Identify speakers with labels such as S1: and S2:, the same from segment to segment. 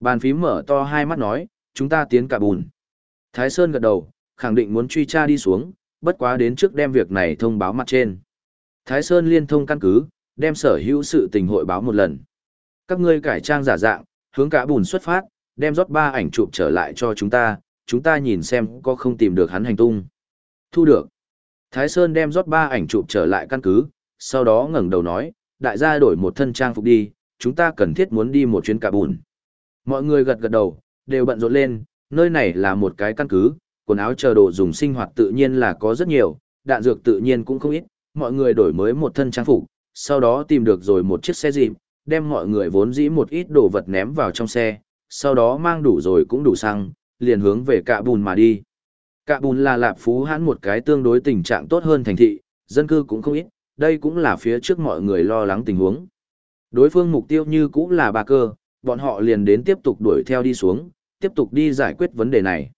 S1: Bàn phím mở to hai mắt nói, chúng ta tiến cả bùn. Thái Sơn gật đầu, khẳng định muốn truy tra đi xuống, bất quá đến trước đem việc này thông báo mặt trên. Thái Sơn liên thông căn cứ, đem sở hữu sự tình hội báo một lần. Các ngươi cải trang giả dạng, hướng cả bùn xuất phát, đem rót ba ảnh chụp trở lại cho chúng ta, chúng ta nhìn xem có không tìm được hắn hành tung. Thu được. Thái Sơn đem rót ba ảnh chụp trở lại căn cứ, sau đó ngẩng đầu nói, đại gia đổi một thân trang phục đi, chúng ta cần thiết muốn đi một chuyến cả bùn. Mọi người gật gật đầu, đều bận rộn lên, nơi này là một cái căn cứ, quần áo chờ đồ dùng sinh hoạt tự nhiên là có rất nhiều, đạn dược tự nhiên cũng không ít, mọi người đổi mới một thân trang phục, sau đó tìm được rồi một chiếc xe dịp, đem mọi người vốn dĩ một ít đồ vật ném vào trong xe, sau đó mang đủ rồi cũng đủ xăng, liền hướng về cạ bùn mà đi. Cạ bùn là lạp phú hãn một cái tương đối tình trạng tốt hơn thành thị, dân cư cũng không ít, đây cũng là phía trước mọi người lo lắng tình huống. Đối phương mục tiêu như cũng là ba cơ, bọn họ liền đến tiếp tục đuổi theo đi xuống, tiếp tục đi giải quyết vấn đề này.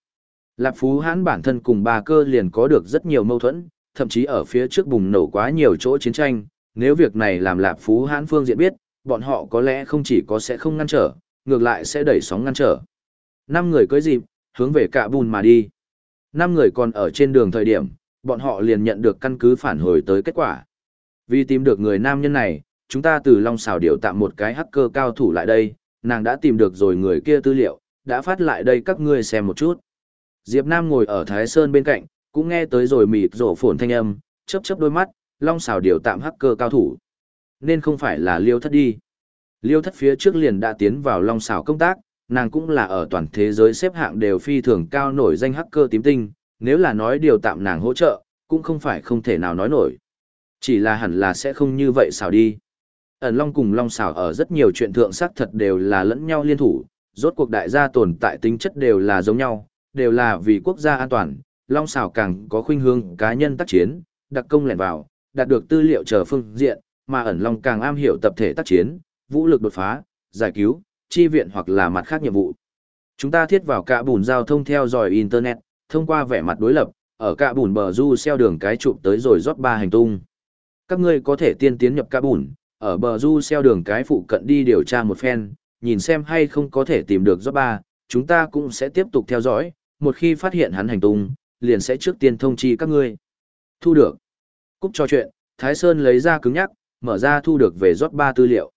S1: Lạp Phú Hán bản thân cùng ba cơ liền có được rất nhiều mâu thuẫn, thậm chí ở phía trước bùng nổ quá nhiều chỗ chiến tranh, nếu việc này làm Lạp Phú Hán phương diện biết, bọn họ có lẽ không chỉ có sẽ không ngăn trở, ngược lại sẽ đẩy sóng ngăn trở. Năm người cưới dịp, hướng về cạ bùn mà đi. Năm người còn ở trên đường thời điểm, bọn họ liền nhận được căn cứ phản hồi tới kết quả. Vì tìm được người nam nhân này, chúng ta từ Long Xào điều tạm một cái hacker cao thủ lại đây, nàng đã tìm được rồi người kia tư liệu, đã phát lại đây các ngươi xem một chút. Diệp Nam ngồi ở Thái Sơn bên cạnh, cũng nghe tới rồi mịt rổ phồn thanh âm, chớp chớp đôi mắt, Long Xào điều tạm hacker cao thủ. Nên không phải là liêu thất đi. Liêu thất phía trước liền đã tiến vào Long Xào công tác, nàng cũng là ở toàn thế giới xếp hạng đều phi thường cao nổi danh hacker tím tinh, nếu là nói điều tạm nàng hỗ trợ, cũng không phải không thể nào nói nổi. Chỉ là hẳn là sẽ không như vậy xào đi. Ẩn Long cùng Long xảo ở rất nhiều chuyện thượng sắc thật đều là lẫn nhau liên thủ, rốt cuộc đại gia tồn tại tính chất đều là giống nhau, đều là vì quốc gia an toàn, Long xảo càng có khuynh hướng cá nhân tác chiến, đặc công lẻn vào, đạt được tư liệu chờ phương diện, mà ẩn Long càng am hiểu tập thể tác chiến, vũ lực đột phá, giải cứu, chi viện hoặc là mặt khác nhiệm vụ. Chúng ta thiết vào cả bùn giao thông theo dõi Internet, thông qua vẻ mặt đối lập, ở cả bùn bờ du xeo đường cái chụp tới rồi rót ba hành tung. Các ngươi có thể tiên tiến nhập cả bùn, ở bờ du xeo đường cái phụ cận đi điều tra một phen, nhìn xem hay không có thể tìm được rót ba, chúng ta cũng sẽ tiếp tục theo dõi, một khi phát hiện hắn hành tung, liền sẽ trước tiên thông chi các ngươi. Thu được. Cúc trò chuyện, Thái Sơn lấy ra cứng nhắc, mở ra thu được về rót ba tư liệu.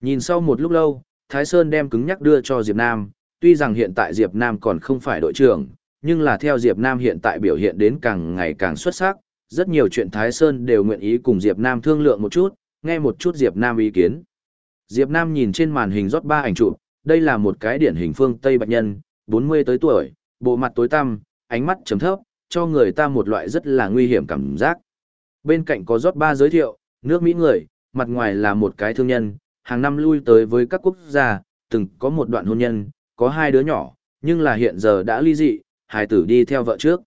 S1: Nhìn sau một lúc lâu, Thái Sơn đem cứng nhắc đưa cho Diệp Nam, tuy rằng hiện tại Diệp Nam còn không phải đội trưởng, nhưng là theo Diệp Nam hiện tại biểu hiện đến càng ngày càng xuất sắc, rất nhiều chuyện Thái Sơn đều nguyện ý cùng Diệp Nam thương lượng một chút, nghe một chút Diệp Nam ý kiến. Diệp Nam nhìn trên màn hình rót ba ảnh chụp, đây là một cái điển hình phương Tây bạch nhân, 40 tới tuổi, bộ mặt tối tăm, ánh mắt trầm thấp, cho người ta một loại rất là nguy hiểm cảm giác. Bên cạnh có rót ba giới thiệu, nước Mỹ người, mặt ngoài là một cái thương nhân, hàng năm lui tới với các quốc gia, từng có một đoạn hôn nhân, có hai đứa nhỏ, nhưng là hiện giờ đã ly dị, hài tử đi theo vợ trước.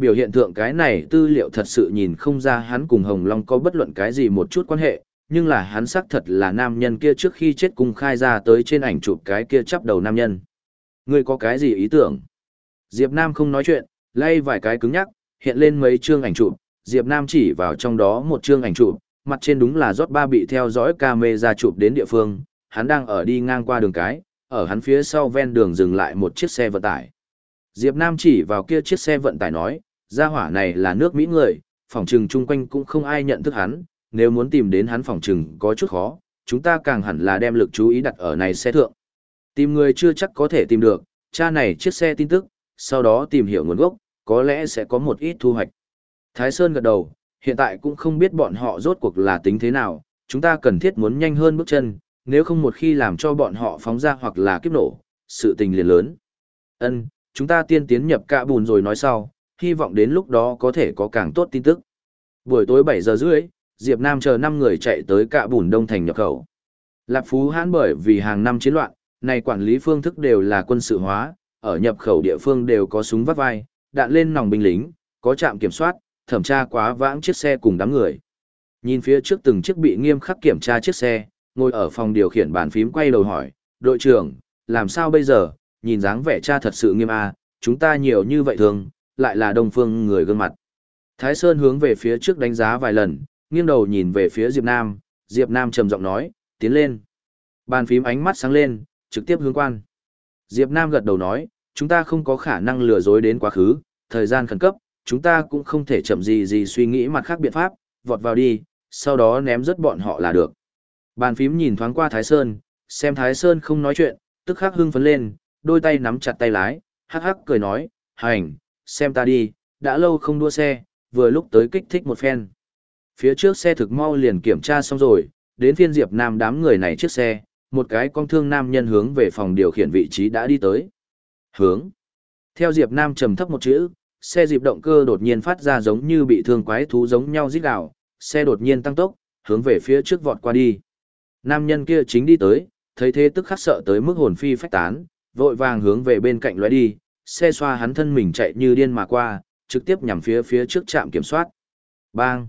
S1: Biểu hiện thượng cái này tư liệu thật sự nhìn không ra hắn cùng Hồng Long có bất luận cái gì một chút quan hệ, nhưng là hắn xác thật là nam nhân kia trước khi chết cùng khai ra tới trên ảnh chụp cái kia chắp đầu nam nhân. Ngươi có cái gì ý tưởng? Diệp Nam không nói chuyện, lay vài cái cứng nhắc, hiện lên mấy chương ảnh chụp, Diệp Nam chỉ vào trong đó một chương ảnh chụp, mặt trên đúng là rót ba bị theo dõi camera chụp đến địa phương, hắn đang ở đi ngang qua đường cái, ở hắn phía sau ven đường dừng lại một chiếc xe vận tải. Diệp Nam chỉ vào kia chiếc xe vận tải nói, gia hỏa này là nước Mỹ người, phòng trừng chung quanh cũng không ai nhận thức hắn, nếu muốn tìm đến hắn phòng trừng có chút khó, chúng ta càng hẳn là đem lực chú ý đặt ở này xe thượng. Tìm người chưa chắc có thể tìm được, cha này chiếc xe tin tức, sau đó tìm hiểu nguồn gốc, có lẽ sẽ có một ít thu hoạch. Thái Sơn gật đầu, hiện tại cũng không biết bọn họ rốt cuộc là tính thế nào, chúng ta cần thiết muốn nhanh hơn bước chân, nếu không một khi làm cho bọn họ phóng ra hoặc là kiếp nổ, sự tình liền lớn. Ân, chúng ta tiên tiến nhập cạ bùn rồi nói sau, hy vọng đến lúc đó có thể có càng tốt tin tức. Buổi tối 7 giờ rưỡi, Diệp Nam chờ 5 người chạy tới cạ bùn đông thành nhập khẩu. Lạp Phú Hãn bởi vì hàng năm chiến loạn, này quản lý phương thức đều là quân sự hóa, ở nhập khẩu địa phương đều có súng vắt vai, đạn lên nòng binh lính, có trạm kiểm soát, thẩm tra quá vãng chiếc xe cùng đám người. Nhìn phía trước từng chiếc bị nghiêm khắc kiểm tra chiếc xe, ngồi ở phòng điều khiển bàn phím quay đầu hỏi, đội trưởng, làm sao bây giờ, nhìn dáng vẻ cha thật sự nghiêm a, chúng ta nhiều như vậy thường, lại là đông phương người gương mặt. Thái Sơn hướng về phía trước đánh giá vài lần, nghiêng đầu nhìn về phía Diệp Nam, Diệp Nam trầm giọng nói, tiến lên. Bàn phím ánh mắt sáng lên, trực tiếp hướng quan. Diệp Nam gật đầu nói, chúng ta không có khả năng lừa dối đến quá khứ, thời gian khẩn cấp, chúng ta cũng không thể chậm gì gì suy nghĩ mặt khác biện pháp, vọt vào đi, sau đó ném rớt bọn họ là được. Bàn phím nhìn thoáng qua Thái Sơn, xem Thái Sơn không nói chuyện, tức khắc hưng phấn lên, đôi tay nắm chặt tay lái, hắc hắc cười nói, hành, xem ta đi, đã lâu không đua xe, vừa lúc tới kích thích một phen. Phía trước xe thực mau liền kiểm tra xong rồi, đến phiên Diệp Nam đám người này chiếc xe, một cái con thương nam nhân hướng về phòng điều khiển vị trí đã đi tới. Hướng. Theo Diệp Nam trầm thấp một chữ, xe dịp động cơ đột nhiên phát ra giống như bị thương quái thú giống nhau rít gào, xe đột nhiên tăng tốc, hướng về phía trước vọt qua đi. Nam nhân kia chính đi tới, thấy thế tức khắc sợ tới mức hồn phi phách tán, vội vàng hướng về bên cạnh lóe đi, xe xoa hắn thân mình chạy như điên mà qua, trực tiếp nhằm phía phía trước trạm kiểm soát. Bang!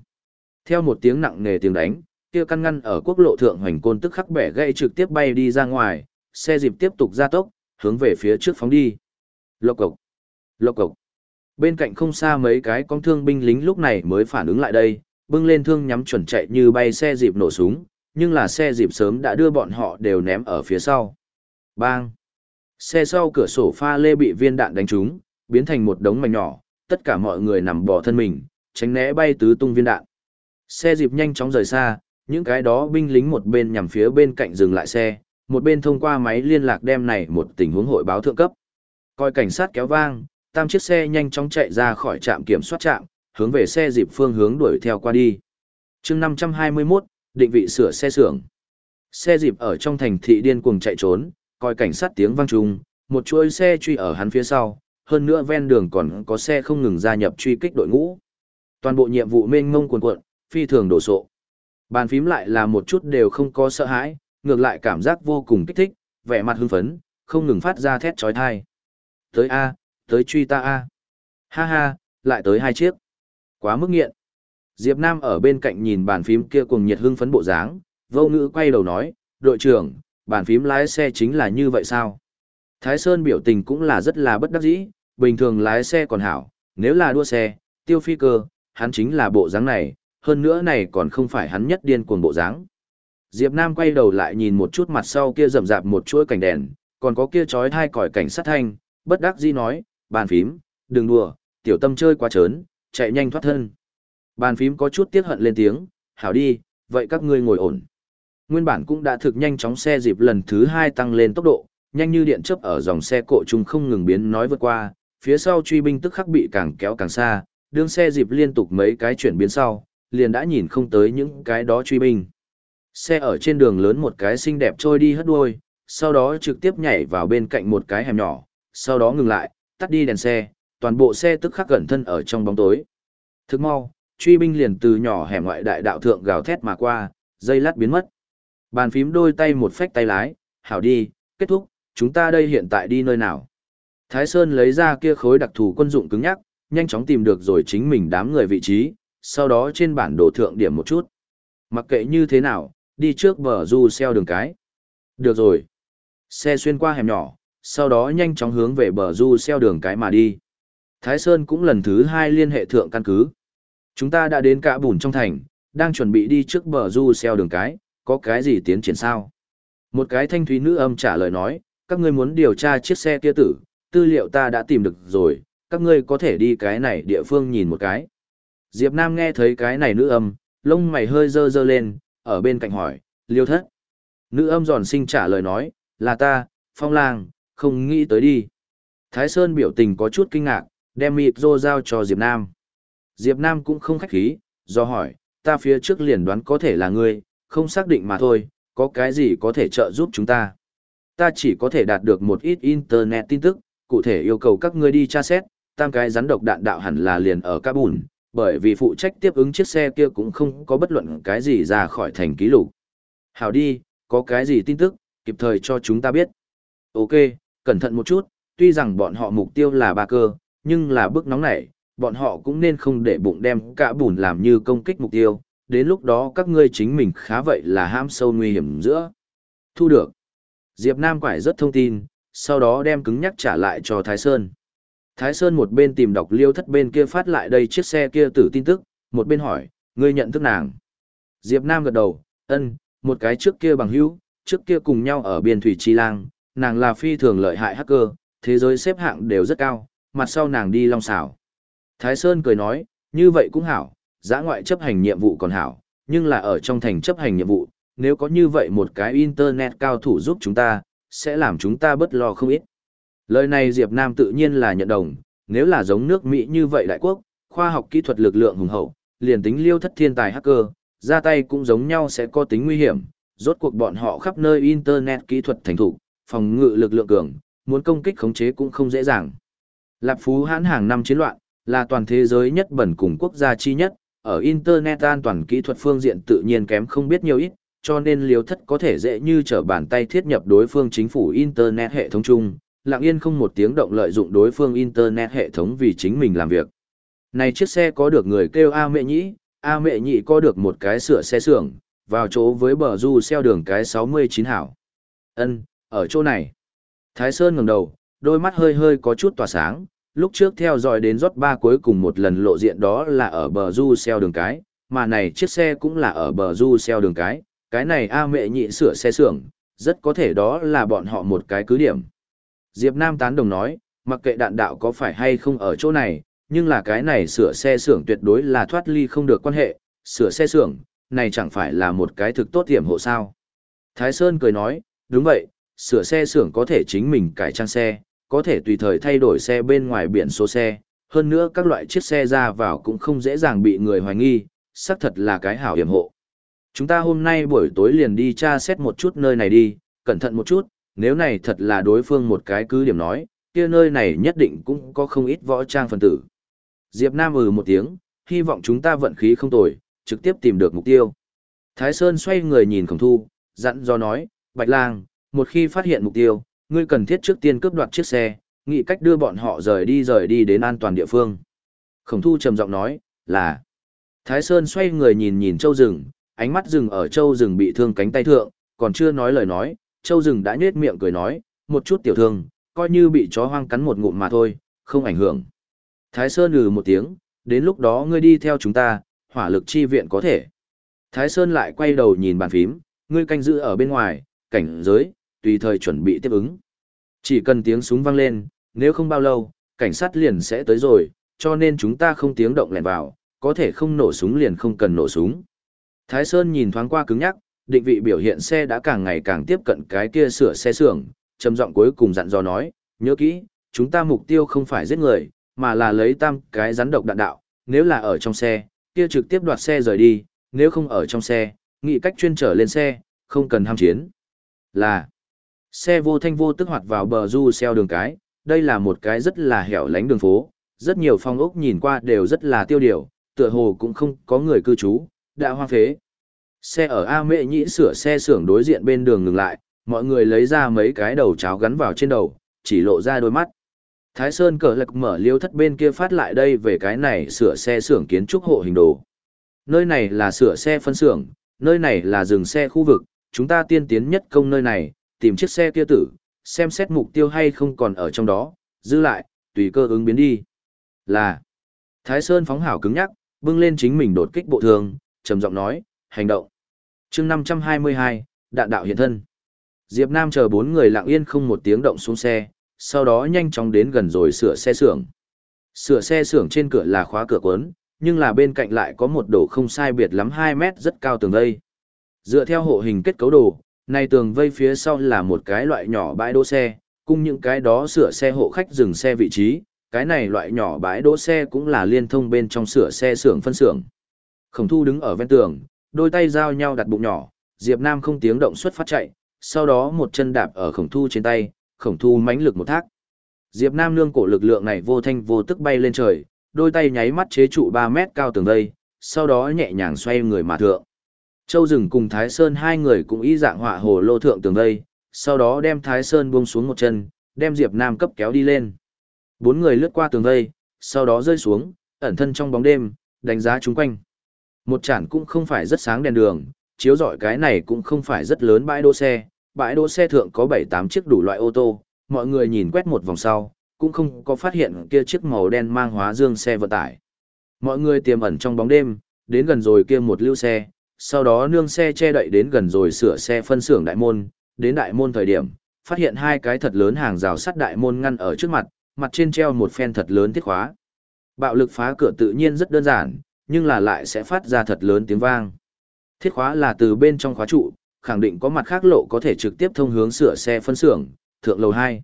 S1: Theo một tiếng nặng nề tiếng đánh, kia căn ngăn ở quốc lộ thượng hoành côn tức khắc bẻ gãy trực tiếp bay đi ra ngoài, xe dịp tiếp tục gia tốc, hướng về phía trước phóng đi. Lộc cộc! Lộc cộc! Bên cạnh không xa mấy cái con thương binh lính lúc này mới phản ứng lại đây, bưng lên thương nhắm chuẩn chạy như bay xe dịp nổ súng, nhưng là xe dịp sớm đã đưa bọn họ đều ném ở phía sau. Bang! Xe sau cửa sổ pha lê bị viên đạn đánh trúng, biến thành một đống mảnh nhỏ, tất cả mọi người nằm bò thân mình, tránh né bay tứ tung viên đạn. Xe dịp nhanh chóng rời xa, những cái đó binh lính một bên nhằm phía bên cạnh dừng lại xe, một bên thông qua máy liên lạc đem này một tình huống hội báo thượng cấp. Coi cảnh sát kéo vang, tam chiếc xe nhanh chóng chạy ra khỏi trạm kiểm soát trạm, hướng về xe dịp phương hướng đuổi theo qua đi. chương 521, định vị sửa xe xưởng. Xe dịp ở trong thành thị điên cuồng chạy trốn, coi cảnh sát tiếng vang trùng, một chuỗi xe truy ở hắn phía sau, hơn nữa ven đường còn có xe không ngừng gia nhập truy kích đội ngũ. Toàn bộ nhiệm vụ mênh mông cuồn cuộn, phi thường đổ sộ. Bàn phím lại là một chút đều không có sợ hãi, ngược lại cảm giác vô cùng kích thích, vẻ mặt hưng phấn, không ngừng phát ra thét chói tai. Tới A, tới truy ta A. Ha ha, lại tới hai chiếc. Quá mức nghiện. Diệp Nam ở bên cạnh nhìn bàn phím kia cùng nhiệt hưng phấn bộ dáng, vô ngữ quay đầu nói, đội trưởng, bàn phím lái xe chính là như vậy sao? Thái Sơn biểu tình cũng là rất là bất đắc dĩ, bình thường lái xe còn hảo, nếu là đua xe, tiêu phi cơ, hắn chính là bộ dáng này, hơn nữa này còn không phải hắn nhất điên cuồng bộ dáng. Diệp Nam quay đầu lại nhìn một chút mặt sau kia rậm rạp một chuỗi cảnh đèn, còn có kia chói hai còi cảnh sát thanh, bất đắc dĩ nói, bàn phím, đừng đùa, tiểu tâm chơi quá trớn, chạy nhanh thoát thân. Bàn phím có chút tiếc hận lên tiếng, hảo đi, vậy các ngươi ngồi ổn. Nguyên bản cũng đã thực nhanh chóng xe dịp lần thứ hai tăng lên tốc độ, nhanh như điện chớp ở dòng xe cộ chung không ngừng biến nói vượt qua, phía sau truy binh tức khắc bị càng kéo càng xa, đương xe dịp liên tục mấy cái chuyển biến sau, liền đã nhìn không tới những cái đó truy binh. Xe ở trên đường lớn một cái xinh đẹp trôi đi hất đuôi, sau đó trực tiếp nhảy vào bên cạnh một cái hẻm nhỏ, sau đó ngừng lại, tắt đi đèn xe, toàn bộ xe tức khắc gần thân ở trong bóng tối. Thức mau, truy binh liền từ nhỏ hẻm ngoại đại đạo thượng gào thét mà qua, dây lát biến mất. Bàn phím đôi tay một phách tay lái, hảo đi, kết thúc, chúng ta đây hiện tại đi nơi nào. Thái Sơn lấy ra kia khối đặc thù quân dụng cứng nhắc, nhanh chóng tìm được rồi chính mình đám người vị trí, sau đó trên bản đồ thượng điểm một chút. Mặc kệ như thế nào, đi trước bờ du xeo đường cái. Được rồi. Xe xuyên qua hẻm nhỏ, sau đó nhanh chóng hướng về bờ du xeo đường cái mà đi. Thái Sơn cũng lần thứ hai liên hệ thượng căn cứ. Chúng ta đã đến cả bùn trong thành, đang chuẩn bị đi trước bờ du xeo đường cái, có cái gì tiến triển sao? Một cái thanh thúy nữ âm trả lời nói, các ngươi muốn điều tra chiếc xe kia tử, tư liệu ta đã tìm được rồi, các ngươi có thể đi cái này địa phương nhìn một cái. Diệp Nam nghe thấy cái này nữ âm, lông mày hơi dơ dơ lên, ở bên cạnh hỏi, liêu thất. Nữ âm giòn xinh trả lời nói, là ta, phong lang, không nghĩ tới đi. Thái Sơn biểu tình có chút kinh ngạc, đem mịp rô giao cho Diệp Nam. Diệp Nam cũng không khách khí, do hỏi, ta phía trước liền đoán có thể là ngươi, không xác định mà thôi, có cái gì có thể trợ giúp chúng ta. Ta chỉ có thể đạt được một ít internet tin tức, cụ thể yêu cầu các ngươi đi tra xét, tam cái rắn độc đạn đạo hẳn là liền ở Kabul, bởi vì phụ trách tiếp ứng chiếc xe kia cũng không có bất luận cái gì ra khỏi thành ký lục. Hảo đi, có cái gì tin tức, kịp thời cho chúng ta biết. Ok, cẩn thận một chút, tuy rằng bọn họ mục tiêu là ba cơ, nhưng là bước nóng nảy, bọn họ cũng nên không để bụng đem cả bùn làm như công kích mục tiêu, đến lúc đó các ngươi chính mình khá vậy là ham sâu nguy hiểm giữa. Thu được. Diệp Nam quải rất thông tin, sau đó đem cứng nhắc trả lại cho Thái Sơn. Thái Sơn một bên tìm đọc liêu thất bên kia phát lại đây chiếc xe kia tử tin tức, một bên hỏi, ngươi nhận thức nàng. Diệp Nam gật đầu, ân, một cái trước kia bằng hữu, trước kia cùng nhau ở biên thủy chi lang, nàng là phi thường lợi hại hacker, thế giới xếp hạng đều rất cao, mặt sau nàng đi long xảo. Thái Sơn cười nói, như vậy cũng hảo, giã ngoại chấp hành nhiệm vụ còn hảo, nhưng là ở trong thành chấp hành nhiệm vụ, nếu có như vậy một cái internet cao thủ giúp chúng ta, sẽ làm chúng ta bất lo không ít. Lời này Diệp Nam tự nhiên là nhận đồng, nếu là giống nước Mỹ như vậy đại quốc, khoa học kỹ thuật lực lượng hùng hậu, liền tính liêu thất thiên tài hacker, ra tay cũng giống nhau sẽ có tính nguy hiểm, rốt cuộc bọn họ khắp nơi internet kỹ thuật thành thủ, phòng ngự lực lượng cường, muốn công kích khống chế cũng không dễ dàng. Lạp Phú hãn hàng năm chiến loạn, là toàn thế giới nhất bẩn cùng quốc gia chi nhất, ở internet an toàn kỹ thuật phương diện tự nhiên kém không biết nhiều ít, cho nên liều thất có thể dễ như trở bàn tay thiết nhập đối phương chính phủ internet hệ thống chung, lặng yên không một tiếng động lợi dụng đối phương internet hệ thống vì chính mình làm việc. Này chiếc xe có được người kêu A mẹ nhĩ, A mẹ nhĩ có được một cái sửa xe xưởng, vào chỗ với bờ du xeo đường cái 69 hảo. Ân, ở chỗ này. Thái Sơn ngẩng đầu, đôi mắt hơi hơi có chút tỏa sáng, lúc trước theo dõi đến rót ba cuối cùng một lần lộ diện đó là ở bờ du xeo đường cái, mà này chiếc xe cũng là ở bờ du xeo đường cái, cái này A mẹ nhị sửa xe xưởng, rất có thể đó là bọn họ một cái cứ điểm. Diệp Nam tán đồng nói, mặc kệ đạn đạo có phải hay không ở chỗ này, nhưng là cái này sửa xe xưởng tuyệt đối là thoát ly không được quan hệ, sửa xe xưởng, này chẳng phải là một cái thực tốt hiểm hộ sao. Thái Sơn cười nói, đúng vậy, sửa xe xưởng có thể chính mình cải trang xe, có thể tùy thời thay đổi xe bên ngoài biển số xe, hơn nữa các loại chiếc xe ra vào cũng không dễ dàng bị người hoài nghi, xác thật là cái hảo hiểm hộ. Chúng ta hôm nay buổi tối liền đi tra xét một chút nơi này đi, cẩn thận một chút, nếu này thật là đối phương một cái cứ điểm nói, kia nơi này nhất định cũng có không ít võ trang phần tử. Diệp Nam ừ một tiếng, hy vọng chúng ta vận khí không tồi, trực tiếp tìm được mục tiêu. Thái Sơn xoay người nhìn khổng thu, dặn do nói, Bạch Lang, một khi phát hiện mục tiêu, ngươi cần thiết trước tiên cướp đoạt chiếc xe, nghĩ cách đưa bọn họ rời đi rời đi đến an toàn địa phương. Khổng thu trầm giọng nói, là. Thái Sơn xoay người nhìn nhìn châu rừng, ánh mắt rừng ở châu rừng bị thương cánh tay thượng, còn chưa nói lời nói, châu rừng đã nhếch miệng cười nói, một chút tiểu thương, coi như bị chó hoang cắn một ngụm mà thôi, không ảnh hưởng. Thái Sơn lừ một tiếng, đến lúc đó ngươi đi theo chúng ta, hỏa lực chi viện có thể. Thái Sơn lại quay đầu nhìn bàn phím, ngươi canh giữ ở bên ngoài, cảnh giới, tùy thời chuẩn bị tiếp ứng. Chỉ cần tiếng súng vang lên, nếu không bao lâu, cảnh sát liền sẽ tới rồi, cho nên chúng ta không tiếng động lẻn vào, có thể không nổ súng liền không cần nổ súng. Thái Sơn nhìn thoáng qua cứng nhắc, định vị biểu hiện xe đã càng ngày càng tiếp cận cái kia sửa xe xưởng, trầm giọng cuối cùng dặn dò nói, nhớ kỹ, chúng ta mục tiêu không phải giết người, mà là lấy tam cái rắn độc đạn đạo, nếu là ở trong xe, kia trực tiếp đoạt xe rời đi, nếu không ở trong xe, nghĩ cách chuyên trở lên xe, không cần ham chiến. Là, xe vô thanh vô tức hoạt vào bờ du xeo đường cái, đây là một cái rất là hẻo lánh đường phố, rất nhiều phong ốc nhìn qua đều rất là tiêu điều, tựa hồ cũng không có người cư trú, đã hoang phế. Xe ở A Mệ Nhĩ sửa xe xưởng đối diện bên đường ngừng lại, mọi người lấy ra mấy cái đầu cháo gắn vào trên đầu, chỉ lộ ra đôi mắt. Thái Sơn cờ lạc mở liêu thất bên kia phát lại đây về cái này sửa xe xưởng kiến trúc hộ hình đồ. Nơi này là sửa xe phân xưởng, nơi này là dừng xe khu vực, chúng ta tiên tiến nhất công nơi này, tìm chiếc xe kia tử, xem xét mục tiêu hay không còn ở trong đó, giữ lại, tùy cơ ứng biến đi. Là, Thái Sơn phóng hảo cứng nhắc, bưng lên chính mình đột kích bộ thường, trầm giọng nói, hành động. chương 522, đạn đạo hiện thân. Diệp Nam chờ bốn người lặng yên không một tiếng động xuống xe, sau đó nhanh chóng đến gần rồi sửa xe xưởng. Sửa xe xưởng trên cửa là khóa cửa cuốn, nhưng là bên cạnh lại có một đồ không sai biệt lắm 2 mét rất cao tường dây Dựa theo hộ hình kết cấu đồ, nay tường vây phía sau là một cái loại nhỏ bãi đỗ xe, cùng những cái đó sửa xe hộ khách dừng xe vị trí, cái này loại nhỏ bãi đỗ xe cũng là liên thông bên trong sửa xe xưởng phân xưởng. Khổng thu đứng ở ven tường, đôi tay giao nhau đặt bụng nhỏ, Diệp Nam không tiếng động xuất phát chạy, sau đó một chân đạp ở khổng thu trên tay, khổng thu mãnh lực một thác. Diệp Nam nương cổ lực lượng này vô thanh vô tức bay lên trời, đôi tay nháy mắt chế trụ 3 mét cao tường vây, sau đó nhẹ nhàng xoay người mà thượng. Châu Dừng cùng Thái Sơn hai người cũng ý dạng họa hồ lô thượng tường vây, sau đó đem Thái Sơn buông xuống một chân, đem Diệp Nam cấp kéo đi lên. Bốn người lướt qua tường vây, sau đó rơi xuống, ẩn thân trong bóng đêm, đánh giá chúng quanh. Một chản cũng không phải rất sáng đèn đường, chiếu rọi cái này cũng không phải rất lớn bãi đỗ xe, bãi đỗ xe thượng có 7-8 chiếc đủ loại ô tô, mọi người nhìn quét một vòng sau, cũng không có phát hiện kia chiếc màu đen mang hóa dương xe vận tải. Mọi người tiềm ẩn trong bóng đêm, đến gần rồi kia một lưu xe, sau đó nương xe che đậy đến gần rồi sửa xe phân xưởng đại môn, đến đại môn thời điểm, phát hiện hai cái thật lớn hàng rào sắt đại môn ngăn ở trước mặt, mặt trên treo một phen thật lớn thiết khóa. Bạo lực phá cửa tự nhiên rất đơn giản, nhưng là lại sẽ phát ra thật lớn tiếng vang. Thiết khóa là từ bên trong khóa trụ, khẳng định có mặt khác lộ có thể trực tiếp thông hướng sửa xe phân xưởng, thượng lầu 2.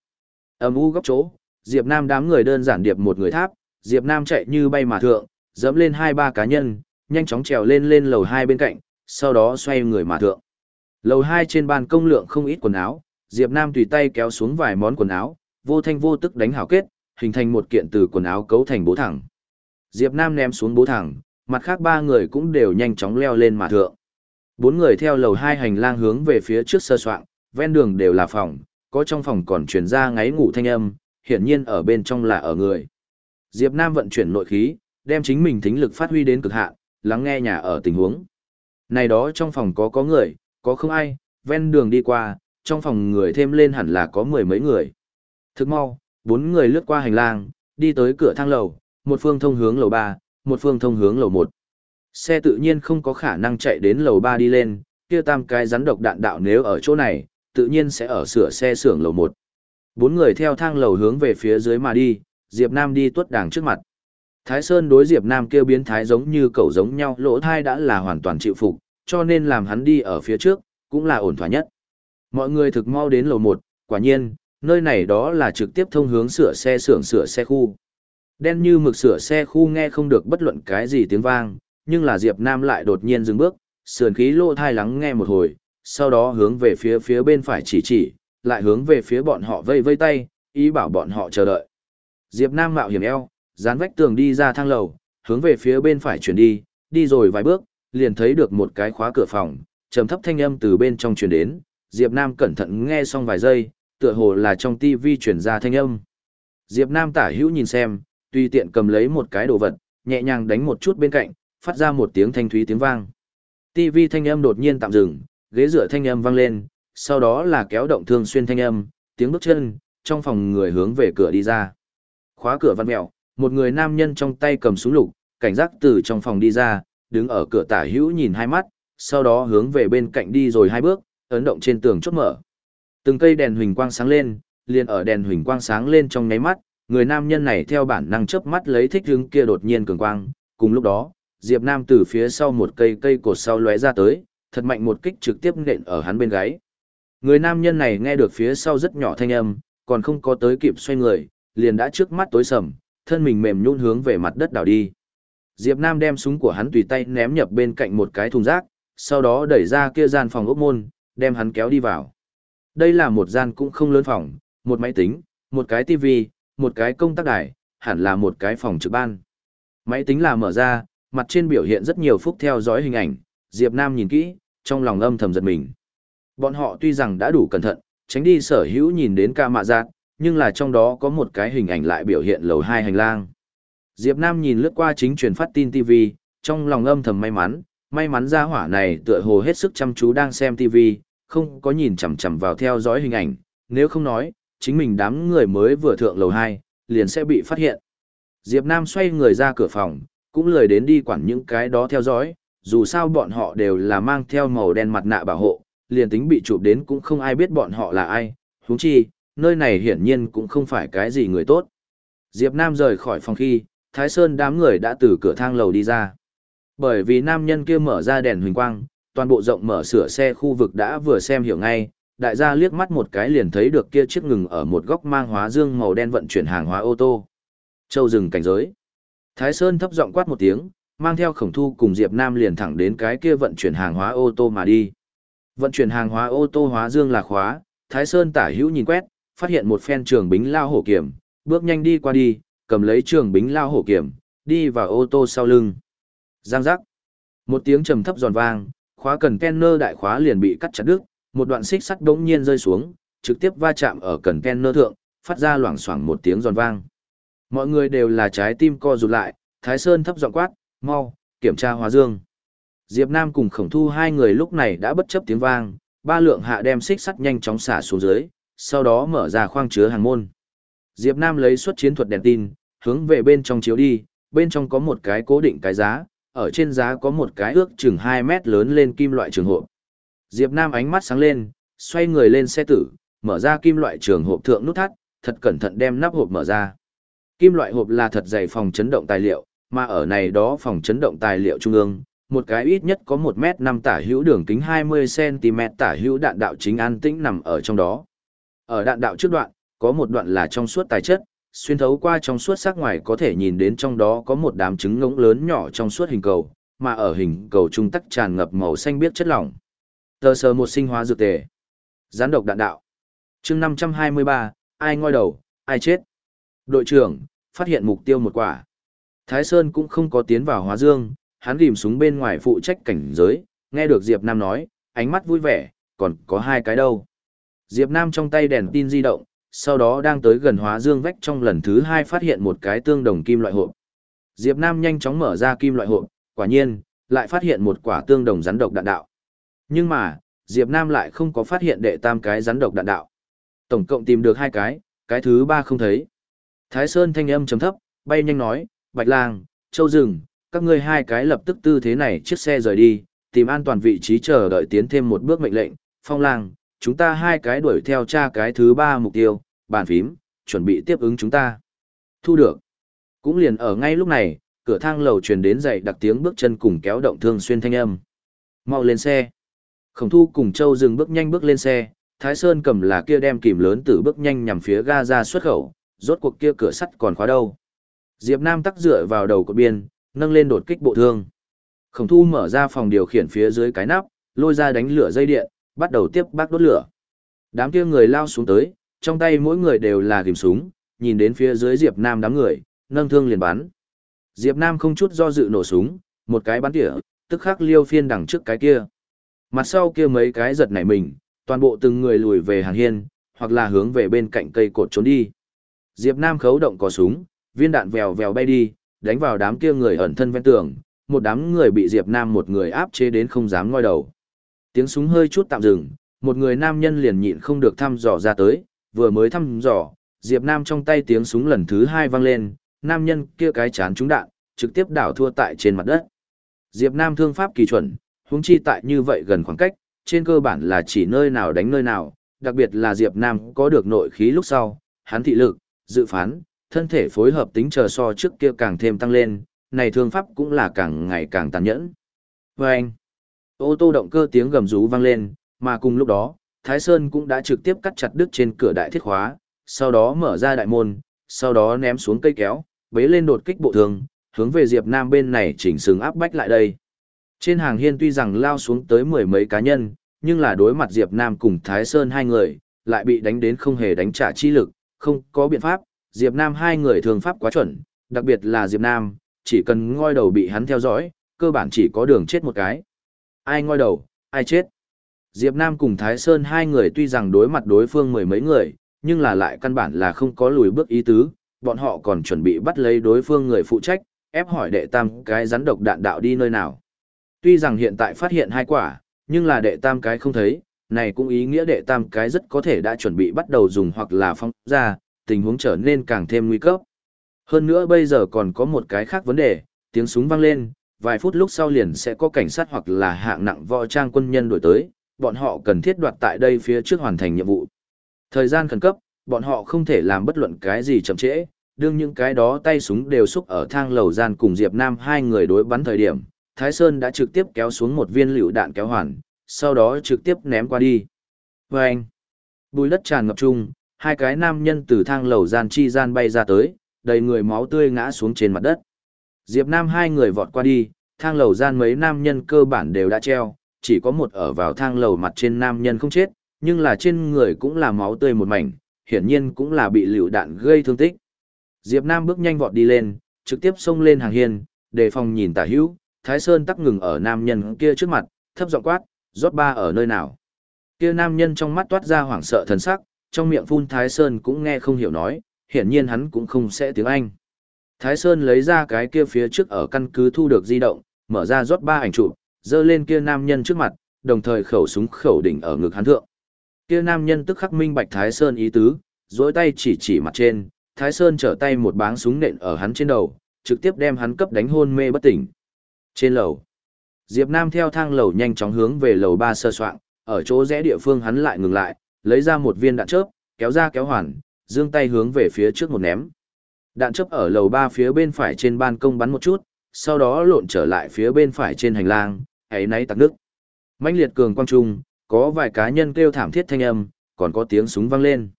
S1: Âm u góc chỗ, Diệp Nam đám người đơn giản điệp một người tháp, Diệp Nam chạy như bay mà thượng, dẫm lên hai ba cá nhân, nhanh chóng trèo lên lên lầu 2 bên cạnh, sau đó xoay người mà thượng. Lầu 2 trên ban công lượng không ít quần áo, Diệp Nam tùy tay kéo xuống vài món quần áo, vô thanh vô tức đánh hảo kết, hình thành một kiện từ quần áo cấu thành bố thẳng. Diệp Nam ném xuống bố thẳng, mặt khác ba người cũng đều nhanh chóng leo lên mà thượng. Bốn người theo lầu hai hành lang hướng về phía trước sơ soạn, ven đường đều là phòng, có trong phòng còn truyền ra ngáy ngủ thanh âm, hiển nhiên ở bên trong là ở người. Diệp Nam vận chuyển nội khí, đem chính mình thính lực phát huy đến cực hạn, lắng nghe nhà ở tình huống. Này đó trong phòng có có người, có không ai, ven đường đi qua, trong phòng người thêm lên hẳn là có mười mấy người. Thức mau, bốn người lướt qua hành lang, đi tới cửa thang lầu, một phương thông hướng lầu 3, một phương thông hướng lầu 1. Xe tự nhiên không có khả năng chạy đến lầu 3 đi lên, kia tam cái rắn độc đạn đạo nếu ở chỗ này, tự nhiên sẽ ở sửa xe xưởng lầu 1. Bốn người theo thang lầu hướng về phía dưới mà đi, Diệp Nam đi tuốt đàng trước mặt. Thái Sơn đối Diệp Nam kêu biến thái giống như cậu giống nhau lỗ thai đã là hoàn toàn chịu phục, cho nên làm hắn đi ở phía trước, cũng là ổn thỏa nhất. Mọi người thực mau đến lầu 1, quả nhiên, nơi này đó là trực tiếp thông hướng sửa xe xưởng sửa xe khu. Đen như mực sửa xe khu nghe không được bất luận cái gì tiếng vang, nhưng là Diệp Nam lại đột nhiên dừng bước, sườn khí Lỗ thai lắng nghe một hồi, sau đó hướng về phía phía bên phải chỉ chỉ, lại hướng về phía bọn họ vây vây tay, ý bảo bọn họ chờ đợi. Diệp Nam mạo hiểm eo, dán vách tường đi ra thang lầu, hướng về phía bên phải chuyển đi, đi rồi vài bước, liền thấy được một cái khóa cửa phòng, trầm thấp thanh âm từ bên trong truyền đến, Diệp Nam cẩn thận nghe xong vài giây, tựa hồ là trong tivi truyền ra thanh âm. Diệp Nam tả hữu nhìn xem, tùy tiện cầm lấy một cái đồ vật, nhẹ nhàng đánh một chút bên cạnh, phát ra một tiếng thanh thúy tiếng vang. TV thanh âm đột nhiên tạm dừng, ghế dựa thanh âm vang lên, sau đó là kéo động thương xuyên thanh âm, tiếng bước chân, trong phòng người hướng về cửa đi ra. Khóa cửa văn mèo, một người nam nhân trong tay cầm súng lục, cảnh giác từ trong phòng đi ra, đứng ở cửa tả hữu nhìn hai mắt, sau đó hướng về bên cạnh đi rồi hai bước, ấn động trên tường chốt mở. Từng cây đèn huỳnh quang sáng lên, liền ở đèn huỳnh quang sáng lên trong nháy mắt, người nam nhân này theo bản năng chớp mắt lấy thích hướng kia đột nhiên cường quang, cùng lúc đó, Diệp Nam từ phía sau một cây cây cột sau lóe ra tới, thật mạnh một kích trực tiếp nện ở hắn bên gáy. Người nam nhân này nghe được phía sau rất nhỏ thanh âm, còn không có tới kịp xoay người, liền đã trước mắt tối sầm, thân mình mềm nhũn hướng về mặt đất đảo đi. Diệp Nam đem súng của hắn tùy tay ném nhập bên cạnh một cái thùng rác, sau đó đẩy ra kia gian phòng ốc môn, đem hắn kéo đi vào. Đây là một gian cũng không lớn phòng, một máy tính, một cái tivi, một cái công tác đài, hẳn là một cái phòng trực ban. Máy tính là mở ra, mặt trên biểu hiện rất nhiều phúc theo dõi hình ảnh, Diệp Nam nhìn kỹ, trong lòng âm thầm giật mình. Bọn họ tuy rằng đã đủ cẩn thận, tránh đi sở hữu nhìn đến ca mạ giác, nhưng là trong đó có một cái hình ảnh lại biểu hiện lầu hai hành lang. Diệp Nam nhìn lướt qua chính truyền phát tin TV, trong lòng âm thầm may mắn, may mắn ra hỏa này tựa hồ hết sức chăm chú đang xem TV, không có nhìn chằm chằm vào theo dõi hình ảnh, nếu không nói, chính mình đám người mới vừa thượng lầu 2, liền sẽ bị phát hiện. Diệp Nam xoay người ra cửa phòng, cũng lười đến đi quản những cái đó theo dõi, dù sao bọn họ đều là mang theo màu đen mặt nạ bảo hộ, liền tính bị chụp đến cũng không ai biết bọn họ là ai, huống chi, nơi này hiển nhiên cũng không phải cái gì người tốt. Diệp Nam rời khỏi phòng khi, Thái Sơn đám người đã từ cửa thang lầu đi ra. Bởi vì nam nhân kia mở ra đèn huỳnh quang, toàn bộ rộng mở sửa xe khu vực đã vừa xem hiểu ngay, đại gia liếc mắt một cái liền thấy được kia chiếc ngừng ở một góc mang hóa dương màu đen vận chuyển hàng hóa ô tô. Châu rừng cảnh giới. Thái Sơn thấp giọng quát một tiếng, mang theo khổng thu cùng Diệp Nam liền thẳng đến cái kia vận chuyển hàng hóa ô tô mà đi. Vận chuyển hàng hóa ô tô hóa dương là khóa, Thái Sơn tả hữu nhìn quét, phát hiện một phen trường bính lao hổ kiểm, bước nhanh đi qua đi, cầm lấy trường bính lao hổ kiểm, đi vào ô tô sau lưng. Giang giác. Một tiếng trầm thấp giòn vang, khóa cần kenner đại khóa liền bị cắt chặt đứt, một đoạn xích sắt đống nhiên rơi xuống, trực tiếp va chạm ở cần kenner thượng, phát ra loảng xoảng một tiếng giòn vang. Mọi người đều là trái tim co rụt lại, Thái Sơn thấp giọng quát, mau, kiểm tra hóa dương. Diệp Nam cùng khổng thu hai người lúc này đã bất chấp tiếng vang, ba lượng hạ đem xích sắt nhanh chóng xả xuống dưới, sau đó mở ra khoang chứa hàng môn. Diệp Nam lấy xuất chiến thuật đèn tin, hướng về bên trong chiếu đi, bên trong có một cái cố định cái giá, ở trên giá có một cái ước chừng 2 mét lớn lên kim loại trường hộp Diệp Nam ánh mắt sáng lên, xoay người lên xe tử, mở ra kim loại trường hộp thượng nút thắt, thật cẩn thận đem nắp hộp mở ra. Kim loại hộp là thật dày phòng chấn động tài liệu, mà ở này đó phòng chấn động tài liệu trung ương, một cái ít nhất có 1 mét 5 tả hữu đường kính 20cm tả hữu đạn đạo chính an tĩnh nằm ở trong đó. Ở đạn đạo trước đoạn, có một đoạn là trong suốt tài chất, xuyên thấu qua trong suốt sắc ngoài có thể nhìn đến trong đó có một đám trứng ngỗng lớn nhỏ trong suốt hình cầu, mà ở hình cầu trung tắc tràn ngập màu xanh biếc chất lỏng. Tờ sờ một sinh hóa dược tề. Gián độc đạn đạo. chương 523, ai ngoi đầu, ai chết. Đội trưởng, phát hiện mục tiêu một quả. Thái Sơn cũng không có tiến vào hóa dương, hắn rìm súng bên ngoài phụ trách cảnh giới, nghe được Diệp Nam nói, ánh mắt vui vẻ, còn có hai cái đâu. Diệp Nam trong tay đèn tin di động, sau đó đang tới gần hóa dương vách trong lần thứ hai phát hiện một cái tương đồng kim loại hộp. Diệp Nam nhanh chóng mở ra kim loại hộp, quả nhiên, lại phát hiện một quả tương đồng rắn độc đạn đạo. Nhưng mà, Diệp Nam lại không có phát hiện đệ tam cái rắn độc đạn đạo. Tổng cộng tìm được hai cái, cái thứ ba không thấy. Thái Sơn thanh âm trầm thấp, bay nhanh nói, Bạch Lang, Châu Dừng, các ngươi hai cái lập tức tư thế này chiếc xe rời đi, tìm an toàn vị trí chờ đợi tiến thêm một bước mệnh lệnh. Phong Lang, chúng ta hai cái đuổi theo cha cái thứ ba mục tiêu, bàn phím, chuẩn bị tiếp ứng chúng ta. Thu được. Cũng liền ở ngay lúc này, cửa thang lầu truyền đến dậy đặc tiếng bước chân cùng kéo động thương xuyên thanh âm. Mau lên xe. Khổng thu cùng Châu dừng bước nhanh bước lên xe, Thái Sơn cầm là kia đem kìm lớn từ bước nhanh nhằm phía ga ra xuất khẩu, rốt cuộc kia cửa sắt còn khóa đâu. Diệp Nam tắc dựa vào đầu cột biên, nâng lên đột kích bộ thương. Khổng thu mở ra phòng điều khiển phía dưới cái nắp, lôi ra đánh lửa dây điện, bắt đầu tiếp bác đốt lửa. Đám kia người lao xuống tới, trong tay mỗi người đều là kìm súng, nhìn đến phía dưới Diệp Nam đám người, nâng thương liền bắn. Diệp Nam không chút do dự nổ súng, một cái bắn tỉa, tức khắc liêu phiên đằng trước cái kia. Mặt sau kia mấy cái giật nảy mình, toàn bộ từng người lùi về hàng hiên, hoặc là hướng về bên cạnh cây cột trốn đi. Diệp Nam khấu động cò súng, viên đạn vèo vèo bay đi, đánh vào đám kia người ẩn thân ven tường, một đám người bị Diệp Nam một người áp chế đến không dám ngoi đầu. Tiếng súng hơi chút tạm dừng, một người nam nhân liền nhịn không được thăm dò ra tới, vừa mới thăm dò, Diệp Nam trong tay tiếng súng lần thứ hai vang lên, nam nhân kia cái chán trúng đạn, trực tiếp đảo thua tại trên mặt đất. Diệp Nam thương pháp kỳ chuẩn, huống chi tại như vậy gần khoảng cách, trên cơ bản là chỉ nơi nào đánh nơi nào, đặc biệt là Diệp Nam có được nội khí lúc sau, hắn thị lực, dự phán, thân thể phối hợp tính chờ so trước kia càng thêm tăng lên, này thương pháp cũng là càng ngày càng tàn nhẫn. Vâng! Ô tô động cơ tiếng gầm rú vang lên, mà cùng lúc đó, Thái Sơn cũng đã trực tiếp cắt chặt đứt trên cửa đại thiết khóa, sau đó mở ra đại môn, sau đó ném xuống cây kéo, bế lên đột kích bộ thường, hướng về Diệp Nam bên này chỉnh sừng áp bách lại đây. Trên hàng hiên tuy rằng lao xuống tới mười mấy cá nhân, nhưng là đối mặt Diệp Nam cùng Thái Sơn hai người, lại bị đánh đến không hề đánh trả chi lực, không có biện pháp, Diệp Nam hai người thường pháp quá chuẩn, đặc biệt là Diệp Nam, chỉ cần ngoi đầu bị hắn theo dõi, cơ bản chỉ có đường chết một cái. Ai ngoi đầu, ai chết. Diệp Nam cùng Thái Sơn hai người tuy rằng đối mặt đối phương mười mấy người, nhưng là lại căn bản là không có lùi bước ý tứ, bọn họ còn chuẩn bị bắt lấy đối phương người phụ trách, ép hỏi đệ tam cái rắn độc đạn đạo đi nơi nào. Tuy rằng hiện tại phát hiện hai quả, nhưng là đệ tam cái không thấy, này cũng ý nghĩa đệ tam cái rất có thể đã chuẩn bị bắt đầu dùng hoặc là phong ra, tình huống trở nên càng thêm nguy cấp. Hơn nữa bây giờ còn có một cái khác vấn đề, tiếng súng vang lên, vài phút lúc sau liền sẽ có cảnh sát hoặc là hạng nặng võ trang quân nhân đổi tới, bọn họ cần thiết đoạt tại đây phía trước hoàn thành nhiệm vụ. Thời gian khẩn cấp, bọn họ không thể làm bất luận cái gì chậm trễ, đương những cái đó tay súng đều xúc ở thang lầu gian cùng Diệp Nam hai người đối bắn thời điểm, Thái Sơn đã trực tiếp kéo xuống một viên lựu đạn kéo hoàn, sau đó trực tiếp ném qua đi. Và anh, bùi đất tràn ngập trung, hai cái nam nhân từ thang lầu gian chi gian bay ra tới, đầy người máu tươi ngã xuống trên mặt đất. Diệp Nam hai người vọt qua đi, thang lầu gian mấy nam nhân cơ bản đều đã treo, chỉ có một ở vào thang lầu mặt trên nam nhân không chết, nhưng là trên người cũng là máu tươi một mảnh, hiển nhiên cũng là bị lựu đạn gây thương tích. Diệp Nam bước nhanh vọt đi lên, trực tiếp xông lên hàng hiên, đề phòng nhìn tả hữu, Thái Sơn tắc ngừng ở nam nhân kia trước mặt, thấp giọng quát, rốt ba ở nơi nào. Kia nam nhân trong mắt toát ra hoảng sợ thần sắc, trong miệng phun Thái Sơn cũng nghe không hiểu nói, hiển nhiên hắn cũng không sẽ tiếng Anh. Thái Sơn lấy ra cái kia phía trước ở căn cứ thu được di động, mở ra rót ba ảnh chụp, dơ lên kia nam nhân trước mặt, đồng thời khẩu súng khẩu đỉnh ở ngực hắn thượng. Kia nam nhân tức khắc minh bạch Thái Sơn ý tứ, duỗi tay chỉ chỉ mặt trên, Thái Sơn trở tay một báng súng nện ở hắn trên đầu, trực tiếp đem hắn cấp đánh hôn mê bất tỉnh. Trên lầu, Diệp Nam theo thang lầu nhanh chóng hướng về lầu ba sơ soạn, ở chỗ rẽ địa phương hắn lại ngừng lại, lấy ra một viên đạn chớp, kéo ra kéo hoàn, dương tay hướng về phía trước một ném. Đạn chấp ở lầu ba phía bên phải trên ban công bắn một chút, sau đó lộn trở lại phía bên phải trên hành lang, ấy nấy tặc nước. mãnh liệt cường quang trung, có vài cá nhân kêu thảm thiết thanh âm, còn có tiếng súng vang lên.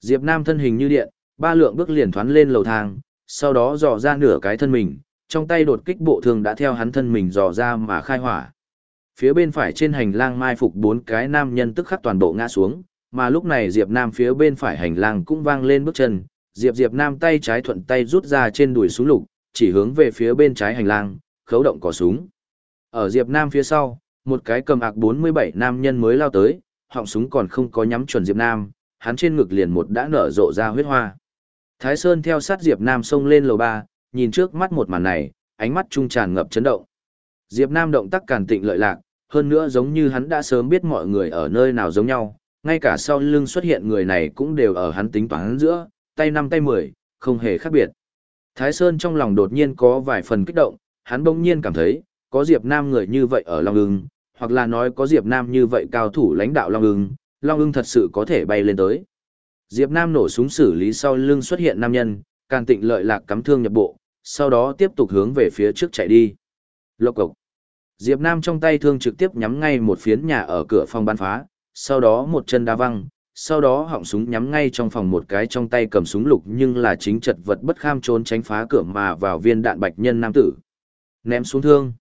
S1: Diệp Nam thân hình như điện, ba lượng bước liền thoán lên lầu thang, sau đó dò ra nửa cái thân mình, trong tay đột kích bộ thường đã theo hắn thân mình dò ra mà khai hỏa. Phía bên phải trên hành lang mai phục bốn cái nam nhân tức khắc toàn bộ ngã xuống, mà lúc này Diệp Nam phía bên phải hành lang cũng vang lên bước chân, Diệp Diệp Nam tay trái thuận tay rút ra trên đùi súng lục, chỉ hướng về phía bên trái hành lang, khấu động cò súng. Ở Diệp Nam phía sau, một cái cầm ạc 47 nam nhân mới lao tới, họng súng còn không có nhắm chuẩn Diệp Nam, hắn trên ngực liền một đã nở rộ ra huyết hoa. Thái Sơn theo sát Diệp Nam xông lên lầu 3, nhìn trước mắt một màn này, ánh mắt trung tràn ngập chấn động. Diệp Nam động tác càn tịnh lợi lạc, hơn nữa giống như hắn đã sớm biết mọi người ở nơi nào giống nhau, ngay cả sau lưng xuất hiện người này cũng đều ở hắn tính toán giữa, tay năm tay mười, không hề khác biệt. Thái Sơn trong lòng đột nhiên có vài phần kích động, hắn bỗng nhiên cảm thấy, có Diệp Nam người như vậy ở Long ưng, hoặc là nói có Diệp Nam như vậy cao thủ lãnh đạo Long ưng, Long ưng thật sự có thể bay lên tới. Diệp Nam nổ súng xử lý sau lưng xuất hiện nam nhân, Càn tịnh lợi lạc cắm thương nhập bộ, sau đó tiếp tục hướng về phía trước chạy đi. Lộc cộc. Diệp Nam trong tay thương trực tiếp nhắm ngay một phiến nhà ở cửa phòng bắn phá, sau đó một chân đá văng, sau đó họng súng nhắm ngay trong phòng một cái trong tay cầm súng lục nhưng là chính chật vật bất kham trốn tránh phá cửa mà vào viên đạn bạch nhân nam tử. Ném xuống thương.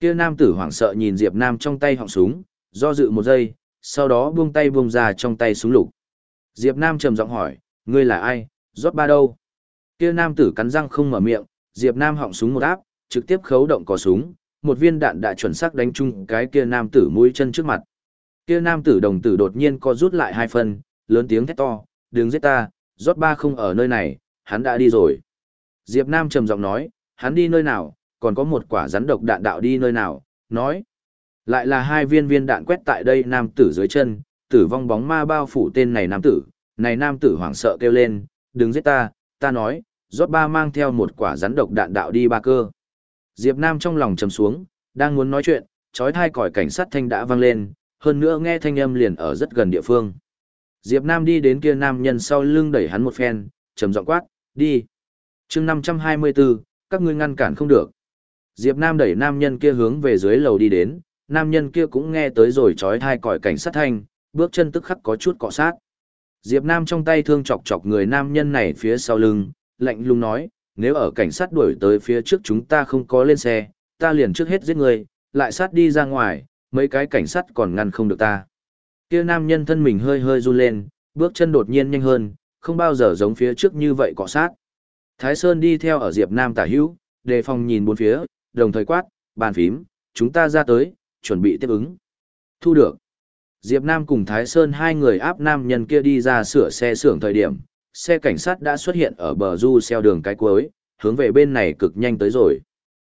S1: Kia nam tử hoảng sợ nhìn Diệp Nam trong tay họng súng, do dự một giây, sau đó buông tay buông ra trong tay súng lục. Diệp Nam trầm giọng hỏi, ngươi là ai, rót ba đâu? Kia nam tử cắn răng không mở miệng, Diệp Nam họng súng một áp, trực tiếp khấu động cò súng, một viên đạn đã chuẩn xác đánh trúng cái kia nam tử mũi chân trước mặt. Kia nam tử đồng tử đột nhiên co rút lại hai phần, lớn tiếng thét to, đừng giết ta, rót ba không ở nơi này, hắn đã đi rồi. Diệp Nam trầm giọng nói, hắn đi nơi nào, còn có một quả rắn độc đạn đạo đi nơi nào, nói. Lại là hai viên viên đạn quét tại đây nam tử dưới chân, tử vong bóng ma bao phủ tên này nam tử, này nam tử hoảng sợ kêu lên, đừng giết ta, ta nói, rót ba mang theo một quả rắn độc đạn đạo đi ba cơ. Diệp Nam trong lòng trầm xuống, đang muốn nói chuyện, chói thai còi cảnh sát thanh đã vang lên, hơn nữa nghe thanh âm liền ở rất gần địa phương. Diệp Nam đi đến kia nam nhân sau lưng đẩy hắn một phen, trầm giọng quát, đi. chương 524, các ngươi ngăn cản không được. Diệp Nam đẩy nam nhân kia hướng về dưới lầu đi đến, nam nhân kia cũng nghe tới rồi chói thai còi cảnh sát thanh, bước chân tức khắc có chút cọ sát. Diệp Nam trong tay thương chọc chọc người nam nhân này phía sau lưng, lạnh lùng nói, nếu ở cảnh sát đuổi tới phía trước chúng ta không có lên xe, ta liền trước hết giết người, lại sát đi ra ngoài, mấy cái cảnh sát còn ngăn không được ta. Kia nam nhân thân mình hơi hơi run lên, bước chân đột nhiên nhanh hơn, không bao giờ giống phía trước như vậy cọ sát. Thái Sơn đi theo ở Diệp Nam tả hữu, đề phòng nhìn bốn phía, đồng thời quát, bàn phím, chúng ta ra tới, chuẩn bị tiếp ứng. Thu được. Diệp Nam cùng Thái Sơn hai người áp nam nhân kia đi ra sửa xe xưởng thời điểm, xe cảnh sát đã xuất hiện ở bờ du xeo đường cái cuối, hướng về bên này cực nhanh tới rồi.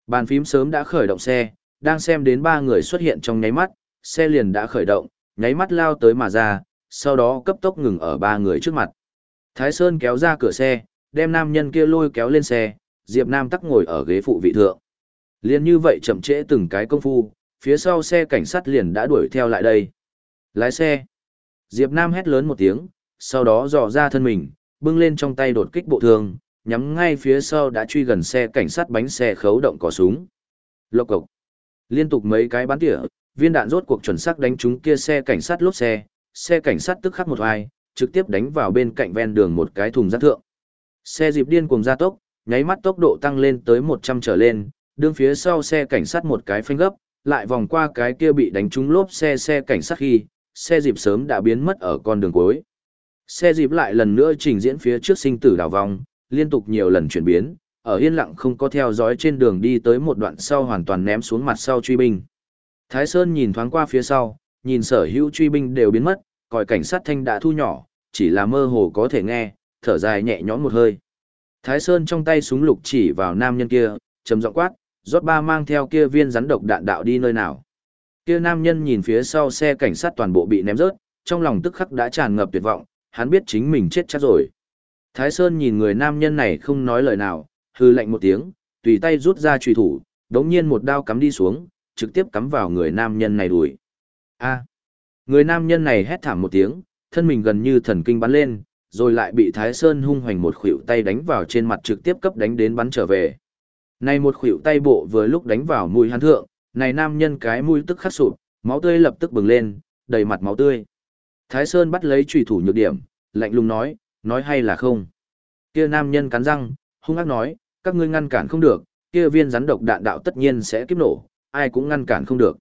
S1: Bàn phím sớm đã khởi động xe, đang xem đến ba người xuất hiện trong nháy mắt, xe liền đã khởi động, nháy mắt lao tới mà ra, sau đó cấp tốc ngừng ở ba người trước mặt. Thái Sơn kéo ra cửa xe, đem nam nhân kia lôi kéo lên xe, Diệp Nam tắc ngồi ở ghế phụ vị thượng. Liên như vậy chậm trễ từng cái công phu, phía sau xe cảnh sát liền đã đuổi theo lại đây. Lái xe. Diệp Nam hét lớn một tiếng, sau đó dò ra thân mình, bưng lên trong tay đột kích bộ thương, nhắm ngay phía sau đã truy gần xe cảnh sát bánh xe khấu động cò súng. Lộc cộc. Liên tục mấy cái bắn tỉa, viên đạn rốt cuộc chuẩn xác đánh trúng kia xe cảnh sát lốp xe, xe cảnh sát tức khắc một ai trực tiếp đánh vào bên cạnh ven đường một cái thùng rác thượng. Xe dịp điên cuồng gia tốc, nháy mắt tốc độ tăng lên tới 100 trở lên, đương phía sau xe cảnh sát một cái phanh gấp, lại vòng qua cái kia bị đánh trúng lốp xe xe cảnh sát khi, xe dịp sớm đã biến mất ở con đường cuối. Xe dịp lại lần nữa trình diễn phía trước sinh tử đảo vòng, liên tục nhiều lần chuyển biến, ở yên lặng không có theo dõi trên đường đi tới một đoạn sau hoàn toàn ném xuống mặt sau truy binh. Thái Sơn nhìn thoáng qua phía sau, nhìn sở hữu truy binh đều biến mất, còi cảnh sát thanh đã thu nhỏ, chỉ là mơ hồ có thể nghe, thở dài nhẹ nhõm một hơi. Thái Sơn trong tay súng lục chỉ vào nam nhân kia, trầm giọng quát, rót ba mang theo kia viên rắn độc đạn đạo đi nơi nào. Kia nam nhân nhìn phía sau xe cảnh sát toàn bộ bị ném rớt, trong lòng tức khắc đã tràn ngập tuyệt vọng, hắn biết chính mình chết chắc rồi. Thái Sơn nhìn người nam nhân này không nói lời nào, hư lạnh một tiếng, tùy tay rút ra truy thủ, đống nhiên một đao cắm đi xuống, trực tiếp cắm vào người nam nhân này đuổi. A. Người nam nhân này hét thảm một tiếng, thân mình gần như thần kinh bắn lên, rồi lại bị Thái Sơn hung hoành một khuỷu tay đánh vào trên mặt trực tiếp cấp đánh đến bắn trở về. Này một khuỷu tay bộ vừa lúc đánh vào mũi hắn thượng, này nam nhân cái mũi tức khắc sụp, máu tươi lập tức bừng lên, đầy mặt máu tươi. Thái Sơn bắt lấy chủy thủ nhược điểm, lạnh lùng nói, nói hay là không. Kia nam nhân cắn răng, hung ác nói, các ngươi ngăn cản không được, kia viên rắn độc đạn đạo tất nhiên sẽ kiếp nổ, ai cũng ngăn cản không được.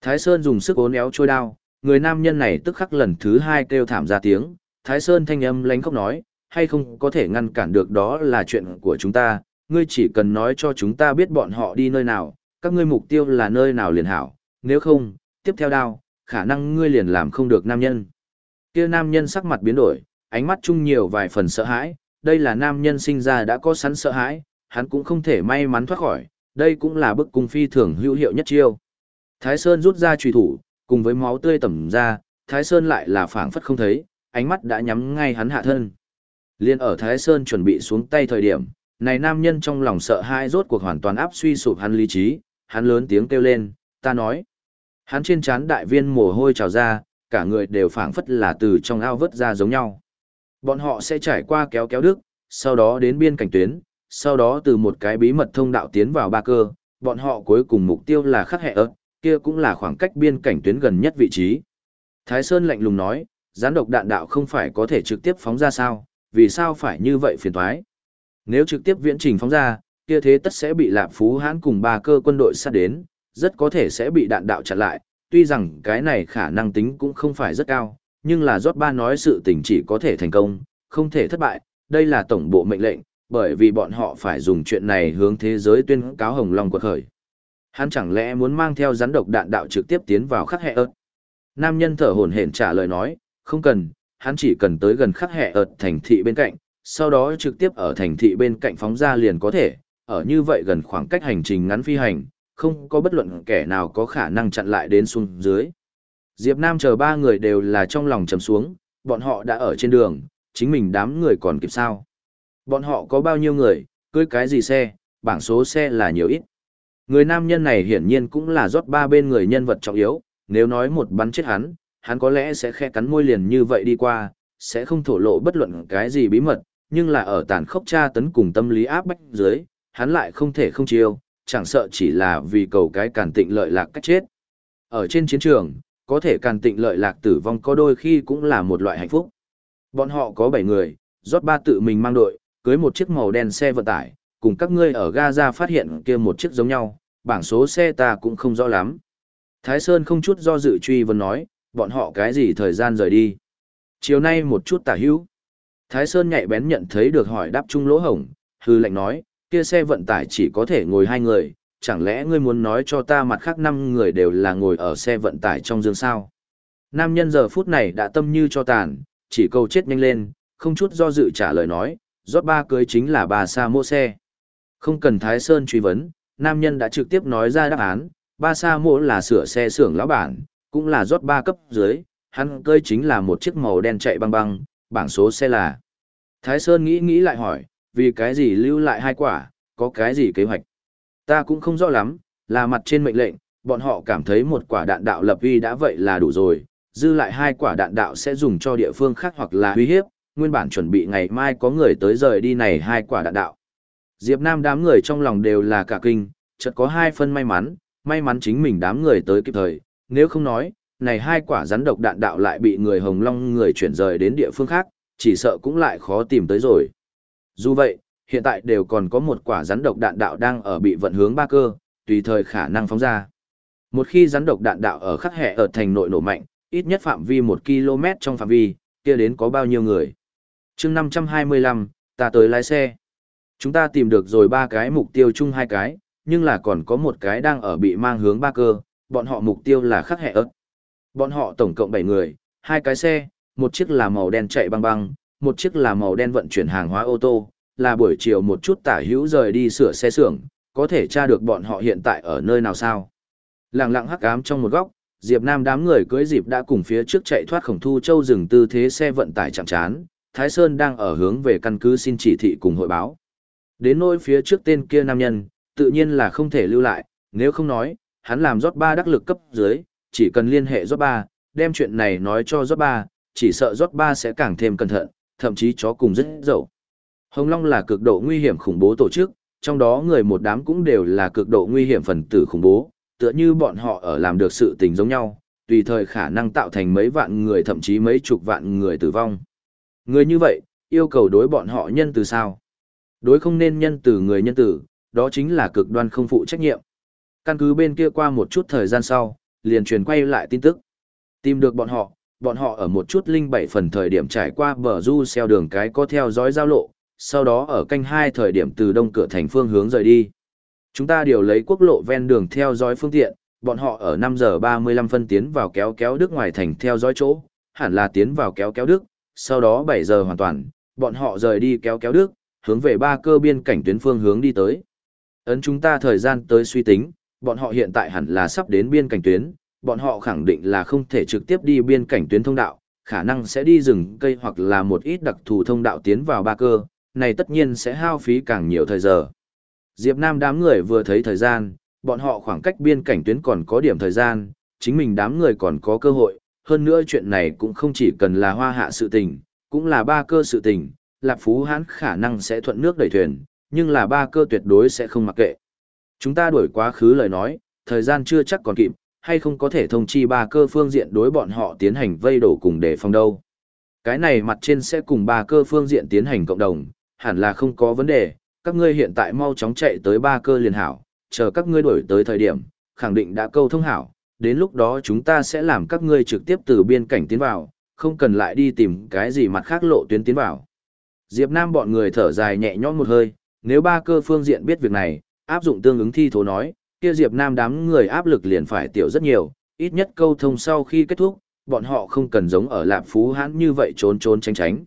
S1: Thái Sơn dùng sức ốn éo trôi đao, người nam nhân này tức khắc lần thứ hai kêu thảm ra tiếng, Thái Sơn thanh âm lánh khóc nói, hay không có thể ngăn cản được đó là chuyện của chúng ta, ngươi chỉ cần nói cho chúng ta biết bọn họ đi nơi nào, các ngươi mục tiêu là nơi nào liền hảo, nếu không, tiếp theo đao, khả năng ngươi liền làm không được nam nhân. Kia nam nhân sắc mặt biến đổi, ánh mắt chung nhiều vài phần sợ hãi, đây là nam nhân sinh ra đã có sẵn sợ hãi, hắn cũng không thể may mắn thoát khỏi, đây cũng là bức cung phi thường hữu hiệu nhất chiêu. Thái Sơn rút ra chùy thủ, cùng với máu tươi tẩm ra, Thái Sơn lại là phảng phất không thấy, ánh mắt đã nhắm ngay hắn hạ thân. Liên ở Thái Sơn chuẩn bị xuống tay thời điểm, này nam nhân trong lòng sợ hãi rốt cuộc hoàn toàn áp suy sụp hắn lý trí, hắn lớn tiếng kêu lên, ta nói. Hắn trên trán đại viên mồ hôi trào ra, cả người đều phảng phất là từ trong ao vớt ra giống nhau. Bọn họ sẽ trải qua kéo kéo đức, sau đó đến biên cảnh tuyến, sau đó từ một cái bí mật thông đạo tiến vào ba cơ, bọn họ cuối cùng mục tiêu là khắc hệ ớt, kia cũng là khoảng cách biên cảnh tuyến gần nhất vị trí. Thái Sơn lạnh lùng nói, gián độc đạn đạo không phải có thể trực tiếp phóng ra sao, vì sao phải như vậy phiền thoái. Nếu trực tiếp viễn trình phóng ra, kia thế tất sẽ bị lạp phú hãn cùng ba cơ quân đội sát đến, rất có thể sẽ bị đạn đạo chặn lại, tuy rằng cái này khả năng tính cũng không phải rất cao, nhưng là Giót ba nói sự tình chỉ có thể thành công, không thể thất bại, đây là tổng bộ mệnh lệnh, bởi vì bọn họ phải dùng chuyện này hướng thế giới tuyên cáo Hồng Long quật khởi. Hắn chẳng lẽ muốn mang theo rắn độc đạn đạo trực tiếp tiến vào khắc hệ ớt? Nam nhân thở hổn hển trả lời nói, không cần, hắn chỉ cần tới gần khắc hệ ớt thành thị bên cạnh, sau đó trực tiếp ở thành thị bên cạnh phóng ra liền có thể, ở như vậy gần khoảng cách hành trình ngắn phi hành, không có bất luận kẻ nào có khả năng chặn lại đến xuống dưới. Diệp Nam chờ ba người đều là trong lòng trầm xuống, bọn họ đã ở trên đường, chính mình đám người còn kịp sao. Bọn họ có bao nhiêu người, cưới cái gì xe, bảng số xe là nhiều ít. Người nam nhân này hiển nhiên cũng là rót ba bên người nhân vật trọng yếu, nếu nói một bắn chết hắn, hắn có lẽ sẽ khe cắn môi liền như vậy đi qua, sẽ không thổ lộ bất luận cái gì bí mật, nhưng là ở tàn khốc tra tấn cùng tâm lý áp bách dưới, hắn lại không thể không chiêu, chẳng sợ chỉ là vì cầu cái càn tịnh lợi lạc cách chết. Ở trên chiến trường, có thể càn tịnh lợi lạc tử vong có đôi khi cũng là một loại hạnh phúc. Bọn họ có 7 người, rót ba tự mình mang đội, cưới một chiếc màu đen xe vận tải, cùng các ngươi ở Gaza phát hiện kia một chiếc giống nhau, bảng số xe ta cũng không rõ lắm. Thái Sơn không chút do dự truy vấn nói, bọn họ cái gì thời gian rời đi. Chiều nay một chút tả hữu. Thái Sơn nhạy bén nhận thấy được hỏi đáp chung lỗ hổng, hư lệnh nói, kia xe vận tải chỉ có thể ngồi hai người, chẳng lẽ ngươi muốn nói cho ta mặt khác năm người đều là ngồi ở xe vận tải trong dương sao? Nam nhân giờ phút này đã tâm như cho tàn, chỉ câu chết nhanh lên, không chút do dự trả lời nói, rót ba cưới chính là bà sa mô xe. Không cần Thái Sơn truy vấn, nam nhân đã trực tiếp nói ra đáp án, ba sa mô là sửa xe xưởng lão bản, cũng là rót ba cấp dưới, hắn cưới chính là một chiếc màu đen chạy băng băng, bảng số xe là. Thái Sơn nghĩ nghĩ lại hỏi, vì cái gì lưu lại hai quả, có cái gì kế hoạch. Ta cũng không rõ lắm, là mặt trên mệnh lệnh, bọn họ cảm thấy một quả đạn đạo lập uy đã vậy là đủ rồi, dư lại hai quả đạn đạo sẽ dùng cho địa phương khác hoặc là uy hiếp, nguyên bản chuẩn bị ngày mai có người tới rời đi này hai quả đạn đạo. Diệp Nam đám người trong lòng đều là cả kinh, chợt có hai phân may mắn, may mắn chính mình đám người tới kịp thời, nếu không nói, này hai quả rắn độc đạn đạo lại bị người Hồng Long người chuyển rời đến địa phương khác, chỉ sợ cũng lại khó tìm tới rồi. Dù vậy, hiện tại đều còn có một quả rắn độc đạn đạo đang ở bị vận hướng ba cơ, tùy thời khả năng phóng ra. Một khi rắn độc đạn đạo ở khắc hệ ở thành nội nổ mạnh, ít nhất phạm vi 1 km trong phạm vi, kia đến có bao nhiêu người chương 525, ta tới lái xe. Chúng ta tìm được rồi ba cái mục tiêu chung hai cái, nhưng là còn có một cái đang ở bị mang hướng ba cơ, bọn họ mục tiêu là khắc hệ ớt. Bọn họ tổng cộng 7 người, hai cái xe, một chiếc là màu đen chạy băng băng, một chiếc là màu đen vận chuyển hàng hóa ô tô, là buổi chiều một chút tả hữu rời đi sửa xe xưởng, có thể tra được bọn họ hiện tại ở nơi nào sao. Lặng lặng hắc ám trong một góc, Diệp Nam đám người cưới dịp đã cùng phía trước chạy thoát khổng thu châu dừng tư thế xe vận tải chạm chán, Thái Sơn đang ở hướng về căn cứ xin chỉ thị cùng hội báo. Đến nỗi phía trước tên kia nam nhân, tự nhiên là không thể lưu lại, nếu không nói, hắn làm rót ba đắc lực cấp dưới, chỉ cần liên hệ rót ba, đem chuyện này nói cho rót ba, chỉ sợ rót ba sẽ càng thêm cẩn thận, thậm chí chó cùng rất dậu. Hồng Long là cực độ nguy hiểm khủng bố tổ chức, trong đó người một đám cũng đều là cực độ nguy hiểm phần tử khủng bố, tựa như bọn họ ở làm được sự tình giống nhau, tùy thời khả năng tạo thành mấy vạn người thậm chí mấy chục vạn người tử vong. Người như vậy, yêu cầu đối bọn họ nhân từ sao? Đối không nên nhân từ người nhân tử, đó chính là cực đoan không phụ trách nhiệm. Căn cứ bên kia qua một chút thời gian sau, liền truyền quay lại tin tức. Tìm được bọn họ, bọn họ ở một chút linh bảy phần thời điểm trải qua bờ du xeo đường cái có theo dõi giao lộ, sau đó ở canh hai thời điểm từ đông cửa thành phương hướng rời đi. Chúng ta điều lấy quốc lộ ven đường theo dõi phương tiện, bọn họ ở 5 giờ 35 phân tiến vào kéo kéo đức ngoài thành theo dõi chỗ, hẳn là tiến vào kéo kéo đức, sau đó 7 giờ hoàn toàn, bọn họ rời đi kéo kéo đức, hướng về ba cơ biên cảnh tuyến phương hướng đi tới. Ấn chúng ta thời gian tới suy tính, bọn họ hiện tại hẳn là sắp đến biên cảnh tuyến, bọn họ khẳng định là không thể trực tiếp đi biên cảnh tuyến thông đạo, khả năng sẽ đi rừng cây hoặc là một ít đặc thù thông đạo tiến vào ba cơ, này tất nhiên sẽ hao phí càng nhiều thời giờ. Diệp Nam đám người vừa thấy thời gian, bọn họ khoảng cách biên cảnh tuyến còn có điểm thời gian, chính mình đám người còn có cơ hội, hơn nữa chuyện này cũng không chỉ cần là hoa hạ sự tình, cũng là ba cơ sự tình, Lạp Phú Hán khả năng sẽ thuận nước đẩy thuyền, nhưng là ba cơ tuyệt đối sẽ không mặc kệ. Chúng ta đuổi quá khứ lời nói, thời gian chưa chắc còn kịp, hay không có thể thông chi ba cơ phương diện đối bọn họ tiến hành vây đổ cùng để phòng đâu. Cái này mặt trên sẽ cùng ba cơ phương diện tiến hành cộng đồng, hẳn là không có vấn đề, các ngươi hiện tại mau chóng chạy tới ba cơ liền hảo, chờ các ngươi đuổi tới thời điểm, khẳng định đã câu thông hảo, đến lúc đó chúng ta sẽ làm các ngươi trực tiếp từ biên cảnh tiến vào, không cần lại đi tìm cái gì mặt khác lộ tuyến tiến vào. Diệp Nam bọn người thở dài nhẹ nhõm một hơi, nếu ba cơ phương diện biết việc này, áp dụng tương ứng thi thố nói, kia Diệp Nam đám người áp lực liền phải tiểu rất nhiều, ít nhất câu thông sau khi kết thúc, bọn họ không cần giống ở Lạp Phú Hãn như vậy trốn trốn tránh tránh.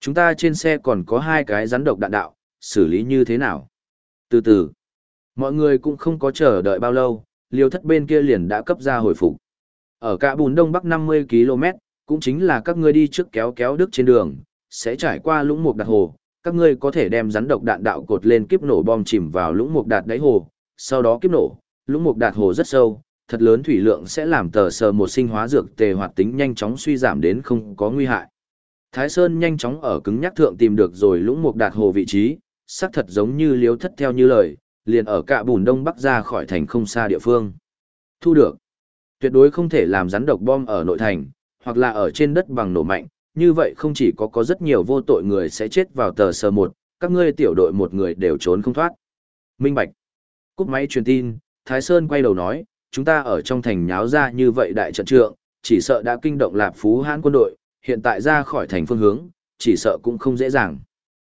S1: Chúng ta trên xe còn có hai cái rắn độc đạn đạo, xử lý như thế nào? Từ từ, mọi người cũng không có chờ đợi bao lâu, liều thất bên kia liền đã cấp ra hồi phục. Ở cả bùn đông bắc 50 km, cũng chính là các ngươi đi trước kéo kéo đức trên đường, sẽ trải qua lũng mục đặt hồ, các ngươi có thể đem rắn độc đạn đạo cột lên kiếp nổ bom chìm vào lũng mục đạt đáy hồ, sau đó kiếp nổ, lũng mục đạt hồ rất sâu, thật lớn thủy lượng sẽ làm tờ sờ một sinh hóa dược tề hoạt tính nhanh chóng suy giảm đến không có nguy hại. Thái Sơn nhanh chóng ở cứng nhắc thượng tìm được rồi lũng mục đạt hồ vị trí, xác thật giống như liếu thất theo như lời, liền ở cạ bùn đông bắc ra khỏi thành không xa địa phương. Thu được. Tuyệt đối không thể làm rắn độc bom ở nội thành, hoặc là ở trên đất bằng nổ mạnh, như vậy không chỉ có có rất nhiều vô tội người sẽ chết vào tờ sờ một, các ngươi tiểu đội một người đều trốn không thoát. Minh Bạch. Cúp máy truyền tin, Thái Sơn quay đầu nói, chúng ta ở trong thành nháo ra như vậy đại trận trượng, chỉ sợ đã kinh động lạp phú hãn quân đội, hiện tại ra khỏi thành phương hướng, chỉ sợ cũng không dễ dàng.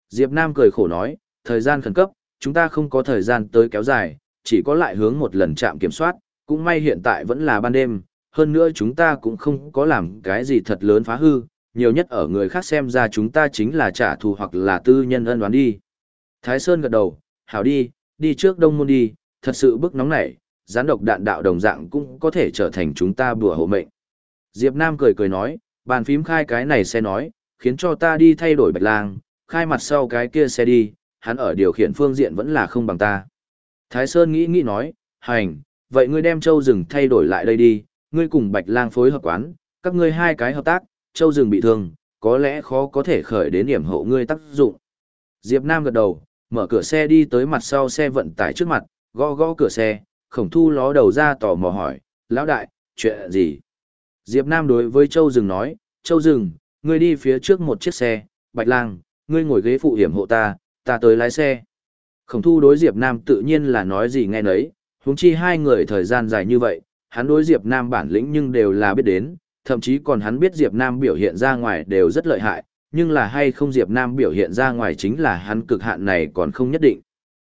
S1: Diệp Nam cười khổ nói, thời gian khẩn cấp, chúng ta không có thời gian tới kéo dài, chỉ có lại hướng một lần chạm kiểm soát, cũng may hiện tại vẫn là ban đêm, hơn nữa chúng ta cũng không có làm cái gì thật lớn phá hư, nhiều nhất ở người khác xem ra chúng ta chính là trả thù hoặc là tư nhân ân đoán đi. Thái Sơn gật đầu, hảo đi, đi trước đông môn đi, thật sự bức nóng nảy, gián độc đạn đạo đồng dạng cũng có thể trở thành chúng ta bùa hộ mệnh. Diệp Nam cười cười nói, bàn phím khai cái này xe nói, khiến cho ta đi thay đổi bạch lang, khai mặt sau cái kia xe đi, hắn ở điều khiển phương diện vẫn là không bằng ta. Thái Sơn nghĩ nghĩ nói, hành, vậy ngươi đem châu rừng thay đổi lại đây đi, ngươi cùng bạch lang phối hợp quán, các ngươi hai cái hợp tác, châu rừng bị thương, có lẽ khó có thể khởi đến điểm hộ ngươi tác dụng. Diệp Nam gật đầu, mở cửa xe đi tới mặt sau xe vận tải trước mặt, gõ gõ cửa xe, khổng thu ló đầu ra tò mò hỏi, lão đại, chuyện gì? Diệp Nam đối với Châu Rừng nói, Châu Rừng, ngươi đi phía trước một chiếc xe, Bạch Lang, ngươi ngồi ghế phụ hiểm hộ ta, ta tới lái xe. Khổng thu đối Diệp Nam tự nhiên là nói gì nghe nấy, huống chi hai người thời gian dài như vậy, hắn đối Diệp Nam bản lĩnh nhưng đều là biết đến, thậm chí còn hắn biết Diệp Nam biểu hiện ra ngoài đều rất lợi hại, nhưng là hay không Diệp Nam biểu hiện ra ngoài chính là hắn cực hạn này còn không nhất định.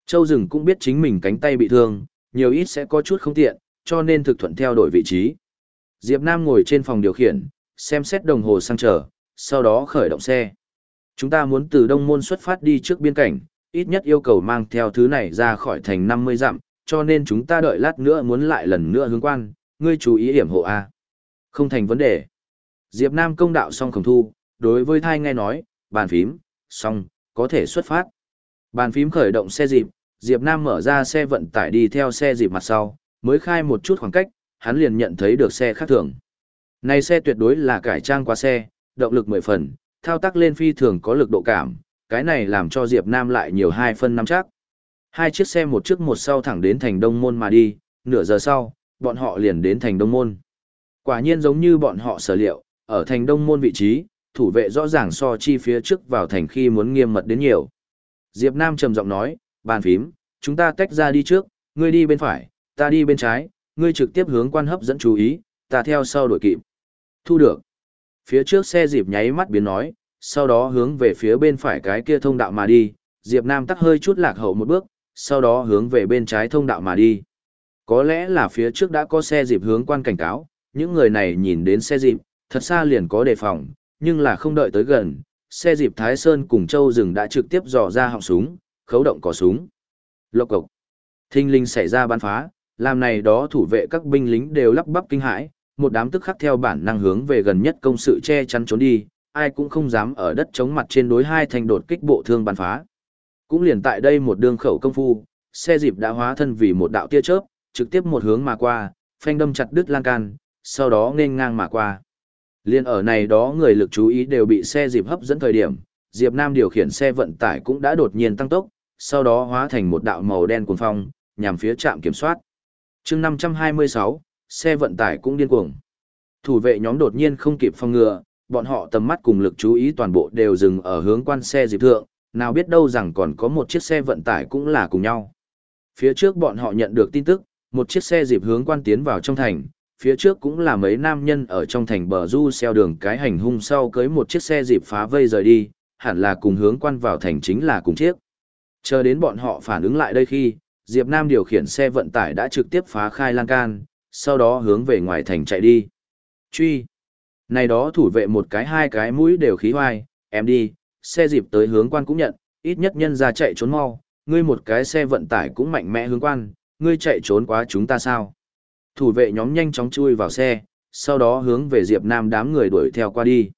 S1: Châu Dừng cũng biết chính mình cánh tay bị thương, nhiều ít sẽ có chút không tiện, cho nên thực thuận theo đổi vị trí. Diệp Nam ngồi trên phòng điều khiển, xem xét đồng hồ sang chờ, sau đó khởi động xe. Chúng ta muốn từ Đông Môn xuất phát đi trước biên cảnh, ít nhất yêu cầu mang theo thứ này ra khỏi thành 50 dặm, cho nên chúng ta đợi lát nữa muốn lại lần nữa hướng quan, ngươi chú ý hiểm hộ A. Không thành vấn đề. Diệp Nam công đạo xong khổng thu, đối với thai nghe nói, bàn phím, xong, có thể xuất phát. Bàn phím khởi động xe dịp, Diệp Nam mở ra xe vận tải đi theo xe dịp mặt sau, mới khai một chút khoảng cách, hắn liền nhận thấy được xe khác thường. Này xe tuyệt đối là cải trang qua xe, động lực mười phần, thao tác lên phi thường có lực độ cảm, cái này làm cho Diệp Nam lại nhiều hai phân năm chắc. Hai chiếc xe một trước một sau thẳng đến thành Đông Môn mà đi, nửa giờ sau, bọn họ liền đến thành Đông Môn. Quả nhiên giống như bọn họ sở liệu, ở thành Đông Môn vị trí, thủ vệ rõ ràng so chi phía trước vào thành khi muốn nghiêm mật đến nhiều. Diệp Nam trầm giọng nói, bàn phím, chúng ta tách ra đi trước, ngươi đi bên phải, ta đi bên trái, ngươi trực tiếp hướng quan hấp dẫn chú ý, ta theo sau đuổi kịp. Thu được. Phía trước xe dịp nháy mắt biến nói, sau đó hướng về phía bên phải cái kia thông đạo mà đi, Diệp Nam tắc hơi chút lạc hậu một bước, sau đó hướng về bên trái thông đạo mà đi. Có lẽ là phía trước đã có xe dịp hướng quan cảnh cáo, những người này nhìn đến xe dịp, thật xa liền có đề phòng, nhưng là không đợi tới gần, xe dịp Thái Sơn cùng Châu rừng đã trực tiếp dò ra họng súng, khấu động cò súng. Lộc cộc. Thinh linh xảy ra bắn phá, làm này đó thủ vệ các binh lính đều lắp bắp kinh hãi, một đám tức khắc theo bản năng hướng về gần nhất công sự che chắn trốn đi, ai cũng không dám ở đất chống mặt trên đối hai thành đột kích bộ thương bắn phá. Cũng liền tại đây một đường khẩu công phu, xe dịp đã hóa thân vì một đạo tia chớp, trực tiếp một hướng mà qua, phanh đâm chặt đứt lan can, sau đó nên ngang mà qua. Liên ở này đó người lực chú ý đều bị xe dịp hấp dẫn thời điểm, Diệp Nam điều khiển xe vận tải cũng đã đột nhiên tăng tốc, sau đó hóa thành một đạo màu đen cuồng phong, nhằm phía trạm kiểm soát. Chương 526, xe vận tải cũng điên cuồng. Thủ vệ nhóm đột nhiên không kịp phòng ngừa, bọn họ tầm mắt cùng lực chú ý toàn bộ đều dừng ở hướng quan xe dịp thượng, nào biết đâu rằng còn có một chiếc xe vận tải cũng là cùng nhau. Phía trước bọn họ nhận được tin tức, một chiếc xe dịp hướng quan tiến vào trong thành, phía trước cũng là mấy nam nhân ở trong thành bờ du xeo đường cái hành hung sau cưới một chiếc xe dịp phá vây rời đi, hẳn là cùng hướng quan vào thành chính là cùng chiếc. Chờ đến bọn họ phản ứng lại đây khi, Diệp Nam điều khiển xe vận tải đã trực tiếp phá khai lan can, sau đó hướng về ngoài thành chạy đi. Truy! Này đó thủ vệ một cái hai cái mũi đều khí hoai, em đi, xe dịp tới hướng quan cũng nhận, ít nhất nhân ra chạy trốn mau, ngươi một cái xe vận tải cũng mạnh mẽ hướng quan, ngươi chạy trốn quá chúng ta sao? Thủ vệ nhóm nhanh chóng chui vào xe, sau đó hướng về Diệp Nam đám người đuổi theo qua đi.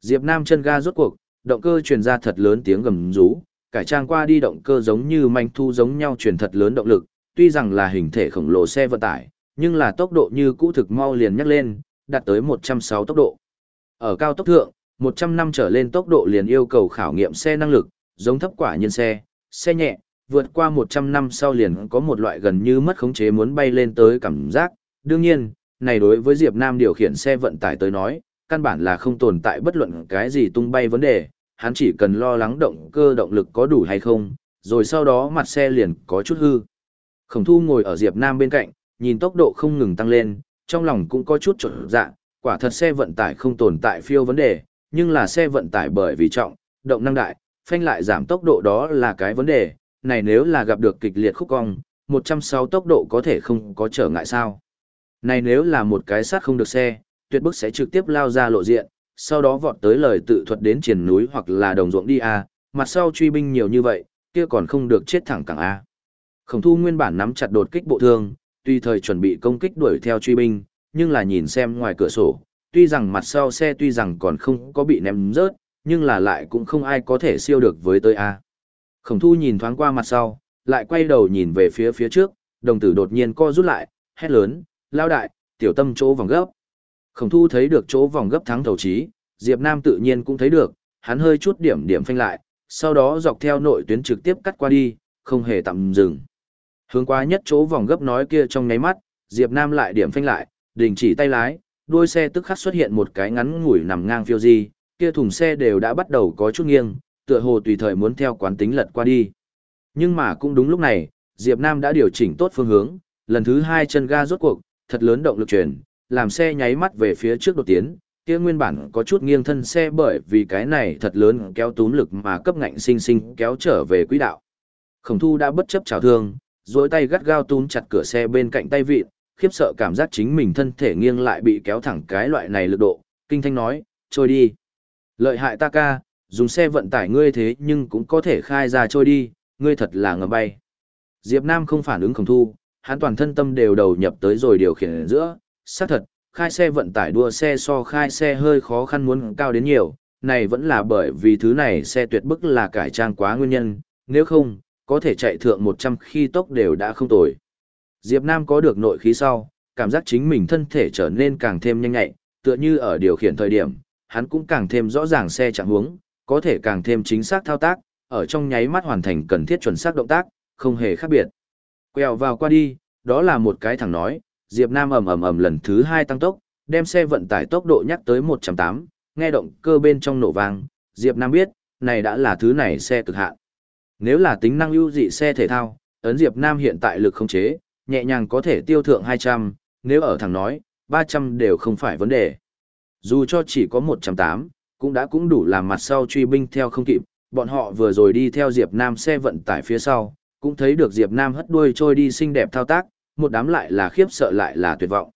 S1: Diệp Nam chân ga rốt cuộc, động cơ truyền ra thật lớn tiếng gầm rú, cải trang qua đi động cơ giống như manh thu giống nhau truyền thật lớn động lực, tuy rằng là hình thể khổng lồ xe vận tải, nhưng là tốc độ như cũ thực mau liền nhắc lên, đạt tới 106 tốc độ. Ở cao tốc thượng, 100 năm trở lên tốc độ liền yêu cầu khảo nghiệm xe năng lực, giống thấp quả nhân xe, xe nhẹ, vượt qua 100 năm sau liền có một loại gần như mất khống chế muốn bay lên tới cảm giác. Đương nhiên, này đối với Diệp Nam điều khiển xe vận tải tới nói, căn bản là không tồn tại bất luận cái gì tung bay vấn đề, hắn chỉ cần lo lắng động cơ động lực có đủ hay không, rồi sau đó mặt xe liền có chút hư. Khổng thu ngồi ở Diệp Nam bên cạnh, nhìn tốc độ không ngừng tăng lên, trong lòng cũng có chút chột dạ, quả thật xe vận tải không tồn tại phiêu vấn đề, nhưng là xe vận tải bởi vì trọng, động năng đại, phanh lại giảm tốc độ đó là cái vấn đề, này nếu là gặp được kịch liệt khúc cong, 160 tốc độ có thể không có trở ngại sao. Này nếu là một cái sát không được xe, tuyệt bức sẽ trực tiếp lao ra lộ diện, sau đó vọt tới lời tự thuật đến triển núi hoặc là đồng ruộng đi a, mặt sau truy binh nhiều như vậy, kia còn không được chết thẳng cẳng a. Khổng Thu nguyên bản nắm chặt đột kích bộ thương, tuy thời chuẩn bị công kích đuổi theo truy binh, nhưng là nhìn xem ngoài cửa sổ, tuy rằng mặt sau xe tuy rằng còn không có bị ném rớt, nhưng là lại cũng không ai có thể siêu được với tới A. Khổng thu nhìn thoáng qua mặt sau, lại quay đầu nhìn về phía phía trước, đồng tử đột nhiên co rút lại, hét lớn, lao đại, tiểu tâm chỗ vòng gấp. Khổng thu thấy được chỗ vòng gấp thắng thầu trí, Diệp Nam tự nhiên cũng thấy được, hắn hơi chút điểm điểm phanh lại, sau đó dọc theo nội tuyến trực tiếp cắt qua đi, không hề tạm dừng. Hướng qua nhất chỗ vòng gấp nói kia trong nháy mắt, Diệp Nam lại điểm phanh lại, đình chỉ tay lái, đuôi xe tức khắc xuất hiện một cái ngắn ngủi nằm ngang phiêu di, kia thùng xe đều đã bắt đầu có chút nghiêng, tựa hồ tùy thời muốn theo quán tính lật qua đi. Nhưng mà cũng đúng lúc này, Diệp Nam đã điều chỉnh tốt phương hướng, lần thứ hai chân ga rốt cuộc, thật lớn động lực truyền, làm xe nháy mắt về phía trước đột tiến, kia nguyên bản có chút nghiêng thân xe bởi vì cái này thật lớn kéo túm lực mà cấp ngạnh sinh sinh kéo trở về quỹ đạo. Khổng thu đã bất chấp chào thương, dối tay gắt gao túm chặt cửa xe bên cạnh tay vịt, khiếp sợ cảm giác chính mình thân thể nghiêng lại bị kéo thẳng cái loại này lực độ, kinh thanh nói, trôi đi. Lợi hại ta ca, dùng xe vận tải ngươi thế nhưng cũng có thể khai ra trôi đi, ngươi thật là ngầm bay. Diệp Nam không phản ứng khổng thu, hắn toàn thân tâm đều đầu nhập tới rồi điều khiển giữa, xác thật, khai xe vận tải đua xe so khai xe hơi khó khăn muốn cao đến nhiều, này vẫn là bởi vì thứ này xe tuyệt bức là cải trang quá nguyên nhân, nếu không, có thể chạy thượng 100 khi tốc đều đã không tồi. Diệp Nam có được nội khí sau, cảm giác chính mình thân thể trở nên càng thêm nhanh nhạy, tựa như ở điều khiển thời điểm, hắn cũng càng thêm rõ ràng xe trạng hướng, có thể càng thêm chính xác thao tác, ở trong nháy mắt hoàn thành cần thiết chuẩn xác động tác, không hề khác biệt. Quẹo vào qua đi, đó là một cái thằng nói, Diệp Nam ầm ầm ầm lần thứ hai tăng tốc, đem xe vận tải tốc độ nhắc tới 108, nghe động cơ bên trong nổ vang, Diệp Nam biết, này đã là thứ này xe cực hạn. Nếu là tính năng ưu dị xe thể thao, ấn Diệp Nam hiện tại lực không chế, nhẹ nhàng có thể tiêu thượng 200, nếu ở thằng nói, 300 đều không phải vấn đề. Dù cho chỉ có 108, cũng đã cũng đủ làm mặt sau truy binh theo không kịp, bọn họ vừa rồi đi theo Diệp Nam xe vận tải phía sau, cũng thấy được Diệp Nam hất đuôi trôi đi xinh đẹp thao tác, một đám lại là khiếp sợ lại là tuyệt vọng.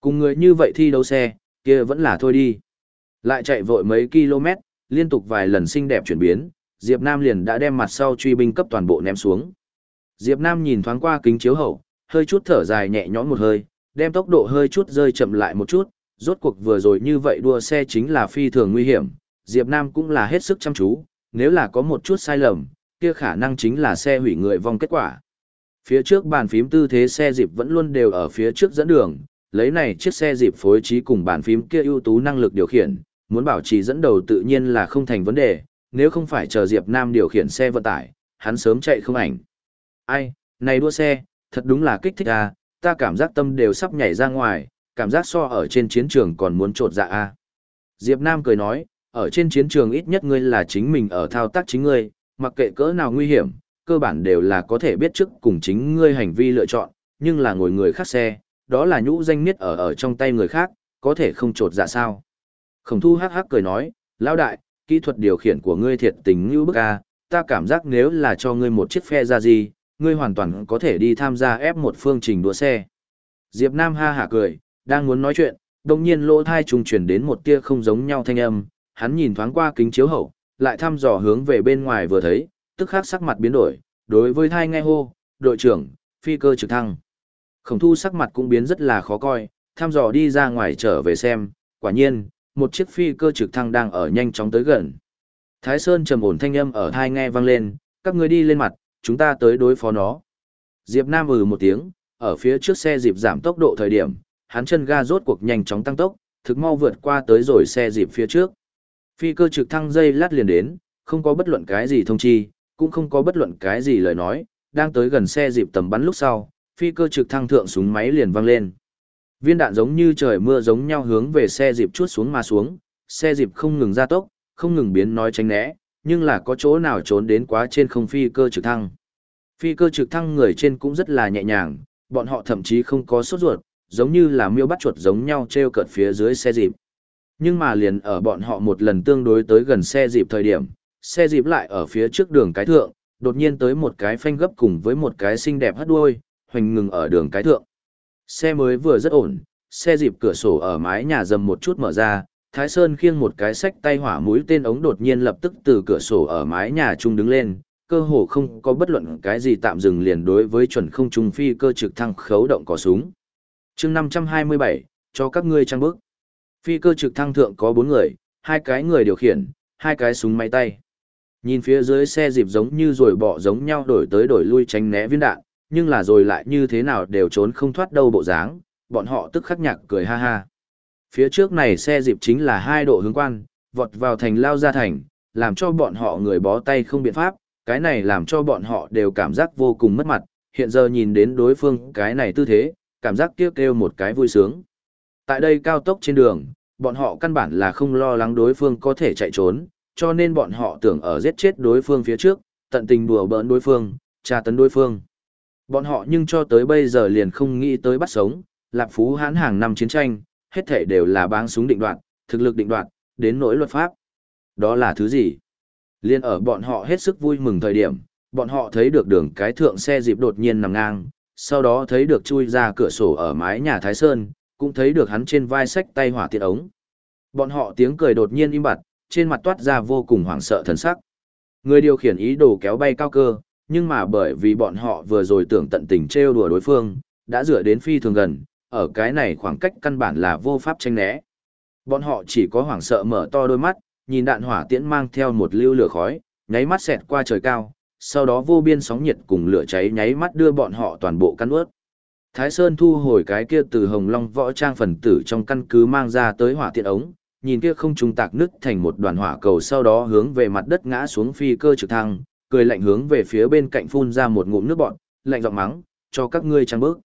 S1: Cùng người như vậy thi đấu xe, kia vẫn là thôi đi. Lại chạy vội mấy km, liên tục vài lần xinh đẹp chuyển biến, Diệp Nam liền đã đem mặt sau truy binh cấp toàn bộ ném xuống. Diệp Nam nhìn thoáng qua kính chiếu hậu, hơi chút thở dài nhẹ nhõm một hơi, đem tốc độ hơi chút rơi chậm lại một chút, rốt cuộc vừa rồi như vậy đua xe chính là phi thường nguy hiểm, Diệp Nam cũng là hết sức chăm chú, nếu là có một chút sai lầm, kia khả năng chính là xe hủy người vong kết quả. Phía trước bàn phím tư thế xe dịp vẫn luôn đều ở phía trước dẫn đường, lấy này chiếc xe dịp phối trí cùng bàn phím kia ưu tú năng lực điều khiển, muốn bảo trì dẫn đầu tự nhiên là không thành vấn đề, nếu không phải chờ Diệp Nam điều khiển xe vận tải, hắn sớm chạy không ảnh. Ai, này đua xe, thật đúng là kích thích à, ta cảm giác tâm đều sắp nhảy ra ngoài, cảm giác so ở trên chiến trường còn muốn trột dạ à. Diệp Nam cười nói, ở trên chiến trường ít nhất ngươi là chính mình ở thao tác chính ngươi, mặc kệ cỡ nào nguy hiểm, cơ bản đều là có thể biết trước cùng chính ngươi hành vi lựa chọn, nhưng là ngồi người khác xe, đó là nhũ danh niết ở ở trong tay người khác, có thể không trột dạ sao. Khổng thu hắc hắc cười nói, lão đại, kỹ thuật điều khiển của ngươi thiệt tình như bức a, ta cảm giác nếu là cho ngươi một chiếc phe ra gì, ngươi hoàn toàn có thể đi tham gia ép một phương trình đua xe. Diệp Nam ha hả cười, đang muốn nói chuyện, đồng nhiên lỗ thai trùng chuyển đến một tia không giống nhau thanh âm, hắn nhìn thoáng qua kính chiếu hậu, lại thăm dò hướng về bên ngoài vừa thấy, tức khắc sắc mặt biến đổi, đối với thai nghe hô, đội trưởng, phi cơ trực thăng. Khổng thu sắc mặt cũng biến rất là khó coi, thăm dò đi ra ngoài trở về xem, quả nhiên, một chiếc phi cơ trực thăng đang ở nhanh chóng tới gần. Thái Sơn trầm ổn thanh âm ở thai nghe vang lên, các người đi lên mặt, chúng ta tới đối phó nó. Diệp Nam ừ một tiếng, ở phía trước xe dịp giảm tốc độ thời điểm, hắn chân ga rốt cuộc nhanh chóng tăng tốc, thực mau vượt qua tới rồi xe dịp phía trước. Phi cơ trực thăng dây lát liền đến, không có bất luận cái gì thông chi, cũng không có bất luận cái gì lời nói, đang tới gần xe dịp tầm bắn lúc sau, phi cơ trực thăng thượng súng máy liền vang lên. Viên đạn giống như trời mưa giống nhau hướng về xe dịp chuốt xuống mà xuống, xe dịp không ngừng gia tốc, không ngừng biến nói tránh né, nhưng là có chỗ nào trốn đến quá trên không phi cơ trực thăng. Phi cơ trực thăng người trên cũng rất là nhẹ nhàng, bọn họ thậm chí không có sốt ruột, giống như là miêu bắt chuột giống nhau treo cợt phía dưới xe dịp. Nhưng mà liền ở bọn họ một lần tương đối tới gần xe dịp thời điểm, xe dịp lại ở phía trước đường cái thượng, đột nhiên tới một cái phanh gấp cùng với một cái xinh đẹp hất đuôi, hoành ngừng ở đường cái thượng. Xe mới vừa rất ổn, xe dịp cửa sổ ở mái nhà dầm một chút mở ra, Thái Sơn khiêng một cái sách tay hỏa mũi tên ống đột nhiên lập tức từ cửa sổ ở mái nhà trung đứng lên, cơ hồ không có bất luận cái gì tạm dừng liền đối với chuẩn không trung phi cơ trực thăng khấu động cò súng. chương 527, cho các ngươi trang bước. Phi cơ trực thăng thượng có bốn người, hai cái người điều khiển, hai cái súng máy tay. Nhìn phía dưới xe dịp giống như rồi bỏ giống nhau đổi tới đổi lui tránh né viên đạn, nhưng là rồi lại như thế nào đều trốn không thoát đâu bộ dáng, bọn họ tức khắc nhạc cười ha ha. Phía trước này xe dịp chính là hai độ hướng quan, vọt vào thành lao ra thành, làm cho bọn họ người bó tay không biện pháp, cái này làm cho bọn họ đều cảm giác vô cùng mất mặt, hiện giờ nhìn đến đối phương cái này tư thế, cảm giác kêu kêu một cái vui sướng. Tại đây cao tốc trên đường, bọn họ căn bản là không lo lắng đối phương có thể chạy trốn, cho nên bọn họ tưởng ở giết chết đối phương phía trước, tận tình đùa bỡn đối phương, tra tấn đối phương. Bọn họ nhưng cho tới bây giờ liền không nghĩ tới bắt sống, lạp phú hãn hàng năm chiến tranh, hết thể đều là báng súng định đoạt, thực lực định đoạt, đến nỗi luật pháp. Đó là thứ gì? Liên ở bọn họ hết sức vui mừng thời điểm, bọn họ thấy được đường cái thượng xe dịp đột nhiên nằm ngang, sau đó thấy được chui ra cửa sổ ở mái nhà Thái Sơn, cũng thấy được hắn trên vai sách tay hỏa tiện ống. Bọn họ tiếng cười đột nhiên im bặt, trên mặt toát ra vô cùng hoảng sợ thần sắc. Người điều khiển ý đồ kéo bay cao cơ, nhưng mà bởi vì bọn họ vừa rồi tưởng tận tình trêu đùa đối phương, đã dựa đến phi thường gần, ở cái này khoảng cách căn bản là vô pháp tranh né. Bọn họ chỉ có hoảng sợ mở to đôi mắt, nhìn đạn hỏa tiễn mang theo một lưu lửa khói, nháy mắt xẹt qua trời cao, sau đó vô biên sóng nhiệt cùng lửa cháy nháy mắt đưa bọn họ toàn bộ căn ướt. Thái Sơn thu hồi cái kia từ Hồng Long võ trang phần tử trong căn cứ mang ra tới hỏa tiện ống, nhìn kia không trùng tạc nứt thành một đoàn hỏa cầu sau đó hướng về mặt đất ngã xuống phi cơ trực thăng, cười lạnh hướng về phía bên cạnh phun ra một ngụm nước bọt, lạnh giọng mắng, cho các ngươi trăng bước.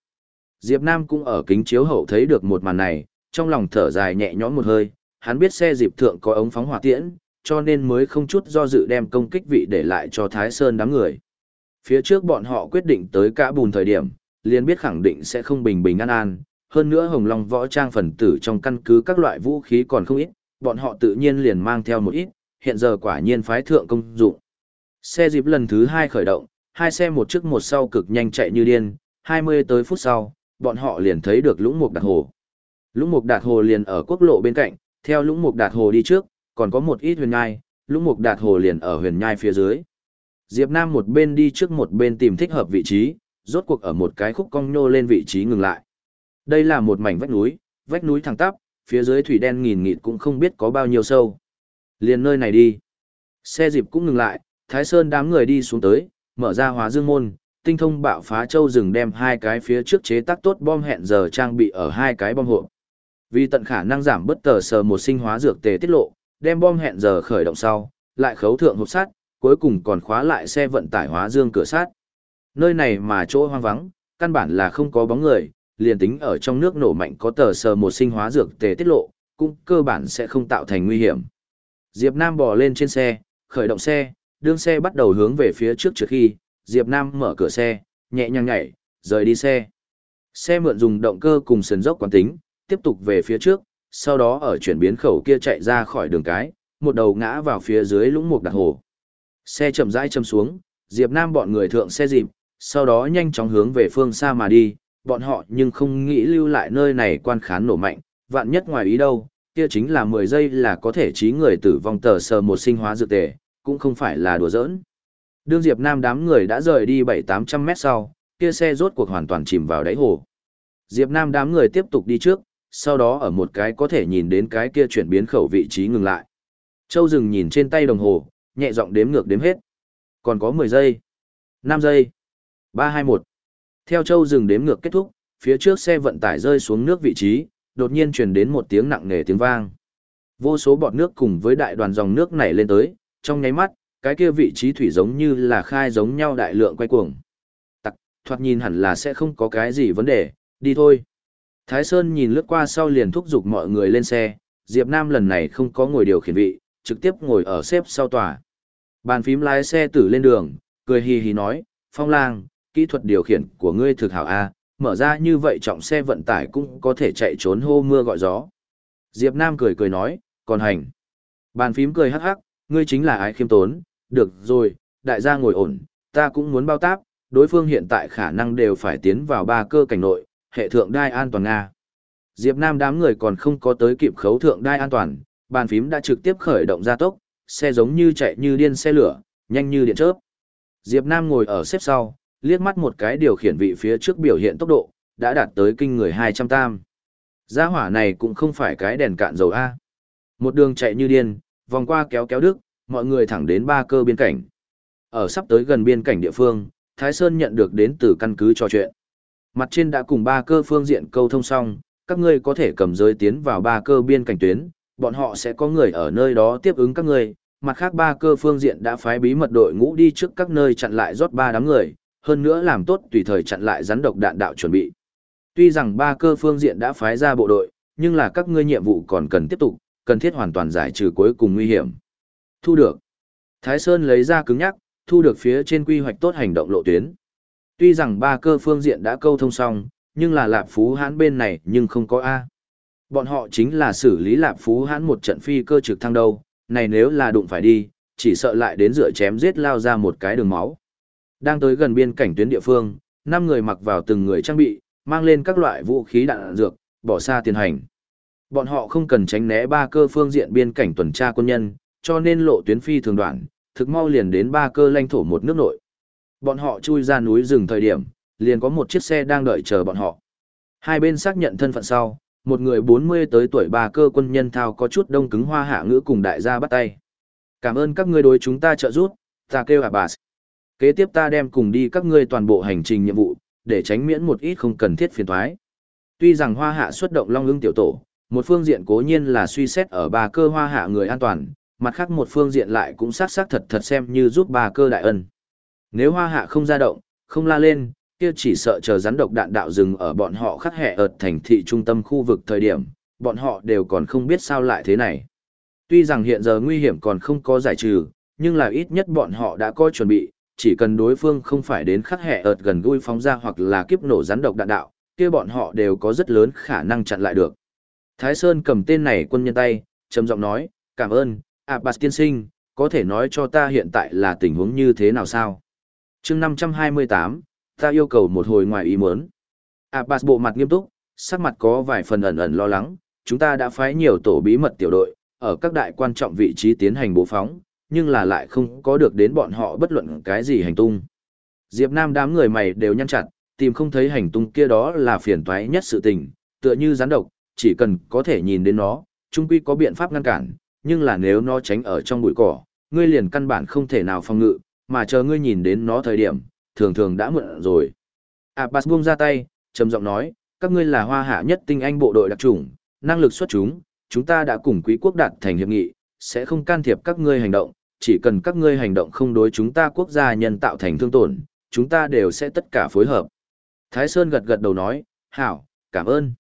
S1: Diệp Nam cũng ở kính chiếu hậu thấy được một màn này, trong lòng thở dài nhẹ nhõm một hơi, hắn biết xe dịp thượng có ống phóng hỏa tiễn, cho nên mới không chút do dự đem công kích vị để lại cho Thái Sơn đám người. Phía trước bọn họ quyết định tới cả bùn thời điểm, liền biết khẳng định sẽ không bình bình an an, hơn nữa Hồng Long võ trang phần tử trong căn cứ các loại vũ khí còn không ít, bọn họ tự nhiên liền mang theo một ít, hiện giờ quả nhiên phái thượng công dụng. Xe dịp lần thứ hai khởi động, hai xe một trước một sau cực nhanh chạy như điên, 20 tới phút sau, bọn họ liền thấy được lũng mục đạt hồ. Lũng mục đạt hồ liền ở quốc lộ bên cạnh, theo lũng mục đạt hồ đi trước, còn có một ít huyền nhai, lũng mục đạt hồ liền ở huyền nhai phía dưới. Diệp Nam một bên đi trước một bên tìm thích hợp vị trí, rốt cuộc ở một cái khúc cong nhô lên vị trí ngừng lại. Đây là một mảnh vách núi, vách núi thẳng tắp, phía dưới thủy đen nghìn nghịt cũng không biết có bao nhiêu sâu. Liền nơi này đi. Xe dịp cũng ngừng lại, Thái Sơn đám người đi xuống tới, mở ra hóa dương môn, tinh thông bạo phá châu rừng đem hai cái phía trước chế tác tốt bom hẹn giờ trang bị ở hai cái bom hộp. Vì tận khả năng giảm bất tờ sờ một sinh hóa dược tề tiết lộ, đem bom hẹn giờ khởi động sau, lại khấu thượng hộp sắt, cuối cùng còn khóa lại xe vận tải hóa dương cửa sắt. Nơi này mà chỗ hoang vắng, căn bản là không có bóng người, liền tính ở trong nước nổ mạnh có tờ sờ một sinh hóa dược tề tiết lộ, cũng cơ bản sẽ không tạo thành nguy hiểm. Diệp Nam bò lên trên xe, khởi động xe, đương xe bắt đầu hướng về phía trước trước khi, Diệp Nam mở cửa xe, nhẹ nhàng nhảy, rời đi xe. Xe mượn dùng động cơ cùng sườn dốc quán tính, tiếp tục về phía trước, sau đó ở chuyển biến khẩu kia chạy ra khỏi đường cái, một đầu ngã vào phía dưới lũng mục đặt hồ. Xe chậm rãi châm xuống, Diệp Nam bọn người thượng xe dịp, sau đó nhanh chóng hướng về phương xa mà đi, bọn họ nhưng không nghĩ lưu lại nơi này quan khán nổ mạnh, vạn nhất ngoài ý đâu, kia chính là 10 giây là có thể trí người tử vong tờ sờ một sinh hóa dược tề, cũng không phải là đùa giỡn. Đương Diệp Nam đám người đã rời đi 7-800 mét sau, kia xe rốt cuộc hoàn toàn chìm vào đáy hồ. Diệp Nam đám người tiếp tục đi trước, sau đó ở một cái có thể nhìn đến cái kia chuyển biến khẩu vị trí ngừng lại. Châu dừng nhìn trên tay đồng hồ, nhẹ giọng đếm ngược đếm hết. Còn có 10 giây, 5 giây, 321. Theo Châu dừng đếm ngược kết thúc, phía trước xe vận tải rơi xuống nước vị trí, đột nhiên truyền đến một tiếng nặng nề tiếng vang. Vô số bọt nước cùng với đại đoàn dòng nước nảy lên tới, trong nháy mắt, cái kia vị trí thủy giống như là khai giống nhau đại lượng quay cuồng. Tặc, thoạt nhìn hẳn là sẽ không có cái gì vấn đề, đi thôi. Thái Sơn nhìn lướt qua sau liền thúc giục mọi người lên xe, Diệp Nam lần này không có ngồi điều khiển vị, trực tiếp ngồi ở xếp sau tòa. Bàn phím lái xe tử lên đường, cười hì hì nói, Phong lang, kỹ thuật điều khiển của ngươi thực hảo A, mở ra như vậy trọng xe vận tải cũng có thể chạy trốn hô mưa gọi gió. Diệp Nam cười cười nói, còn hành. Bàn phím cười hắc hắc, ngươi chính là ái khiêm tốn, được rồi, đại gia ngồi ổn, ta cũng muốn bao táp, đối phương hiện tại khả năng đều phải tiến vào ba cơ cảnh nội, hệ thượng đai an toàn Nga. Diệp Nam đám người còn không có tới kịp khấu thượng đai an toàn, bàn phím đã trực tiếp khởi động gia tốc, xe giống như chạy như điên xe lửa, nhanh như điện chớp. Diệp Nam ngồi ở xếp sau, liếc mắt một cái điều khiển vị phía trước biểu hiện tốc độ, đã đạt tới kinh người 200 tam. Gia hỏa này cũng không phải cái đèn cạn dầu A. Một đường chạy như điên, vòng qua kéo kéo đức, mọi người thẳng đến ba cơ biên cảnh. Ở sắp tới gần biên cảnh địa phương, Thái Sơn nhận được đến từ căn cứ trò chuyện. Mặt trên đã cùng ba cơ phương diện câu thông xong, các ngươi có thể cầm giới tiến vào ba cơ biên cảnh tuyến, bọn họ sẽ có người ở nơi đó tiếp ứng các ngươi. Mặt khác ba cơ phương diện đã phái bí mật đội ngũ đi trước các nơi chặn lại rót ba đám người, hơn nữa làm tốt tùy thời chặn lại rắn độc đạn đạo chuẩn bị. Tuy rằng ba cơ phương diện đã phái ra bộ đội, nhưng là các ngươi nhiệm vụ còn cần tiếp tục, cần thiết hoàn toàn giải trừ cuối cùng nguy hiểm. Thu được. Thái Sơn lấy ra cứng nhắc, thu được phía trên quy hoạch tốt hành động lộ tuyến. Tuy rằng ba cơ phương diện đã câu thông xong, nhưng là Lạp Phú Hãn bên này nhưng không có A. Bọn họ chính là xử lý Lạp Phú Hãn một trận phi cơ trực thăng đâu, này nếu là đụng phải đi, chỉ sợ lại đến dựa chém giết lao ra một cái đường máu. Đang tới gần biên cảnh tuyến địa phương, năm người mặc vào từng người trang bị, mang lên các loại vũ khí đạn dược, bỏ xa tiến hành. Bọn họ không cần tránh né ba cơ phương diện biên cảnh tuần tra quân nhân, cho nên lộ tuyến phi thường đoạn, thực mau liền đến ba cơ lãnh thổ một nước nội. Bọn họ chui ra núi rừng thời điểm, liền có một chiếc xe đang đợi chờ bọn họ. Hai bên xác nhận thân phận sau, một người 40 tới tuổi ba cơ quân nhân thao có chút đông cứng hoa hạ ngữ cùng đại gia bắt tay. Cảm ơn các ngươi đối chúng ta trợ giúp, ta kêu bà. Kế tiếp ta đem cùng đi các ngươi toàn bộ hành trình nhiệm vụ, để tránh miễn một ít không cần thiết phiền thoái. Tuy rằng hoa hạ xuất động long ưng tiểu tổ, một phương diện cố nhiên là suy xét ở ba cơ hoa hạ người an toàn, mặt khác một phương diện lại cũng sát sát thật thật xem như giúp ba cơ đại ân. Nếu hoa hạ không ra động, không la lên, kia chỉ sợ chờ rắn độc đạn đạo rừng ở bọn họ khắc hẹ ợt thành thị trung tâm khu vực thời điểm, bọn họ đều còn không biết sao lại thế này. Tuy rằng hiện giờ nguy hiểm còn không có giải trừ, nhưng là ít nhất bọn họ đã có chuẩn bị, chỉ cần đối phương không phải đến khắc hẹ ợt gần gũi phóng ra hoặc là kiếp nổ rắn độc đạn đạo, kia bọn họ đều có rất lớn khả năng chặn lại được. Thái Sơn cầm tên này quân nhân tay, trầm giọng nói, cảm ơn, Abbas tiên sinh, có thể nói cho ta hiện tại là tình huống như thế nào sao? chương 528, ta yêu cầu một hồi ngoài ý muốn. Abbas bộ mặt nghiêm túc, sắc mặt có vài phần ẩn ẩn lo lắng, chúng ta đã phái nhiều tổ bí mật tiểu đội, ở các đại quan trọng vị trí tiến hành bố phóng, nhưng là lại không có được đến bọn họ bất luận cái gì hành tung. Diệp Nam đám người mày đều nhăn chặt, tìm không thấy hành tung kia đó là phiền toái nhất sự tình, tựa như gián độc, chỉ cần có thể nhìn đến nó, chung quy có biện pháp ngăn cản, nhưng là nếu nó tránh ở trong bụi cỏ, ngươi liền căn bản không thể nào phòng ngự, mà chờ ngươi nhìn đến nó thời điểm, thường thường đã muộn rồi. Abbas buông ra tay, trầm giọng nói, các ngươi là hoa hạ nhất tinh anh bộ đội đặc chủng, năng lực xuất chúng, chúng ta đã cùng quý quốc đạt thành hiệp nghị, sẽ không can thiệp các ngươi hành động, chỉ cần các ngươi hành động không đối chúng ta quốc gia nhân tạo thành thương tổn, chúng ta đều sẽ tất cả phối hợp. Thái Sơn gật gật đầu nói, hảo, cảm ơn.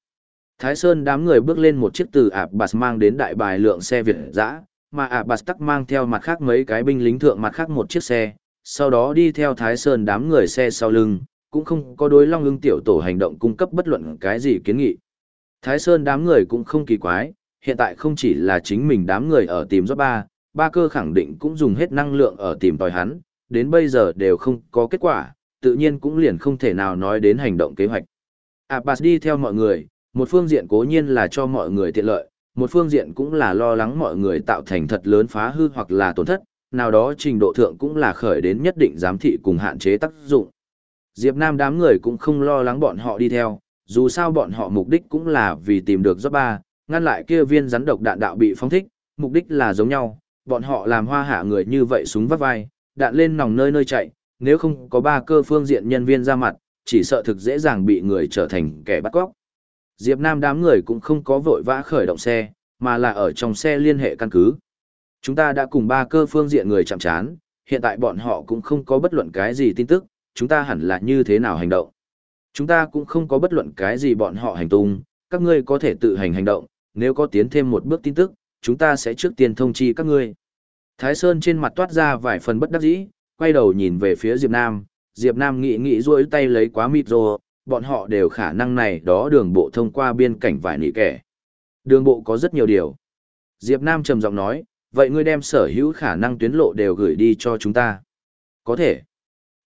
S1: Thái Sơn đám người bước lên một chiếc từ Abbas mang đến đại bài lượng xe Việt dã, mà Abbas tắc mang theo mặt khác mấy cái binh lính thượng mặt khác một chiếc xe, sau đó đi theo Thái Sơn đám người xe sau lưng, cũng không có đối Long ưng tiểu tổ hành động cung cấp bất luận cái gì kiến nghị. Thái Sơn đám người cũng không kỳ quái, hiện tại không chỉ là chính mình đám người ở tìm gió ba, ba cơ khẳng định cũng dùng hết năng lượng ở tìm tòi hắn, đến bây giờ đều không có kết quả, tự nhiên cũng liền không thể nào nói đến hành động kế hoạch. Abbas đi theo mọi người, một phương diện cố nhiên là cho mọi người tiện lợi, một phương diện cũng là lo lắng mọi người tạo thành thật lớn phá hư hoặc là tổn thất, nào đó trình độ thượng cũng là khởi đến nhất định giám thị cùng hạn chế tác dụng. Diệp Nam đám người cũng không lo lắng bọn họ đi theo, dù sao bọn họ mục đích cũng là vì tìm được gió ba, ngăn lại kia viên rắn độc đạn đạo bị phóng thích, mục đích là giống nhau, bọn họ làm hoa hạ người như vậy súng vắt vai, đạn lên nòng nơi nơi chạy, nếu không có ba cơ phương diện nhân viên ra mặt, chỉ sợ thực dễ dàng bị người trở thành kẻ bắt cóc. Diệp Nam đám người cũng không có vội vã khởi động xe, mà là ở trong xe liên hệ căn cứ. Chúng ta đã cùng ba cơ phương diện người chạm chán, hiện tại bọn họ cũng không có bất luận cái gì tin tức, chúng ta hẳn là như thế nào hành động. Chúng ta cũng không có bất luận cái gì bọn họ hành tung, các ngươi có thể tự hành hành động, nếu có tiến thêm một bước tin tức, chúng ta sẽ trước tiên thông chi các ngươi. Thái Sơn trên mặt toát ra vài phần bất đắc dĩ, quay đầu nhìn về phía Diệp Nam, Diệp Nam nghĩ nghĩ duỗi tay lấy quá mịt rồi, bọn họ đều khả năng này đó đường bộ thông qua biên cảnh vài nị kẻ. Đường bộ có rất nhiều điều. Diệp Nam trầm giọng nói, vậy ngươi đem sở hữu khả năng tuyến lộ đều gửi đi cho chúng ta. Có thể.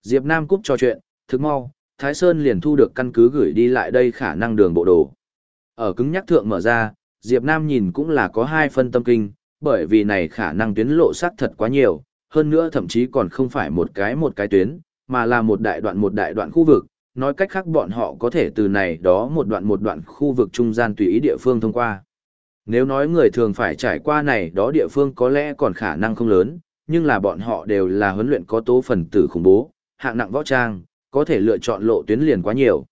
S1: Diệp Nam cúp trò chuyện, thức mau, Thái Sơn liền thu được căn cứ gửi đi lại đây khả năng đường bộ đồ. Ở cứng nhắc thượng mở ra, Diệp Nam nhìn cũng là có hai phân tâm kinh, bởi vì này khả năng tuyến lộ sắc thật quá nhiều, hơn nữa thậm chí còn không phải một cái một cái tuyến, mà là một đại đoạn một đại đoạn khu vực, nói cách khác bọn họ có thể từ này đó một đoạn một đoạn khu vực trung gian tùy ý địa phương thông qua. Nếu nói người thường phải trải qua này đó địa phương có lẽ còn khả năng không lớn, nhưng là bọn họ đều là huấn luyện có tố phần tử khủng bố, hạng nặng võ trang, có thể lựa chọn lộ tuyến liền quá nhiều.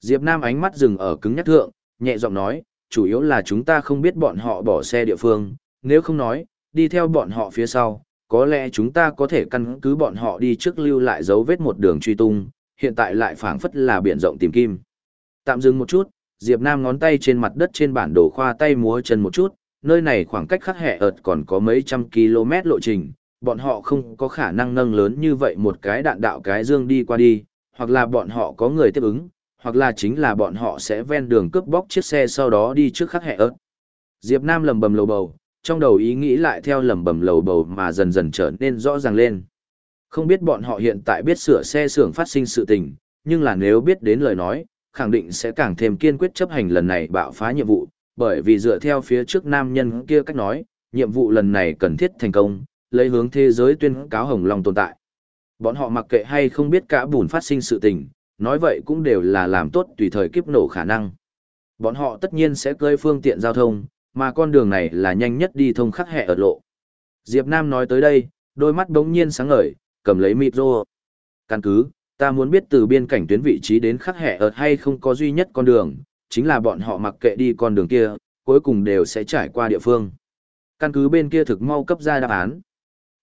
S1: Diệp Nam ánh mắt dừng ở cứng nhắc thượng, nhẹ giọng nói, chủ yếu là chúng ta không biết bọn họ bỏ xe địa phương, nếu không nói, đi theo bọn họ phía sau, có lẽ chúng ta có thể căn cứ bọn họ đi trước lưu lại dấu vết một đường truy tung, hiện tại lại phảng phất là biển rộng tìm kim. Tạm dừng một chút, Diệp Nam ngón tay trên mặt đất trên bản đồ khoa tay múa chân một chút, nơi này khoảng cách khắc hẹ ợt còn có mấy trăm km lộ trình, bọn họ không có khả năng nâng lớn như vậy một cái đạn đạo cái dương đi qua đi, hoặc là bọn họ có người tiếp ứng, hoặc là chính là bọn họ sẽ ven đường cướp bóc chiếc xe sau đó đi trước khắc hẹ ớt. Diệp Nam lầm bầm lầu bầu, trong đầu ý nghĩ lại theo lầm bầm lầu bầu mà dần dần trở nên rõ ràng lên. Không biết bọn họ hiện tại biết sửa xe xưởng phát sinh sự tình, nhưng là nếu biết đến lời nói, khẳng định sẽ càng thêm kiên quyết chấp hành lần này bạo phá nhiệm vụ, bởi vì dựa theo phía trước nam nhân kia cách nói, nhiệm vụ lần này cần thiết thành công, lấy hướng thế giới tuyên cáo hồng long tồn tại. Bọn họ mặc kệ hay không biết cả bùn phát sinh sự tình, nói vậy cũng đều là làm tốt tùy thời kiếp nổ khả năng. Bọn họ tất nhiên sẽ cơi phương tiện giao thông, mà con đường này là nhanh nhất đi thông khắc hẹ ở lộ. Diệp Nam nói tới đây, đôi mắt đống nhiên sáng ngời, cầm lấy micro. Căn cứ, ta muốn biết từ biên cảnh tuyến vị trí đến khắc hẻ ở hay không có duy nhất con đường, chính là bọn họ mặc kệ đi con đường kia, cuối cùng đều sẽ trải qua địa phương. Căn cứ bên kia thực mau cấp ra đáp án.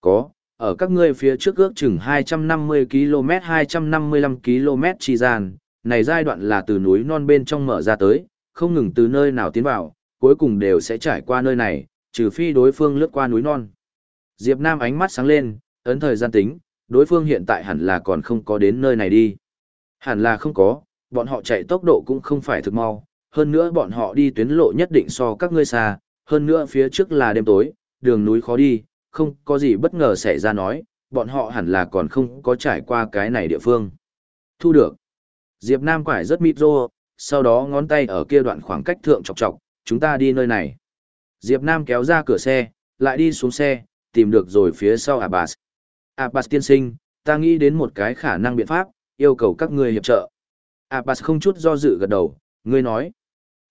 S1: Có, ở các ngươi phía trước ước chừng 250 km 255 km chi gian, này giai đoạn là từ núi non bên trong mở ra tới, không ngừng từ nơi nào tiến vào, cuối cùng đều sẽ trải qua nơi này, trừ phi đối phương lướt qua núi non. Diệp Nam ánh mắt sáng lên, ấn thời gian tính, đối phương hiện tại hẳn là còn không có đến nơi này đi. Hẳn là không có, bọn họ chạy tốc độ cũng không phải thực mau, hơn nữa bọn họ đi tuyến lộ nhất định so các ngươi xa, hơn nữa phía trước là đêm tối, đường núi khó đi, không có gì bất ngờ xảy ra nói, bọn họ hẳn là còn không có trải qua cái này địa phương. Thu được. Diệp Nam quải rất mịt rô, sau đó ngón tay ở kia đoạn khoảng cách thượng chọc chọc, chúng ta đi nơi này. Diệp Nam kéo ra cửa xe, lại đi xuống xe, tìm được rồi phía sau Abbas. Abbas tiên sinh, ta nghĩ đến một cái khả năng biện pháp, yêu cầu các ngươi hiệp trợ. Abbas không chút do dự gật đầu, ngươi nói.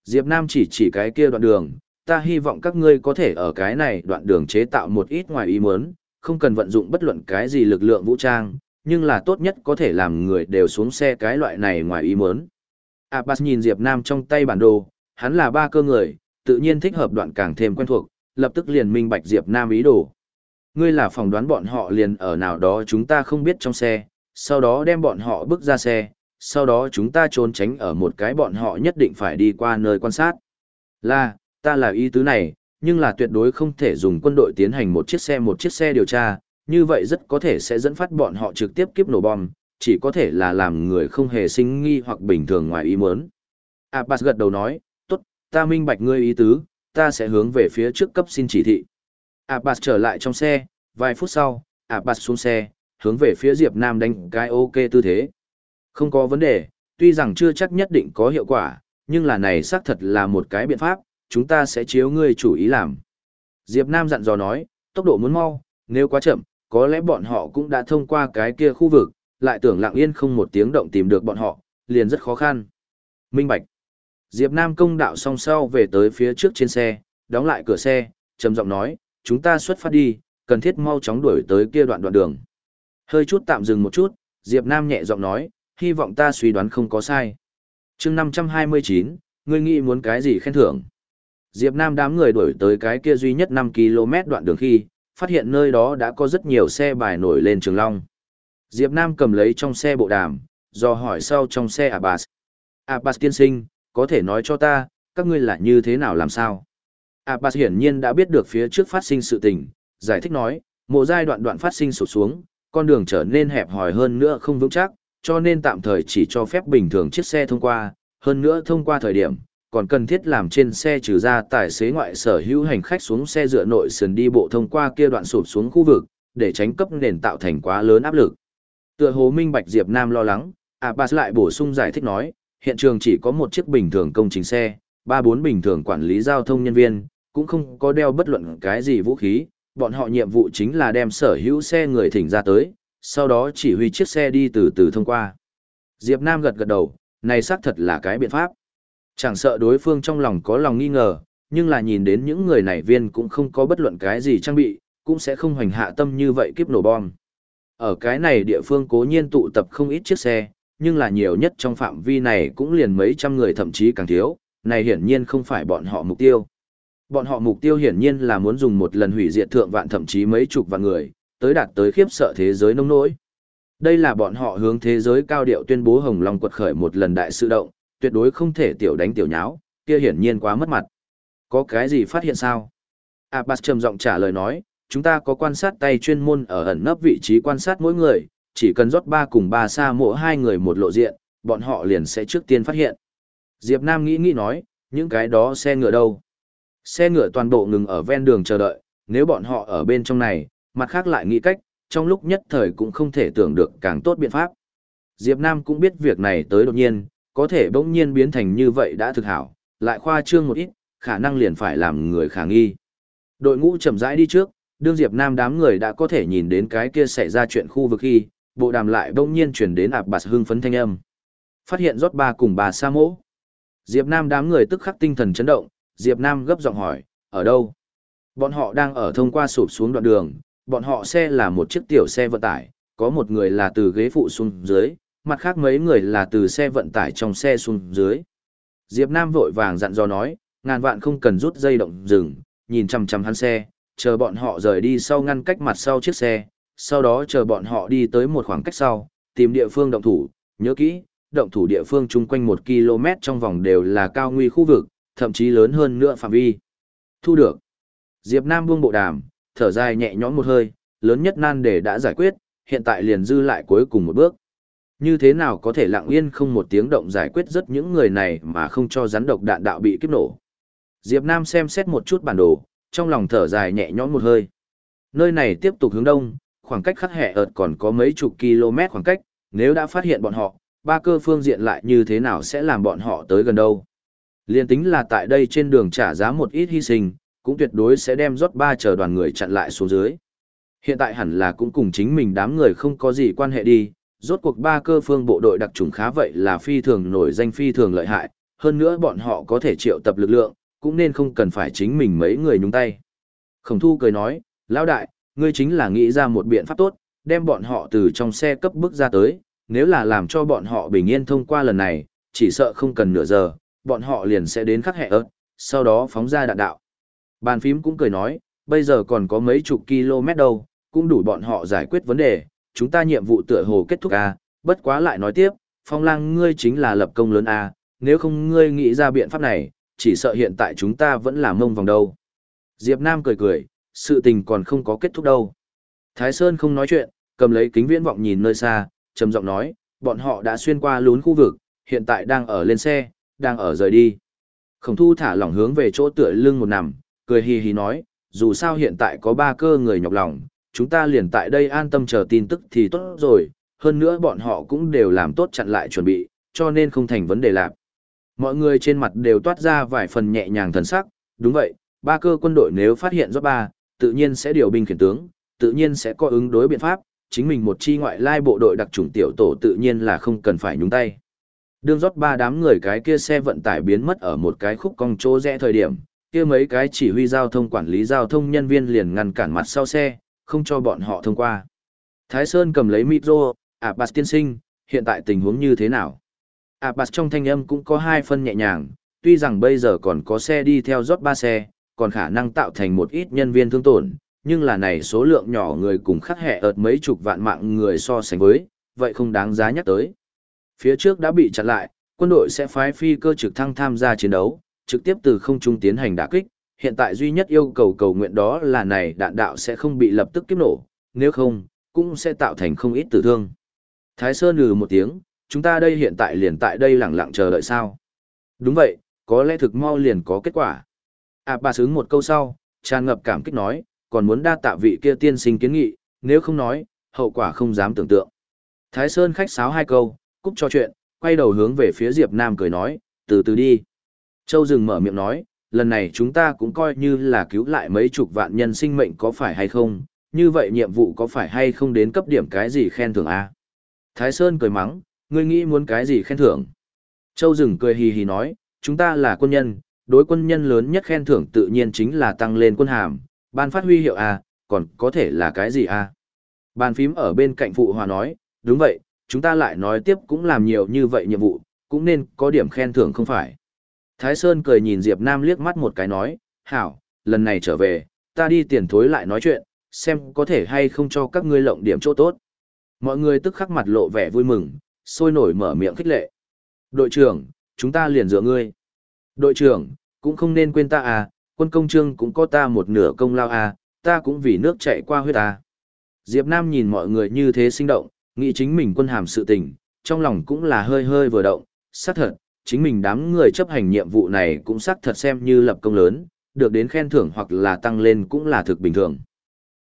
S1: Diệp Nam chỉ chỉ cái kia đoạn đường, ta hy vọng các ngươi có thể ở cái này đoạn đường chế tạo một ít ngoài ý muốn, không cần vận dụng bất luận cái gì lực lượng vũ trang, nhưng là tốt nhất có thể làm người đều xuống xe cái loại này ngoài ý muốn. Abbas nhìn Diệp Nam trong tay bản đồ, hắn là ba cơ người, tự nhiên thích hợp đoạn càng thêm quen thuộc, lập tức liền minh bạch Diệp Nam ý đồ. Ngươi là phỏng đoán bọn họ liền ở nào đó chúng ta không biết trong xe, sau đó đem bọn họ bước ra xe, sau đó chúng ta trốn tránh ở một cái bọn họ nhất định phải đi qua nơi quan sát. Là, ta là ý tứ này, nhưng là tuyệt đối không thể dùng quân đội tiến hành một chiếc xe một chiếc xe điều tra, như vậy rất có thể sẽ dẫn phát bọn họ trực tiếp kiếp nổ bom, chỉ có thể là làm người không hề sinh nghi hoặc bình thường ngoài ý muốn. Abbas gật đầu nói, tốt, ta minh bạch ngươi ý tứ, ta sẽ hướng về phía trước cấp xin chỉ thị. Abbas trở lại trong xe, vài phút sau, Abbas xuống xe, hướng về phía Diệp Nam đánh cái ok tư thế. Không có vấn đề, tuy rằng chưa chắc nhất định có hiệu quả, nhưng là này xác thật là một cái biện pháp, chúng ta sẽ chiếu ngươi chủ ý làm. Diệp Nam dặn dò nói, tốc độ muốn mau, nếu quá chậm, có lẽ bọn họ cũng đã thông qua cái kia khu vực, lại tưởng lặng yên không một tiếng động tìm được bọn họ, liền rất khó khăn. Minh Bạch. Diệp Nam công đạo song sau về tới phía trước trên xe, đóng lại cửa xe, trầm giọng nói, chúng ta xuất phát đi, cần thiết mau chóng đuổi tới kia đoạn đoạn đường. Hơi chút tạm dừng một chút, Diệp Nam nhẹ giọng nói, hy vọng ta suy đoán không có sai. Chương 529, ngươi nghĩ muốn cái gì khen thưởng? Diệp Nam đám người đuổi tới cái kia duy nhất 5 km đoạn đường khi, phát hiện nơi đó đã có rất nhiều xe bài nổi lên trường long. Diệp Nam cầm lấy trong xe bộ đàm, do hỏi sau trong xe Abbas. Abbas tiên sinh, có thể nói cho ta, các ngươi là như thế nào làm sao? Abbas hiển nhiên đã biết được phía trước phát sinh sự tình, giải thích nói, một giai đoạn đoạn phát sinh sụt xuống, con đường trở nên hẹp hòi hơn nữa không vững chắc, cho nên tạm thời chỉ cho phép bình thường chiếc xe thông qua, hơn nữa thông qua thời điểm, còn cần thiết làm trên xe trừ ra tài xế ngoại sở hữu hành khách xuống xe dựa nội sườn đi bộ thông qua kia đoạn sụp xuống khu vực, để tránh cấp nền tạo thành quá lớn áp lực. Tựa hồ minh bạch Diệp Nam lo lắng, Abbas lại bổ sung giải thích nói, hiện trường chỉ có một chiếc bình thường công trình xe, ba bốn bình thường quản lý giao thông nhân viên, cũng không có đeo bất luận cái gì vũ khí, bọn họ nhiệm vụ chính là đem sở hữu xe người thỉnh ra tới, sau đó chỉ huy chiếc xe đi từ từ thông qua. Diệp Nam gật gật đầu, này xác thật là cái biện pháp. Chẳng sợ đối phương trong lòng có lòng nghi ngờ, nhưng là nhìn đến những người này viên cũng không có bất luận cái gì trang bị, cũng sẽ không hoành hạ tâm như vậy kiếp nổ bom. Ở cái này địa phương cố nhiên tụ tập không ít chiếc xe, nhưng là nhiều nhất trong phạm vi này cũng liền mấy trăm người thậm chí càng thiếu, này hiển nhiên không phải bọn họ mục tiêu. Bọn họ mục tiêu hiển nhiên là muốn dùng một lần hủy diệt thượng vạn thậm chí mấy chục vạn người, tới đạt tới khiếp sợ thế giới nông nỗi. Đây là bọn họ hướng thế giới cao điệu tuyên bố Hồng Long quật khởi một lần đại sự động, tuyệt đối không thể tiểu đánh tiểu nháo, kia hiển nhiên quá mất mặt. Có cái gì phát hiện sao? Abbas trầm giọng trả lời nói, chúng ta có quan sát tay chuyên môn ở ẩn nấp vị trí quan sát mỗi người, chỉ cần rót ba cùng ba xa mỗi hai người một lộ diện, bọn họ liền sẽ trước tiên phát hiện. Diệp Nam nghĩ nghĩ nói, những cái đó xe ngựa đâu? Xe ngựa toàn bộ ngừng ở ven đường chờ đợi, nếu bọn họ ở bên trong này, mặt khác lại nghĩ cách, trong lúc nhất thời cũng không thể tưởng được càng tốt biện pháp. Diệp Nam cũng biết việc này tới đột nhiên, có thể bỗng nhiên biến thành như vậy đã thực hảo, lại khoa trương một ít, khả năng liền phải làm người khả nghi. Đội ngũ chậm rãi đi trước, đương Diệp Nam đám người đã có thể nhìn đến cái kia xảy ra chuyện khu vực khi, bộ đàm lại bỗng nhiên chuyển đến ạp bạt hưng phấn thanh âm. Phát hiện rót ba cùng bà Sa Mỗ. Diệp Nam đám người tức khắc tinh thần chấn động, Diệp Nam gấp giọng hỏi, ở đâu? Bọn họ đang ở thông qua sụp xuống đoạn đường, bọn họ xe là một chiếc tiểu xe vận tải, có một người là từ ghế phụ xuống dưới, mặt khác mấy người là từ xe vận tải trong xe xuống dưới. Diệp Nam vội vàng dặn dò nói, Ngàn vạn không cần rút dây động dừng, nhìn chằm chằm hắn xe, chờ bọn họ rời đi sau ngăn cách mặt sau chiếc xe, sau đó chờ bọn họ đi tới một khoảng cách sau, tìm địa phương động thủ, nhớ kỹ, động thủ địa phương chung quanh 1 km trong vòng đều là cao nguy khu vực, thậm chí lớn hơn nữa phạm vi. Thu được. Diệp Nam buông bộ đàm, thở dài nhẹ nhõm một hơi, lớn nhất nan đề đã giải quyết, hiện tại liền dư lại cuối cùng một bước. Như thế nào có thể lặng yên không một tiếng động giải quyết rất những người này mà không cho rắn độc đạn đạo bị kiếp nổ. Diệp Nam xem xét một chút bản đồ, trong lòng thở dài nhẹ nhõm một hơi. Nơi này tiếp tục hướng đông, khoảng cách khắc hẹ ợt còn có mấy chục km khoảng cách, nếu đã phát hiện bọn họ, ba cơ phương diện lại như thế nào sẽ làm bọn họ tới gần đâu. Liên tính là tại đây trên đường trả giá một ít hy sinh, cũng tuyệt đối sẽ đem rót ba chờ đoàn người chặn lại xuống dưới. Hiện tại hẳn là cũng cùng chính mình đám người không có gì quan hệ đi, rốt cuộc ba cơ phương bộ đội đặc trùng khá vậy là phi thường nổi danh phi thường lợi hại, hơn nữa bọn họ có thể triệu tập lực lượng, cũng nên không cần phải chính mình mấy người nhúng tay. Khổng thu cười nói, lão đại, ngươi chính là nghĩ ra một biện pháp tốt, đem bọn họ từ trong xe cấp bước ra tới, nếu là làm cho bọn họ bình yên thông qua lần này, chỉ sợ không cần nửa giờ, bọn họ liền sẽ đến khắc hẹ ớt, sau đó phóng ra đạn đạo. Bàn phím cũng cười nói, bây giờ còn có mấy chục km đâu, cũng đủ bọn họ giải quyết vấn đề, chúng ta nhiệm vụ tựa hồ kết thúc à? bất quá lại nói tiếp, phong lang ngươi chính là lập công lớn à? nếu không ngươi nghĩ ra biện pháp này, chỉ sợ hiện tại chúng ta vẫn là mông vòng đâu. Diệp Nam cười cười, sự tình còn không có kết thúc đâu. Thái Sơn không nói chuyện, cầm lấy kính viễn vọng nhìn nơi xa, trầm giọng nói, bọn họ đã xuyên qua lún khu vực, hiện tại đang ở lên xe, đang ở rời đi. Khổng thu thả lỏng hướng về chỗ tựa lưng một nằm, cười hì hì nói, dù sao hiện tại có ba cơ người nhọc lòng, chúng ta liền tại đây an tâm chờ tin tức thì tốt rồi, hơn nữa bọn họ cũng đều làm tốt chặn lại chuẩn bị, cho nên không thành vấn đề lạc. Mọi người trên mặt đều toát ra vài phần nhẹ nhàng thần sắc, đúng vậy, ba cơ quân đội nếu phát hiện do ba, tự nhiên sẽ điều binh khiển tướng, tự nhiên sẽ có ứng đối biện pháp, chính mình một chi ngoại lai bộ đội đặc chủng tiểu tổ tự nhiên là không cần phải nhúng tay. Đương rót ba đám người cái kia xe vận tải biến mất ở một cái khúc cong chỗ rẽ thời điểm, kia mấy cái chỉ huy giao thông quản lý giao thông nhân viên liền ngăn cản mặt sau xe, không cho bọn họ thông qua. Thái Sơn cầm lấy micro, à, Abbas tiên sinh, hiện tại tình huống như thế nào? À, Abbas trong thanh âm cũng có hai phân nhẹ nhàng, tuy rằng bây giờ còn có xe đi theo rót ba xe, còn khả năng tạo thành một ít nhân viên thương tổn, nhưng là này số lượng nhỏ người cùng khắc hẹ ợt mấy chục vạn mạng người so sánh với, vậy không đáng giá nhắc tới. Phía trước đã bị chặn lại, quân đội sẽ phái phi cơ trực thăng tham gia chiến đấu, trực tiếp từ không trung tiến hành đả kích, hiện tại duy nhất yêu cầu cầu nguyện đó là này đạn đạo sẽ không bị lập tức kiếp nổ, nếu không, cũng sẽ tạo thành không ít tử thương. Thái Sơn lừ một tiếng, chúng ta đây hiện tại liền tại đây lẳng lặng chờ đợi sao. Đúng vậy, có lẽ thực mau liền có kết quả. À bà sướng một câu sau, tràn ngập cảm kích nói, còn muốn đa tạ vị kia tiên sinh kiến nghị, nếu không nói, hậu quả không dám tưởng tượng. Thái Sơn khách sáo hai câu, cúp cho chuyện, quay đầu hướng về phía Diệp Nam cười nói, từ từ đi. Châu dừng mở miệng nói, lần này chúng ta cũng coi như là cứu lại mấy chục vạn nhân sinh mệnh có phải hay không, như vậy nhiệm vụ có phải hay không đến cấp điểm cái gì khen thưởng a? Thái Sơn cười mắng, ngươi nghĩ muốn cái gì khen thưởng? Châu dừng cười hì hì nói, chúng ta là quân nhân, đối quân nhân lớn nhất khen thưởng tự nhiên chính là tăng lên quân hàm, ban phát huy hiệu a, còn có thể là cái gì a? Bàn phím ở bên cạnh phụ hòa nói, đúng vậy, chúng ta lại nói tiếp cũng làm nhiều như vậy nhiệm vụ, cũng nên có điểm khen thưởng không phải. Thái Sơn cười nhìn Diệp Nam liếc mắt một cái nói, hảo, lần này trở về, ta đi tiền thối lại nói chuyện, xem có thể hay không cho các ngươi lộng điểm chỗ tốt. Mọi người tức khắc mặt lộ vẻ vui mừng, sôi nổi mở miệng khích lệ. Đội trưởng, chúng ta liền dựa ngươi. Đội trưởng, cũng không nên quên ta à, quân công trương cũng có ta một nửa công lao à, ta cũng vì nước chạy qua huyết à. Diệp Nam nhìn mọi người như thế sinh động, nghĩ chính mình quân hàm sự tình, trong lòng cũng là hơi hơi vừa động, xác thật, chính mình đám người chấp hành nhiệm vụ này cũng xác thật xem như lập công lớn, được đến khen thưởng hoặc là tăng lên cũng là thực bình thường.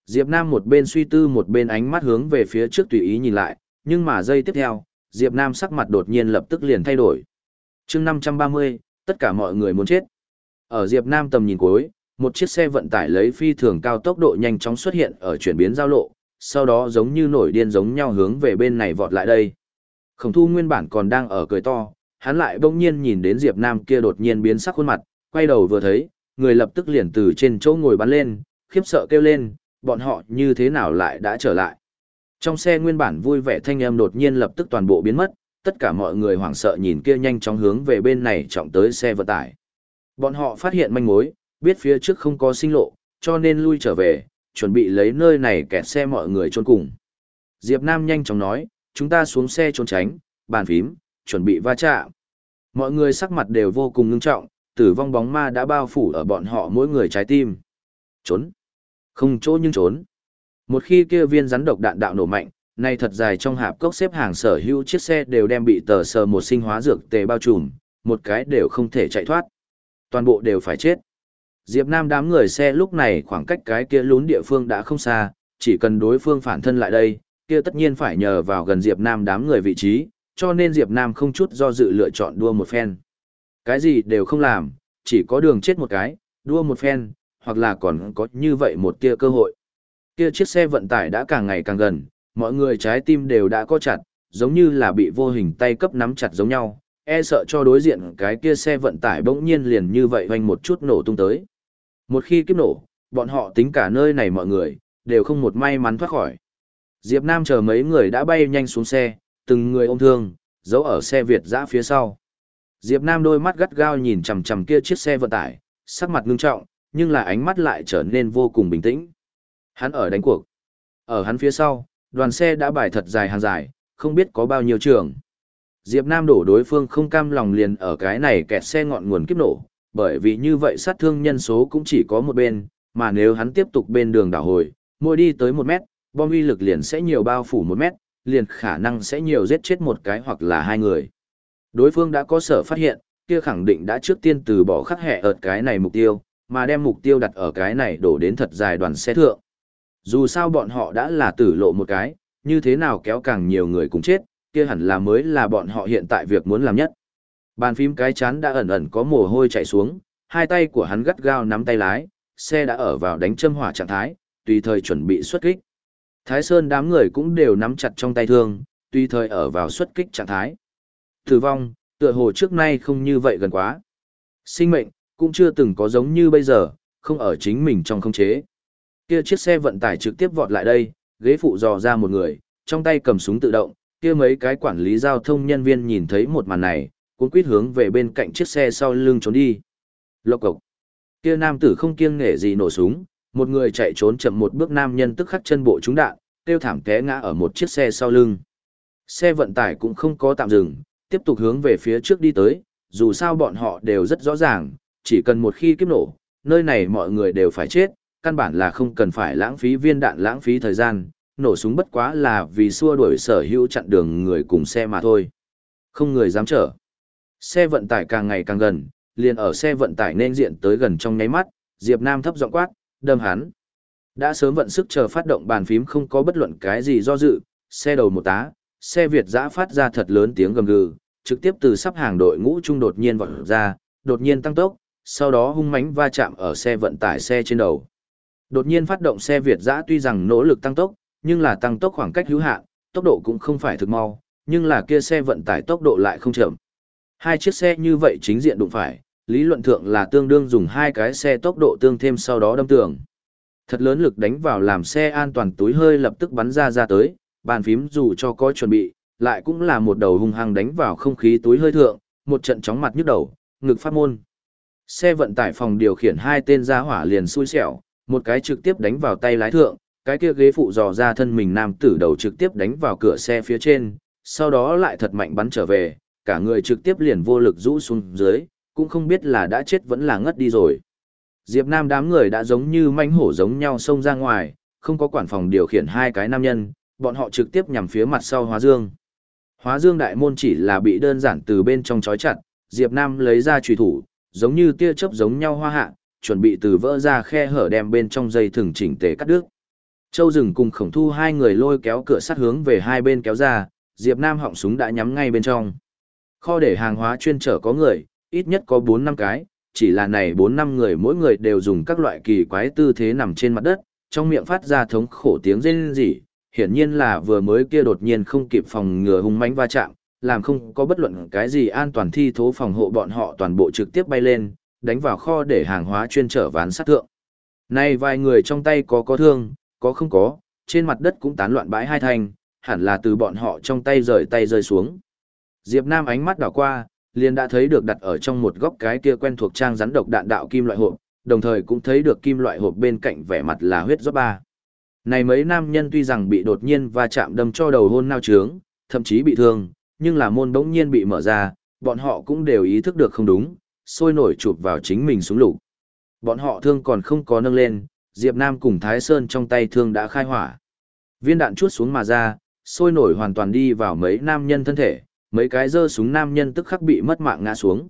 S1: Diệp Nam một bên suy tư một bên ánh mắt hướng về phía trước tùy ý nhìn lại, nhưng mà giây tiếp theo, Diệp Nam sắc mặt đột nhiên lập tức liền thay đổi. Chương 530, tất cả mọi người muốn chết. Ở Diệp Nam tầm nhìn cuối, một chiếc xe vận tải lấy phi thường cao tốc độ nhanh chóng xuất hiện ở chuyển biến giao lộ, sau đó giống như nổi điên giống nhau hướng về bên này vọt lại đây. Khổng thu nguyên bản còn đang ở cười to, hắn lại bỗng nhiên nhìn đến Diệp Nam kia đột nhiên biến sắc khuôn mặt, quay đầu vừa thấy, người lập tức liền từ trên chỗ ngồi bắn lên, khiếp sợ kêu lên, bọn họ như thế nào lại đã trở lại. Trong xe nguyên bản vui vẻ thanh âm đột nhiên lập tức toàn bộ biến mất, tất cả mọi người hoảng sợ nhìn kia nhanh chóng hướng về bên này trọng tới xe vận tải. Bọn họ phát hiện manh mối, biết phía trước không có sinh lộ, cho nên lui trở về, chuẩn bị lấy nơi này kẹt xe mọi người trốn cùng. Diệp Nam nhanh chóng nói, chúng ta xuống xe trốn tránh, bàn phím, chuẩn bị va chạm. Mọi người sắc mặt đều vô cùng ngưng trọng, tử vong bóng ma đã bao phủ ở bọn họ mỗi người trái tim. Trốn. Không chỗ nhưng trốn. Một khi kia viên rắn độc đạn đạo nổ mạnh, nay thật dài trong hạp cốc xếp hàng sở hữu chiếc xe đều đem bị tờ sờ một sinh hóa dược tề bao trùm, một cái đều không thể chạy thoát. Toàn bộ đều phải chết. Diệp Nam đám người xe lúc này khoảng cách cái kia lún địa phương đã không xa, chỉ cần đối phương phản thân lại đây, kia tất nhiên phải nhờ vào gần Diệp Nam đám người vị trí, cho nên Diệp Nam không chút do dự lựa chọn đua một phen. Cái gì đều không làm, chỉ có đường chết một cái, đua một phen, hoặc là còn có như vậy một tia cơ hội. Kia chiếc xe vận tải đã càng ngày càng gần, mọi người trái tim đều đã co chặt, giống như là bị vô hình tay cấp nắm chặt giống nhau, e sợ cho đối diện cái kia xe vận tải bỗng nhiên liền như vậy hoành một chút nổ tung tới. Một khi kiếp nổ, bọn họ tính cả nơi này mọi người, đều không một may mắn thoát khỏi. Diệp Nam chờ mấy người đã bay nhanh xuống xe, từng người ôm thương, giấu ở xe Việt dã phía sau. Diệp Nam đôi mắt gắt gao nhìn chằm chằm kia chiếc xe vận tải, sắc mặt ngưng trọng, nhưng là ánh mắt lại trở nên vô cùng bình tĩnh. Hắn ở đánh cuộc. Ở hắn phía sau, đoàn xe đã bài thật dài hàng dài, không biết có bao nhiêu trường. Diệp Nam đổ đối phương không cam lòng liền ở cái này kẹt xe ngọn nguồn kiếp nổ, bởi vì như vậy sát thương nhân số cũng chỉ có một bên, mà nếu hắn tiếp tục bên đường đảo hồi, mỗi đi tới một mét, bom uy lực liền sẽ nhiều bao phủ một mét, liền khả năng sẽ nhiều giết chết một cái hoặc là hai người. Đối phương đã có sở phát hiện, kia khẳng định đã trước tiên từ bỏ khắc hệ ở cái này mục tiêu, mà đem mục tiêu đặt ở cái này đổ đến thật dài đoàn xe thượng. Dù sao bọn họ đã là tử lộ một cái, như thế nào kéo càng nhiều người cùng chết, kia hẳn là mới là bọn họ hiện tại việc muốn làm nhất. Bàn phím cái chán đã ẩn ẩn có mồ hôi chảy xuống, hai tay của hắn gắt gao nắm tay lái, xe đã ở vào đánh châm hỏa trạng thái, tùy thời chuẩn bị xuất kích. Thái Sơn đám người cũng đều nắm chặt trong tay thương, tùy thời ở vào xuất kích trạng thái. Tử vong, tựa hồ trước nay không như vậy gần quá. Sinh mệnh, cũng chưa từng có giống như bây giờ, không ở chính mình trong không chế. Kia chiếc xe vận tải trực tiếp vọt lại đây, ghế phụ dò ra một người, trong tay cầm súng tự động, kia mấy cái quản lý giao thông nhân viên nhìn thấy một màn này, cuốn quýt hướng về bên cạnh chiếc xe sau lưng trốn đi. Lộc cộc. Kia nam tử không kiêng nể gì nổ súng, một người chạy trốn chậm một bước nam nhân tức khắc chân bộ trúng đạn, tiêu thảm té ngã ở một chiếc xe sau lưng. Xe vận tải cũng không có tạm dừng, tiếp tục hướng về phía trước đi tới, dù sao bọn họ đều rất rõ ràng, chỉ cần một khi kiếp nổ, nơi này mọi người đều phải chết, căn bản là không cần phải lãng phí viên đạn lãng phí thời gian, nổ súng bất quá là vì xua đuổi sở hữu chặn đường người cùng xe mà thôi. Không người dám chở. Xe vận tải càng ngày càng gần, liền ở xe vận tải nên diện tới gần trong nháy mắt, Diệp Nam thấp giọng quát, đâm hắn. Đã sớm vận sức chờ phát động bàn phím không có bất luận cái gì do dự, xe đầu một tá, xe Việt giã phát ra thật lớn tiếng gầm gừ, trực tiếp từ sắp hàng đội ngũ trung đột nhiên vọt ra, đột nhiên tăng tốc, sau đó hung mãnh va chạm ở xe vận tải xe trên đầu. Đột nhiên phát động xe Việt giã tuy rằng nỗ lực tăng tốc, nhưng là tăng tốc khoảng cách hữu hạn, tốc độ cũng không phải thực mau, nhưng là kia xe vận tải tốc độ lại không chậm. Hai chiếc xe như vậy chính diện đụng phải, lý luận thượng là tương đương dùng hai cái xe tốc độ tương thêm sau đó đâm tường. Thật lớn lực đánh vào làm xe an toàn túi hơi lập tức bắn ra ra tới, bàn phím dù cho có chuẩn bị, lại cũng là một đầu hung hăng đánh vào không khí túi hơi thượng, một trận chóng mặt nhức đầu, ngực phát môn. Xe vận tải phòng điều khiển hai tên ra hỏa liền xui xẻo, một cái trực tiếp đánh vào tay lái thượng, cái kia ghế phụ dò ra thân mình nam tử đầu trực tiếp đánh vào cửa xe phía trên, sau đó lại thật mạnh bắn trở về, cả người trực tiếp liền vô lực rũ xuống dưới, cũng không biết là đã chết vẫn là ngất đi rồi. Diệp Nam đám người đã giống như manh hổ giống nhau xông ra ngoài, không có quản phòng điều khiển hai cái nam nhân, bọn họ trực tiếp nhằm phía mặt sau Hóa Dương. Hóa Dương đại môn chỉ là bị đơn giản từ bên trong chói chặt, Diệp Nam lấy ra chùy thủ, giống như tia chớp giống nhau hoa hạ, chuẩn bị từ vỡ ra khe hở đem bên trong dây thừng chỉnh tề cắt đứt. Châu Dừng cùng Khổng Thu hai người lôi kéo cửa sắt hướng về hai bên kéo ra, Diệp Nam họng súng đã nhắm ngay bên trong. Kho để hàng hóa chuyên trở có người, ít nhất có 4 năm cái, chỉ là này 4 năm người mỗi người đều dùng các loại kỳ quái tư thế nằm trên mặt đất, trong miệng phát ra thống khổ tiếng rên rỉ, hiển nhiên là vừa mới kia đột nhiên không kịp phòng ngừa hung mãnh va chạm, làm không có bất luận cái gì an toàn thi thố phòng hộ bọn họ toàn bộ trực tiếp bay lên, đánh vào kho để hàng hóa chuyên trở ván sát thượng. Nay vài người trong tay có có thương, có không có, trên mặt đất cũng tán loạn bãi hai thành, hẳn là từ bọn họ trong tay rời tay rơi xuống. Diệp Nam ánh mắt đảo qua, liền đã thấy được đặt ở trong một góc cái kia quen thuộc trang rắn độc đạn đạo kim loại hộp, đồng thời cũng thấy được kim loại hộp bên cạnh vẻ mặt là huyết giáp ba. Này mấy nam nhân tuy rằng bị đột nhiên va chạm đâm cho đầu hôn nao trướng, thậm chí bị thương, nhưng là môn bỗng nhiên bị mở ra, bọn họ cũng đều ý thức được không đúng, sôi nổi chụp vào chính mình xuống lục. Bọn họ thương còn không có nâng lên, Diệp Nam cùng Thái Sơn trong tay thương đã khai hỏa. Viên đạn chuốt xuống mà ra, sôi nổi hoàn toàn đi vào mấy nam nhân thân thể, mấy cái giơ súng nam nhân tức khắc bị mất mạng ngã xuống.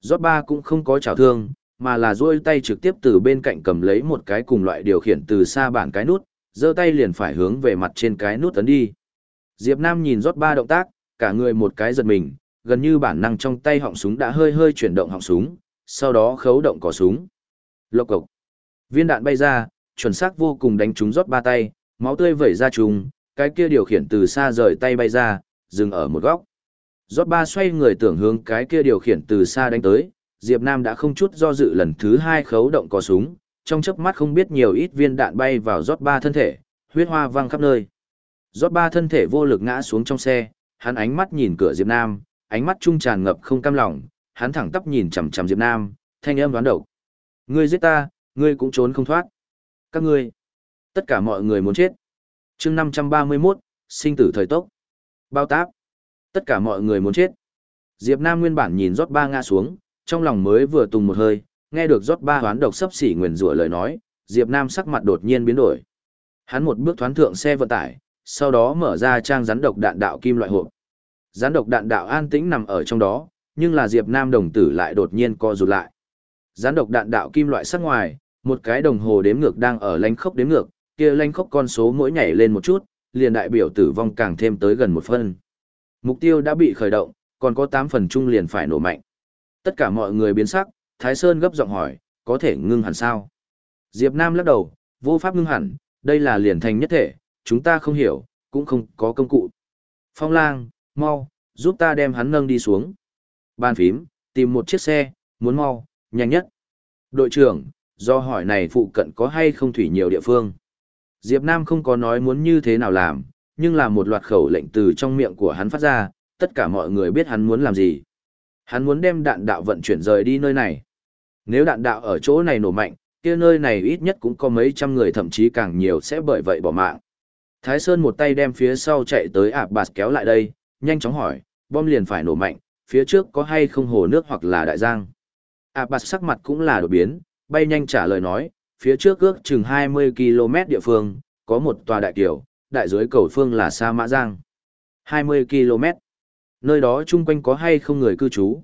S1: Giót ba cũng không có chảo thương, mà là duỗi tay trực tiếp từ bên cạnh cầm lấy một cái cùng loại điều khiển từ xa bản cái nút, giơ tay liền phải hướng về mặt trên cái nút tấn đi. Diệp Nam nhìn rót ba động tác, cả người một cái giật mình, gần như bản năng trong tay họng súng đã hơi hơi chuyển động họng súng, sau đó khấu động cò súng. Lộc cộc. Viên đạn bay ra, chuẩn xác vô cùng đánh trúng rót ba tay, máu tươi vẩy ra trùng, cái kia điều khiển từ xa rời tay bay ra, dừng ở một góc. Rót ba xoay người tưởng hướng cái kia điều khiển từ xa đánh tới, Diệp Nam đã không chút do dự lần thứ hai khấu động cò súng, trong chớp mắt không biết nhiều ít viên đạn bay vào rót ba thân thể, huyết hoa văng khắp nơi. Rót ba thân thể vô lực ngã xuống trong xe, hắn ánh mắt nhìn cửa Diệp Nam, ánh mắt trung tràn ngập không cam lòng, hắn thẳng tắp nhìn chằm chằm Diệp Nam, thanh âm đoán độc. Ngươi giết ta, ngươi cũng trốn không thoát. Các ngươi, tất cả mọi người muốn chết. Chương 531, sinh tử thời tốc. Bao táp. Tất cả mọi người muốn chết. Diệp Nam nguyên bản nhìn rót ba ngã xuống, trong lòng mới vừa tùng một hơi, nghe được rót ba hoán độc sấp xỉ nguyền rủa lời nói, Diệp Nam sắc mặt đột nhiên biến đổi. Hắn một bước thoán thượng xe vận tải, sau đó mở ra trang rắn độc đạn đạo kim loại hộp. Rắn độc đạn đạo an tĩnh nằm ở trong đó, nhưng là Diệp Nam đồng tử lại đột nhiên co rụt lại. Rắn độc đạn đạo kim loại sắc ngoài, một cái đồng hồ đếm ngược đang ở lanh khốc đếm ngược, kia lanh khốc con số mỗi nhảy lên một chút, liền đại biểu tử vong càng thêm tới gần một phân. Mục tiêu đã bị khởi động, còn có 8 phần chung liền phải nổ mạnh. Tất cả mọi người biến sắc, Thái Sơn gấp giọng hỏi, có thể ngưng hẳn sao? Diệp Nam lắc đầu, vô pháp ngưng hẳn, đây là liền thành nhất thể, chúng ta không hiểu, cũng không có công cụ. Phong lang, mau, giúp ta đem hắn nâng đi xuống. Bàn phím, tìm một chiếc xe, muốn mau, nhanh nhất. Đội trưởng, do hỏi này phụ cận có hay không thủy nhiều địa phương. Diệp Nam không có nói muốn như thế nào làm, nhưng là một loạt khẩu lệnh từ trong miệng của hắn phát ra, tất cả mọi người biết hắn muốn làm gì. Hắn muốn đem đạn đạo vận chuyển rời đi nơi này. Nếu đạn đạo ở chỗ này nổ mạnh, kia nơi này ít nhất cũng có mấy trăm người thậm chí càng nhiều sẽ bởi vậy bỏ mạng. Thái Sơn một tay đem phía sau chạy tới ạp bạt kéo lại đây, nhanh chóng hỏi, bom liền phải nổ mạnh, phía trước có hay không hồ nước hoặc là đại giang. ạp bạt sắc mặt cũng là đổi biến, bay nhanh trả lời nói, phía trước ước chừng 20 km địa phương, có một tòa đại kiều, đại dưới cầu phương là Sa Mã Giang. 20 km. Nơi đó chung quanh có hay không người cư trú?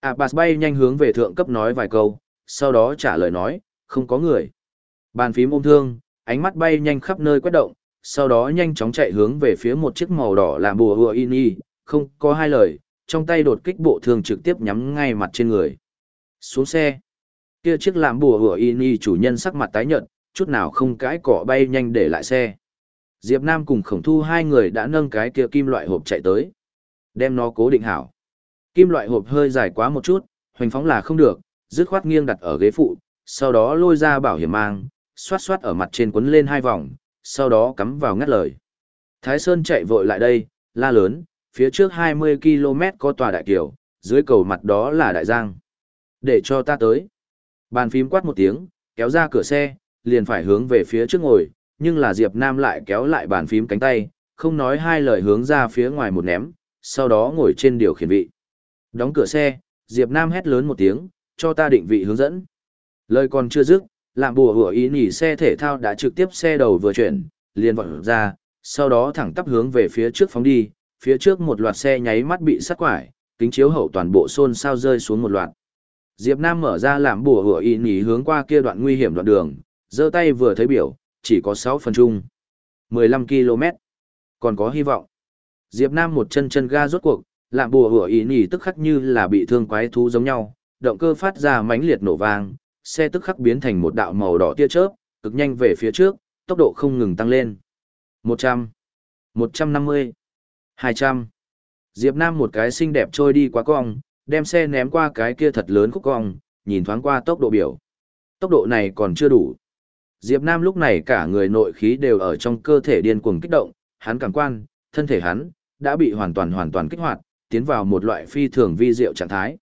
S1: Abbas bay nhanh hướng về thượng cấp nói vài câu, sau đó trả lời nói, không có người. Bàn phím ôm thương, ánh mắt bay nhanh khắp nơi quét động, sau đó nhanh chóng chạy hướng về phía một chiếc màu đỏ làm bùa hùa in y, không có hai lời, trong tay đột kích bộ thương trực tiếp nhắm ngay mặt trên người. Xuống xe. Kia chiếc làm bùa hùa in y chủ nhân sắc mặt tái nhợt, chút nào không cãi cỏ bay nhanh để lại xe. Diệp Nam cùng khổng thu hai người đã nâng cái kia kim loại hộp chạy tới. Đem nó cố định hảo. Kim loại hộp hơi dài quá một chút, hoành phóng là không được, dứt khoát nghiêng đặt ở ghế phụ, sau đó lôi ra bảo hiểm mang, xoát xoát ở mặt trên quấn lên hai vòng, sau đó cắm vào ngắt lời. Thái Sơn chạy vội lại đây, la lớn, phía trước 20 km có tòa đại kiều, dưới cầu mặt đó là đại giang. Để cho ta tới. Bàn phím quát một tiếng, kéo ra cửa xe, liền phải hướng về phía trước ngồi, nhưng là Diệp Nam lại kéo lại bàn phím cánh tay, không nói hai lời hướng ra phía ngoài một ném, sau đó ngồi trên điều khiển vị. Đóng cửa xe, Diệp Nam hét lớn một tiếng, cho ta định vị hướng dẫn. Lời còn chưa dứt, làm bùa hủa ý nhỉ xe thể thao đã trực tiếp xe đầu vừa chuyển, liền vọt ra, sau đó thẳng tắp hướng về phía trước phóng đi, phía trước một loạt xe nháy mắt bị sát quải, kính chiếu hậu toàn bộ xôn xao rơi xuống một loạt. Diệp Nam mở ra làm bùa hủa ý nhỉ hướng qua kia đoạn nguy hiểm đoạn đường, giơ tay vừa thấy biểu, chỉ có 6 phần chung. 15 km. Còn có hy vọng. Diệp Nam một chân chân ga rốt cuộc, lạm bùa hủa ý nhỉ tức khắc như là bị thương quái thú giống nhau, động cơ phát ra mãnh liệt nổ vang, xe tức khắc biến thành một đạo màu đỏ tia chớp, cực nhanh về phía trước, tốc độ không ngừng tăng lên. 100, 150, 200. Diệp Nam một cái xinh đẹp trôi đi quá cong, đem xe ném qua cái kia thật lớn khúc cong, nhìn thoáng qua tốc độ biểu. Tốc độ này còn chưa đủ. Diệp Nam lúc này cả người nội khí đều ở trong cơ thể điên cuồng kích động, hắn cảm quan, thân thể hắn, đã bị hoàn toàn hoàn toàn kích hoạt, tiến vào một loại phi thường vi diệu trạng thái.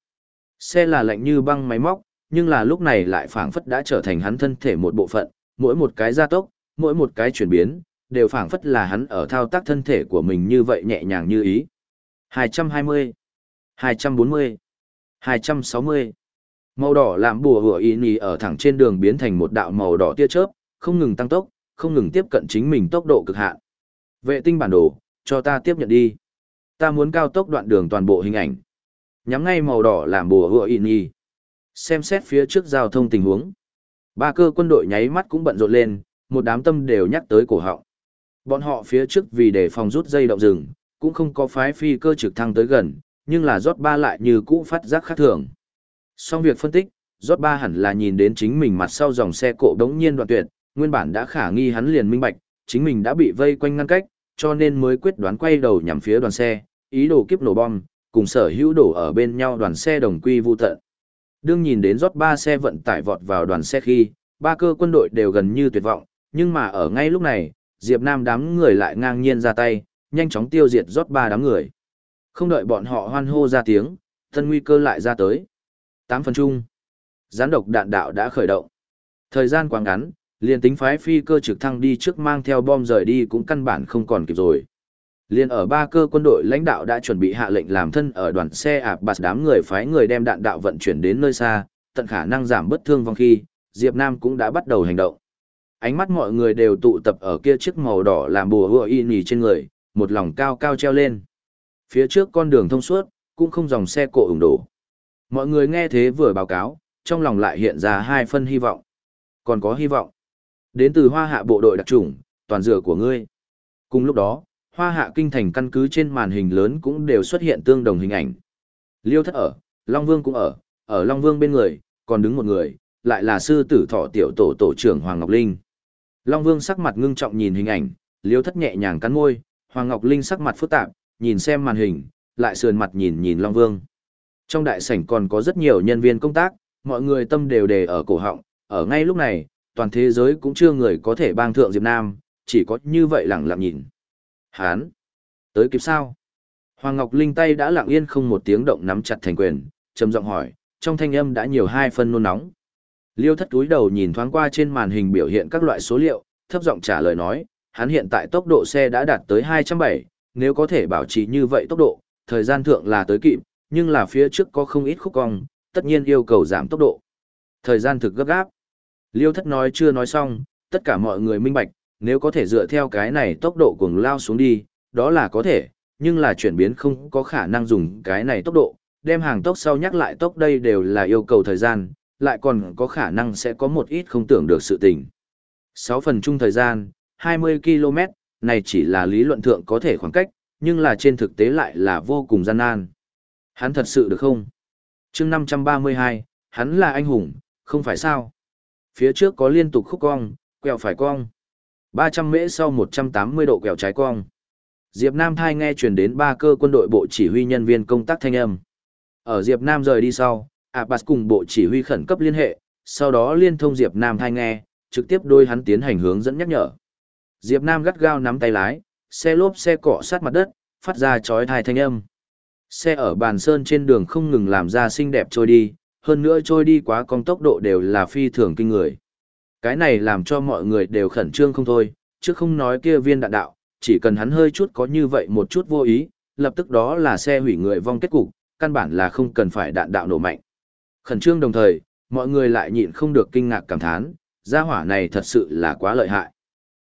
S1: Xe là lạnh như băng máy móc, nhưng là lúc này lại phảng phất đã trở thành hắn thân thể một bộ phận, mỗi một cái gia tốc, mỗi một cái chuyển biến, đều phảng phất là hắn ở thao tác thân thể của mình như vậy nhẹ nhàng như ý. 220, 240, 260. Màu đỏ làm bùa hủa y nì ở thẳng trên đường biến thành một đạo màu đỏ tia chớp, không ngừng tăng tốc, không ngừng tiếp cận chính mình tốc độ cực hạn. Vệ tinh bản đồ, cho ta tiếp nhận đi. Ta muốn cao tốc đoạn đường toàn bộ hình ảnh. Nhắm ngay màu đỏ làm bùa hủa y nì. Xem xét phía trước giao thông tình huống. Ba cơ quân đội nháy mắt cũng bận rộn lên, một đám tâm đều nhắc tới cổ họng. Bọn họ phía trước vì để phòng rút dây động rừng, cũng không có phái phi cơ trực thăng tới gần, nhưng là rót ba lại như cũ phát giác khác thường. Xong việc phân tích, rót ba hẳn là nhìn đến chính mình mặt sau dòng xe cộ đống nhiên đoạn tuyệt, nguyên bản đã khả nghi hắn liền minh bạch, chính mình đã bị vây quanh ngăn cách, cho nên mới quyết đoán quay đầu nhằm phía đoàn xe, ý đồ kiếp nổ bom, cùng sở hữu đổ ở bên nhau đoàn xe đồng quy vu tận. Đương nhìn đến rót ba xe vận tải vọt vào đoàn xe khi, ba cơ quân đội đều gần như tuyệt vọng, nhưng mà ở ngay lúc này, Diệp Nam đám người lại ngang nhiên ra tay, nhanh chóng tiêu diệt rót ba đám người. Không đợi bọn họ hoan hô ra tiếng, thân nguy cơ lại ra tới. Tám phần chung. Gián độc đạn đạo đã khởi động. Thời gian quá ngắn, liền tính phái phi cơ trực thăng đi trước mang theo bom rời đi cũng căn bản không còn kịp rồi. Liên ở ba cơ quân đội lãnh đạo đã chuẩn bị hạ lệnh làm thân ở đoàn xe ạp bạt đám người phái người đem đạn đạo vận chuyển đến nơi xa, tận khả năng giảm bất thương vong khi, Diệp Nam cũng đã bắt đầu hành động. Ánh mắt mọi người đều tụ tập ở kia chiếc màu đỏ làm bùa hựa y nì trên người, một lòng cao cao treo lên. Phía trước con đường thông suốt, cũng không dòng xe cộ ủng đổ. Mọi người nghe thế vừa báo cáo, trong lòng lại hiện ra hai phân hy vọng. Còn có hy vọng. Đến từ hoa hạ bộ đội đặc chủng toàn dựa của ngươi. Cùng lúc đó, hoa hạ kinh thành căn cứ trên màn hình lớn cũng đều xuất hiện tương đồng hình ảnh. Liêu thất ở, Long Vương cũng ở, ở Long Vương bên người, còn đứng một người, lại là sư tử thọ tiểu tổ tổ trưởng Hoàng Ngọc Linh. Long Vương sắc mặt ngưng trọng nhìn hình ảnh, liêu thất nhẹ nhàng cắn môi, Hoàng Ngọc Linh sắc mặt phức tạp, nhìn xem màn hình, lại sườn mặt nhìn nhìn Long Vương. Trong đại sảnh còn có rất nhiều nhân viên công tác, mọi người tâm đều đề ở cổ họng, ở ngay lúc này, toàn thế giới cũng chưa người có thể bang thượng Diệp Nam, chỉ có như vậy lặng lặng nhìn. Hán! Tới kịp sao? Hoàng Ngọc Linh tay đã lặng yên không một tiếng động nắm chặt thành quyền, trầm giọng hỏi, trong thanh âm đã nhiều hai phân nôn nóng. Liêu thất túi đầu nhìn thoáng qua trên màn hình biểu hiện các loại số liệu, thấp giọng trả lời nói, hắn hiện tại tốc độ xe đã đạt tới 207, nếu có thể bảo trì như vậy tốc độ, thời gian thượng là tới kịp, nhưng là phía trước có không ít khúc cong, tất nhiên yêu cầu giảm tốc độ. Thời gian thực gấp gáp. Liêu thất nói chưa nói xong, tất cả mọi người minh bạch, nếu có thể dựa theo cái này tốc độ cuồng lao xuống đi, đó là có thể, nhưng là chuyển biến không có khả năng dùng cái này tốc độ, đem hàng tốc sau nhắc lại tốc đây đều là yêu cầu thời gian, lại còn có khả năng sẽ có một ít không tưởng được sự tình. 6 phần chung thời gian, 20 km, này chỉ là lý luận thượng có thể khoảng cách, nhưng là trên thực tế lại là vô cùng gian nan. Hắn thật sự được không? chương 532, hắn là anh hùng, không phải sao? Phía trước có liên tục khúc cong, quẹo phải cong. 300 mễ sau 180 độ quẹo trái cong. Diệp Nam thai nghe truyền đến ba cơ quân đội bộ chỉ huy nhân viên công tác thanh âm. Ở Diệp Nam rời đi sau, Abbas cùng bộ chỉ huy khẩn cấp liên hệ, sau đó liên thông Diệp Nam thai nghe, trực tiếp đôi hắn tiến hành hướng dẫn nhắc nhở. Diệp Nam gắt gao nắm tay lái, xe lốp xe cọ sát mặt đất, phát ra chói tai thanh âm. Xe ở bàn sơn trên đường không ngừng làm ra xinh đẹp trôi đi, hơn nữa trôi đi quá con tốc độ đều là phi thường kinh người. Cái này làm cho mọi người đều khẩn trương không thôi, chứ không nói kia viên đạn đạo, chỉ cần hắn hơi chút có như vậy một chút vô ý, lập tức đó là xe hủy người vong kết cục, căn bản là không cần phải đạn đạo nổ mạnh. Khẩn trương đồng thời, mọi người lại nhịn không được kinh ngạc cảm thán, gia hỏa này thật sự là quá lợi hại.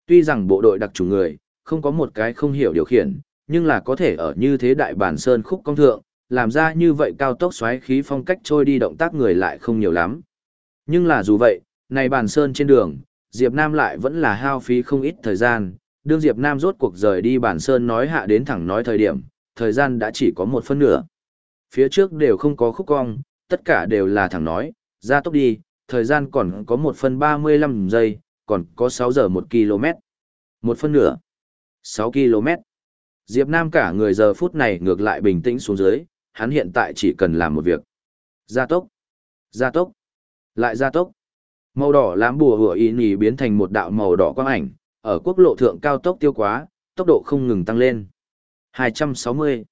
S1: Tuy rằng bộ đội đặc chủ người, không có một cái không hiểu điều khiển, nhưng là có thể ở như thế đại bản sơn khúc công thượng, làm ra như vậy cao tốc xoáy khí phong cách trôi đi động tác người lại không nhiều lắm. Nhưng là dù vậy, này bản sơn trên đường, Diệp Nam lại vẫn là hao phí không ít thời gian, đương Diệp Nam rốt cuộc rời đi bản sơn nói hạ đến thẳng nói thời điểm, thời gian đã chỉ có một phân nửa. Phía trước đều không có khúc cong, tất cả đều là thẳng nói, ra tốc đi, thời gian còn có một phân 35 giây, còn có 6 giờ 1 km. Một phân nửa. 6 km. Diệp Nam cả người giờ phút này ngược lại bình tĩnh xuống dưới, hắn hiện tại chỉ cần làm một việc. Gia tốc. Gia tốc. Lại gia tốc. Màu đỏ lám bùa hủa y nì biến thành một đạo màu đỏ quang ảnh, ở quốc lộ thượng cao tốc tiêu quá, tốc độ không ngừng tăng lên. 260.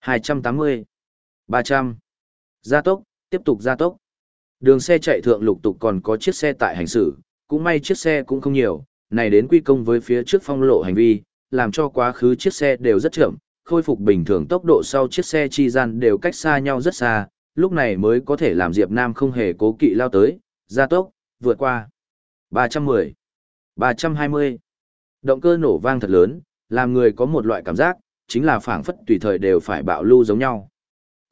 S1: 280, 300. Gia tốc, tiếp tục gia tốc. Đường xe chạy thượng lục tục còn có chiếc xe tại hành xử, cũng may chiếc xe cũng không nhiều, này đến quy công với phía trước phong lộ hành vi, làm cho quá khứ chiếc xe đều rất chậm, khôi phục bình thường tốc độ sau chiếc xe chi gian đều cách xa nhau rất xa, lúc này mới có thể làm Diệp Nam không hề cố kỵ lao tới, gia tốc, vượt qua. 310, 320. Động cơ nổ vang thật lớn, làm người có một loại cảm giác, chính là phảng phất tùy thời đều phải bạo lưu giống nhau.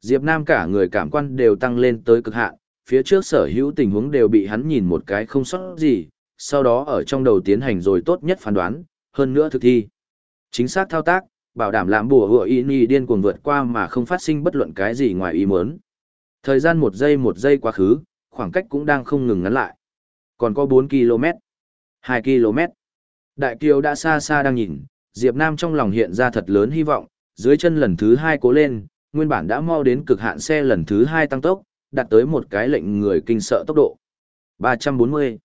S1: Diệp Nam cả người cảm quan đều tăng lên tới cực hạn, phía trước sở hữu tình huống đều bị hắn nhìn một cái không sót gì, sau đó ở trong đầu tiến hành rồi tốt nhất phán đoán, hơn nữa thực thi. Chính xác thao tác, bảo đảm làm bùa hựa y ni điên cuồng vượt qua mà không phát sinh bất luận cái gì ngoài ý muốn. Thời gian một giây một giây quá khứ, khoảng cách cũng đang không ngừng ngắn lại. Còn có 4 km, 2 km. Đại Kiều đã xa xa đang nhìn, Diệp Nam trong lòng hiện ra thật lớn hy vọng, dưới chân lần thứ hai cố lên, nguyên bản đã mau đến cực hạn xe lần thứ hai tăng tốc, đạt tới một cái lệnh người kinh sợ tốc độ. 340.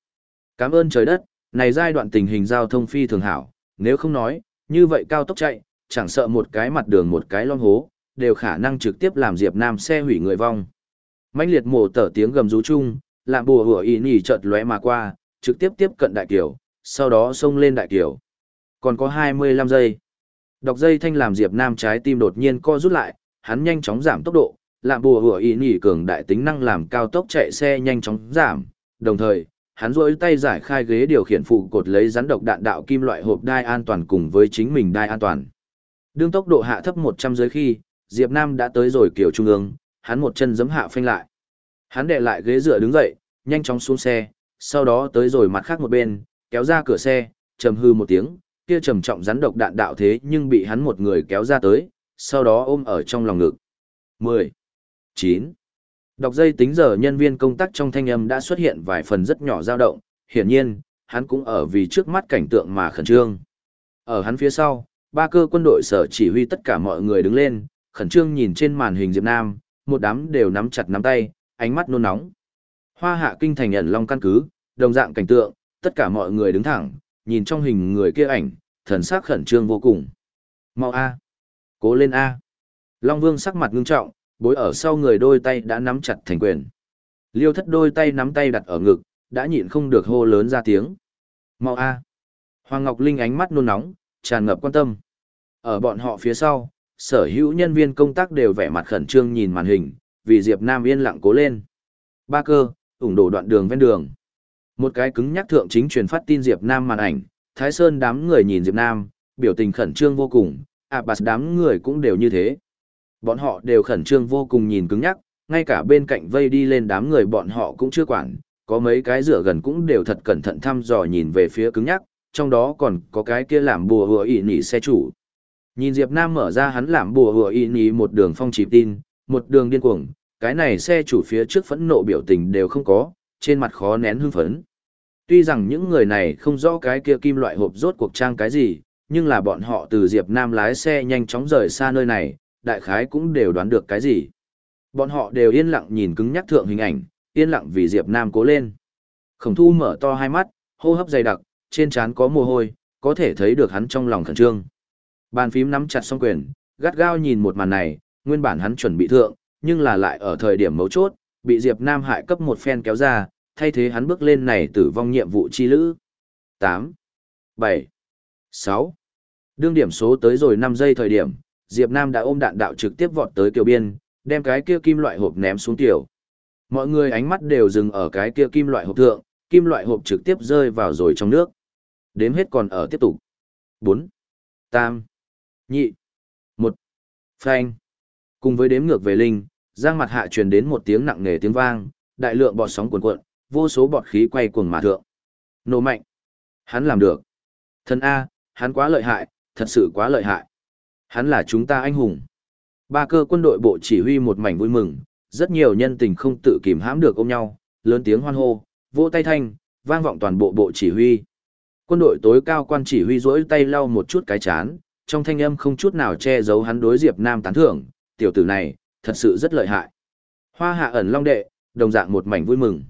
S1: Cảm ơn trời đất, này giai đoạn tình hình giao thông phi thường hảo, nếu không nói, như vậy cao tốc chạy, chẳng sợ một cái mặt đường một cái lon hố, đều khả năng trực tiếp làm Diệp Nam xe hủy người vong. mãnh liệt mổ tở tiếng gầm rú chung, làm bùa hủa ý nhỉ chợt lóe mà qua, trực tiếp tiếp cận đại kiều, sau đó xông lên đại kiều. Còn có 25 giây. Đọc dây thanh làm Diệp Nam trái tim đột nhiên co rút lại, hắn nhanh chóng giảm tốc độ, làm bùa hủa ý nhỉ cường đại tính năng làm cao tốc chạy xe nhanh chóng giảm, đồng thời, hắn rỗi tay giải khai ghế điều khiển phụ cột lấy rắn độc đạn đạo kim loại hộp đai an toàn cùng với chính mình đai an toàn. Đương tốc độ hạ thấp 100 giới khi, Diệp Nam đã tới rồi kiểu trung ương, hắn một chân giẫm hạ phanh lại. Hắn đè lại ghế dựa đứng dậy, nhanh chóng xuống xe, sau đó tới rồi mặt khác một bên, kéo ra cửa xe, trầm hư một tiếng, kia trầm trọng rắn độc đạn đạo thế nhưng bị hắn một người kéo ra tới, sau đó ôm ở trong lòng ngực. 10, 9, Đọc dây tính giờ nhân viên công tác trong thanh âm đã xuất hiện vài phần rất nhỏ dao động, hiển nhiên, hắn cũng ở vì trước mắt cảnh tượng mà khẩn trương. Ở hắn phía sau, ba cơ quân đội sở chỉ huy tất cả mọi người đứng lên, khẩn trương nhìn trên màn hình Diệp Nam, một đám đều nắm chặt nắm tay, ánh mắt nôn nóng. Hoa hạ kinh thành ẩn long căn cứ, đồng dạng cảnh tượng, tất cả mọi người đứng thẳng, nhìn trong hình người kia ảnh, thần sắc khẩn trương vô cùng. Mau A. Cố lên A. Long Vương sắc mặt ngưng trọng, bối ở sau người đôi tay đã nắm chặt thành quyền. Liêu thất đôi tay nắm tay đặt ở ngực, đã nhịn không được hô lớn ra tiếng. Mau A. Hoàng Ngọc Linh ánh mắt nôn nóng, tràn ngập quan tâm. Ở bọn họ phía sau, sở hữu nhân viên công tác đều vẻ mặt khẩn trương nhìn màn hình, vì Diệp Nam yên lặng cố lên. Ba cơ, ủng đổ đoạn đường ven đường. Một cái cứng nhắc thượng chính truyền phát tin Diệp Nam màn ảnh, Thái Sơn đám người nhìn Diệp Nam, biểu tình khẩn trương vô cùng, à bà đám người cũng đều như thế. Bọn họ đều khẩn trương vô cùng nhìn cứng nhắc, ngay cả bên cạnh vây đi lên đám người bọn họ cũng chưa quản, có mấy cái rửa gần cũng đều thật cẩn thận thăm dò nhìn về phía cứng nhắc, trong đó còn có cái kia làm bùa hùa ỉ nỉ xe chủ. Nhìn Diệp Nam mở ra hắn làm bùa hùa ỉ nỉ một đường phong chỉ tin, một đường điên cuồng, cái này xe chủ phía trước phẫn nộ biểu tình đều không có, trên mặt khó nén hưng phấn. Tuy rằng những người này không rõ cái kia kim loại hộp rốt cuộc trang cái gì, nhưng là bọn họ từ Diệp Nam lái xe nhanh chóng rời xa nơi này, đại khái cũng đều đoán được cái gì. Bọn họ đều yên lặng nhìn cứng nhắc thượng hình ảnh, yên lặng vì Diệp Nam cố lên. Khổng thu mở to hai mắt, hô hấp dày đặc, trên trán có mồ hôi, có thể thấy được hắn trong lòng khẩn trương. Bàn phím nắm chặt song quyền, gắt gao nhìn một màn này, nguyên bản hắn chuẩn bị thượng, nhưng là lại ở thời điểm mấu chốt, bị Diệp Nam hại cấp một phen kéo ra, thay thế hắn bước lên này tử vong nhiệm vụ chi lữ. 8, 7, 6. Đương điểm số tới rồi 5 giây thời điểm, Diệp Nam đã ôm đạn đạo trực tiếp vọt tới kiều biên, đem cái kia kim loại hộp ném xuống tiểu. Mọi người ánh mắt đều dừng ở cái kia kim loại hộp thượng, kim loại hộp trực tiếp rơi vào rồi trong nước. Đếm hết còn ở tiếp tục. 4, Tam, Nhị, một, Phanh. Cùng với đếm ngược về linh, giang mặt hạ truyền đến một tiếng nặng nề tiếng vang, đại lượng bọt sóng cuồn cuộn, vô số bọt khí quay cuồng mà thượng. Nổ mạnh. Hắn làm được. Thần A, hắn quá lợi hại, thật sự quá lợi hại. Hắn là chúng ta anh hùng. Ba cơ quân đội bộ chỉ huy một mảnh vui mừng, rất nhiều nhân tình không tự kìm hãm được ôm nhau, lớn tiếng hoan hô, vỗ tay thanh, vang vọng toàn bộ bộ chỉ huy. Quân đội tối cao quan chỉ huy rỗi tay lau một chút cái chán, trong thanh âm không chút nào che giấu hắn đối Diệp Nam tán thưởng, tiểu tử này, thật sự rất lợi hại. Hoa hạ ẩn long đệ, đồng dạng một mảnh vui mừng.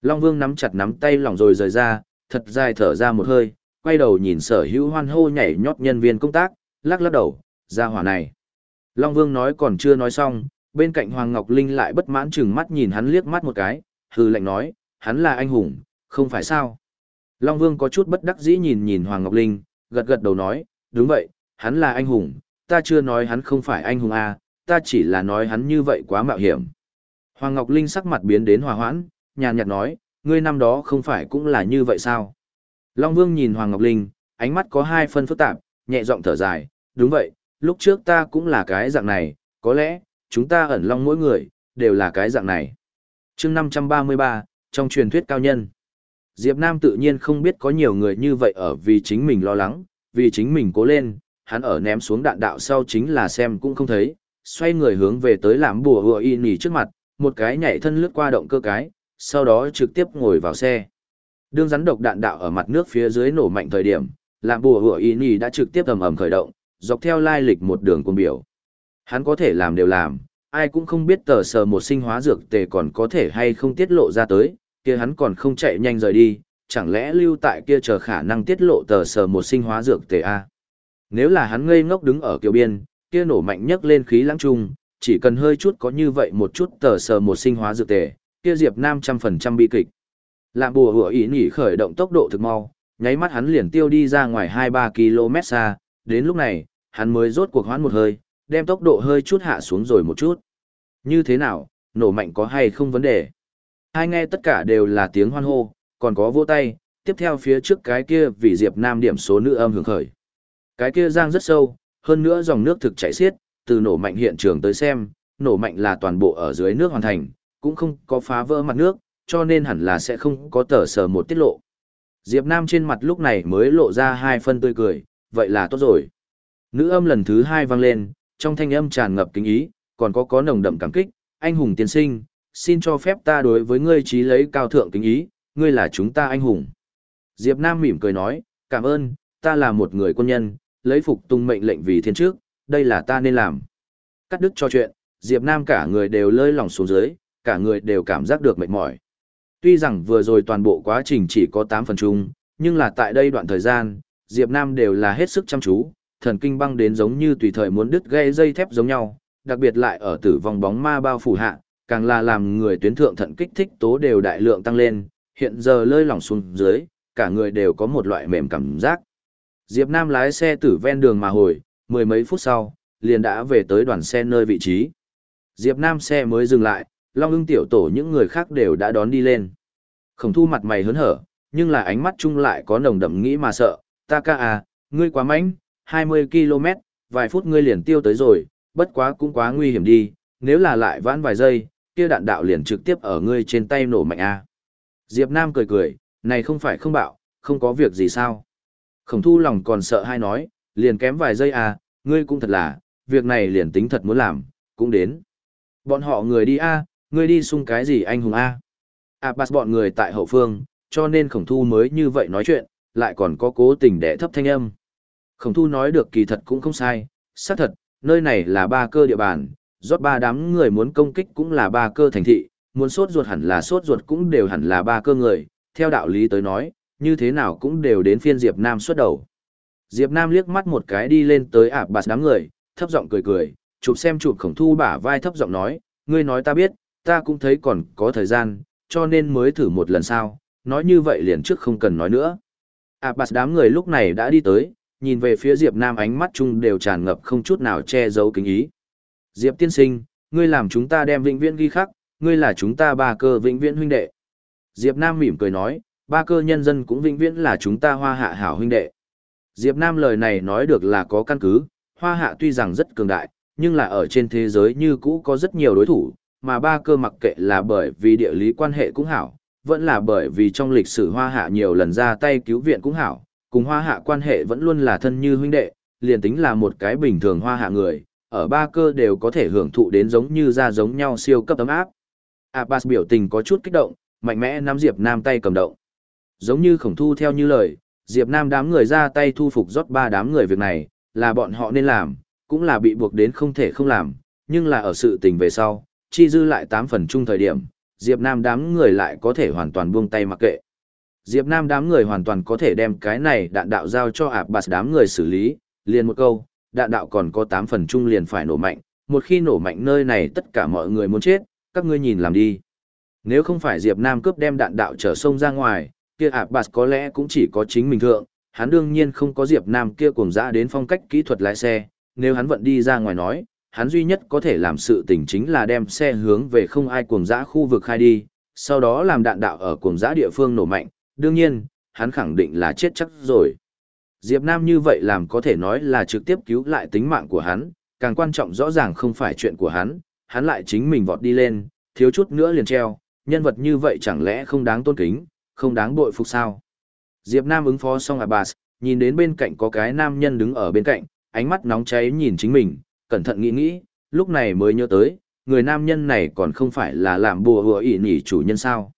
S1: Long Vương nắm chặt nắm tay lỏng rồi rời ra, thật dài thở ra một hơi, quay đầu nhìn sở hữu hoan hô nhảy nhót nhân viên công tác, lắc lắc đầu, ra hỏa này. Long Vương nói còn chưa nói xong, bên cạnh Hoàng Ngọc Linh lại bất mãn chừng mắt nhìn hắn liếc mắt một cái, hừ lạnh nói, hắn là anh hùng, không phải sao. Long Vương có chút bất đắc dĩ nhìn nhìn Hoàng Ngọc Linh, gật gật đầu nói, đúng vậy, hắn là anh hùng, ta chưa nói hắn không phải anh hùng à, ta chỉ là nói hắn như vậy quá mạo hiểm. Hoàng Ngọc Linh sắc mặt biến đến hòa hoãn, nhàn nhạt nói, ngươi năm đó không phải cũng là như vậy sao? Long Vương nhìn Hoàng Ngọc Linh, ánh mắt có hai phân phức tạp, nhẹ giọng thở dài, đúng vậy, lúc trước ta cũng là cái dạng này, có lẽ, chúng ta ẩn long mỗi người, đều là cái dạng này. chương 533, trong truyền thuyết cao nhân, Diệp Nam tự nhiên không biết có nhiều người như vậy ở vì chính mình lo lắng, vì chính mình cố lên, hắn ở ném xuống đạn đạo sau chính là xem cũng không thấy, xoay người hướng về tới làm bùa hùa y nỉ trước mặt, một cái nhảy thân lướt qua động cơ cái, sau đó trực tiếp ngồi vào xe. Đương rắn độc đạn đạo ở mặt nước phía dưới nổ mạnh thời điểm, làm bùa hùa y nỉ đã trực tiếp ầm ầm khởi động, dọc theo lai lịch một đường cung biểu. Hắn có thể làm đều làm, ai cũng không biết tờ sờ một sinh hóa dược tề còn có thể hay không tiết lộ ra tới, kia hắn còn không chạy nhanh rời đi, chẳng lẽ lưu tại kia chờ khả năng tiết lộ tờ sờ một sinh hóa dược tề a? Nếu là hắn ngây ngốc đứng ở kiều biên, kia nổ mạnh nhất lên khí lãng trung, chỉ cần hơi chút có như vậy một chút tờ sờ một sinh hóa dược tề, kia Diệp Nam trăm phần trăm bi kịch. Lạm bùa hủa ý nhỉ khởi động tốc độ thực mau, nháy mắt hắn liền tiêu đi ra ngoài 2-3 km xa, đến lúc này, hắn mới rốt cuộc hoãn một hơi, đem tốc độ hơi chút hạ xuống rồi một chút. Như thế nào, nổ mạnh có hay không vấn đề? Hai nghe tất cả đều là tiếng hoan hô, còn có vỗ tay, tiếp theo phía trước cái kia vì Diệp Nam điểm số nữ âm hưởng khởi. Cái kia giang rất sâu, hơn nữa dòng nước thực chảy xiết, từ nổ mạnh hiện trường tới xem, nổ mạnh là toàn bộ ở dưới nước hoàn thành, cũng không có phá vỡ mặt nước, cho nên hẳn là sẽ không có tờ sờ một tiết lộ. Diệp Nam trên mặt lúc này mới lộ ra hai phân tươi cười, vậy là tốt rồi. Nữ âm lần thứ hai vang lên, trong thanh âm tràn ngập kính ý, còn có có nồng đậm cảm kích, anh hùng tiên sinh, xin cho phép ta đối với ngươi trí lấy cao thượng kính ý, ngươi là chúng ta anh hùng. Diệp Nam mỉm cười nói, cảm ơn, ta là một người quân nhân, lấy phục tung mệnh lệnh vì thiên trước, đây là ta nên làm. Cắt đứt cho chuyện, Diệp Nam cả người đều lơi lỏng xuống dưới, cả người đều cảm giác được mệt mỏi. Tuy rằng vừa rồi toàn bộ quá trình chỉ có 8 phần chung, nhưng là tại đây đoạn thời gian, Diệp Nam đều là hết sức chăm chú, thần kinh băng đến giống như tùy thời muốn đứt gãy dây thép giống nhau, đặc biệt lại ở tử vong bóng ma bao phủ hạ, càng là làm người tuyến thượng thận kích thích tố đều đại lượng tăng lên, hiện giờ lơi lỏng xuống dưới, cả người đều có một loại mềm cảm giác. Diệp Nam lái xe từ ven đường mà hồi, mười mấy phút sau, liền đã về tới đoàn xe nơi vị trí. Diệp Nam xe mới dừng lại, Long ưng tiểu tổ những người khác đều đã đón đi lên. Khổng thu mặt mày hớn hở, nhưng là ánh mắt chung lại có nồng đậm nghĩ mà sợ, ta ca à, ngươi quá mạnh, 20 km, vài phút ngươi liền tiêu tới rồi, bất quá cũng quá nguy hiểm đi, nếu là lại vãn vài giây, kia đạn đạo liền trực tiếp ở ngươi trên tay nổ mạnh a. Diệp Nam cười cười, này không phải không bạo, không có việc gì sao. Khổng thu lòng còn sợ hai nói, liền kém vài giây à, ngươi cũng thật là, việc này liền tính thật muốn làm, cũng đến. Bọn họ người đi a, ngươi đi xung cái gì anh hùng a. À bắt bọn người tại hậu phương, cho nên khổng thu mới như vậy nói chuyện, lại còn có cố tình để thấp thanh âm. Khổng thu nói được kỳ thật cũng không sai, xác thật, nơi này là ba cơ địa bàn, rót ba đám người muốn công kích cũng là ba cơ thành thị, muốn sốt ruột hẳn là sốt ruột cũng đều hẳn là ba cơ người, theo đạo lý tới nói, như thế nào cũng đều đến phiên Diệp Nam xuất đầu. Diệp Nam liếc mắt một cái đi lên tới ạp bạt đám người, thấp giọng cười cười, chụp xem chụp khổng thu bả vai thấp giọng nói, ngươi nói ta biết, ta cũng thấy còn có thời gian, cho nên mới thử một lần sao, nói như vậy liền trước không cần nói nữa. ạp bạt đám người lúc này đã đi tới, nhìn về phía Diệp Nam ánh mắt chung đều tràn ngập không chút nào che giấu kính ý. Diệp tiên sinh, ngươi làm chúng ta đem vĩnh viễn ghi khắc, ngươi là chúng ta ba cơ vĩnh viễn huynh đệ. Diệp Nam mỉm cười nói, ba cơ nhân dân cũng vĩnh viễn là chúng ta hoa hạ hảo huynh đệ. Diệp Nam lời này nói được là có căn cứ, hoa hạ tuy rằng rất cường đại, nhưng là ở trên thế giới như cũ có rất nhiều đối thủ, mà ba cơ mặc kệ là bởi vì địa lý quan hệ cũng hảo, vẫn là bởi vì trong lịch sử hoa hạ nhiều lần ra tay cứu viện cũng hảo, cùng hoa hạ quan hệ vẫn luôn là thân như huynh đệ, liền tính là một cái bình thường hoa hạ người, ở ba cơ đều có thể hưởng thụ đến giống như ra giống nhau siêu cấp ấm áp. Abbas biểu tình có chút kích động, mạnh mẽ nắm Diệp Nam tay cầm động. Giống như khổng thu theo như lời, Diệp Nam đám người ra tay thu phục rót ba đám người việc này, là bọn họ nên làm, cũng là bị buộc đến không thể không làm, nhưng là ở sự tình về sau, chi dư lại tám phần chung thời điểm, Diệp Nam đám người lại có thể hoàn toàn buông tay mặc kệ. Diệp Nam đám người hoàn toàn có thể đem cái này đạn đạo giao cho Abbas đám người xử lý, liền một câu, đạn đạo còn có 8 phần chung liền phải nổ mạnh, một khi nổ mạnh nơi này tất cả mọi người muốn chết, các ngươi nhìn làm đi. Nếu không phải Diệp Nam cướp đem đạn đạo trở sông ra ngoài, kia Abbas có lẽ cũng chỉ có chính mình thượng, hắn đương nhiên không có Diệp Nam kia cuồng dã đến phong cách kỹ thuật lái xe, nếu hắn vận đi ra ngoài nói, hắn duy nhất có thể làm sự tình chính là đem xe hướng về không ai cuồng dã khu vực khai đi, sau đó làm đạn đạo ở cuồng dã địa phương nổ mạnh, đương nhiên, hắn khẳng định là chết chắc rồi. Diệp Nam như vậy làm có thể nói là trực tiếp cứu lại tính mạng của hắn, càng quan trọng rõ ràng không phải chuyện của hắn, hắn lại chính mình vọt đi lên, thiếu chút nữa liền treo, nhân vật như vậy chẳng lẽ không đáng tôn kính, không đáng bội phục sao. Diệp Nam ứng phó xong Abbas, nhìn đến bên cạnh có cái nam nhân đứng ở bên cạnh, ánh mắt nóng cháy nhìn chính mình, cẩn thận nghĩ nghĩ, lúc này mới nhớ tới, người nam nhân này còn không phải là làm bùa hùa ỉ nhỉ chủ nhân sao.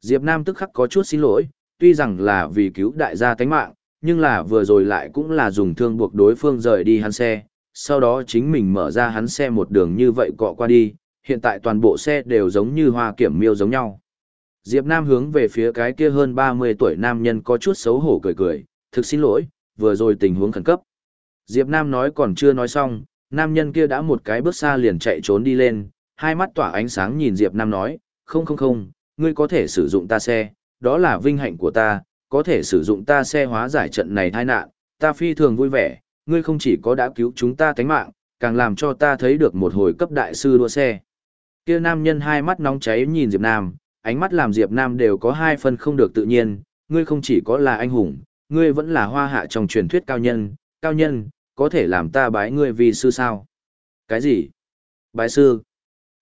S1: Diệp Nam tức khắc có chút xin lỗi, tuy rằng là vì cứu đại gia tánh mạng, nhưng là vừa rồi lại cũng là dùng thương buộc đối phương rời đi hắn xe, sau đó chính mình mở ra hắn xe một đường như vậy cọ qua đi, hiện tại toàn bộ xe đều giống như hoa kiểm miêu giống nhau. Diệp Nam hướng về phía cái kia hơn 30 tuổi nam nhân có chút xấu hổ cười cười, thực xin lỗi, vừa rồi tình huống khẩn cấp. Diệp Nam nói còn chưa nói xong, nam nhân kia đã một cái bước xa liền chạy trốn đi lên, hai mắt tỏa ánh sáng nhìn Diệp Nam nói, không không không, ngươi có thể sử dụng ta xe, đó là vinh hạnh của ta, có thể sử dụng ta xe hóa giải trận này tai nạn, ta phi thường vui vẻ, ngươi không chỉ có đã cứu chúng ta tánh mạng, càng làm cho ta thấy được một hồi cấp đại sư đua xe. Kia nam nhân hai mắt nóng cháy nhìn Diệp Nam, ánh mắt làm Diệp Nam đều có hai phần không được tự nhiên, ngươi không chỉ có là anh hùng, ngươi vẫn là hoa hạ trong truyền thuyết cao nhân, cao nhân, có thể làm ta bái ngươi vì sư sao? Cái gì? Bái sư?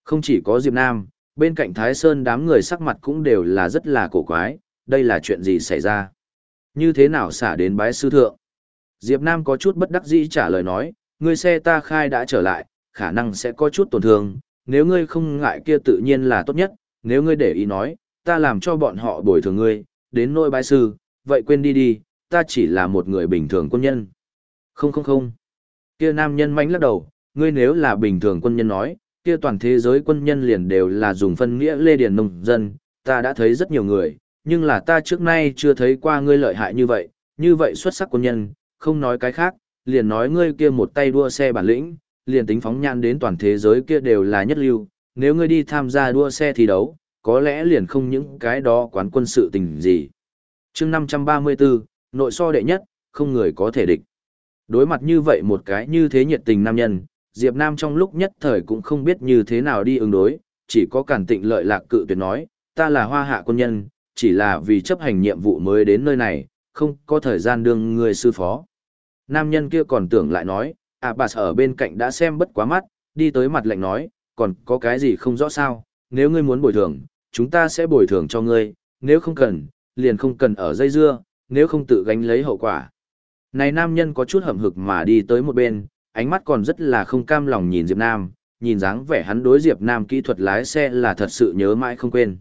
S1: Không chỉ có Diệp Nam, bên cạnh Thái Sơn đám người sắc mặt cũng đều là rất là cổ quái, đây là chuyện gì xảy ra? Như thế nào xả đến bái sư thượng? Diệp Nam có chút bất đắc dĩ trả lời nói, ngươi xe ta khai đã trở lại, khả năng sẽ có chút tổn thương, nếu ngươi không ngại kia tự nhiên là tốt nhất, nếu ngươi để ý nói, ta làm cho bọn họ bồi thường ngươi, đến nỗi bái sư, vậy quên đi đi, ta chỉ là một người bình thường quân nhân. Không không không. Kia nam nhân mánh lắc đầu, ngươi nếu là bình thường quân nhân nói, kia toàn thế giới quân nhân liền đều là dùng phân nghĩa lê điền nông dân, ta đã thấy rất nhiều người, nhưng là ta trước nay chưa thấy qua ngươi lợi hại như vậy, như vậy xuất sắc quân nhân, không nói cái khác, liền nói ngươi kia một tay đua xe bản lĩnh, liền tính phóng nhan đến toàn thế giới kia đều là nhất lưu, nếu ngươi đi tham gia đua xe thi đấu, có lẽ liền không những cái đó quán quân sự tình gì. chương 534, nội so đệ nhất, không người có thể địch. Đối mặt như vậy một cái như thế nhiệt tình nam nhân, Diệp Nam trong lúc nhất thời cũng không biết như thế nào đi ứng đối, chỉ có cản tịnh lợi lạc cự tuyệt nói, ta là hoa hạ quân nhân, chỉ là vì chấp hành nhiệm vụ mới đến nơi này, không có thời gian đương người sư phó. Nam nhân kia còn tưởng lại nói, à bà ở bên cạnh đã xem bất quá mắt, đi tới mặt lạnh nói, còn có cái gì không rõ sao, nếu ngươi muốn bồi thường, chúng ta sẽ bồi thường cho ngươi, nếu không cần, liền không cần ở dây dưa, nếu không tự gánh lấy hậu quả. Này nam nhân có chút hậm hực mà đi tới một bên, ánh mắt còn rất là không cam lòng nhìn Diệp Nam, nhìn dáng vẻ hắn đối Diệp Nam kỹ thuật lái xe là thật sự nhớ mãi không quên.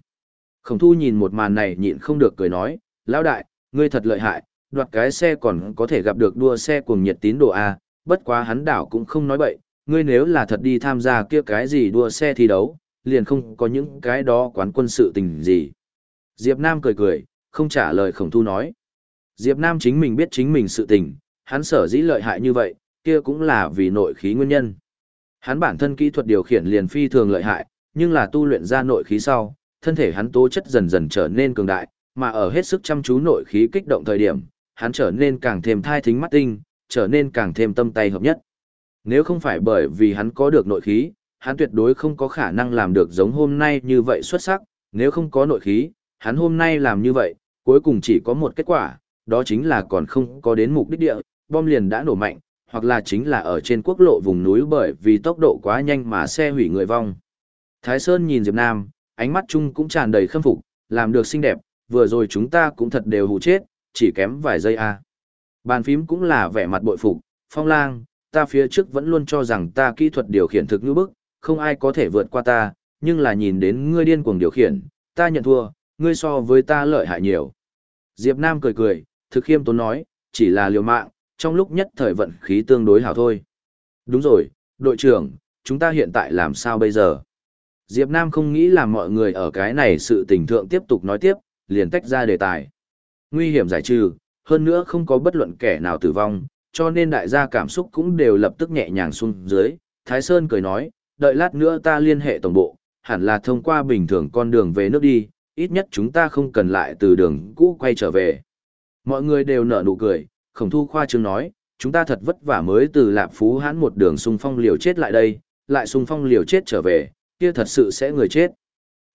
S1: Khổng thu nhìn một màn này nhịn không được cười nói, lão đại, ngươi thật lợi hại, đoạt cái xe còn có thể gặp được đua xe cuồng nhiệt tín đồ A, bất quá hắn đảo cũng không nói bậy, ngươi nếu là thật đi tham gia kia cái gì đua xe thi đấu, liền không có những cái đó quán quân sự tình gì. Diệp Nam cười cười, không trả lời khổng thu nói. Diệp Nam chính mình biết chính mình sự tình, hắn sở dĩ lợi hại như vậy, kia cũng là vì nội khí nguyên nhân. Hắn bản thân kỹ thuật điều khiển liền phi thường lợi hại, nhưng là tu luyện ra nội khí sau, thân thể hắn tố chất dần dần trở nên cường đại, mà ở hết sức chăm chú nội khí kích động thời điểm, hắn trở nên càng thêm thai thính mắt tinh, trở nên càng thêm tâm tay hợp nhất. Nếu không phải bởi vì hắn có được nội khí, hắn tuyệt đối không có khả năng làm được giống hôm nay như vậy xuất sắc, nếu không có nội khí, hắn hôm nay làm như vậy, cuối cùng chỉ có một kết quả, đó chính là còn không có đến mục đích địa, bom liền đã nổ mạnh, hoặc là chính là ở trên quốc lộ vùng núi bởi vì tốc độ quá nhanh mà xe hủy người vong. Thái Sơn nhìn Diệp Nam, ánh mắt chung cũng tràn đầy khâm phục, làm được xinh đẹp, vừa rồi chúng ta cũng thật đều hù chết, chỉ kém vài giây a. À. Bàn phím cũng là vẻ mặt bội phục, phong lang, ta phía trước vẫn luôn cho rằng ta kỹ thuật điều khiển thực như bức, không ai có thể vượt qua ta, nhưng là nhìn đến ngươi điên cuồng điều khiển, ta nhận thua, ngươi so với ta lợi hại nhiều. Diệp Nam cười cười, thực khiêm tốn nói, chỉ là liều mạng, trong lúc nhất thời vận khí tương đối hảo thôi. Đúng rồi, đội trưởng, chúng ta hiện tại làm sao bây giờ? Diệp Nam không nghĩ là mọi người ở cái này sự tình thượng tiếp tục nói tiếp, liền tách ra đề tài. Nguy hiểm giải trừ, hơn nữa không có bất luận kẻ nào tử vong, cho nên đại gia cảm xúc cũng đều lập tức nhẹ nhàng xuống dưới. Thái Sơn cười nói, đợi lát nữa ta liên hệ tổng bộ, hẳn là thông qua bình thường con đường về nước đi, ít nhất chúng ta không cần lại từ đường cũ quay trở về. Mọi người đều nở nụ cười, khổng thu khoa trương nói, chúng ta thật vất vả mới từ lạp phú hãn một đường xung phong liều chết lại đây, lại xung phong liều chết trở về, kia thật sự sẽ người chết.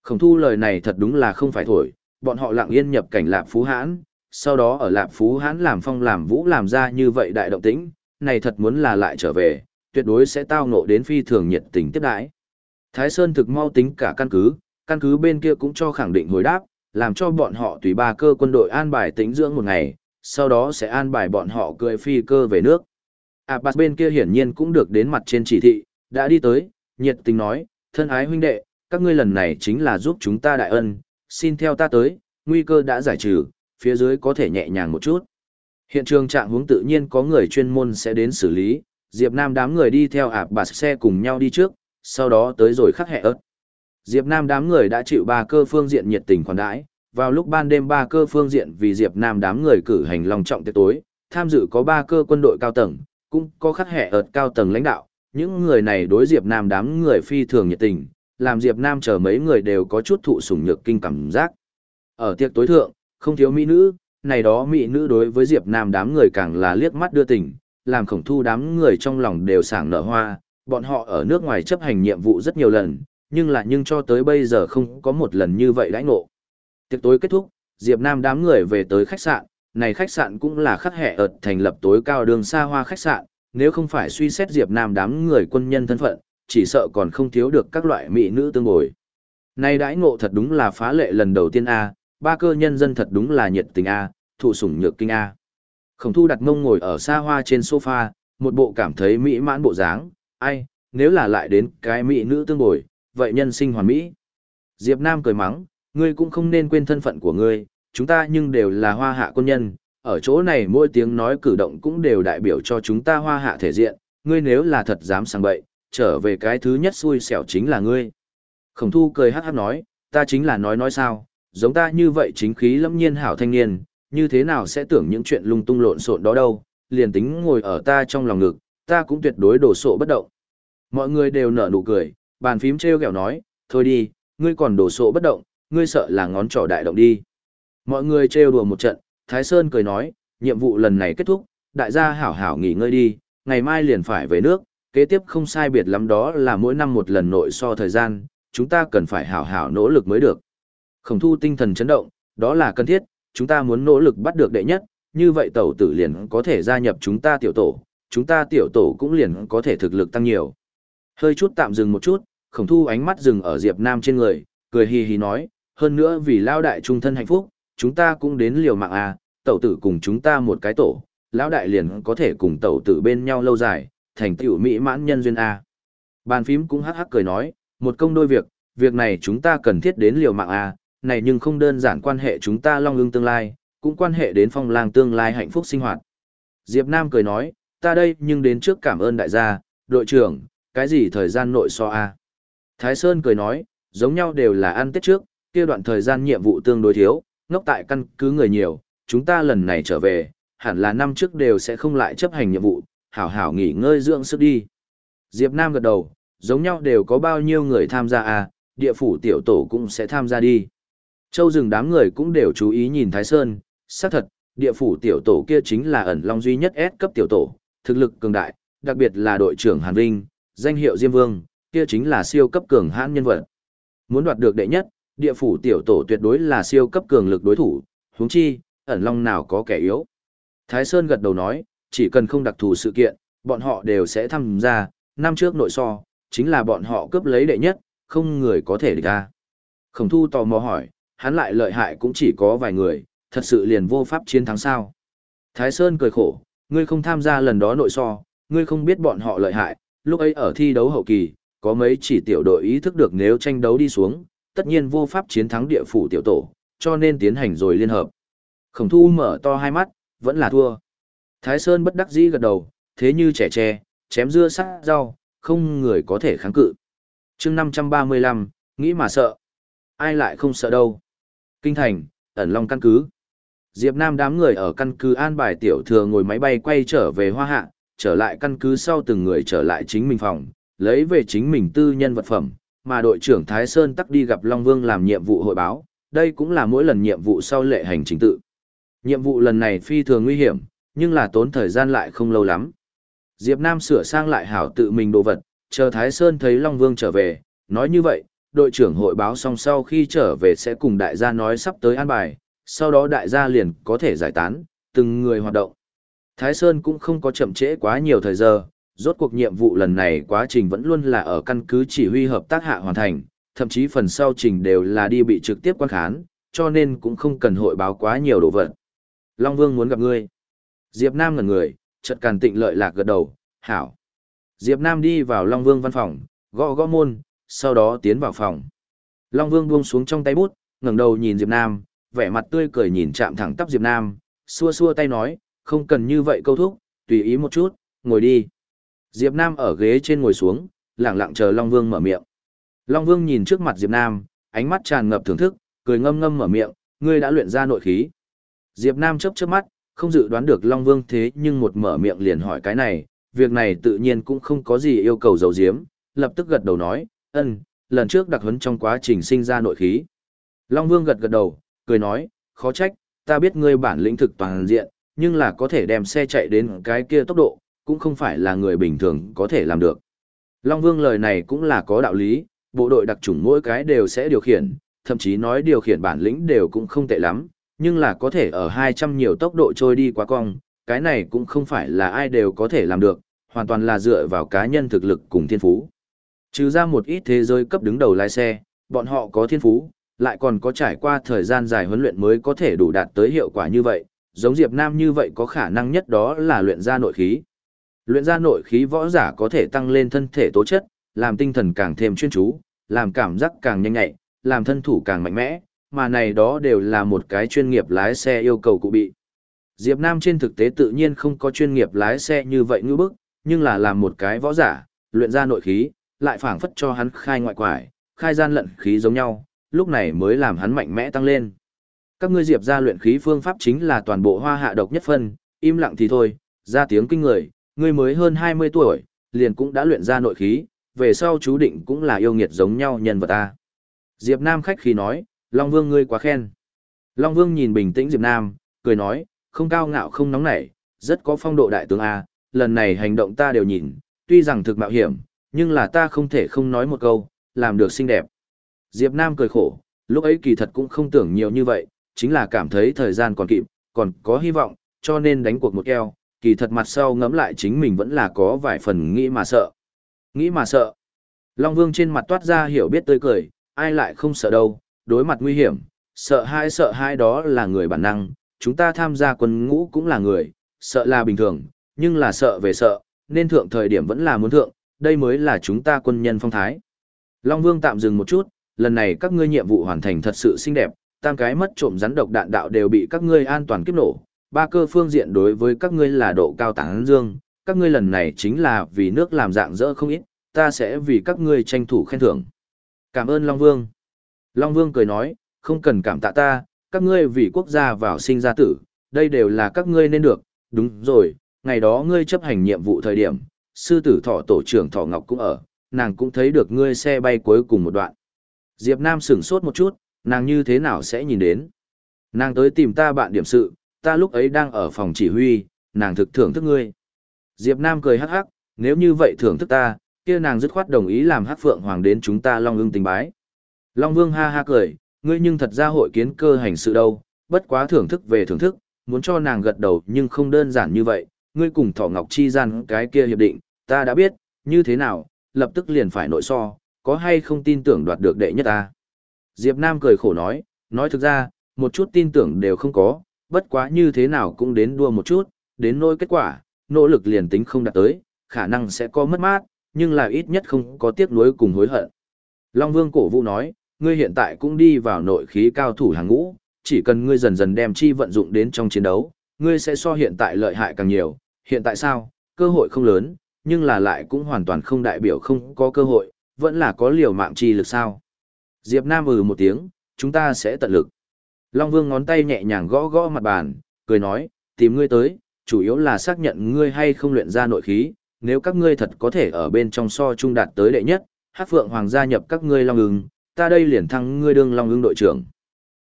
S1: Khổng thu lời này thật đúng là không phải thổi, bọn họ lặng yên nhập cảnh lạp phú hãn, sau đó ở lạp phú hãn làm phong làm vũ làm ra như vậy đại động tĩnh, này thật muốn là lại trở về, tuyệt đối sẽ tao ngộ đến phi thường nhiệt tình tiếp đãi. Thái Sơn thực mau tính cả căn cứ, căn cứ bên kia cũng cho khẳng định hồi đáp, làm cho bọn họ tùy ba cơ quân đội an bài tính dưỡng một ngày, sau đó sẽ an bài bọn họ cưỡi phi cơ về nước. Abbas bên kia hiển nhiên cũng được đến mặt trên chỉ thị, đã đi tới, nhiệt tình nói, thân ái huynh đệ, các ngươi lần này chính là giúp chúng ta đại ân, xin theo ta tới, nguy cơ đã giải trừ, phía dưới có thể nhẹ nhàng một chút. Hiện trường trạng huống tự nhiên có người chuyên môn sẽ đến xử lý, Diệp Nam đám người đi theo ạp bạt xe cùng nhau đi trước, sau đó tới rồi khắc hẹ ớt. Diệp Nam đám người đã chịu ba cơ phương diện nhiệt tình khoản đãi, vào lúc ban đêm ba cơ phương diện vì Diệp Nam đám người cử hành long trọng tiệc tối, tham dự có ba cơ quân đội cao tầng, cũng có khắc hệ ợt cao tầng lãnh đạo, những người này đối Diệp Nam đám người phi thường nhiệt tình, làm Diệp Nam chờ mấy người đều có chút thụ sủng nhược kinh cảm giác. Ở tiệc tối thượng, không thiếu mỹ nữ, này đó mỹ nữ đối với Diệp Nam đám người càng là liếc mắt đưa tình, làm khổng thu đám người trong lòng đều sảng nở hoa, bọn họ ở nước ngoài chấp hành nhiệm vụ rất nhiều lần, nhưng là nhưng cho tới bây giờ không có một lần như vậy đãi ngộ. Tiệc tối kết thúc, Diệp Nam đám người về tới khách sạn, này khách sạn cũng là khắc hệ ợt thành lập tối cao đường xa hoa khách sạn, nếu không phải suy xét Diệp Nam đám người quân nhân thân phận, chỉ sợ còn không thiếu được các loại mỹ nữ tương bồi. Này đãi ngộ thật đúng là phá lệ lần đầu tiên A, ba cơ nhân dân thật đúng là nhiệt tình A, thụ sủng nhược kinh A. Khổng thu đặt mông ngồi ở xa hoa trên sofa, một bộ cảm thấy mỹ mãn bộ dáng, ai, nếu là lại đến cái mỹ nữ tương bồi, vậy nhân sinh hoàn mỹ. Diệp Nam cười mắng, ngươi cũng không nên quên thân phận của ngươi, chúng ta nhưng đều là hoa hạ quân nhân, ở chỗ này mỗi tiếng nói cử động cũng đều đại biểu cho chúng ta hoa hạ thể diện, ngươi nếu là thật dám sang bậy, trở về cái thứ nhất xui xẻo chính là ngươi. Khổng thu cười hát hát nói, ta chính là nói nói sao, giống ta như vậy chính khí lâm nhiên hảo thanh niên, như thế nào sẽ tưởng những chuyện lung tung lộn xộn đó đâu, liền tính ngồi ở ta trong lòng ngực, ta cũng tuyệt đối đổ sộ bất động. Mọi người đều nở nụ cười, bàn phím treo kẹo nói, thôi đi, ngươi còn đổ sộ bất động, ngươi sợ là ngón trỏ đại động đi. Mọi người trêu đùa một trận, Thái Sơn cười nói, nhiệm vụ lần này kết thúc, đại gia hảo hảo nghỉ ngơi đi, ngày mai liền phải về nước, kế tiếp không sai biệt lắm đó là mỗi năm một lần nội so thời gian, chúng ta cần phải hảo hảo nỗ lực mới được. Khổng thu tinh thần chấn động, đó là cần thiết, chúng ta muốn nỗ lực bắt được đệ nhất, như vậy tẩu tử liền có thể gia nhập chúng ta tiểu tổ, chúng ta tiểu tổ cũng liền có thể thực lực tăng nhiều. Hơi chút tạm dừng một chút, khổng thu ánh mắt dừng ở Diệp Nam trên người, cười hì hì nói, hơn nữa vì lao đại trung thân hạnh phúc, chúng ta cũng đến liều mạng à, tẩu tử cùng chúng ta một cái tổ, lão đại liền có thể cùng tẩu tử bên nhau lâu dài, thành tựu mỹ mãn nhân duyên à? Bàn phím cũng hắc hắc cười nói, một công đôi việc, việc này chúng ta cần thiết đến liều mạng à? này nhưng không đơn giản quan hệ chúng ta long ưng tương lai, cũng quan hệ đến phong lang tương lai hạnh phúc sinh hoạt. Diệp Nam cười nói, ta đây nhưng đến trước cảm ơn đại gia, đội trưởng, cái gì thời gian nội so a? Thái Sơn cười nói, giống nhau đều là ăn tết trước, kia đoạn thời gian nhiệm vụ tương đối thiếu, ngốc tại căn cứ người nhiều, chúng ta lần này trở về, hẳn là năm trước đều sẽ không lại chấp hành nhiệm vụ, hảo hảo nghỉ ngơi dưỡng sức đi. Diệp Nam gật đầu, giống nhau đều có bao nhiêu người tham gia à, địa phủ tiểu tổ cũng sẽ tham gia đi. Châu rừng đám người cũng đều chú ý nhìn Thái Sơn, xác thật, địa phủ tiểu tổ kia chính là ẩn long duy nhất S cấp tiểu tổ, thực lực cường đại, đặc biệt là đội trưởng Hàn Vinh, danh hiệu Diêm Vương, kia chính là siêu cấp cường hãn nhân vật. Muốn đoạt được đệ nhất, địa phủ tiểu tổ tuyệt đối là siêu cấp cường lực đối thủ, huống chi, ẩn long nào có kẻ yếu. Thái Sơn gật đầu nói, chỉ cần không đặc thù sự kiện, bọn họ đều sẽ tham gia, năm trước nội so, chính là bọn họ cướp lấy đệ nhất, không người có thể địch ra. Khổng thu tò mò hỏi, hắn lại lợi hại cũng chỉ có vài người, thật sự liền vô pháp chiến thắng sao. Thái Sơn cười khổ, ngươi không tham gia lần đó nội so, ngươi không biết bọn họ lợi hại, lúc ấy ở thi đấu hậu kỳ, có mấy chỉ tiểu đội ý thức được nếu tranh đấu đi xuống, tất nhiên vô pháp chiến thắng địa phủ tiểu tổ, cho nên tiến hành rồi liên hợp. Khổng thu mở to hai mắt, vẫn là thua. Thái Sơn bất đắc dĩ gật đầu, thế như trẻ tre, chém dưa sắc rau, không người có thể kháng cự. chương 535, nghĩ mà sợ. Ai lại không sợ đâu. Kinh thành, ẩn long căn cứ. Diệp Nam đám người ở căn cứ an bài tiểu thừa ngồi máy bay quay trở về Hoa Hạ, trở lại căn cứ sau từng người trở lại chính mình phòng, lấy về chính mình tư nhân vật phẩm, mà đội trưởng Thái Sơn tắc đi gặp Long Vương làm nhiệm vụ hội báo, đây cũng là mỗi lần nhiệm vụ sau lệ hành chính tự. Nhiệm vụ lần này phi thường nguy hiểm, nhưng là tốn thời gian lại không lâu lắm. Diệp Nam sửa sang lại hảo tự mình đồ vật, chờ Thái Sơn thấy Long Vương trở về, nói như vậy, đội trưởng hội báo xong sau khi trở về sẽ cùng đại gia nói sắp tới an bài, sau đó đại gia liền có thể giải tán, từng người hoạt động. Thái Sơn cũng không có chậm trễ quá nhiều thời giờ, rốt cuộc nhiệm vụ lần này quá trình vẫn luôn là ở căn cứ chỉ huy hợp tác hạ hoàn thành, thậm chí phần sau trình đều là đi bị trực tiếp quan khán, cho nên cũng không cần hội báo quá nhiều đồ vật. Long Vương muốn gặp ngươi. Diệp Nam ngẩn người, chợt càn tịnh lợi lạc gật đầu, hảo. Diệp Nam đi vào Long Vương văn phòng, gõ gõ môn, sau đó tiến vào phòng. Long Vương buông xuống trong tay bút, ngẩng đầu nhìn Diệp Nam, vẻ mặt tươi cười nhìn chạm thẳng tắp Diệp Nam, xua xua tay nói, không cần như vậy câu thúc, tùy ý một chút, ngồi đi. Diệp Nam ở ghế trên ngồi xuống, lặng lặng chờ Long Vương mở miệng. Long Vương nhìn trước mặt Diệp Nam, ánh mắt tràn ngập thưởng thức, cười ngâm ngâm mở miệng, ngươi đã luyện ra nội khí. Diệp Nam chớp chớp mắt, không dự đoán được Long Vương thế nhưng một mở miệng liền hỏi cái này, việc này tự nhiên cũng không có gì yêu cầu giấu giếm, lập tức gật đầu nói, ân, lần trước đặc huấn trong quá trình sinh ra nội khí. Long Vương gật gật đầu, cười nói, khó trách, ta biết ngươi bản lĩnh thực toàn diện, nhưng là có thể đem xe chạy đến cái kia tốc độ, cũng không phải là người bình thường có thể làm được. Long Vương lời này cũng là có đạo lý, bộ đội đặc chủng mỗi cái đều sẽ điều khiển, thậm chí nói điều khiển bản lĩnh đều cũng không tệ lắm, nhưng là có thể ở 200 nhiều tốc độ trôi đi quá cong, cái này cũng không phải là ai đều có thể làm được, hoàn toàn là dựa vào cá nhân thực lực cùng thiên phú. Trừ ra một ít thế giới cấp đứng đầu lái xe, bọn họ có thiên phú, lại còn có trải qua thời gian dài huấn luyện mới có thể đủ đạt tới hiệu quả như vậy, giống Diệp Nam như vậy có khả năng nhất đó là luyện ra nội khí. Luyện ra nội khí võ giả có thể tăng lên thân thể tố chất, làm tinh thần càng thêm chuyên chú, làm cảm giác càng nhanh nhạy, làm thân thủ càng mạnh mẽ, mà này đó đều là một cái chuyên nghiệp lái xe yêu cầu cụ bị. Diệp Nam trên thực tế tự nhiên không có chuyên nghiệp lái xe như vậy ngư bức, nhưng là làm một cái võ giả, luyện ra nội khí, lại phảng phất cho hắn khai ngoại quải, khai gian lận khí giống nhau, lúc này mới làm hắn mạnh mẽ tăng lên. Các ngươi Diệp gia luyện khí phương pháp chính là toàn bộ hoa hạ độc nhất phân, im lặng thì thôi, ra tiếng kinh người, ngươi mới hơn 20 tuổi, liền cũng đã luyện ra nội khí, về sau chú định cũng là yêu nghiệt giống nhau nhân vật ta. Diệp Nam khách khí nói, Long Vương ngươi quá khen. Long Vương nhìn bình tĩnh Diệp Nam, cười nói, không cao ngạo không nóng nảy, rất có phong độ đại tướng A, lần này hành động ta đều nhìn, tuy rằng thực mạo hiểm, nhưng là ta không thể không nói một câu, làm được xinh đẹp. Diệp Nam cười khổ, lúc ấy kỳ thật cũng không tưởng nhiều như vậy, chính là cảm thấy thời gian còn kịp, còn có hy vọng, cho nên đánh cuộc một keo, kỳ thật mặt sau ngẫm lại chính mình vẫn là có vài phần nghĩ mà sợ. Nghĩ mà sợ. Long Vương trên mặt toát ra hiểu biết tươi cười, ai lại không sợ đâu, đối mặt nguy hiểm, sợ hai sợ hai đó là người bản năng, chúng ta tham gia quân ngũ cũng là người, sợ là bình thường, nhưng là sợ về sợ, nên thượng thời điểm vẫn là muốn thượng, đây mới là chúng ta quân nhân phong thái. Long Vương tạm dừng một chút, lần này các ngươi nhiệm vụ hoàn thành thật sự xinh đẹp, tam cái mất trộm rắn độc đạn đạo đều bị các ngươi an toàn kiếp nổ, ba cơ phương diện đối với các ngươi là độ cao tảng dương, các ngươi lần này chính là vì nước làm dạng dỡ không ít, ta sẽ vì các ngươi tranh thủ khen thưởng. Cảm ơn Long Vương. Long Vương cười nói, không cần cảm tạ ta, các ngươi vì quốc gia vào sinh ra tử, đây đều là các ngươi nên được, đúng rồi, ngày đó ngươi chấp hành nhiệm vụ thời điểm, sư tử thọ tổ trưởng thọ ngọc cũng ở, nàng cũng thấy được ngươi xe bay cuối cùng một đoạn. Diệp Nam sửng sốt một chút, nàng như thế nào sẽ nhìn đến. Nàng tới tìm ta bạn điểm sự, ta lúc ấy đang ở phòng chỉ huy, nàng thực thưởng thức ngươi. Diệp Nam cười hắc hắc, nếu như vậy thưởng thức ta, kia nàng dứt khoát đồng ý làm hắc phượng hoàng đến chúng ta long ưng tình bái. Long Vương ha ha cười, ngươi nhưng thật ra hội kiến cơ hành sự đâu, bất quá thưởng thức về thưởng thức, muốn cho nàng gật đầu nhưng không đơn giản như vậy, ngươi cùng Thỏ Ngọc Chi gian cái kia hiệp định, ta đã biết, như thế nào, lập tức liền phải nội so, có hay không tin tưởng đoạt được đệ nhất ta. Diệp Nam cười khổ nói, nói thực ra, một chút tin tưởng đều không có, bất quá như thế nào cũng đến đua một chút, đến nỗi kết quả, nỗ lực liền tính không đạt tới, khả năng sẽ có mất mát, nhưng là ít nhất không có tiếc nuối cùng hối hận. Long Vương cổ vũ nói, ngươi hiện tại cũng đi vào nội khí cao thủ hàng ngũ, chỉ cần ngươi dần dần đem chi vận dụng đến trong chiến đấu, ngươi sẽ so hiện tại lợi hại càng nhiều. Hiện tại sao? Cơ hội không lớn, nhưng là lại cũng hoàn toàn không đại biểu không có cơ hội, vẫn là có liều mạng chi lực sao. Diệp Nam ừ một tiếng, chúng ta sẽ tận lực. Long Vương ngón tay nhẹ nhàng gõ gõ mặt bàn, cười nói, tìm ngươi tới, chủ yếu là xác nhận ngươi hay không luyện ra nội khí, nếu các ngươi thật có thể ở bên trong so trung đạt tới đệ nhất, Hắc Phượng Hoàng gia nhập các ngươi Long ưng, ta đây liền thăng ngươi đương Long ưng đội trưởng.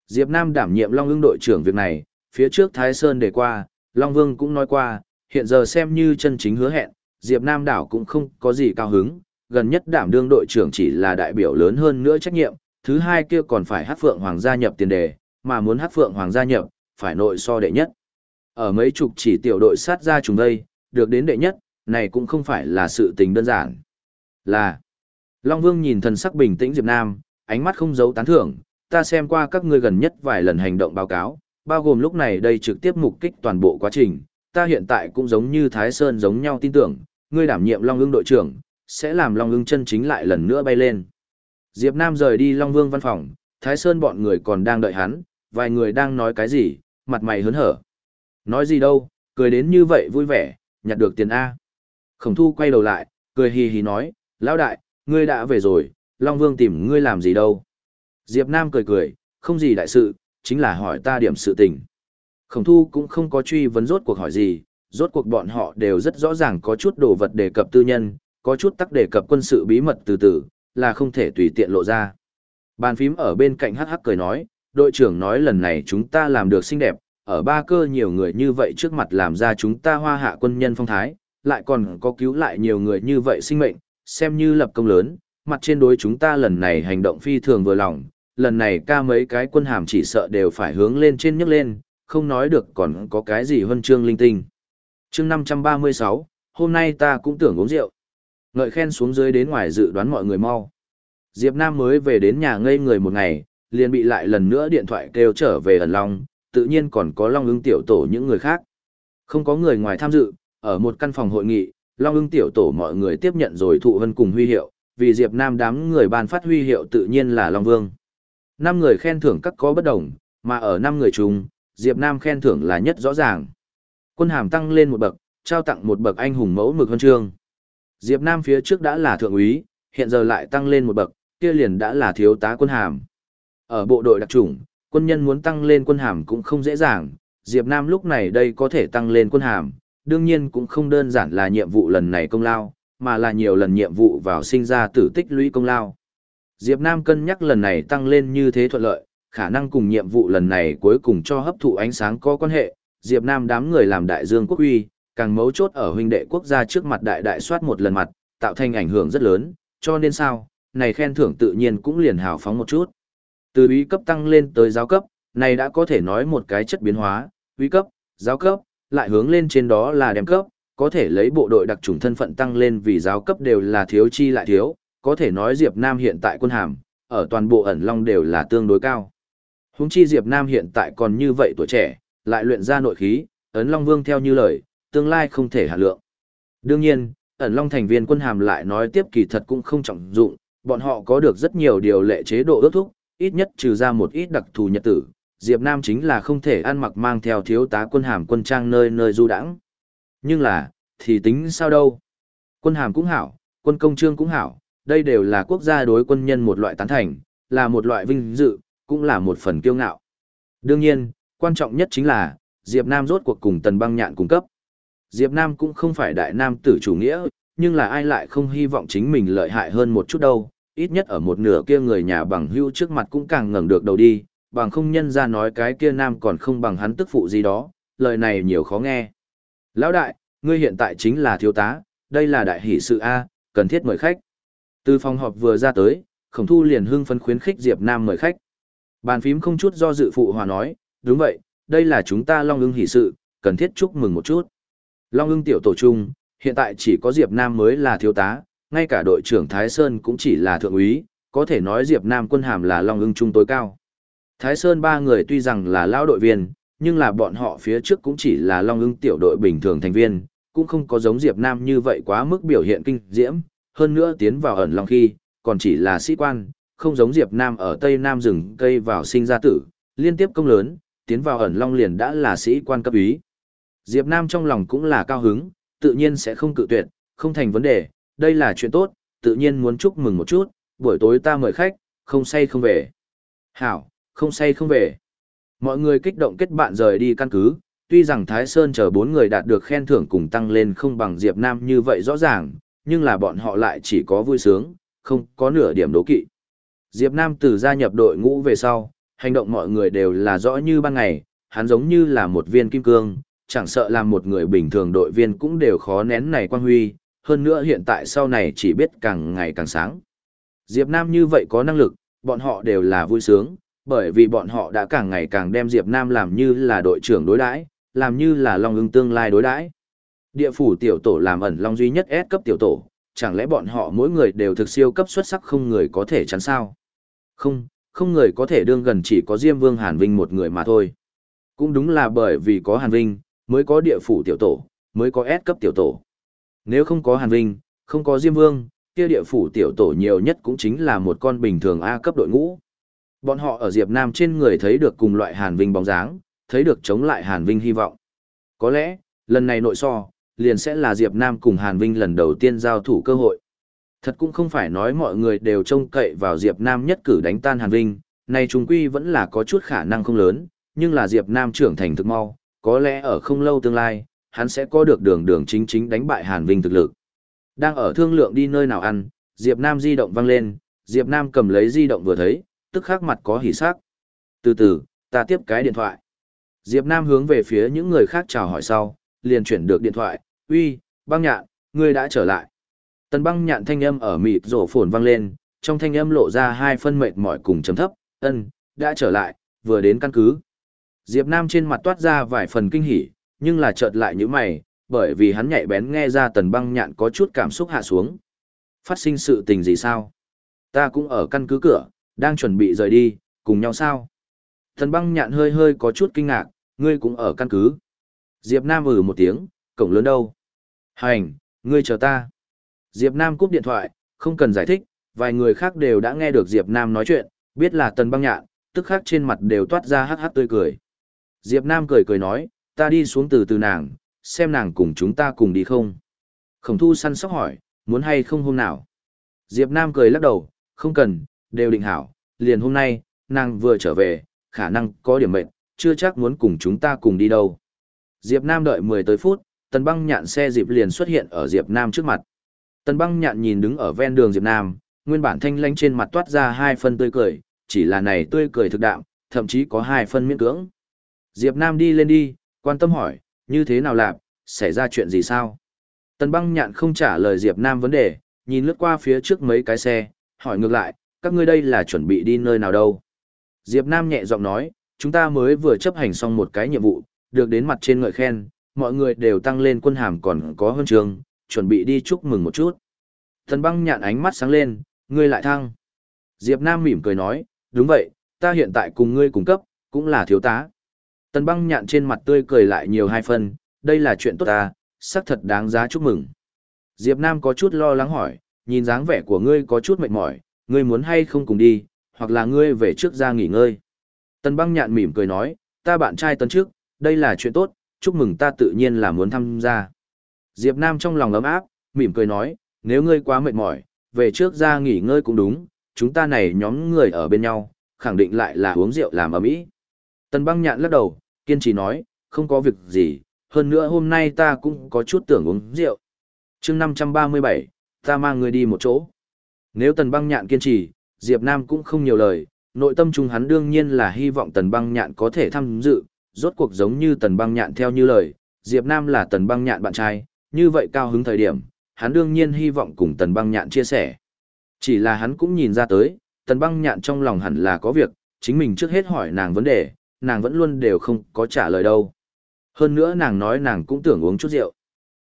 S1: Diệp Nam đảm nhiệm Long ưng đội trưởng việc này, phía trước Thái Sơn để qua, Long Vương cũng nói qua, hiện giờ xem như chân chính hứa hẹn, Diệp Nam đảo cũng không có gì cao hứng, gần nhất đảm đương đội trưởng chỉ là đại biểu lớn hơn nữa trách nhiệm, thứ hai kia còn phải Hắc Phượng Hoàng gia nhập tiền đề, mà muốn hát Phượng Hoàng gia nhập, phải nội so đệ nhất. Ở mấy chục chỉ tiểu đội sát ra chúng đây, được đến đệ nhất, này cũng không phải là sự tình đơn giản. Là, Long Vương nhìn thần sắc bình tĩnh Diệp Nam, ánh mắt không giấu tán thưởng, ta xem qua các ngươi gần nhất vài lần hành động báo cáo, bao gồm lúc này đây trực tiếp mục kích toàn bộ quá trình, ta hiện tại cũng giống như Thái Sơn giống nhau tin tưởng, ngươi đảm nhiệm Long Ưng đội trưởng, sẽ làm Long Ưng chân chính lại lần nữa bay lên. Diệp Nam rời đi Long Vương văn phòng, Thái Sơn bọn người còn đang đợi hắn, vài người đang nói cái gì, mặt mày hớn hở. Nói gì đâu, cười đến như vậy vui vẻ, nhặt được tiền A. Khổng thu quay đầu lại, cười hì hì nói, lão đại, ngươi đã về rồi, Long Vương tìm ngươi làm gì đâu. Diệp Nam cười cười, không gì đại sự, chính là hỏi ta điểm sự tình. Khổng thu cũng không có truy vấn rốt cuộc hỏi gì, rốt cuộc bọn họ đều rất rõ ràng có chút đồ vật đề cập tư nhân, có chút tắc đề cập quân sự bí mật từ từ, là không thể tùy tiện lộ ra. Bàn phím ở bên cạnh hắc hắc cười nói, đội trưởng nói lần này chúng ta làm được xinh đẹp, ở ba cơ nhiều người như vậy trước mặt làm ra chúng ta hoa hạ quân nhân phong thái, lại còn có cứu lại nhiều người như vậy sinh mệnh, xem như lập công lớn, mặt trên đối chúng ta lần này hành động phi thường vừa lòng, lần này ca mấy cái quân hàm chỉ sợ đều phải hướng lên trên nhấc lên, không nói được còn có cái gì huân chương linh tinh. chương 536, hôm nay ta cũng tưởng uống rượu. Ngợi khen xuống dưới đến ngoài dự đoán mọi người mau. Diệp Nam mới về đến nhà ngây người một ngày, liền bị lại lần nữa điện thoại kêu trở về ẩn long, tự nhiên còn có long ưng tiểu tổ những người khác. Không có người ngoài tham dự, ở một căn phòng hội nghị, long ưng tiểu tổ mọi người tiếp nhận rồi thụ vân cùng huy hiệu, vì Diệp Nam đám người ban phát huy hiệu tự nhiên là Long Vương. Năm người khen thưởng các có bất đồng, mà ở năm người chung, Diệp Nam khen thưởng là nhất rõ ràng. Quân hàm tăng lên một bậc, trao tặng một bậc anh hùng mẫu mực huân chương. Diệp Nam phía trước đã là thượng úy, hiện giờ lại tăng lên một bậc, kia liền đã là thiếu tá quân hàm. Ở bộ đội đặc chủng, quân nhân muốn tăng lên quân hàm cũng không dễ dàng, Diệp Nam lúc này đây có thể tăng lên quân hàm, đương nhiên cũng không đơn giản là nhiệm vụ lần này công lao, mà là nhiều lần nhiệm vụ vào sinh ra tử tích lũy công lao. Diệp Nam cân nhắc lần này tăng lên như thế thuận lợi, khả năng cùng nhiệm vụ lần này cuối cùng cho hấp thụ ánh sáng có quan hệ, Diệp Nam đám người làm đại dương quốc uy, càng mấu chốt ở huynh đệ quốc gia trước mặt đại đại soát một lần mặt, tạo thành ảnh hưởng rất lớn, cho nên sao, này khen thưởng tự nhiên cũng liền hào phóng một chút. Từ uy cấp tăng lên tới giáo cấp, này đã có thể nói một cái chất biến hóa, uy cấp, giáo cấp, lại hướng lên trên đó là đem cấp, có thể lấy bộ đội đặc trùng thân phận tăng lên vì giáo cấp đều là thiếu chi lại thiếu, có thể nói Diệp Nam hiện tại quân hàm, ở toàn bộ ẩn long đều là tương đối cao. Húng chi Diệp Nam hiện tại còn như vậy tuổi trẻ, lại luyện ra nội khí, ấn long vương theo như lời, tương lai không thể hạ lượng. Đương nhiên, ẩn long thành viên quân hàm lại nói tiếp kỳ thật cũng không trọng dụng, bọn họ có được rất nhiều điều lệ chế độ ước thúc, ít nhất trừ ra một ít đặc thù nhật tử, Diệp Nam chính là không thể ăn mặc mang theo thiếu tá quân hàm quân trang nơi nơi du đãng. Nhưng là, thì tính sao đâu? Quân hàm cũng hảo, quân công trương cũng hảo, đây đều là quốc gia đối quân nhân một loại tán thành, là một loại vinh dự, cũng là một phần kiêu ngạo. Đương nhiên, quan trọng nhất chính là, Diệp Nam rốt cuộc cùng tần băng nhạn cung cấp. Diệp Nam cũng không phải đại nam tử chủ nghĩa, nhưng là ai lại không hy vọng chính mình lợi hại hơn một chút đâu, ít nhất ở một nửa kia người nhà bằng hưu trước mặt cũng càng ngẩng được đầu đi, bằng không nhân ra nói cái kia nam còn không bằng hắn tức phụ gì đó, lời này nhiều khó nghe. Lão đại, ngươi hiện tại chính là thiếu tá, đây là đại hỷ sự A, cần thiết mời khách. Từ phòng họp vừa ra tới, khổng thu liền hưng phấn khuyến khích Diệp Nam mời khách. Bàn phím không chút do dự phụ hòa nói, đúng vậy, đây là chúng ta Long ưng hỷ sự, cần thiết chúc mừng một chút. Long ưng tiểu tổ trung, hiện tại chỉ có Diệp Nam mới là thiếu tá, ngay cả đội trưởng Thái Sơn cũng chỉ là thượng úy, có thể nói Diệp Nam quân hàm là Long ưng trung tối cao. Thái Sơn ba người tuy rằng là lão đội viên, nhưng là bọn họ phía trước cũng chỉ là Long ưng tiểu đội bình thường thành viên, cũng không có giống Diệp Nam như vậy quá mức biểu hiện kinh diễm, hơn nữa tiến vào ẩn long khi, còn chỉ là sĩ quan, không giống Diệp Nam ở Tây Nam rừng cây vào sinh ra tử, liên tiếp công lớn, tiến vào ẩn long liền đã là sĩ quan cấp ý. Diệp Nam trong lòng cũng là cao hứng, tự nhiên sẽ không cự tuyệt, không thành vấn đề, đây là chuyện tốt, tự nhiên muốn chúc mừng một chút, buổi tối ta mời khách, không say không về. Hảo, không say không về. Mọi người kích động kết bạn rời đi căn cứ, tuy rằng Thái Sơn chờ bốn người đạt được khen thưởng cùng tăng lên không bằng Diệp Nam như vậy rõ ràng, nhưng là bọn họ lại chỉ có vui sướng, không có nửa điểm đố kỵ. Diệp Nam từ gia nhập đội ngũ về sau, hành động mọi người đều là rõ như ban ngày, hắn giống như là một viên kim cương, chẳng sợ làm một người bình thường đội viên cũng đều khó nén này quan huy, hơn nữa hiện tại sau này chỉ biết càng ngày càng sáng. Diệp Nam như vậy có năng lực, bọn họ đều là vui sướng, bởi vì bọn họ đã càng ngày càng đem Diệp Nam làm như là đội trưởng đối đãi, làm như là Long ưng tương lai đối đãi. Địa phủ tiểu tổ làm ẩn Long duy nhất S cấp tiểu tổ, chẳng lẽ bọn họ mỗi người đều thực siêu cấp xuất sắc không người có thể chắn sao? Không, không người có thể đương gần chỉ có Diêm Vương Hàn Vinh một người mà thôi. Cũng đúng là bởi vì có Hàn Vinh, mới có địa phủ tiểu tổ, mới có S cấp tiểu tổ. Nếu không có Hàn Vinh, không có Diêm Vương, kia địa phủ tiểu tổ nhiều nhất cũng chính là một con bình thường A cấp đội ngũ. Bọn họ ở Diệp Nam trên người thấy được cùng loại Hàn Vinh bóng dáng, thấy được chống lại Hàn Vinh hy vọng. Có lẽ, lần này nội so, liền sẽ là Diệp Nam cùng Hàn Vinh lần đầu tiên giao thủ cơ hội. Thật cũng không phải nói mọi người đều trông cậy vào Diệp Nam nhất cử đánh tan Hàn Vinh, này trùng quy vẫn là có chút khả năng không lớn, nhưng là Diệp Nam trưởng thành thực mau, có lẽ ở không lâu tương lai, hắn sẽ có được đường đường chính chính đánh bại Hàn Vinh thực lực. Đang ở thương lượng đi nơi nào ăn, Diệp Nam di động vang lên, Diệp Nam cầm lấy di động vừa thấy, tức khắc mặt có hỉ sắc. Từ từ, ta tiếp cái điện thoại. Diệp Nam hướng về phía những người khác chào hỏi sau, liền chuyển được điện thoại, uy, băng nhạn, ngươi đã trở lại. Tần băng nhạn thanh âm ở mịt rổ phồn vang lên, trong thanh âm lộ ra hai phân mệt mỏi cùng chấm thấp, ân, đã trở lại, vừa đến căn cứ. Diệp Nam trên mặt toát ra vài phần kinh hỉ, nhưng là chợt lại như mày, bởi vì hắn nhạy bén nghe ra tần băng nhạn có chút cảm xúc hạ xuống. Phát sinh sự tình gì sao? Ta cũng ở căn cứ cửa, đang chuẩn bị rời đi, cùng nhau sao? Tần băng nhạn hơi hơi có chút kinh ngạc, ngươi cũng ở căn cứ. Diệp Nam ừ một tiếng, cổng lớn đâu? Hành, ngươi chờ ta. Diệp Nam cúp điện thoại, không cần giải thích, vài người khác đều đã nghe được Diệp Nam nói chuyện, biết là tần băng nhạn, tức khắc trên mặt đều toát ra hắc hắc tươi cười. Diệp Nam cười cười nói, ta đi xuống từ từ nàng, xem nàng cùng chúng ta cùng đi không. Khổng thu săn sóc hỏi, muốn hay không hôm nào. Diệp Nam cười lắc đầu, không cần, đều định hảo, liền hôm nay, nàng vừa trở về, khả năng có điểm mệnh, chưa chắc muốn cùng chúng ta cùng đi đâu. Diệp Nam đợi 10 tới phút, tần băng nhạn xe diệp liền xuất hiện ở Diệp Nam trước mặt. Tần băng nhạn nhìn đứng ở ven đường Diệp Nam, nguyên bản thanh lãnh trên mặt toát ra hai phân tươi cười, chỉ là này tươi cười thực đạm, thậm chí có hai phân miễn cưỡng. Diệp Nam đi lên đi, quan tâm hỏi, như thế nào lạp, xảy ra chuyện gì sao? Tần băng nhạn không trả lời Diệp Nam vấn đề, nhìn lướt qua phía trước mấy cái xe, hỏi ngược lại, các ngươi đây là chuẩn bị đi nơi nào đâu? Diệp Nam nhẹ giọng nói, chúng ta mới vừa chấp hành xong một cái nhiệm vụ, được đến mặt trên ngợi khen, mọi người đều tăng lên quân hàm còn có hơn trường, chuẩn bị đi chúc mừng một chút. Tần băng nhạn ánh mắt sáng lên, ngươi lại thăng. Diệp Nam mỉm cười nói, đúng vậy, ta hiện tại cùng ngươi cùng cấp, cũng là thiếu tá. Tần băng nhạn trên mặt tươi cười lại nhiều hai phần, đây là chuyện tốt ta, xác thật đáng giá chúc mừng. Diệp Nam có chút lo lắng hỏi, nhìn dáng vẻ của ngươi có chút mệt mỏi, ngươi muốn hay không cùng đi, hoặc là ngươi về trước ra nghỉ ngơi. Tần băng nhạn mỉm cười nói, ta bạn trai tần trước, đây là chuyện tốt, chúc mừng ta tự nhiên là muốn tham gia. Diệp Nam trong lòng ấm áp, mỉm cười nói, nếu ngươi quá mệt mỏi, về trước ra nghỉ ngơi cũng đúng, chúng ta này nhóm người ở bên nhau, khẳng định lại là uống rượu làm ấm ý. Tần băng nhạn lắc đầu, kiên trì nói, không có việc gì, hơn nữa hôm nay ta cũng có chút tưởng uống rượu. chương 537, ta mang người đi một chỗ. Nếu tần băng nhạn kiên trì, Diệp Nam cũng không nhiều lời, nội tâm trung hắn đương nhiên là hy vọng tần băng nhạn có thể tham dự, rốt cuộc giống như tần băng nhạn theo như lời, Diệp Nam là tần băng nhạn bạn trai, như vậy cao hứng thời điểm, hắn đương nhiên hy vọng cùng tần băng nhạn chia sẻ. Chỉ là hắn cũng nhìn ra tới, tần băng nhạn trong lòng hẳn là có việc, chính mình trước hết hỏi nàng vấn đề, nàng vẫn luôn đều không có trả lời đâu. Hơn nữa nàng nói nàng cũng tưởng uống chút rượu.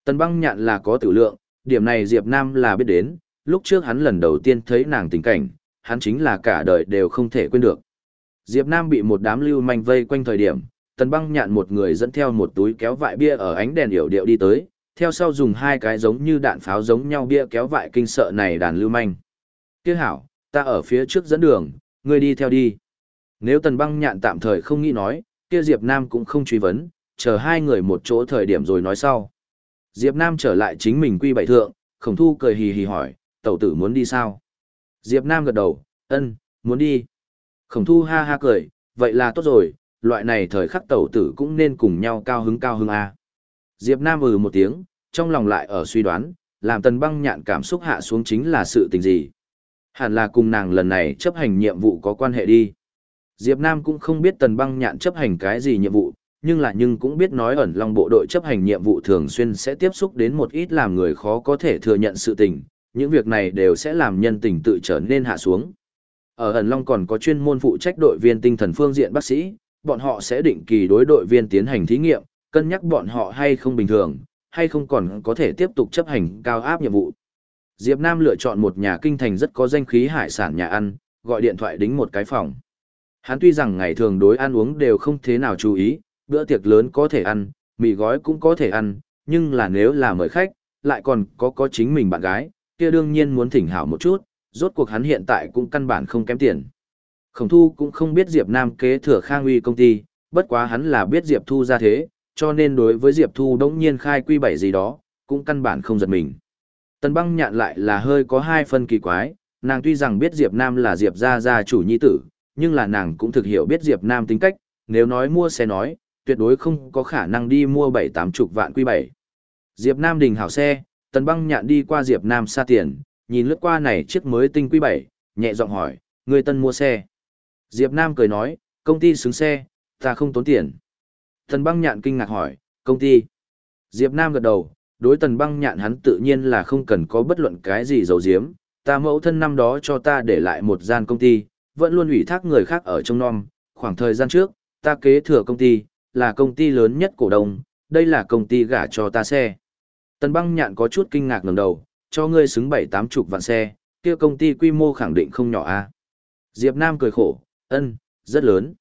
S1: Tần băng nhạn là có tử lượng, điểm này Diệp Nam là biết đến, lúc trước hắn lần đầu tiên thấy nàng tình cảnh, hắn chính là cả đời đều không thể quên được. Diệp Nam bị một đám lưu manh vây quanh thời điểm, tần băng nhạn một người dẫn theo một túi kéo vại bia ở ánh đèn hiểu điệu đi tới, theo sau dùng hai cái giống như đạn pháo giống nhau bia kéo vại kinh sợ này đàn lưu manh. Tiếc hảo, ta ở phía trước dẫn đường, ngươi đi theo đi. Nếu tần băng nhạn tạm thời không nghĩ nói, kia Diệp Nam cũng không truy vấn, chờ hai người một chỗ thời điểm rồi nói sau. Diệp Nam trở lại chính mình quy bảy thượng, khổng thu cười hì hì hỏi, tẩu tử muốn đi sao? Diệp Nam gật đầu, ân, muốn đi. Khổng thu ha ha cười, vậy là tốt rồi, loại này thời khắc tẩu tử cũng nên cùng nhau cao hứng cao hứng A. Diệp Nam ừ một tiếng, trong lòng lại ở suy đoán, làm tần băng nhạn cảm xúc hạ xuống chính là sự tình gì. Hẳn là cùng nàng lần này chấp hành nhiệm vụ có quan hệ đi. Diệp Nam cũng không biết tần băng nhạn chấp hành cái gì nhiệm vụ, nhưng là nhưng cũng biết nói ẩn long bộ đội chấp hành nhiệm vụ thường xuyên sẽ tiếp xúc đến một ít làm người khó có thể thừa nhận sự tình, những việc này đều sẽ làm nhân tình tự trở nên hạ xuống. Ở ẩn long còn có chuyên môn phụ trách đội viên tinh thần phương diện bác sĩ, bọn họ sẽ định kỳ đối đội viên tiến hành thí nghiệm, cân nhắc bọn họ hay không bình thường, hay không còn có thể tiếp tục chấp hành cao áp nhiệm vụ. Diệp Nam lựa chọn một nhà kinh thành rất có danh khí hải sản nhà ăn, gọi điện thoại đính một cái phòng. Hắn tuy rằng ngày thường đối ăn uống đều không thế nào chú ý, bữa tiệc lớn có thể ăn, mì gói cũng có thể ăn, nhưng là nếu là mời khách, lại còn có có chính mình bạn gái, kia đương nhiên muốn thỉnh hảo một chút, rốt cuộc hắn hiện tại cũng căn bản không kém tiền. Khổng thu cũng không biết Diệp Nam kế thừa khang uy công ty, bất quá hắn là biết Diệp Thu ra thế, cho nên đối với Diệp Thu đống nhiên khai quy bảy gì đó, cũng căn bản không giật mình. Tần băng nhạn lại là hơi có hai phân kỳ quái, nàng tuy rằng biết Diệp Nam là Diệp gia gia chủ nhi tử, nhưng là nàng cũng thực hiểu biết Diệp Nam tính cách, nếu nói mua xe nói, tuyệt đối không có khả năng đi mua bảy tám chục vạn quy bảy. Diệp Nam đình hảo xe, tần băng nhạn đi qua Diệp Nam xa tiền, nhìn lướt qua này chiếc mới tinh quy bảy, nhẹ giọng hỏi, người tân mua xe. Diệp Nam cười nói, công ty xứng xe, ta không tốn tiền. Tần băng nhạn kinh ngạc hỏi, công ty. Diệp Nam gật đầu, đối tần băng nhạn hắn tự nhiên là không cần có bất luận cái gì giấu giếm. Ta mẫu thân năm đó cho ta để lại một gian công ty, vẫn luôn ủy thác người khác ở trong non. Khoảng thời gian trước, ta kế thừa công ty, là công ty lớn nhất cổ đông, đây là công ty gả cho ta xe. Tần băng nhạn có chút kinh ngạc ngẩng đầu, cho ngươi xứng bảy tám chục vạn xe, kia công ty quy mô khẳng định không nhỏ a. Diệp Nam cười khổ, ân, rất lớn.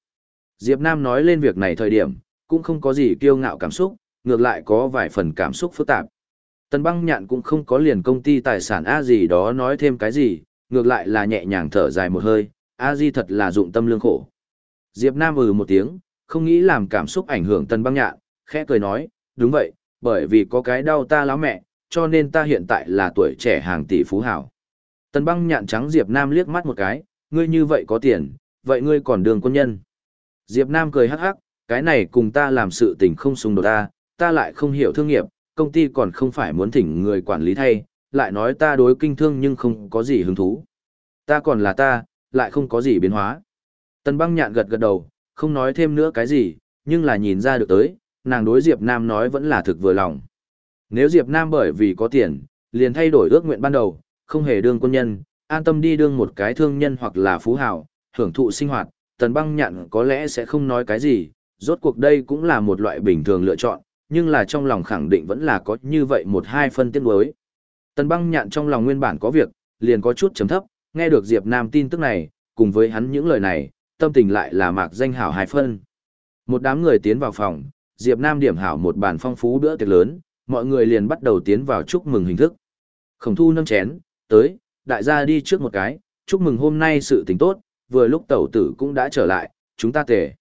S1: Diệp Nam nói lên việc này thời điểm, cũng không có gì kiêu ngạo cảm xúc, ngược lại có vài phần cảm xúc phức tạp. Tần băng nhạn cũng không có liền công ty tài sản A gì đó nói thêm cái gì, ngược lại là nhẹ nhàng thở dài một hơi, A di thật là dụng tâm lương khổ. Diệp Nam ừ một tiếng, không nghĩ làm cảm xúc ảnh hưởng tần băng nhạn, khẽ cười nói, đúng vậy, bởi vì có cái đau ta láo mẹ, cho nên ta hiện tại là tuổi trẻ hàng tỷ phú hảo. Tần băng nhạn trắng Diệp Nam liếc mắt một cái, ngươi như vậy có tiền, vậy ngươi còn đường quân nhân. Diệp Nam cười hắc hắc, cái này cùng ta làm sự tình không xung đột ta, ta lại không hiểu thương nghiệp, công ty còn không phải muốn thỉnh người quản lý thay, lại nói ta đối kinh thương nhưng không có gì hứng thú. Ta còn là ta, lại không có gì biến hóa. Tần băng nhạn gật gật đầu, không nói thêm nữa cái gì, nhưng là nhìn ra được tới, nàng đối Diệp Nam nói vẫn là thực vừa lòng. Nếu Diệp Nam bởi vì có tiền, liền thay đổi ước nguyện ban đầu, không hề đương quân nhân, an tâm đi đương một cái thương nhân hoặc là phú hào, hưởng thụ sinh hoạt, tần băng nhạn có lẽ sẽ không nói cái gì, rốt cuộc đây cũng là một loại bình thường lựa chọn, nhưng là trong lòng khẳng định vẫn là có như vậy một hai phân tiếc đối. Tần băng nhạn trong lòng nguyên bản có việc, liền có chút chấm thấp, nghe được Diệp Nam tin tức này, cùng với hắn những lời này, tâm tình lại là mạc danh hảo hai phân. Một đám người tiến vào phòng, Diệp Nam điểm hảo một bàn phong phú bữa tiệc lớn, mọi người liền bắt đầu tiến vào chúc mừng hình thức. Khổng thu nâng chén, tới, đại gia đi trước một cái, chúc mừng hôm nay sự tình tốt, vừa lúc tẩu tử cũng đã trở lại, chúng ta tề.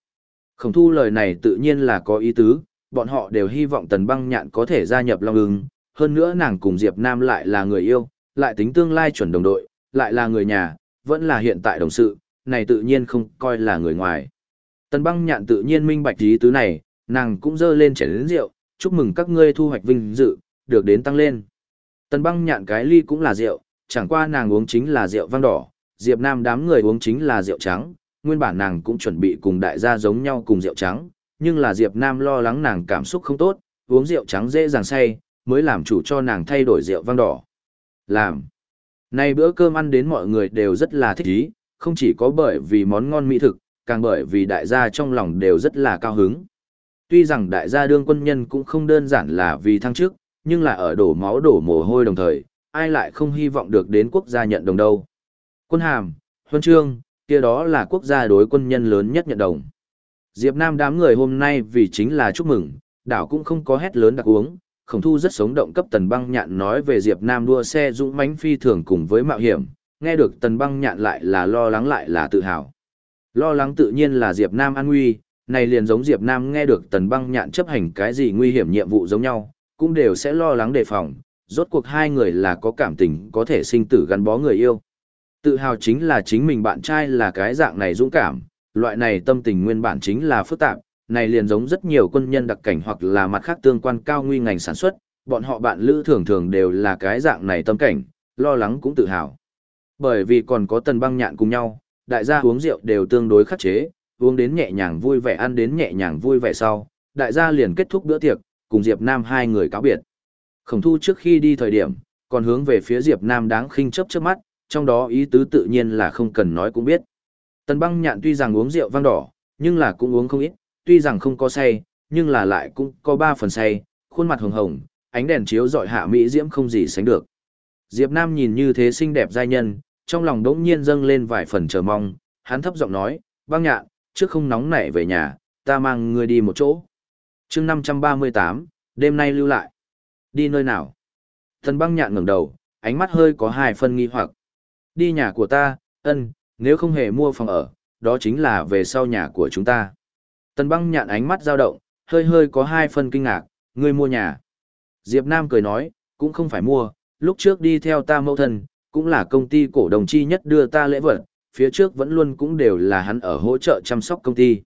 S1: Khổng thu lời này tự nhiên là có ý tứ, bọn họ đều hy vọng tần băng nhạn có thể gia nhập Long ưng, hơn nữa nàng cùng Diệp Nam lại là người yêu, lại tính tương lai chuẩn đồng đội, lại là người nhà, vẫn là hiện tại đồng sự, này tự nhiên không coi là người ngoài. Tần băng nhạn tự nhiên minh bạch ý tứ này, nàng cũng dơ lên chén lớn rượu, chúc mừng các ngươi thu hoạch vinh dự, được đến tăng lên. Tần băng nhạn cái ly cũng là rượu, chẳng qua nàng uống chính là rượu vang đỏ, Diệp Nam đám người uống chính là rượu trắng, nguyên bản nàng cũng chuẩn bị cùng đại gia giống nhau cùng rượu trắng, nhưng là Diệp Nam lo lắng nàng cảm xúc không tốt, uống rượu trắng dễ dàng say, mới làm chủ cho nàng thay đổi rượu vang đỏ. Làm. Nay bữa cơm ăn đến mọi người đều rất là thích ý, không chỉ có bởi vì món ngon mỹ thực, càng bởi vì đại gia trong lòng đều rất là cao hứng. Tuy rằng đại gia đương quân nhân cũng không đơn giản là vì thăng chức, nhưng là ở đổ máu đổ mồ hôi đồng thời, ai lại không hy vọng được đến quốc gia nhận đồng đâu. Quân hàm, huân chương, kia đó là quốc gia đối quân nhân lớn nhất nhận đồng. Diệp Nam đám người hôm nay vì chính là chúc mừng, đảo cũng không có hét lớn đặc uống, khổng thu rất sống động cấp tần băng nhạn nói về Diệp Nam đua xe dũng mãnh phi thường cùng với mạo hiểm, nghe được tần băng nhạn lại là lo lắng lại là tự hào. Lo lắng tự nhiên là Diệp Nam an nguy, này liền giống Diệp Nam nghe được tần băng nhạn chấp hành cái gì nguy hiểm nhiệm vụ giống nhau, cũng đều sẽ lo lắng đề phòng, rốt cuộc hai người là có cảm tình có thể sinh tử gắn bó người yêu. Tự hào chính là chính mình bạn trai là cái dạng này dũng cảm, loại này tâm tình nguyên bản chính là phức tạp, này liền giống rất nhiều quân nhân đặc cảnh hoặc là mặt khác tương quan cao nguy ngành sản xuất, bọn họ bạn lữ thường thường đều là cái dạng này tâm cảnh, lo lắng cũng tự hào. Bởi vì còn có tần băng nhạn cùng nhau, đại gia uống rượu đều tương đối khắc chế, uống đến nhẹ nhàng vui vẻ ăn đến nhẹ nhàng vui vẻ sau, đại gia liền kết thúc bữa tiệc, cùng Diệp Nam hai người cáo biệt. Khổng thu trước khi đi thời điểm, còn hướng về phía Diệp Nam đáng khinh chớp trước mắt, trong đó ý tứ tự nhiên là không cần nói cũng biết. Tần băng nhạn tuy rằng uống rượu vang đỏ, nhưng là cũng uống không ít, tuy rằng không có say, nhưng là lại cũng có ba phần say, khuôn mặt hồng hồng, ánh đèn chiếu dọi hạ mỹ diễm không gì sánh được. Diệp Nam nhìn như thế xinh đẹp giai nhân, trong lòng đỗng nhiên dâng lên vài phần chờ mong, hắn thấp giọng nói, băng nhạn, trước không nóng nảy về nhà, ta mang ngươi đi một chỗ. chương 538, đêm nay lưu lại. Đi nơi nào? Thần băng nhạn ngẩng đầu, ánh mắt hơi có hai phân nghi hoặc. Đi nhà của ta, ân, nếu không hề mua phòng ở, đó chính là về sau nhà của chúng ta. Tần băng nhạn ánh mắt dao động, hơi hơi có hai phần kinh ngạc, ngươi mua nhà. Diệp Nam cười nói, cũng không phải mua, lúc trước đi theo ta mẫu thân, cũng là công ty cổ đồng chi nhất đưa ta lễ vật, phía trước vẫn luôn cũng đều là hắn ở hỗ trợ chăm sóc công ty.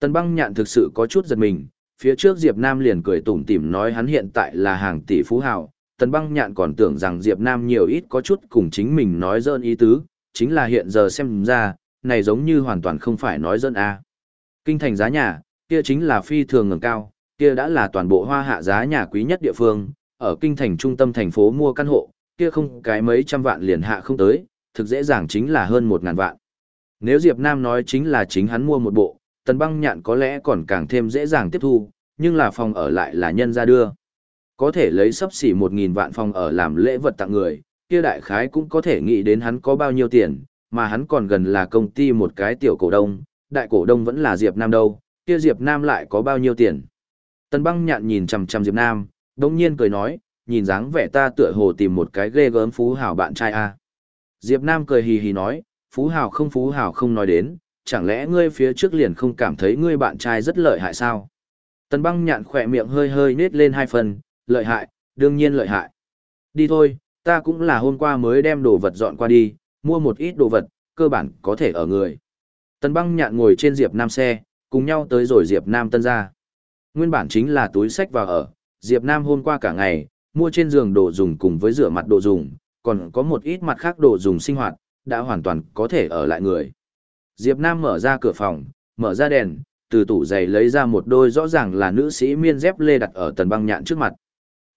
S1: Tần băng nhạn thực sự có chút giật mình, phía trước Diệp Nam liền cười tủm tỉm nói hắn hiện tại là hàng tỷ phú hào, tần băng nhạn còn tưởng rằng Diệp Nam nhiều ít có chút cùng chính mình nói dơn ý tứ, chính là hiện giờ xem ra, này giống như hoàn toàn không phải nói dơn a. Kinh thành giá nhà, kia chính là phi thường ngẩng cao, kia đã là toàn bộ hoa hạ giá nhà quý nhất địa phương, ở kinh thành trung tâm thành phố mua căn hộ, kia không cái mấy trăm vạn liền hạ không tới, thực dễ dàng chính là hơn một ngàn vạn. Nếu Diệp Nam nói chính là chính hắn mua một bộ, tần băng nhạn có lẽ còn càng thêm dễ dàng tiếp thu, nhưng là phòng ở lại là nhân ra đưa. Có thể lấy sắp xỉ một nghìn vạn phòng ở làm lễ vật tặng người, kia đại khái cũng có thể nghĩ đến hắn có bao nhiêu tiền, mà hắn còn gần là công ty một cái tiểu cổ đông, đại cổ đông vẫn là Diệp Nam đâu, kia Diệp Nam lại có bao nhiêu tiền. Tần băng nhạn nhìn chằm chằm Diệp Nam, đồng nhiên cười nói, nhìn dáng vẻ ta tựa hồ tìm một cái ghê gớm phú hào bạn trai a. Diệp Nam cười hì hì nói, phú hào không phú hào không nói đến, chẳng lẽ ngươi phía trước liền không cảm thấy ngươi bạn trai rất lợi hại sao? Tần băng nhạn khỏe miệng hơi hơi nết lên hai phần, lợi hại, đương nhiên lợi hại. Đi thôi, ta cũng là hôm qua mới đem đồ vật dọn qua đi, mua một ít đồ vật, cơ bản có thể ở người. Tần băng nhạn ngồi trên Diệp Nam xe, cùng nhau tới rồi Diệp Nam tân ra. Nguyên bản chính là túi sách vào ở, Diệp Nam hôm qua cả ngày, mua trên giường đồ dùng cùng với rửa mặt đồ dùng, còn có một ít mặt khác đồ dùng sinh hoạt, đã hoàn toàn có thể ở lại người. Diệp Nam mở ra cửa phòng, mở ra đèn, từ tủ giày lấy ra một đôi rõ ràng là nữ sĩ miên dép lê đặt ở tần băng nhạn trước mặt.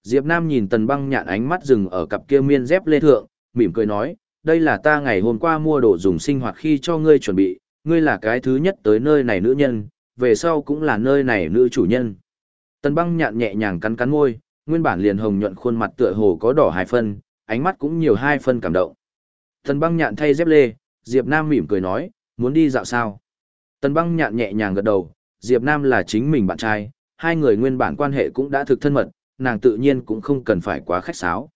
S1: Diệp Nam nhìn tần băng nhạn ánh mắt dừng ở cặp kia miên dép lê thượng, mỉm cười nói, đây là ta ngày hôm qua mua đồ dùng sinh hoạt khi cho ngươi chuẩn bị, ngươi là cái thứ nhất tới nơi này nữ nhân, về sau cũng là nơi này nữ chủ nhân. Tần băng nhạn nhẹ nhàng cắn cắn môi, nguyên bản liền hồng nhuận khuôn mặt tựa hồ có đỏ hai phân, ánh mắt cũng nhiều hai phân cảm động. Tần băng nhạn thay dép lê, Diệp Nam mỉm cười nói, muốn đi dạo sao? Tần băng nhạn nhẹ nhàng gật đầu, Diệp Nam là chính mình bạn trai, hai người nguyên bản quan hệ cũng đã thực thân mật, nàng tự nhiên cũng không cần phải quá khách sáo.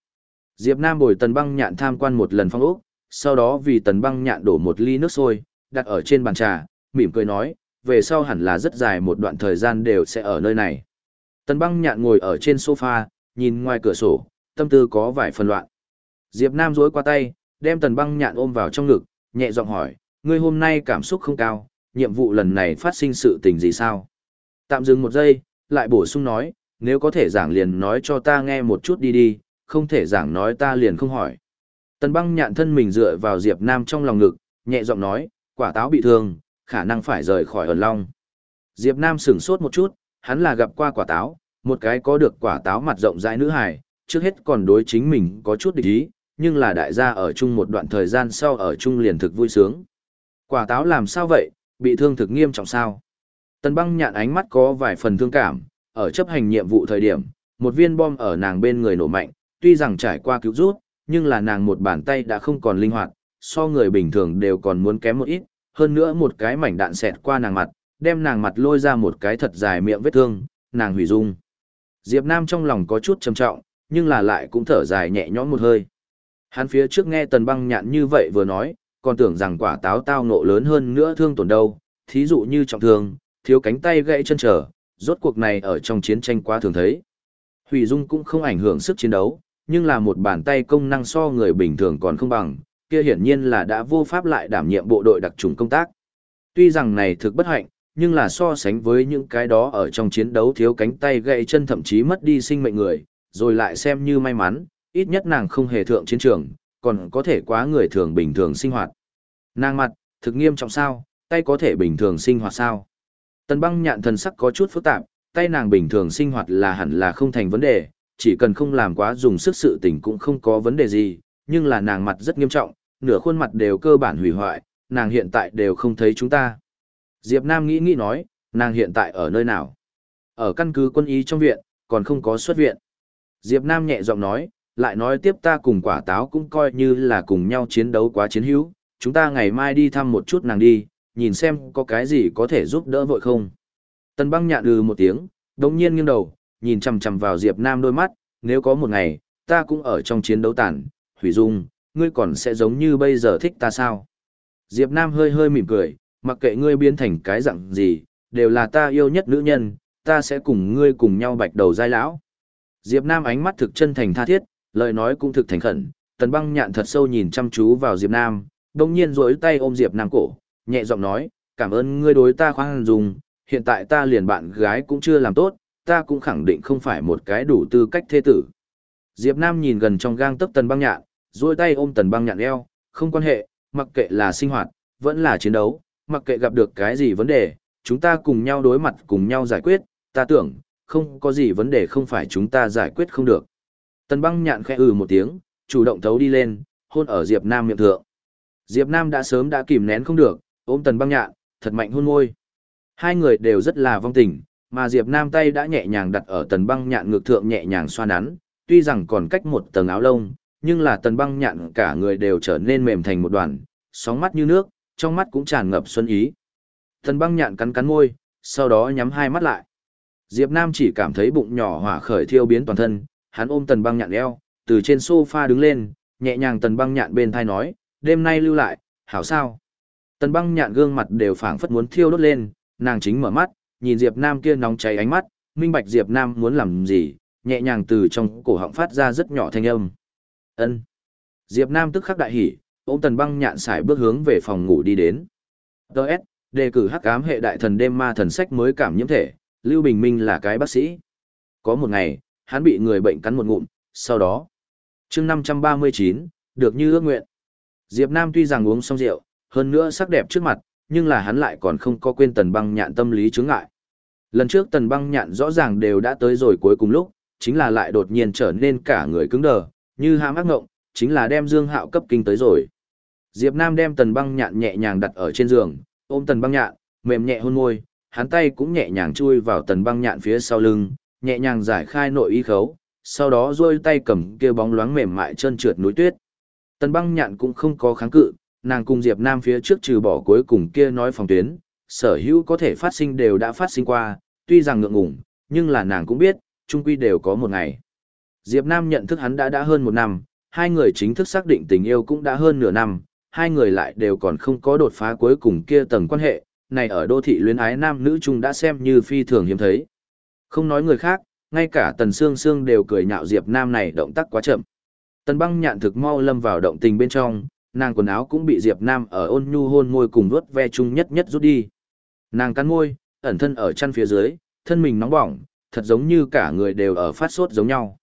S1: Diệp Nam bồi tần băng nhạn tham quan một lần phong ốc, sau đó vì tần băng nhạn đổ một ly nước sôi, đặt ở trên bàn trà, mỉm cười nói, về sau hẳn là rất dài một đoạn thời gian đều sẽ ở nơi này. Tần băng nhạn ngồi ở trên sofa, nhìn ngoài cửa sổ, tâm tư có vài phần loạn. Diệp Nam duỗi qua tay, đem tần băng nhạn ôm vào trong ngực, nhẹ giọng hỏi, ngươi hôm nay cảm xúc không cao, nhiệm vụ lần này phát sinh sự tình gì sao? Tạm dừng một giây, lại bổ sung nói, nếu có thể giảng liền nói cho ta nghe một chút đi đi, không thể giảng nói ta liền không hỏi. Tần băng nhạn thân mình dựa vào Diệp Nam trong lòng ngực, nhẹ giọng nói, quả táo bị thương, khả năng phải rời khỏi ẩn long. Diệp Nam sửng sốt một chút, hắn là gặp qua quả táo, một cái có được quả táo mặt rộng rãi nữ hài, trước hết còn đối chính mình có chút địch ý, nhưng là đại gia ở chung một đoạn thời gian sau ở chung liền thực vui sướng. Quả táo làm sao vậy, bị thương thực nghiêm trọng sao? Tần băng nhạn ánh mắt có vài phần thương cảm, ở chấp hành nhiệm vụ thời điểm, một viên bom ở nàng bên người nổ mạnh, tuy rằng trải qua cứu rút, nhưng là nàng một bàn tay đã không còn linh hoạt, so người bình thường đều còn muốn kém một ít, hơn nữa một cái mảnh đạn xẹt qua nàng mặt, đem nàng mặt lôi ra một cái thật dài miệng vết thương, nàng hủy dung. Diệp Nam trong lòng có chút trầm trọng, nhưng là lại cũng thở dài nhẹ nhõm một hơi. Hắn phía trước nghe Tần Băng nhạn như vậy vừa nói, còn tưởng rằng quả táo tao nộ lớn hơn nữa thương tổn đâu, thí dụ như trọng thương, thiếu cánh tay gãy chân trở, rốt cuộc này ở trong chiến tranh quá thường thấy. Hủy dung cũng không ảnh hưởng sức chiến đấu, nhưng là một bàn tay công năng so người bình thường còn không bằng, kia hiển nhiên là đã vô pháp lại đảm nhiệm bộ đội đặc trùng công tác. Tuy rằng này thực bất hạnh, nhưng là so sánh với những cái đó ở trong chiến đấu thiếu cánh tay gãy chân thậm chí mất đi sinh mệnh người, rồi lại xem như may mắn, ít nhất nàng không hề thượng chiến trường, còn có thể quá người thường bình thường sinh hoạt. Nàng mặt, thực nghiêm trọng sao, tay có thể bình thường sinh hoạt sao? Tần băng nhạn thần sắc có chút phức tạp, tay nàng bình thường sinh hoạt là hẳn là không thành vấn đề, chỉ cần không làm quá dùng sức sự tình cũng không có vấn đề gì, nhưng là nàng mặt rất nghiêm trọng, nửa khuôn mặt đều cơ bản hủy hoại, nàng hiện tại đều không thấy chúng ta. Diệp Nam nghĩ nghĩ nói, nàng hiện tại ở nơi nào? Ở căn cứ quân y trong viện, còn không có xuất viện. Diệp Nam nhẹ giọng nói, lại nói tiếp ta cùng quả táo cũng coi như là cùng nhau chiến đấu quá chiến hữu, chúng ta ngày mai đi thăm một chút nàng đi, nhìn xem có cái gì có thể giúp đỡ vội không. Tân băng nhạn ừ một tiếng, đống nhiên nghiêng đầu, nhìn chằm chằm vào Diệp Nam đôi mắt, nếu có một ngày, ta cũng ở trong chiến đấu tàn, hủy dung, ngươi còn sẽ giống như bây giờ thích ta sao? Diệp Nam hơi hơi mỉm cười, mặc kệ ngươi biến thành cái dạng gì, đều là ta yêu nhất nữ nhân, ta sẽ cùng ngươi cùng nhau bạch đầu giai lão. Diệp Nam ánh mắt thực chân thành tha thiết, lời nói cũng thực thành khẩn, tần băng nhạn thật sâu nhìn chăm chú vào Diệp Nam, đồng nhiên rỗi tay ôm Diệp Nam cổ, nhẹ giọng nói, cảm ơn ngươi đối ta khoan dung, hiện tại ta liền bạn gái cũng chưa làm tốt, ta cũng khẳng định không phải một cái đủ tư cách thế tử. Diệp Nam nhìn gần trong gang tấc tần băng nhạn, duỗi tay ôm tần băng nhạn eo, không quan hệ, mặc kệ là sinh hoạt, vẫn là chiến đấu, mặc kệ gặp được cái gì vấn đề, chúng ta cùng nhau đối mặt cùng nhau giải quyết, ta tưởng, không có gì vấn đề không phải chúng ta giải quyết không được. Tần băng nhạn khẽ ừ một tiếng, chủ động thấu đi lên, hôn ở Diệp Nam miệng thượng. Diệp Nam đã sớm đã kìm nén không được, ôm tần băng nhạn, thật mạnh hôn môi. Hai người đều rất là vong tình, mà Diệp Nam tay đã nhẹ nhàng đặt ở tần băng nhạn ngực thượng nhẹ nhàng xoa nắn, tuy rằng còn cách một tầng áo lông, nhưng là tần băng nhạn cả người đều trở nên mềm thành một đoàn, sóng mắt như nước, trong mắt cũng tràn ngập xuân ý. Tần băng nhạn cắn cắn môi, sau đó nhắm hai mắt lại. Diệp Nam chỉ cảm thấy bụng nhỏ hỏa khởi thiêu biến toàn thân, hắn ôm tần băng nhạn eo, từ trên sofa đứng lên, nhẹ nhàng tần băng nhạn bên thai nói, đêm nay lưu lại, hảo sao. Tần băng nhạn gương mặt đều phảng phất muốn thiêu đốt lên, nàng chính mở mắt, nhìn Diệp Nam kia nóng cháy ánh mắt, minh bạch Diệp Nam muốn làm gì, nhẹ nhàng từ trong cổ họng phát ra rất nhỏ thanh âm. Ân. Diệp Nam tức khắc đại hỉ, ôm tần băng nhạn xài bước hướng về phòng ngủ đi đến. Đợt, đề cử hắc ám hệ đại thần đêm ma thần sách mới cảm nhiễm thể, Lưu Bình Minh là cái bác sĩ. Có một ngày, hắn bị người bệnh cắn một ngụm, sau đó. chương 539, được như ước nguyện. Diệp Nam tuy rằng uống xong rượu, hơn nữa sắc đẹp trước mặt, nhưng là hắn lại còn không có quên tần băng nhạn tâm lý chứng ngại. Lần trước tần băng nhạn rõ ràng đều đã tới rồi cuối cùng lúc, chính là lại đột nhiên trở nên cả người cứng đờ, như hãm ác ngộng, chính là đem Dương Hạo cấp kinh tới rồi. Diệp Nam đem tần băng nhạn nhẹ nhàng đặt ở trên giường, ôm tần băng nhạn, mềm nhẹ hôn môi, hắn tay cũng nhẹ nhàng chui vào tần băng nhạn phía sau lưng, nhẹ nhàng giải khai nội y khấu, sau đó duỗi tay cầm kia bóng loáng mềm mại chân trượt núi tuyết. Tần băng nhạn cũng không có kháng cự, nàng cùng Diệp Nam phía trước trừ bỏ cuối cùng kia nói phòng tuyến, sở hữu có thể phát sinh đều đã phát sinh qua, tuy rằng ngượng ngùng, nhưng là nàng cũng biết, chung quy đều có một ngày. Diệp Nam nhận thức hắn đã đã hơn một năm, hai người chính thức xác định tình yêu cũng đã hơn nửa năm, hai người lại đều còn không có đột phá cuối cùng kia tầng quan hệ, này ở đô thị luyến ái nam nữ chung đã xem như phi thường hiếm thấy. Không nói người khác, ngay cả Tần Sương Sương đều cười nhạo Diệp Nam này động tác quá chậm. Tần băng nhạn thực mau lâm vào động tình bên trong, nàng quần áo cũng bị Diệp Nam ở ôn nhu hôn môi cùng vuốt ve chung nhất nhất rút đi. Nàng cắn môi, ẩn thân ở chân phía dưới, thân mình nóng bỏng, thật giống như cả người đều ở phát sốt giống nhau.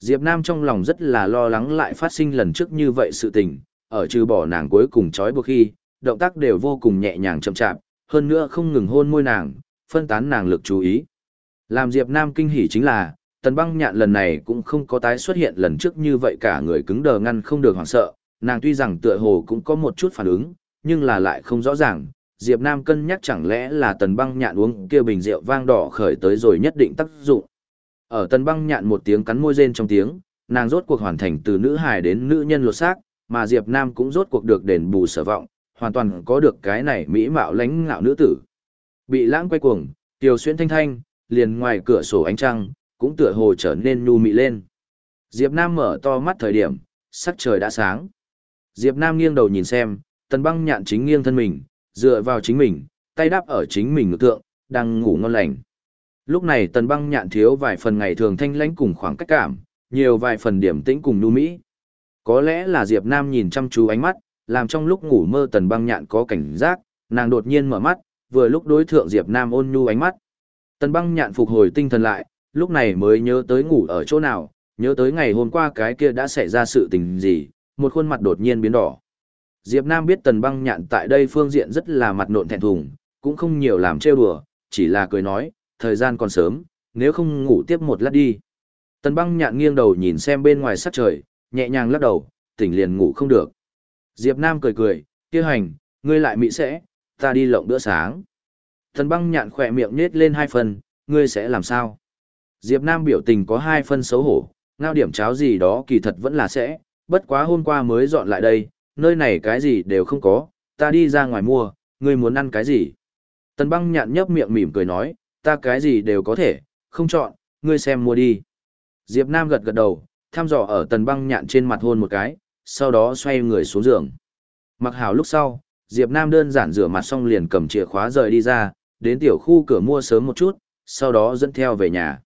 S1: Diệp Nam trong lòng rất là lo lắng lại phát sinh lần trước như vậy sự tình, ở trừ bỏ nàng cuối cùng chói buộc khi, động tác đều vô cùng nhẹ nhàng chậm chạp, hơn nữa không ngừng hôn môi nàng, phân tán nàng lực chú ý. Làm Diệp Nam kinh hỉ chính là, tần băng nhạn lần này cũng không có tái xuất hiện lần trước như vậy cả người cứng đờ ngăn không được hoảng sợ, nàng tuy rằng tựa hồ cũng có một chút phản ứng, nhưng là lại không rõ ràng. Diệp Nam cân nhắc chẳng lẽ là tần băng nhạn uống kia bình rượu vang đỏ khởi tới rồi nhất định tác dụng. Ở tần băng nhạn một tiếng cắn môi rên trong tiếng, nàng rốt cuộc hoàn thành từ nữ hài đến nữ nhân lột xác, mà Diệp Nam cũng rốt cuộc được đền bù sở vọng, hoàn toàn có được cái này mỹ mạo lãnh ngạo nữ tử. Bị lãng quay cuồng, tiểu xuyên thanh thanh, liền ngoài cửa sổ ánh trăng, cũng tựa hồ trở nên nhu mị lên. Diệp Nam mở to mắt thời điểm, sắc trời đã sáng. Diệp Nam nghiêng đầu nhìn xem, tần băng nhạn chính nghiêng thân mình, dựa vào chính mình, tay đáp ở chính mình ngực tượng, đang ngủ ngon lành. Lúc này tần băng nhạn thiếu vài phần ngày thường thanh lãnh cùng khoảng cách cảm, nhiều vài phần điểm tĩnh cùng nu mỹ. Có lẽ là Diệp Nam nhìn chăm chú ánh mắt, làm trong lúc ngủ mơ tần băng nhạn có cảnh giác, nàng đột nhiên mở mắt, vừa lúc đối thượng Diệp Nam ôn nhu ánh mắt. Tần băng nhạn phục hồi tinh thần lại, lúc này mới nhớ tới ngủ ở chỗ nào, nhớ tới ngày hôm qua cái kia đã xảy ra sự tình gì, một khuôn mặt đột nhiên biến đỏ. Diệp Nam biết tần băng nhạn tại đây phương diện rất là mặt nộn thẹn thùng, cũng không nhiều làm trêu đùa, chỉ là cười nói, thời gian còn sớm, nếu không ngủ tiếp một lát đi. Tần băng nhạn nghiêng đầu nhìn xem bên ngoài sắc trời, nhẹ nhàng lắc đầu, tỉnh liền ngủ không được. Diệp Nam cười cười, kia hành, ngươi lại mỹ sẽ, ta đi lộng bữa sáng. Tần băng nhạn khỏe miệng nết lên hai phần, ngươi sẽ làm sao? Diệp Nam biểu tình có hai phân xấu hổ, ngao điểm cháo gì đó kỳ thật vẫn là sẽ, bất quá hôm qua mới dọn lại đây, nơi này cái gì đều không có, ta đi ra ngoài mua, ngươi muốn ăn cái gì? Tần băng nhạn nhấp miệng mỉm cười nói, ta cái gì đều có thể, không chọn, ngươi xem mua đi. Diệp Nam gật gật đầu, thăm dò ở tần băng nhạn trên mặt hôn một cái, sau đó xoay người xuống giường. Mặc hảo lúc sau, Diệp Nam đơn giản rửa mặt xong liền cầm chìa khóa rời đi ra, đến tiểu khu cửa mua sớm một chút, sau đó dẫn theo về nhà.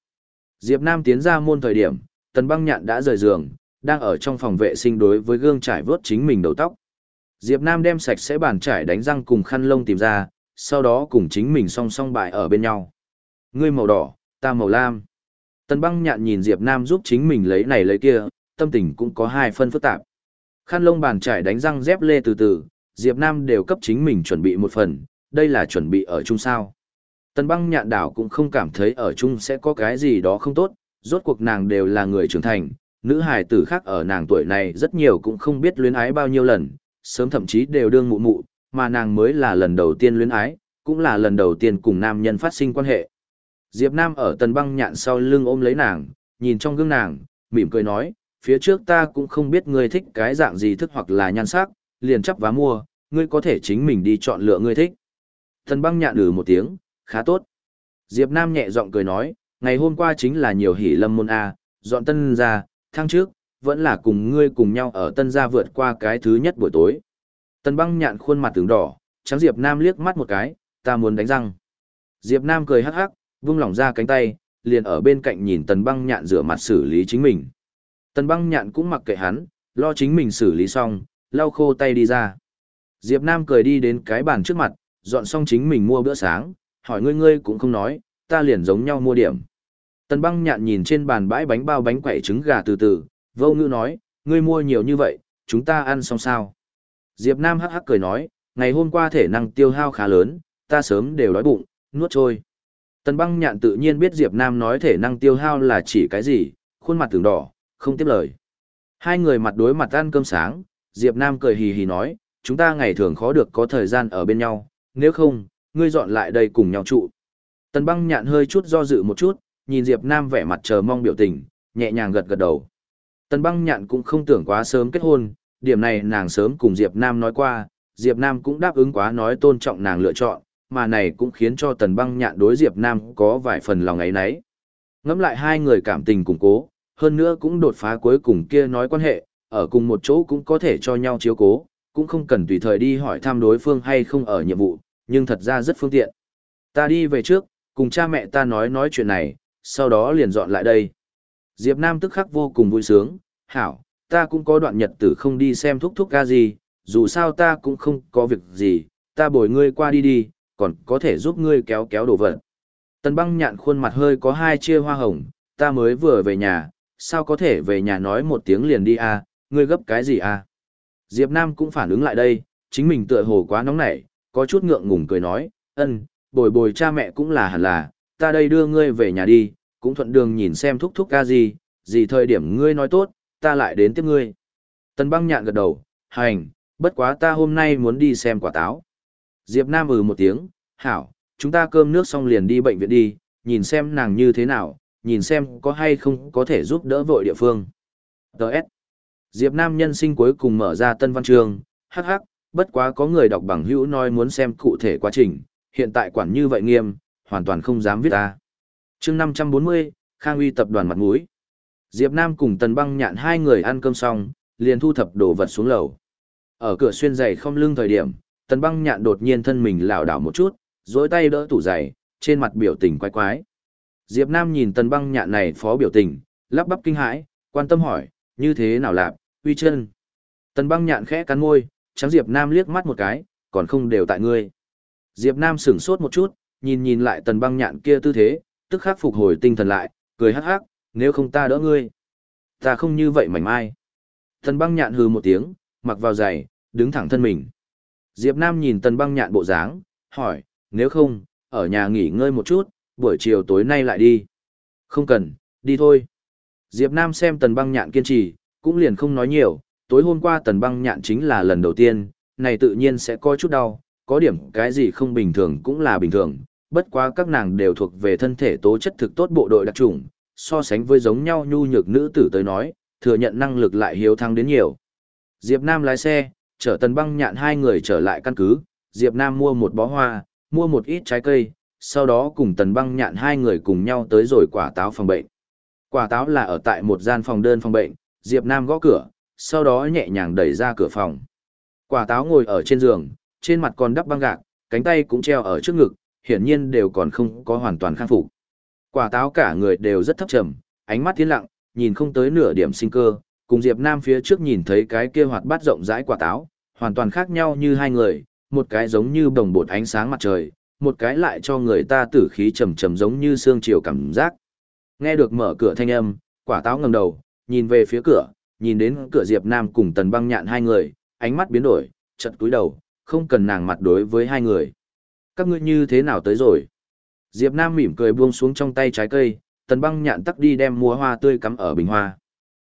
S1: Diệp Nam tiến ra môn thời điểm, tần băng nhạn đã rời giường, đang ở trong phòng vệ sinh đối với gương trải vớt chính mình đầu tóc. Diệp Nam đem sạch sẽ bàn trải đánh răng cùng khăn lông tìm ra, sau đó cùng chính mình song song bại ở bên nhau. Ngươi màu đỏ, ta màu lam. Tần băng nhạn nhìn Diệp Nam giúp chính mình lấy này lấy kia, tâm tình cũng có hai phân phức tạp. Khăn lông bàn trải đánh răng dép lê từ từ, Diệp Nam đều cấp chính mình chuẩn bị một phần, đây là chuẩn bị ở chung sao. Tần băng nhạn đảo cũng không cảm thấy ở chung sẽ có cái gì đó không tốt, rốt cuộc nàng đều là người trưởng thành, nữ hài tử khác ở nàng tuổi này rất nhiều cũng không biết luyến ái bao nhiêu lần, sớm thậm chí đều đương mụ mụ, mà nàng mới là lần đầu tiên luyến ái, cũng là lần đầu tiên cùng nam nhân phát sinh quan hệ. Diệp Nam ở tần băng nhạn sau lưng ôm lấy nàng, nhìn trong gương nàng, mỉm cười nói, phía trước ta cũng không biết ngươi thích cái dạng gì thức hoặc là nhan sắc, liền chấp vá mua, ngươi có thể chính mình đi chọn lựa ngươi thích. Tần băng nhạn ừ một tiếng, khá tốt. Diệp Nam nhẹ giọng cười nói, ngày hôm qua chính là nhiều hỉ lâm môn A, dọn tân ra, thăng trước, vẫn là cùng ngươi cùng nhau ở tân gia vượt qua cái thứ nhất buổi tối. Tần băng nhạn khuôn mặt tướng đỏ, trắng Diệp Nam liếc mắt một cái, ta muốn đánh răng. Diệp Nam cười hắc hắc, vung lỏng ra cánh tay, liền ở bên cạnh nhìn tần băng nhạn rửa mặt xử lý chính mình. Tần băng nhạn cũng mặc kệ hắn, lo chính mình xử lý xong, lau khô tay đi ra. Diệp Nam cười đi đến cái bàn trước mặt, dọn xong chính mình mua bữa sáng, hỏi ngươi ngươi cũng không nói, ta liền giống nhau mua điểm. Tần băng nhạn nhìn trên bàn bãi bánh bao bánh quẩy trứng gà từ từ, vô ngữ nói, ngươi mua nhiều như vậy, chúng ta ăn xong sao. Diệp Nam hắc hắc cười nói, ngày hôm qua thể năng tiêu hao khá lớn, ta sớm đều đói bụng, nuốt trôi. Tần băng nhạn tự nhiên biết Diệp Nam nói thể năng tiêu hao là chỉ cái gì, khuôn mặt tưởng đỏ, không tiếp lời. Hai người mặt đối mặt ăn cơm sáng, Diệp Nam cười hì hì nói, chúng ta ngày thường khó được có thời gian ở bên nhau, nếu không, ngươi dọn lại đây cùng nhau trụ. Tần băng nhạn hơi chút do dự một chút, nhìn Diệp Nam vẻ mặt chờ mong biểu tình, nhẹ nhàng gật gật đầu. Tần băng nhạn cũng không tưởng quá sớm kết hôn, điểm này nàng sớm cùng Diệp Nam nói qua, Diệp Nam cũng đáp ứng quá nói tôn trọng nàng lựa chọn, mà này cũng khiến cho tần băng nhạn đối Diệp Nam có vài phần lòng ấy nấy. Ngắm lại hai người cảm tình củng cố, hơn nữa cũng đột phá cuối cùng kia nói quan hệ, ở cùng một chỗ cũng có thể cho nhau chiếu cố, cũng không cần tùy thời đi hỏi thăm đối phương hay không ở nhiệm vụ, nhưng thật ra rất phương tiện. Ta đi về trước, cùng cha mẹ ta nói nói chuyện này, sau đó liền dọn lại đây. Diệp Nam tức khắc vô cùng vui sướng, hảo, ta cũng có đoạn nhật tử không đi xem thúc thúc ca gì, dù sao ta cũng không có việc gì, ta bồi ngươi qua đi đi, còn có thể giúp ngươi kéo kéo đồ vật. Tần băng nhạn khuôn mặt hơi có hai chia hoa hồng, ta mới vừa về nhà, sao có thể về nhà nói một tiếng liền đi à, ngươi gấp cái gì à. Diệp Nam cũng phản ứng lại đây, chính mình tựa hồ quá nóng nảy, có chút ngượng ngùng cười nói, ân, bồi bồi cha mẹ cũng là hẳn là, ta đây đưa ngươi về nhà đi, cũng thuận đường nhìn xem thúc thúc ca gì, gì thời điểm ngươi nói tốt, ta lại đến tiếp ngươi. Tần băng nhạn gật đầu, hành, bất quá ta hôm nay muốn đi xem quả táo. Diệp Nam ừ một tiếng, hảo, chúng ta cơm nước xong liền đi bệnh viện đi, nhìn xem nàng như thế nào, nhìn xem có hay không có thể giúp đỡ vội địa phương. Đợt. Diệp Nam nhân sinh cuối cùng mở ra tân văn trường, hắc hắc, bất quá có người đọc bằng hữu nói muốn xem cụ thể quá trình, hiện tại quản như vậy nghiêm, hoàn toàn không dám viết ta chương 540, Khang Uy tập đoàn mặt mũi. Diệp Nam cùng Tần Băng Nhạn hai người ăn cơm xong, liền thu thập đồ vật xuống lầu. Ở cửa xuyên giày không lưng thời điểm, Tần Băng Nhạn đột nhiên thân mình lảo đảo một chút, duỗi tay đỡ tủ giày, trên mặt biểu tình quái quái. Diệp Nam nhìn Tần Băng Nhạn này phó biểu tình, lắp bắp kinh hãi, quan tâm hỏi, như thế nào lạp, uy chân. Tần Băng Nhạn khẽ cắn môi, trắng Diệp Nam liếc mắt một cái, còn không đều tại ngươi. Diệp Nam sửng sốt một chút, nhìn nhìn lại tần băng nhạn kia tư thế, tức khắc phục hồi tinh thần lại, cười hắc hắc, nếu không ta đỡ ngươi. Ta không như vậy mảnh mai. Tần băng nhạn hừ một tiếng, mặc vào giày, đứng thẳng thân mình. Diệp Nam nhìn tần băng nhạn bộ dáng, hỏi, nếu không, ở nhà nghỉ ngơi một chút, buổi chiều tối nay lại đi. Không cần, đi thôi. Diệp Nam xem tần băng nhạn kiên trì, cũng liền không nói nhiều, tối hôm qua tần băng nhạn chính là lần đầu tiên, này tự nhiên sẽ có chút đau, có điểm cái gì không bình thường cũng là bình thường, bất quá các nàng đều thuộc về thân thể tố chất thực tốt bộ đội đặc trùng, so sánh với giống nhau nhu nhược nữ tử tới nói, thừa nhận năng lực lại hiếu thắng đến nhiều. Diệp Nam lái xe, chở tần băng nhạn hai người trở lại căn cứ, Diệp Nam mua một bó hoa, mua một ít trái cây, sau đó cùng tần băng nhạn hai người cùng nhau tới rồi quả táo phòng bệnh. Quả táo là ở tại một gian phòng đơn phòng bệnh, Diệp Nam gõ cửa, sau đó nhẹ nhàng đẩy ra cửa phòng. Quả táo ngồi ở trên giường, trên mặt còn đắp băng gạc, cánh tay cũng treo ở trước ngực, hiển nhiên đều còn không có hoàn toàn khang phục. Quả táo cả người đều rất thấp trầm, ánh mắt tiến lặng, nhìn không tới nửa điểm sinh cơ, cùng Diệp Nam phía trước nhìn thấy cái kia hoạt bát rộng rãi quả táo, hoàn toàn khác nhau như hai người, một cái giống như đồng bột ánh sáng mặt trời, một cái lại cho người ta tử khí trầm trầm giống như xương chiều cảm giác. Nghe được mở cửa thanh âm, quả táo ngẩng đầu, nhìn về phía cửa, nhìn đến cửa Diệp Nam cùng Tần Băng Nhạn hai người, ánh mắt biến đổi, chợt cúi đầu, không cần nàng mặt đối với hai người. Các ngươi như thế nào tới rồi? Diệp Nam mỉm cười buông xuống trong tay trái cây, Tần Băng Nhạn tắc đi đem mua hoa tươi cắm ở bình hoa.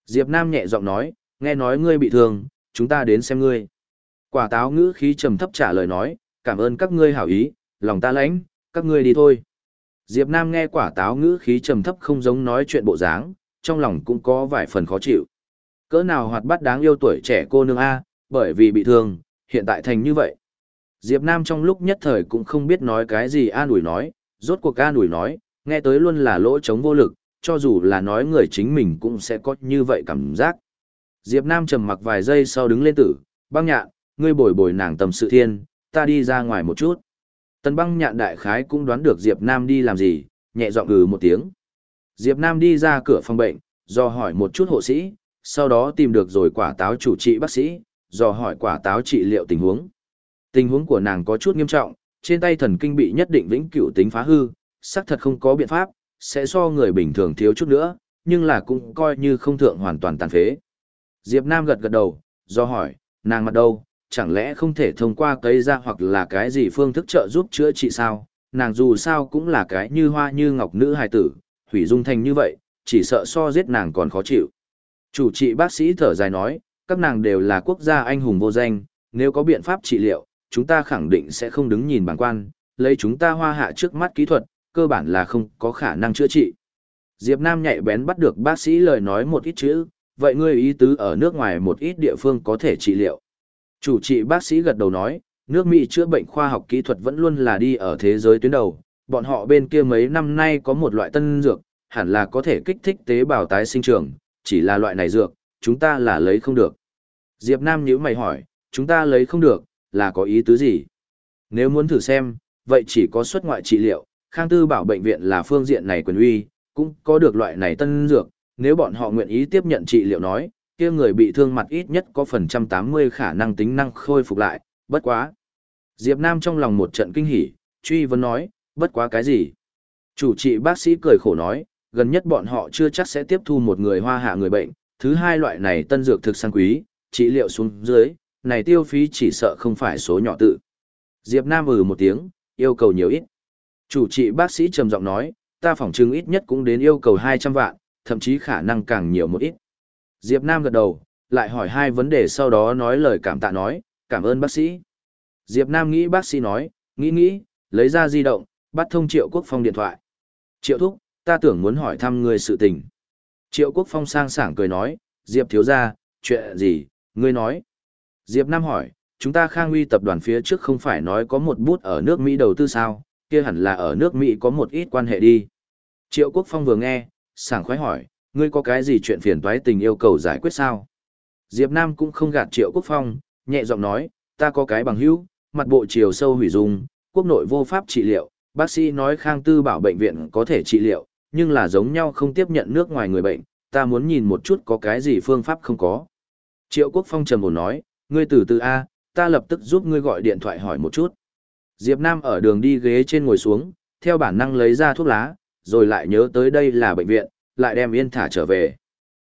S1: Diệp Nam nhẹ giọng nói, nghe nói ngươi bị thương, chúng ta đến xem ngươi. Quả táo ngữ khí trầm thấp trả lời nói, cảm ơn các ngươi hảo ý, lòng ta lãnh, các ngươi đi thôi. Diệp Nam nghe quả táo ngữ khí trầm thấp không giống nói chuyện bộ dáng, trong lòng cũng có vài phần khó chịu. Cỡ nào hoạt bát đáng yêu tuổi trẻ cô nương A, bởi vì bị thương, hiện tại thành như vậy. Diệp Nam trong lúc nhất thời cũng không biết nói cái gì an ủi nói, rốt cuộc an ủi nói, nghe tới luôn là lỗ chống vô lực, cho dù là nói người chính mình cũng sẽ có như vậy cảm giác. Diệp Nam trầm mặc vài giây sau đứng lên tử, băng nhạn, ngươi bồi bồi nàng tầm sự thiên, ta đi ra ngoài một chút. Tần băng nhạn đại khái cũng đoán được Diệp Nam đi làm gì, nhẹ giọng ừ một tiếng. Diệp Nam đi ra cửa phòng bệnh, do hỏi một chút hộ sĩ, sau đó tìm được rồi quả táo chủ trị bác sĩ, do hỏi quả táo trị liệu tình huống. Tình huống của nàng có chút nghiêm trọng, trên tay thần kinh bị nhất định vĩnh cửu tính phá hư, xác thật không có biện pháp, sẽ so người bình thường thiếu chút nữa, nhưng là cũng coi như không thượng hoàn toàn tàn phế. Diệp Nam gật gật đầu, do hỏi, nàng mặt đâu, chẳng lẽ không thể thông qua cây ra hoặc là cái gì phương thức trợ giúp chữa trị sao, nàng dù sao cũng là cái như hoa như ngọc nữ hài tử, hủy dung thành như vậy, chỉ sợ so giết nàng còn khó chịu. Chủ trị bác sĩ thở dài nói, các nàng đều là quốc gia anh hùng vô danh, nếu có biện pháp trị liệu, chúng ta khẳng định sẽ không đứng nhìn bằng quan, lấy chúng ta hoa hạ trước mắt kỹ thuật, cơ bản là không có khả năng chữa trị. Diệp Nam nhạy bén bắt được bác sĩ lời nói một ít chữ, vậy ngươi ý tứ ở nước ngoài một ít địa phương có thể trị liệu. Chủ trị bác sĩ gật đầu nói, nước Mỹ chữa bệnh khoa học kỹ thuật vẫn luôn là đi ở thế giới tuyến đầu, bọn họ bên kia mấy năm nay có một loại tân dược, hẳn là có thể kích thích tế bào tái sinh trưởng, chỉ là loại này dược, chúng ta là lấy không được. Diệp Nam nhíu mày hỏi, chúng ta lấy không được, là có ý tứ gì? Nếu muốn thử xem, vậy chỉ có xuất ngoại trị liệu, Khang Tư bảo bệnh viện là phương diện này quyền uy, cũng có được loại này tân dược, nếu bọn họ nguyện ý tiếp nhận trị liệu nói, kia người bị thương mặt ít nhất có phần trăm 80 khả năng tính năng khôi phục lại, bất quá. Diệp Nam trong lòng một trận kinh hỉ, truy vấn nói, bất quá cái gì? Chủ trị bác sĩ cười khổ nói, gần nhất bọn họ chưa chắc sẽ tiếp thu một người hoa hạ người bệnh, thứ hai loại này tân dược thực sang quý, trị liệu xuống dưới, này tiêu phí chỉ sợ không phải số nhỏ tự. Diệp Nam ừ một tiếng, yêu cầu nhiều ít. Chủ trị bác sĩ trầm giọng nói, ta phỏng chứng ít nhất cũng đến yêu cầu 200 vạn, thậm chí khả năng càng nhiều một ít. Diệp Nam gật đầu, lại hỏi hai vấn đề sau đó nói lời cảm tạ nói, cảm ơn bác sĩ. Diệp Nam nghĩ bác sĩ nói, nghĩ nghĩ, lấy ra di động, bắt thông Triệu Quốc Phong điện thoại. Triệu Thúc, ta tưởng muốn hỏi thăm người sự tình. Triệu Quốc Phong sang sảng cười nói, Diệp thiếu gia, chuyện gì, ngươi nói. Diệp Nam hỏi, chúng ta khang uy tập đoàn phía trước không phải nói có một bút ở nước Mỹ đầu tư sao, kia hẳn là ở nước Mỹ có một ít quan hệ đi. Triệu Quốc Phong vừa nghe, sảng khoái hỏi, ngươi có cái gì chuyện phiền toái tình yêu cầu giải quyết sao? Diệp Nam cũng không gạt Triệu Quốc Phong, nhẹ giọng nói, ta có cái bằng hữu, mặt bộ chiều sâu hủy dung, quốc nội vô pháp trị liệu, bác sĩ nói Khang Tư bảo bệnh viện có thể trị liệu, nhưng là giống nhau không tiếp nhận nước ngoài người bệnh, ta muốn nhìn một chút có cái gì phương pháp không có. Triệu Quốc Phong trầm ổn nói, ngươi từ từ A, ta lập tức giúp ngươi gọi điện thoại hỏi một chút. Diệp Nam ở đường đi ghế trên ngồi xuống, theo bản năng lấy ra thuốc lá, rồi lại nhớ tới đây là bệnh viện, lại đem yên thả trở về.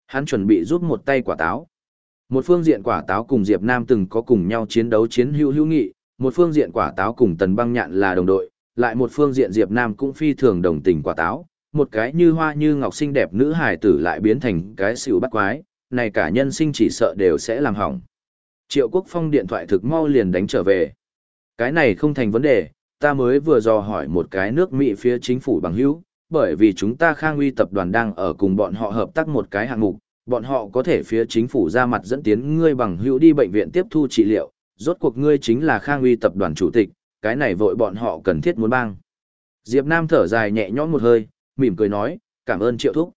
S1: Hắn chuẩn bị giúp một tay quả táo. Một phương diện quả táo cùng Diệp Nam từng có cùng nhau chiến đấu chiến hữu hữu nghị, một phương diện quả táo cùng Tần Băng Nhạn là đồng đội, lại một phương diện Diệp Nam cũng phi thường đồng tình quả táo, một cái như hoa như ngọc xinh đẹp nữ hài tử lại biến thành cái xỉu bắt quái, này cả nhân sinh chỉ sợ đều sẽ làm hỏng. Triệu Quốc Phong điện thoại thực mau liền đánh trở về. Cái này không thành vấn đề, ta mới vừa dò hỏi một cái nước Mỹ phía chính phủ bằng hữu, bởi vì chúng ta Khang Uy tập đoàn đang ở cùng bọn họ hợp tác một cái hạng mục, bọn họ có thể phía chính phủ ra mặt dẫn tiến ngươi bằng hữu đi bệnh viện tiếp thu trị liệu, rốt cuộc ngươi chính là Khang Uy tập đoàn chủ tịch, cái này vội bọn họ cần thiết muốn bang. Diệp Nam thở dài nhẹ nhõm một hơi, mỉm cười nói, cảm ơn Triệu Thúc.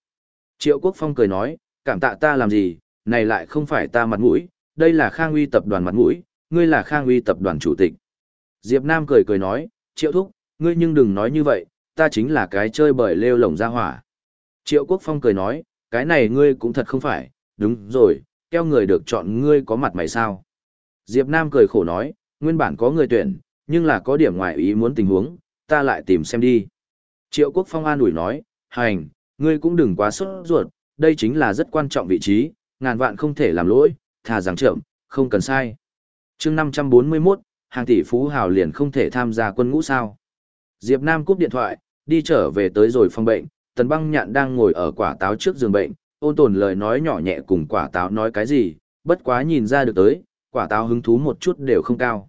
S1: Triệu Quốc Phong cười nói, cảm tạ ta làm gì, này lại không phải ta mặt mũi, đây là Khang Uy tập đoàn mặt mũi, ngươi là Khang Uy tập đoàn chủ tịch. Diệp Nam cười cười nói, Triệu Thúc, ngươi nhưng đừng nói như vậy, ta chính là cái chơi bời lêu lồng ra hỏa. Triệu Quốc Phong cười nói, cái này ngươi cũng thật không phải, đúng rồi, keo người được chọn ngươi có mặt mày sao. Diệp Nam cười khổ nói, nguyên bản có người tuyển, nhưng là có điểm ngoài ý muốn tình huống, ta lại tìm xem đi. Triệu Quốc Phong an ủi nói, hành, ngươi cũng đừng quá sốt ruột, đây chính là rất quan trọng vị trí, ngàn vạn không thể làm lỗi, thà rằng trưởng không cần sai. chương 541, hàng tỷ phú hào liền không thể tham gia quân ngũ sao. Diệp Nam cúp điện thoại, đi trở về tới rồi phòng bệnh, tần băng nhạn đang ngồi ở quả táo trước giường bệnh, ôn tồn lời nói nhỏ nhẹ cùng quả táo nói cái gì, bất quá nhìn ra được tới, quả táo hứng thú một chút đều không cao.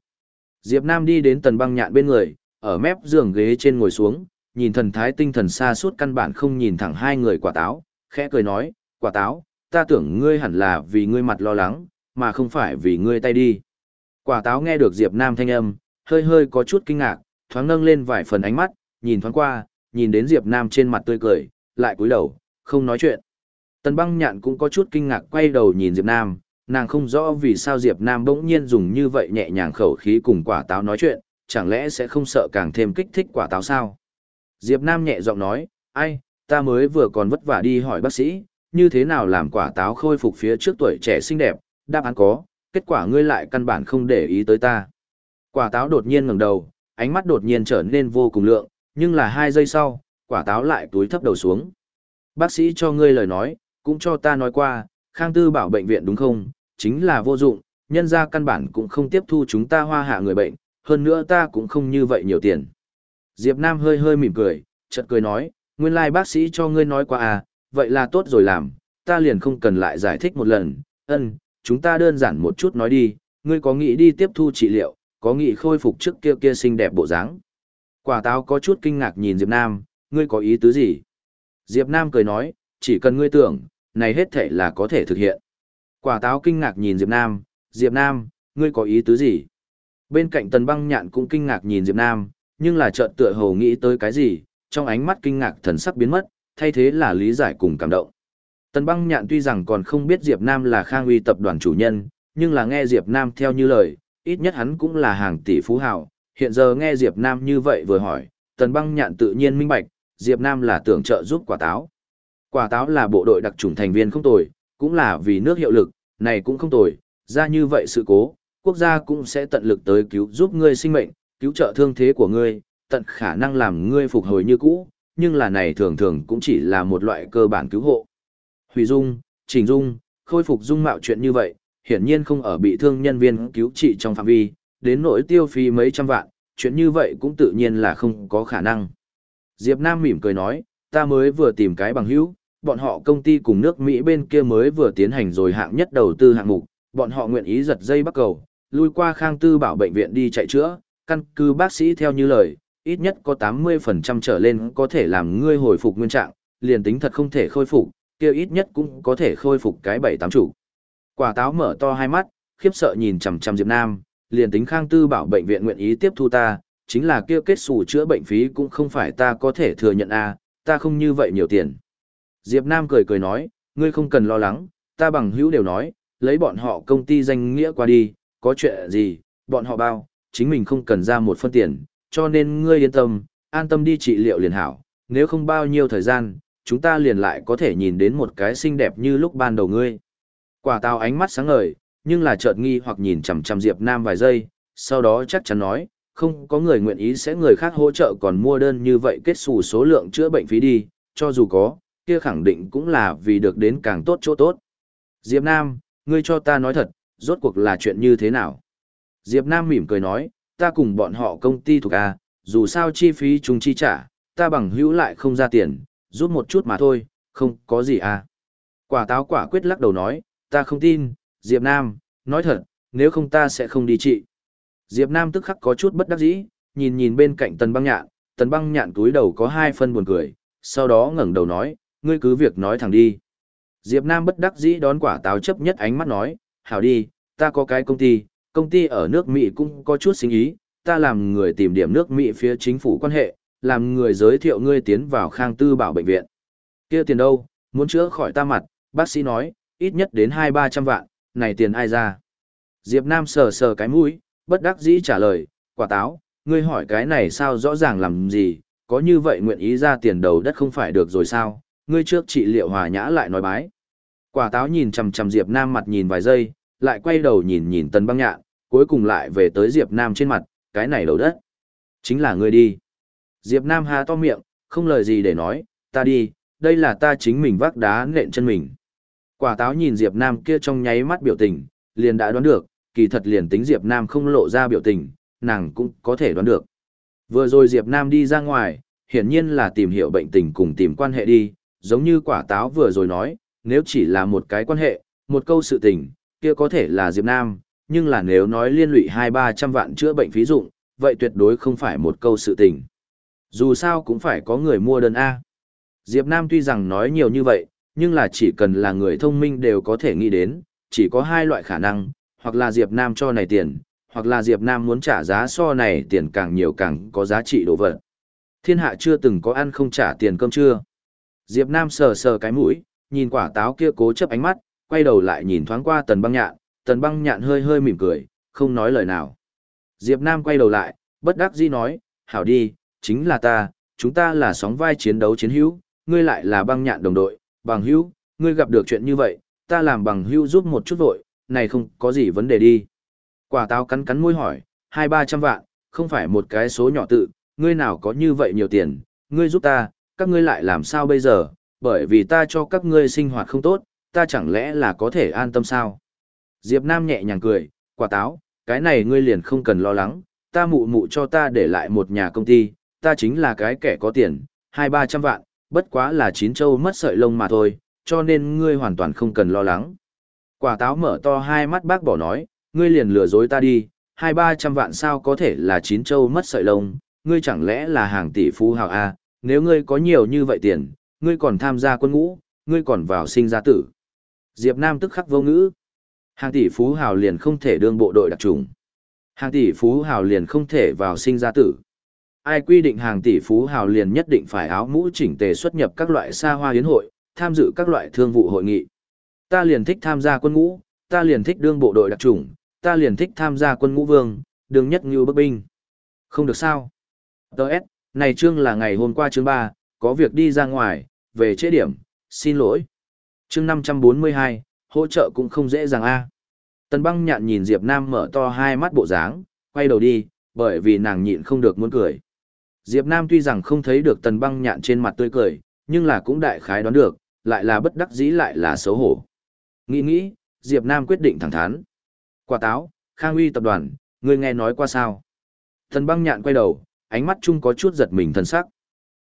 S1: Diệp Nam đi đến tần băng nhạn bên người, ở mép giường ghế trên ngồi xuống, nhìn thần thái tinh thần xa suốt căn bản không nhìn thẳng hai người quả táo, khẽ cười nói, quả táo, ta tưởng ngươi hẳn là vì ngươi mặt lo lắng, mà không phải vì ngươi tay đi. Quả táo nghe được Diệp Nam thanh âm, hơi hơi có chút kinh ngạc, thoáng nâng lên vài phần ánh mắt, nhìn thoáng qua, nhìn đến Diệp Nam trên mặt tươi cười, lại cúi đầu, không nói chuyện. Tần băng nhạn cũng có chút kinh ngạc quay đầu nhìn Diệp Nam, nàng không rõ vì sao Diệp Nam bỗng nhiên dùng như vậy nhẹ nhàng khẩu khí cùng quả táo nói chuyện, chẳng lẽ sẽ không sợ càng thêm kích thích quả táo sao? Diệp Nam nhẹ giọng nói, ai, ta mới vừa còn vất vả đi hỏi bác sĩ, như thế nào làm quả táo khôi phục phía trước tuổi trẻ xinh đẹp, đáp án có, kết quả ngươi lại căn bản không để ý tới ta. Quả táo đột nhiên ngẩng đầu, ánh mắt đột nhiên trở nên vô cùng lượng, nhưng là hai giây sau, quả táo lại túi thấp đầu xuống. Bác sĩ cho ngươi lời nói, cũng cho ta nói qua, Khang Tư bảo bệnh viện đúng không, chính là vô dụng, nhân ra căn bản cũng không tiếp thu chúng ta hoa hạ người bệnh, hơn nữa ta cũng không như vậy nhiều tiền. Diệp Nam hơi hơi mỉm cười, chợt cười nói, nguyên lai bác sĩ cho ngươi nói qua à, vậy là tốt rồi làm, ta liền không cần lại giải thích một lần, ân, chúng ta đơn giản một chút nói đi, ngươi có nghĩ đi tiếp thu trị liệu, có nghĩ khôi phục trước kia kia xinh đẹp bộ dáng. Quả táo có chút kinh ngạc nhìn Diệp Nam, ngươi có ý tứ gì? Diệp Nam cười nói, chỉ cần ngươi tưởng, này hết thể là có thể thực hiện. Quả táo kinh ngạc nhìn Diệp Nam, Diệp Nam, ngươi có ý tứ gì? Bên cạnh tần băng nhạn cũng kinh ngạc nhìn Diệp Nam, nhưng là chợt tựa hồ nghĩ tới cái gì, trong ánh mắt kinh ngạc thần sắc biến mất, thay thế là lý giải cùng cảm động. Tần băng nhạn tuy rằng còn không biết Diệp Nam là khang uy tập đoàn chủ nhân, nhưng là nghe Diệp Nam theo như lời, ít nhất hắn cũng là hàng tỷ phú hào. Hiện giờ nghe Diệp Nam như vậy vừa hỏi, tần băng nhạn tự nhiên minh bạch, Diệp Nam là tưởng trợ giúp quả táo. Quả táo là bộ đội đặc trùng thành viên không tồi, cũng là vì nước hiệu lực, này cũng không tồi, ra như vậy sự cố, quốc gia cũng sẽ tận lực tới cứu giúp ngươi sinh mệnh, cứu trợ thương thế của ngươi, tận khả năng làm ngươi phục hồi như cũ, nhưng là này thường thường cũng chỉ là một loại cơ bản cứu hộ. Hủy dung, chỉnh dung, khôi phục dung mạo chuyện như vậy, hiển nhiên không ở bị thương nhân viên cứu trị trong phạm vi, đến nỗi tiêu phí mấy trăm vạn, chuyện như vậy cũng tự nhiên là không có khả năng. Diệp Nam mỉm cười nói, ta mới vừa tìm cái bằng hữu, bọn họ công ty cùng nước Mỹ bên kia mới vừa tiến hành rồi hạng nhất đầu tư hạng mục, bọn họ nguyện ý giật dây bắt cầu, lui qua khang tư bảo bệnh viện đi chạy chữa, căn cứ bác sĩ theo như lời, ít nhất có 80% trở lên có thể làm ngươi hồi phục nguyên trạng, liền tính thật không thể khôi phục, kia ít nhất cũng có thể khôi phục cái bảy tám chủ. Quả táo mở to hai mắt, khiếp sợ nhìn chằm chằm Diệp Nam, liền tính Khang Tư bảo bệnh viện nguyện ý tiếp thu ta, chính là kia kết sủ chữa bệnh phí cũng không phải ta có thể thừa nhận a, ta không như vậy nhiều tiền. Diệp Nam cười cười nói, ngươi không cần lo lắng, ta bằng hữu đều nói, lấy bọn họ công ty danh nghĩa qua đi, có chuyện gì, bọn họ bao, chính mình không cần ra một phân tiền, cho nên ngươi yên tâm, an tâm đi trị liệu liền hảo, nếu không bao nhiêu thời gian, chúng ta liền lại có thể nhìn đến một cái xinh đẹp như lúc ban đầu ngươi. Quả tao ánh mắt sáng ngời, nhưng là chợt nghi hoặc nhìn chằm chằm Diệp Nam vài giây, sau đó chắc chắn nói, không có người nguyện ý sẽ người khác hỗ trợ còn mua đơn như vậy kết xù số lượng chữa bệnh phí đi, cho dù có, kia khẳng định cũng là vì được đến càng tốt chỗ tốt. Diệp Nam, ngươi cho ta nói thật, rốt cuộc là chuyện như thế nào? Diệp Nam mỉm cười nói, ta cùng bọn họ công ty thuộc A, dù sao chi phí chúng chi trả, ta bằng hữu lại không ra tiền, giúp một chút mà thôi, không có gì à. Quả táo quả quyết lắc đầu nói, ta không tin, Diệp Nam, nói thật, nếu không ta sẽ không đi trị. Diệp Nam tức khắc có chút bất đắc dĩ, nhìn nhìn bên cạnh tần băng nhạn, tần băng nhạn túi đầu có hai phân buồn cười, sau đó ngẩng đầu nói, ngươi cứ việc nói thẳng đi. Diệp Nam bất đắc dĩ đón quả táo chấp nhất ánh mắt nói, hảo đi, ta có cái công ty, công ty ở nước Mỹ cũng có chút sinh ý, ta làm người tìm điểm nước Mỹ phía chính phủ quan hệ, làm người giới thiệu ngươi tiến vào khang tư bảo bệnh viện. kia tiền đâu, muốn chữa khỏi ta mặt, bác sĩ nói, ít nhất đến hai ba trăm vạn, này tiền ai ra. Diệp Nam sờ sờ cái mũi, bất đắc dĩ trả lời, quả táo, ngươi hỏi cái này sao rõ ràng làm gì, có như vậy nguyện ý ra tiền đầu đất không phải được rồi sao, ngươi trước trị liệu hòa nhã lại nói bái. Quả táo nhìn chằm chằm Diệp Nam mặt nhìn vài giây, lại quay đầu nhìn nhìn tần băng nhạn, cuối cùng lại về tới Diệp Nam trên mặt, cái này lầu đất. Chính là ngươi đi. Diệp Nam há to miệng, không lời gì để nói, ta đi, đây là ta chính mình vác đá nện chân mình. Quả táo nhìn Diệp Nam kia trong nháy mắt biểu tình, liền đã đoán được, kỳ thật liền tính Diệp Nam không lộ ra biểu tình, nàng cũng có thể đoán được. Vừa rồi Diệp Nam đi ra ngoài, hiển nhiên là tìm hiểu bệnh tình cùng tìm quan hệ đi, giống như quả táo vừa rồi nói, nếu chỉ là một cái quan hệ, một câu sự tình, kia có thể là Diệp Nam, nhưng là nếu nói liên lụy hai ba trăm vạn chữa bệnh phí dụng, vậy tuyệt đối không phải một câu sự tình. Dù sao cũng phải có người mua đơn A. Diệp Nam tuy rằng nói nhiều như vậy, nhưng là chỉ cần là người thông minh đều có thể nghĩ đến, chỉ có hai loại khả năng, hoặc là Diệp Nam cho này tiền, hoặc là Diệp Nam muốn trả giá so này tiền càng nhiều càng có giá trị đồ vật. Thiên hạ chưa từng có ăn không trả tiền cơm chưa. Diệp Nam sờ sờ cái mũi, nhìn quả táo kia cố chấp ánh mắt, quay đầu lại nhìn thoáng qua tần băng nhạn, tần băng nhạn hơi hơi mỉm cười, không nói lời nào. Diệp Nam quay đầu lại, bất đắc dĩ nói, hảo đi, chính là ta, chúng ta là sóng vai chiến đấu chiến hữu, ngươi lại là băng nhạn đồng đội, bằng hữu, ngươi gặp được chuyện như vậy, ta làm bằng hữu giúp một chút vội, này không có gì vấn đề đi. Quả táo cắn cắn môi hỏi, hai ba trăm vạn, không phải một cái số nhỏ tự, ngươi nào có như vậy nhiều tiền, ngươi giúp ta, các ngươi lại làm sao bây giờ, bởi vì ta cho các ngươi sinh hoạt không tốt, ta chẳng lẽ là có thể an tâm sao? Diệp Nam nhẹ nhàng cười, quả táo, cái này ngươi liền không cần lo lắng, ta mụ mụ cho ta để lại một nhà công ty, ta chính là cái kẻ có tiền, hai ba trăm vạn, bất quá là chín châu mất sợi lông mà thôi, cho nên ngươi hoàn toàn không cần lo lắng. Quả táo mở to hai mắt bác bỏ nói, ngươi liền lừa dối ta đi, hai ba trăm vạn sao có thể là chín châu mất sợi lông, ngươi chẳng lẽ là hàng tỷ phú hào A, à? nếu ngươi có nhiều như vậy tiền, ngươi còn tham gia quân ngũ, ngươi còn vào sinh ra tử. Diệp Nam tức khắc vô ngữ. Hàng tỷ phú hào liền không thể đương bộ đội đặc trùng. Hàng tỷ phú hào liền không thể vào sinh ra tử. Ai quy định hàng tỷ phú hào liền nhất định phải áo mũ chỉnh tề xuất nhập các loại xa hoa hiến hội, tham dự các loại thương vụ hội nghị. Ta liền thích tham gia quân ngũ, ta liền thích đương bộ đội đặc trùng, ta liền thích tham gia quân ngũ vương, đường nhất như bức binh. Không được sao. Đợt, này chương là ngày hôm qua chương 3, có việc đi ra ngoài, về chế điểm, xin lỗi. Chương 542, hỗ trợ cũng không dễ dàng a. Tần băng nhạn nhìn Diệp Nam mở to hai mắt bộ dáng, quay đầu đi, bởi vì nàng nhịn không được muốn cười. Diệp Nam tuy rằng không thấy được tần băng nhạn trên mặt tươi cười, nhưng là cũng đại khái đoán được, lại là bất đắc dĩ lại là xấu hổ. Nghĩ nghĩ, Diệp Nam quyết định thẳng thắn. Quả táo, Khang Uy tập đoàn, ngươi nghe nói qua sao? Tần băng nhạn quay đầu, ánh mắt chung có chút giật mình thần sắc.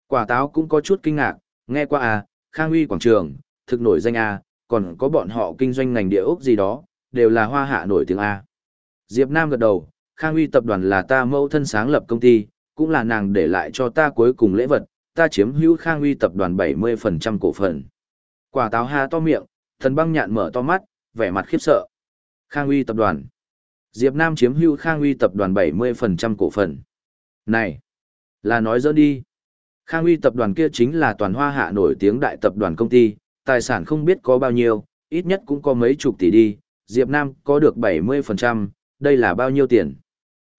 S1: Quả táo cũng có chút kinh ngạc, nghe qua à, Khang Uy quảng trường, thực nổi danh à, còn có bọn họ kinh doanh ngành địa ốc gì đó, đều là hoa hạ nổi tiếng A. Diệp Nam gật đầu, Khang Uy tập đoàn là ta mẫu thân sáng lập công ty, cũng là nàng để lại cho ta cuối cùng lễ vật, ta chiếm hữu Khang Uy tập đoàn 70% cổ phần. Quả táo ha to miệng, thần băng nhạn mở to mắt, vẻ mặt khiếp sợ. Khang Uy tập đoàn. Diệp Nam chiếm hữu Khang Uy tập đoàn 70% cổ phần. Này, là nói dỡ đi. Khang Uy tập đoàn kia chính là toàn hoa hạ nổi tiếng đại tập đoàn công ty, tài sản không biết có bao nhiêu, ít nhất cũng có mấy chục tỷ đi, Diệp Nam có được 70%, đây là bao nhiêu tiền?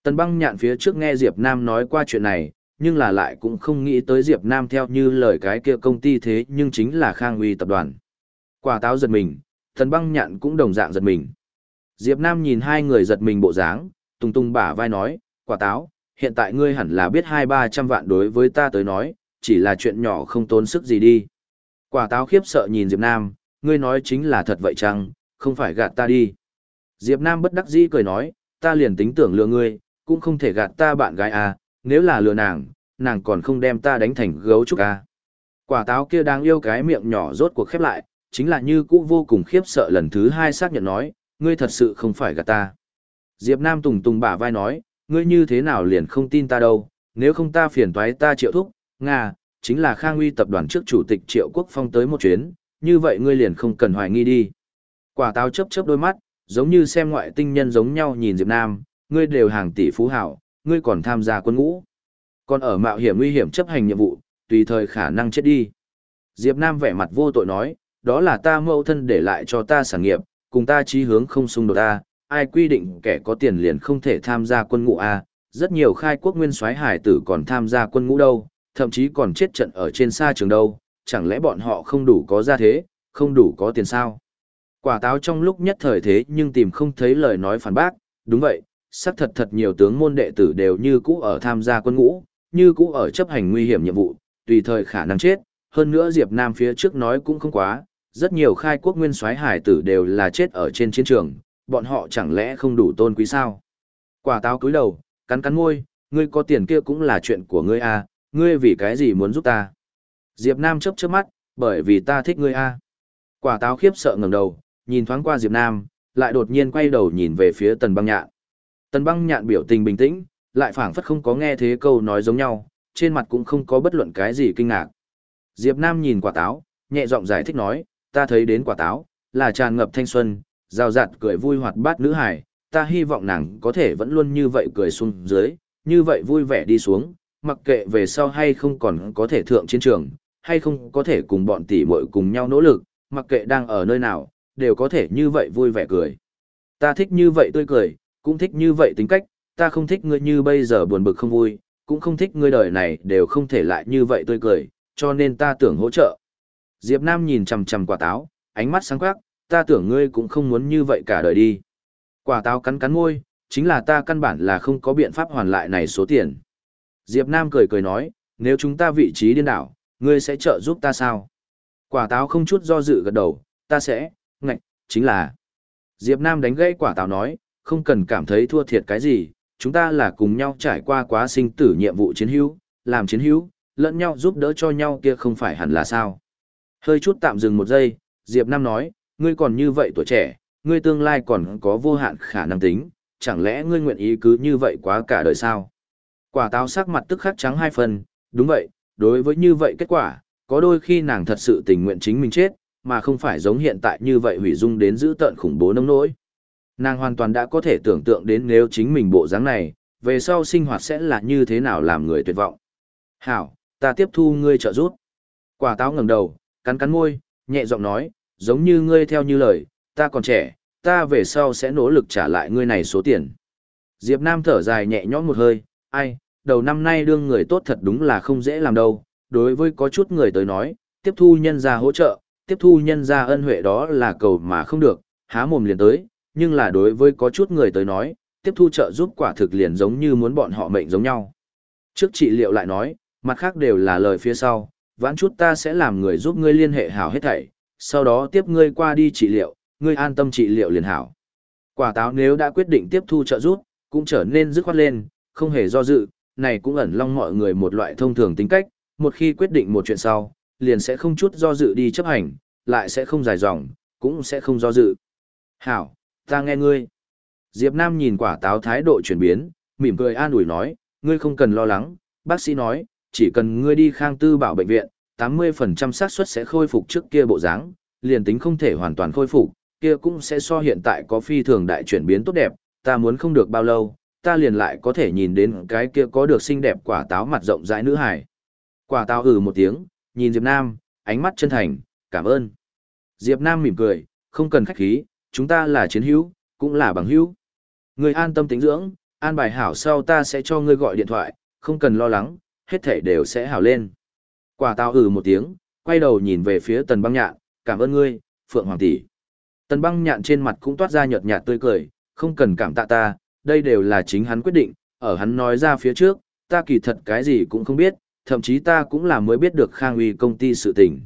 S1: Tần băng nhạn phía trước nghe Diệp Nam nói qua chuyện này, nhưng là lại cũng không nghĩ tới Diệp Nam theo như lời cái kia công ty thế nhưng chính là Khang Uy tập đoàn. Quả táo giật mình, tần băng nhạn cũng đồng dạng giật mình. Diệp Nam nhìn hai người giật mình bộ dáng, tung tung bả vai nói, quả táo, hiện tại ngươi hẳn là biết hai ba trăm vạn đối với ta tới nói, chỉ là chuyện nhỏ không tốn sức gì đi. Quả táo khiếp sợ nhìn Diệp Nam, ngươi nói chính là thật vậy chăng, không phải gạt ta đi. Diệp Nam bất đắc dĩ cười nói, ta liền tính tưởng lừa ngươi, cũng không thể gạt ta bạn gái à, nếu là lừa nàng, nàng còn không đem ta đánh thành gấu trúc à. Quả táo kia đáng yêu cái miệng nhỏ rốt cuộc khép lại, chính là như cũ vô cùng khiếp sợ lần thứ hai xác nhận nói, ngươi thật sự không phải gạt ta. Diệp Nam tùng tùng bả vai nói, ngươi như thế nào liền không tin ta đâu, nếu không ta phiền toái ta triệu thúc, Nga, chính là Khang Uy tập đoàn trước chủ tịch Triệu Quốc Phong tới một chuyến, như vậy ngươi liền không cần hoài nghi đi. Quả táo chớp chớp đôi mắt, giống như xem ngoại tinh nhân giống nhau nhìn Diệp Nam, ngươi đều hàng tỷ phú hảo, ngươi còn tham gia quân ngũ. Còn ở mạo hiểm nguy hiểm chấp hành nhiệm vụ, tùy thời khả năng chết đi. Diệp Nam vẻ mặt vô tội nói, đó là ta mẫu thân để lại cho ta sản nghiệp, cùng ta chí hướng không xung đột ta, ai quy định kẻ có tiền liền không thể tham gia quân ngũ a? Rất nhiều khai quốc nguyên soái hải tử còn tham gia quân ngũ đâu, thậm chí còn chết trận ở trên xa trường đâu, chẳng lẽ bọn họ không đủ có gia thế, không đủ có tiền sao? Quả táo trong lúc nhất thời thế nhưng tìm không thấy lời nói phản bác, đúng vậy, xác thật thật nhiều tướng môn đệ tử đều như cũ ở tham gia quân ngũ, như cũ ở chấp hành nguy hiểm nhiệm vụ, tùy thời khả năng chết, hơn nữa Diệp Nam phía trước nói cũng không quá, rất nhiều khai quốc nguyên soái hải tử đều là chết ở trên chiến trường, bọn họ chẳng lẽ không đủ tôn quý sao? Quả táo cúi đầu, cắn cắn môi, ngươi có tiền kia cũng là chuyện của ngươi à, ngươi vì cái gì muốn giúp ta? Diệp Nam chớp chớp mắt, bởi vì ta thích ngươi à. Quả táo khiếp sợ ngẩng đầu, nhìn thoáng qua Diệp Nam, lại đột nhiên quay đầu nhìn về phía Tần Băng Nhạn. Tần Băng Nhạn biểu tình bình tĩnh, lại phảng phất không có nghe thế câu nói giống nhau, trên mặt cũng không có bất luận cái gì kinh ngạc. Diệp Nam nhìn quả táo, nhẹ giọng giải thích nói, ta thấy đến quả táo, là tràn ngập thanh xuân, rào rạt cười vui hoạt bát nữ hải, ta hy vọng nàng có thể vẫn luôn như vậy cười xuống dưới, như vậy vui vẻ đi xuống, mặc kệ về sau hay không còn có thể thượng chiến trường, hay không có thể cùng bọn tỷ muội cùng nhau nỗ lực, mặc kệ đang ở nơi nào, đều có thể như vậy vui vẻ cười. Ta thích như vậy tươi cười, cũng thích như vậy tính cách, ta không thích ngươi như bây giờ buồn bực không vui, cũng không thích ngươi đời này đều không thể lại như vậy tươi cười, cho nên ta tưởng hỗ trợ. Diệp Nam nhìn chằm chằm quả táo, ánh mắt sáng quắc, ta tưởng ngươi cũng không muốn như vậy cả đời đi. Quả táo cắn cắn môi, chính là ta căn bản là không có biện pháp hoàn lại này số tiền. Diệp Nam cười cười nói, nếu chúng ta vị trí điên đảo, ngươi sẽ trợ giúp ta sao? Quả táo không chút do dự gật đầu, ta sẽ, ngạch, chính là. Diệp Nam đánh gãy quả táo nói, không cần cảm thấy thua thiệt cái gì, chúng ta là cùng nhau trải qua quá sinh tử nhiệm vụ chiến hữu, làm chiến hữu, lẫn nhau giúp đỡ cho nhau kia không phải hẳn là sao. Hơi chút tạm dừng một giây, Diệp Nam nói, ngươi còn như vậy tuổi trẻ, ngươi tương lai còn có vô hạn khả năng tính, chẳng lẽ ngươi nguyện ý cứ như vậy quá cả đời sao? Quả táo sắc mặt tức khắc trắng hai phần, đúng vậy, đối với như vậy kết quả, có đôi khi nàng thật sự tình nguyện chính mình chết, mà không phải giống hiện tại như vậy hủy dung đến giữ tận khủng bố nông nỗi. Nàng hoàn toàn đã có thể tưởng tượng đến nếu chính mình bộ dáng này, về sau sinh hoạt sẽ là như thế nào làm người tuyệt vọng. Hảo, ta tiếp thu ngươi trợ giúp. Quả táo ngẩng đầu, cắn cắn môi, nhẹ giọng nói, giống như ngươi theo như lời, ta còn trẻ, ta về sau sẽ nỗ lực trả lại ngươi này số tiền. Diệp Nam thở dài nhẹ nhõm một hơi, ai, đầu năm nay đương người tốt thật đúng là không dễ làm đâu, đối với có chút người tới nói, tiếp thu nhân gia hỗ trợ, tiếp thu nhân gia ân huệ đó là cầu mà không được, há mồm liền tới, nhưng là đối với có chút người tới nói, tiếp thu trợ giúp quả thực liền giống như muốn bọn họ mệnh giống nhau. Trước trị liệu lại nói, mặt khác đều là lời phía sau, vãn chút ta sẽ làm người giúp ngươi liên hệ hảo hết thảy, sau đó tiếp ngươi qua đi trị liệu, ngươi an tâm trị liệu liền hảo. Quả táo nếu đã quyết định tiếp thu trợ giúp, cũng trở nên dứt khoát lên, không hề do dự, này cũng ẩn long mọi người một loại thông thường tính cách, một khi quyết định một chuyện sau, liền sẽ không chút do dự đi chấp hành, lại sẽ không dài dòng, cũng sẽ không do dự. Hảo, ta nghe ngươi. Diệp Nam nhìn quả táo thái độ chuyển biến, mỉm cười an ủi nói, ngươi không cần lo lắng, bác sĩ nói, chỉ cần ngươi đi khang tư bảo bệnh viện, 80% xác suất sẽ khôi phục trước kia bộ dáng, liền tính không thể hoàn toàn khôi phục, kia cũng sẽ so hiện tại có phi thường đại chuyển biến tốt đẹp, ta muốn không được bao lâu, ta liền lại có thể nhìn đến cái kia có được xinh đẹp quả táo mặt rộng rãi nữ hải. Quả táo ừ một tiếng, nhìn Diệp Nam, ánh mắt chân thành, cảm ơn. Diệp Nam mỉm cười, không cần khách khí, chúng ta là chiến hữu, cũng là bằng hữu. Ngươi an tâm tính dưỡng, an bài hảo sau ta sẽ cho ngươi gọi điện thoại, không cần lo lắng, hết thảy đều sẽ hảo lên. Quả táo ừ một tiếng, quay đầu nhìn về phía tần băng nhạn, cảm ơn ngươi, Phượng Hoàng tỷ. Tần băng nhạn trên mặt cũng toát ra nhợt nhạt tươi cười, không cần cảm tạ ta, đây đều là chính hắn quyết định, ở hắn nói ra phía trước, ta kỳ thật cái gì cũng không biết, thậm chí ta cũng là mới biết được Khang Uy công ty sự tình.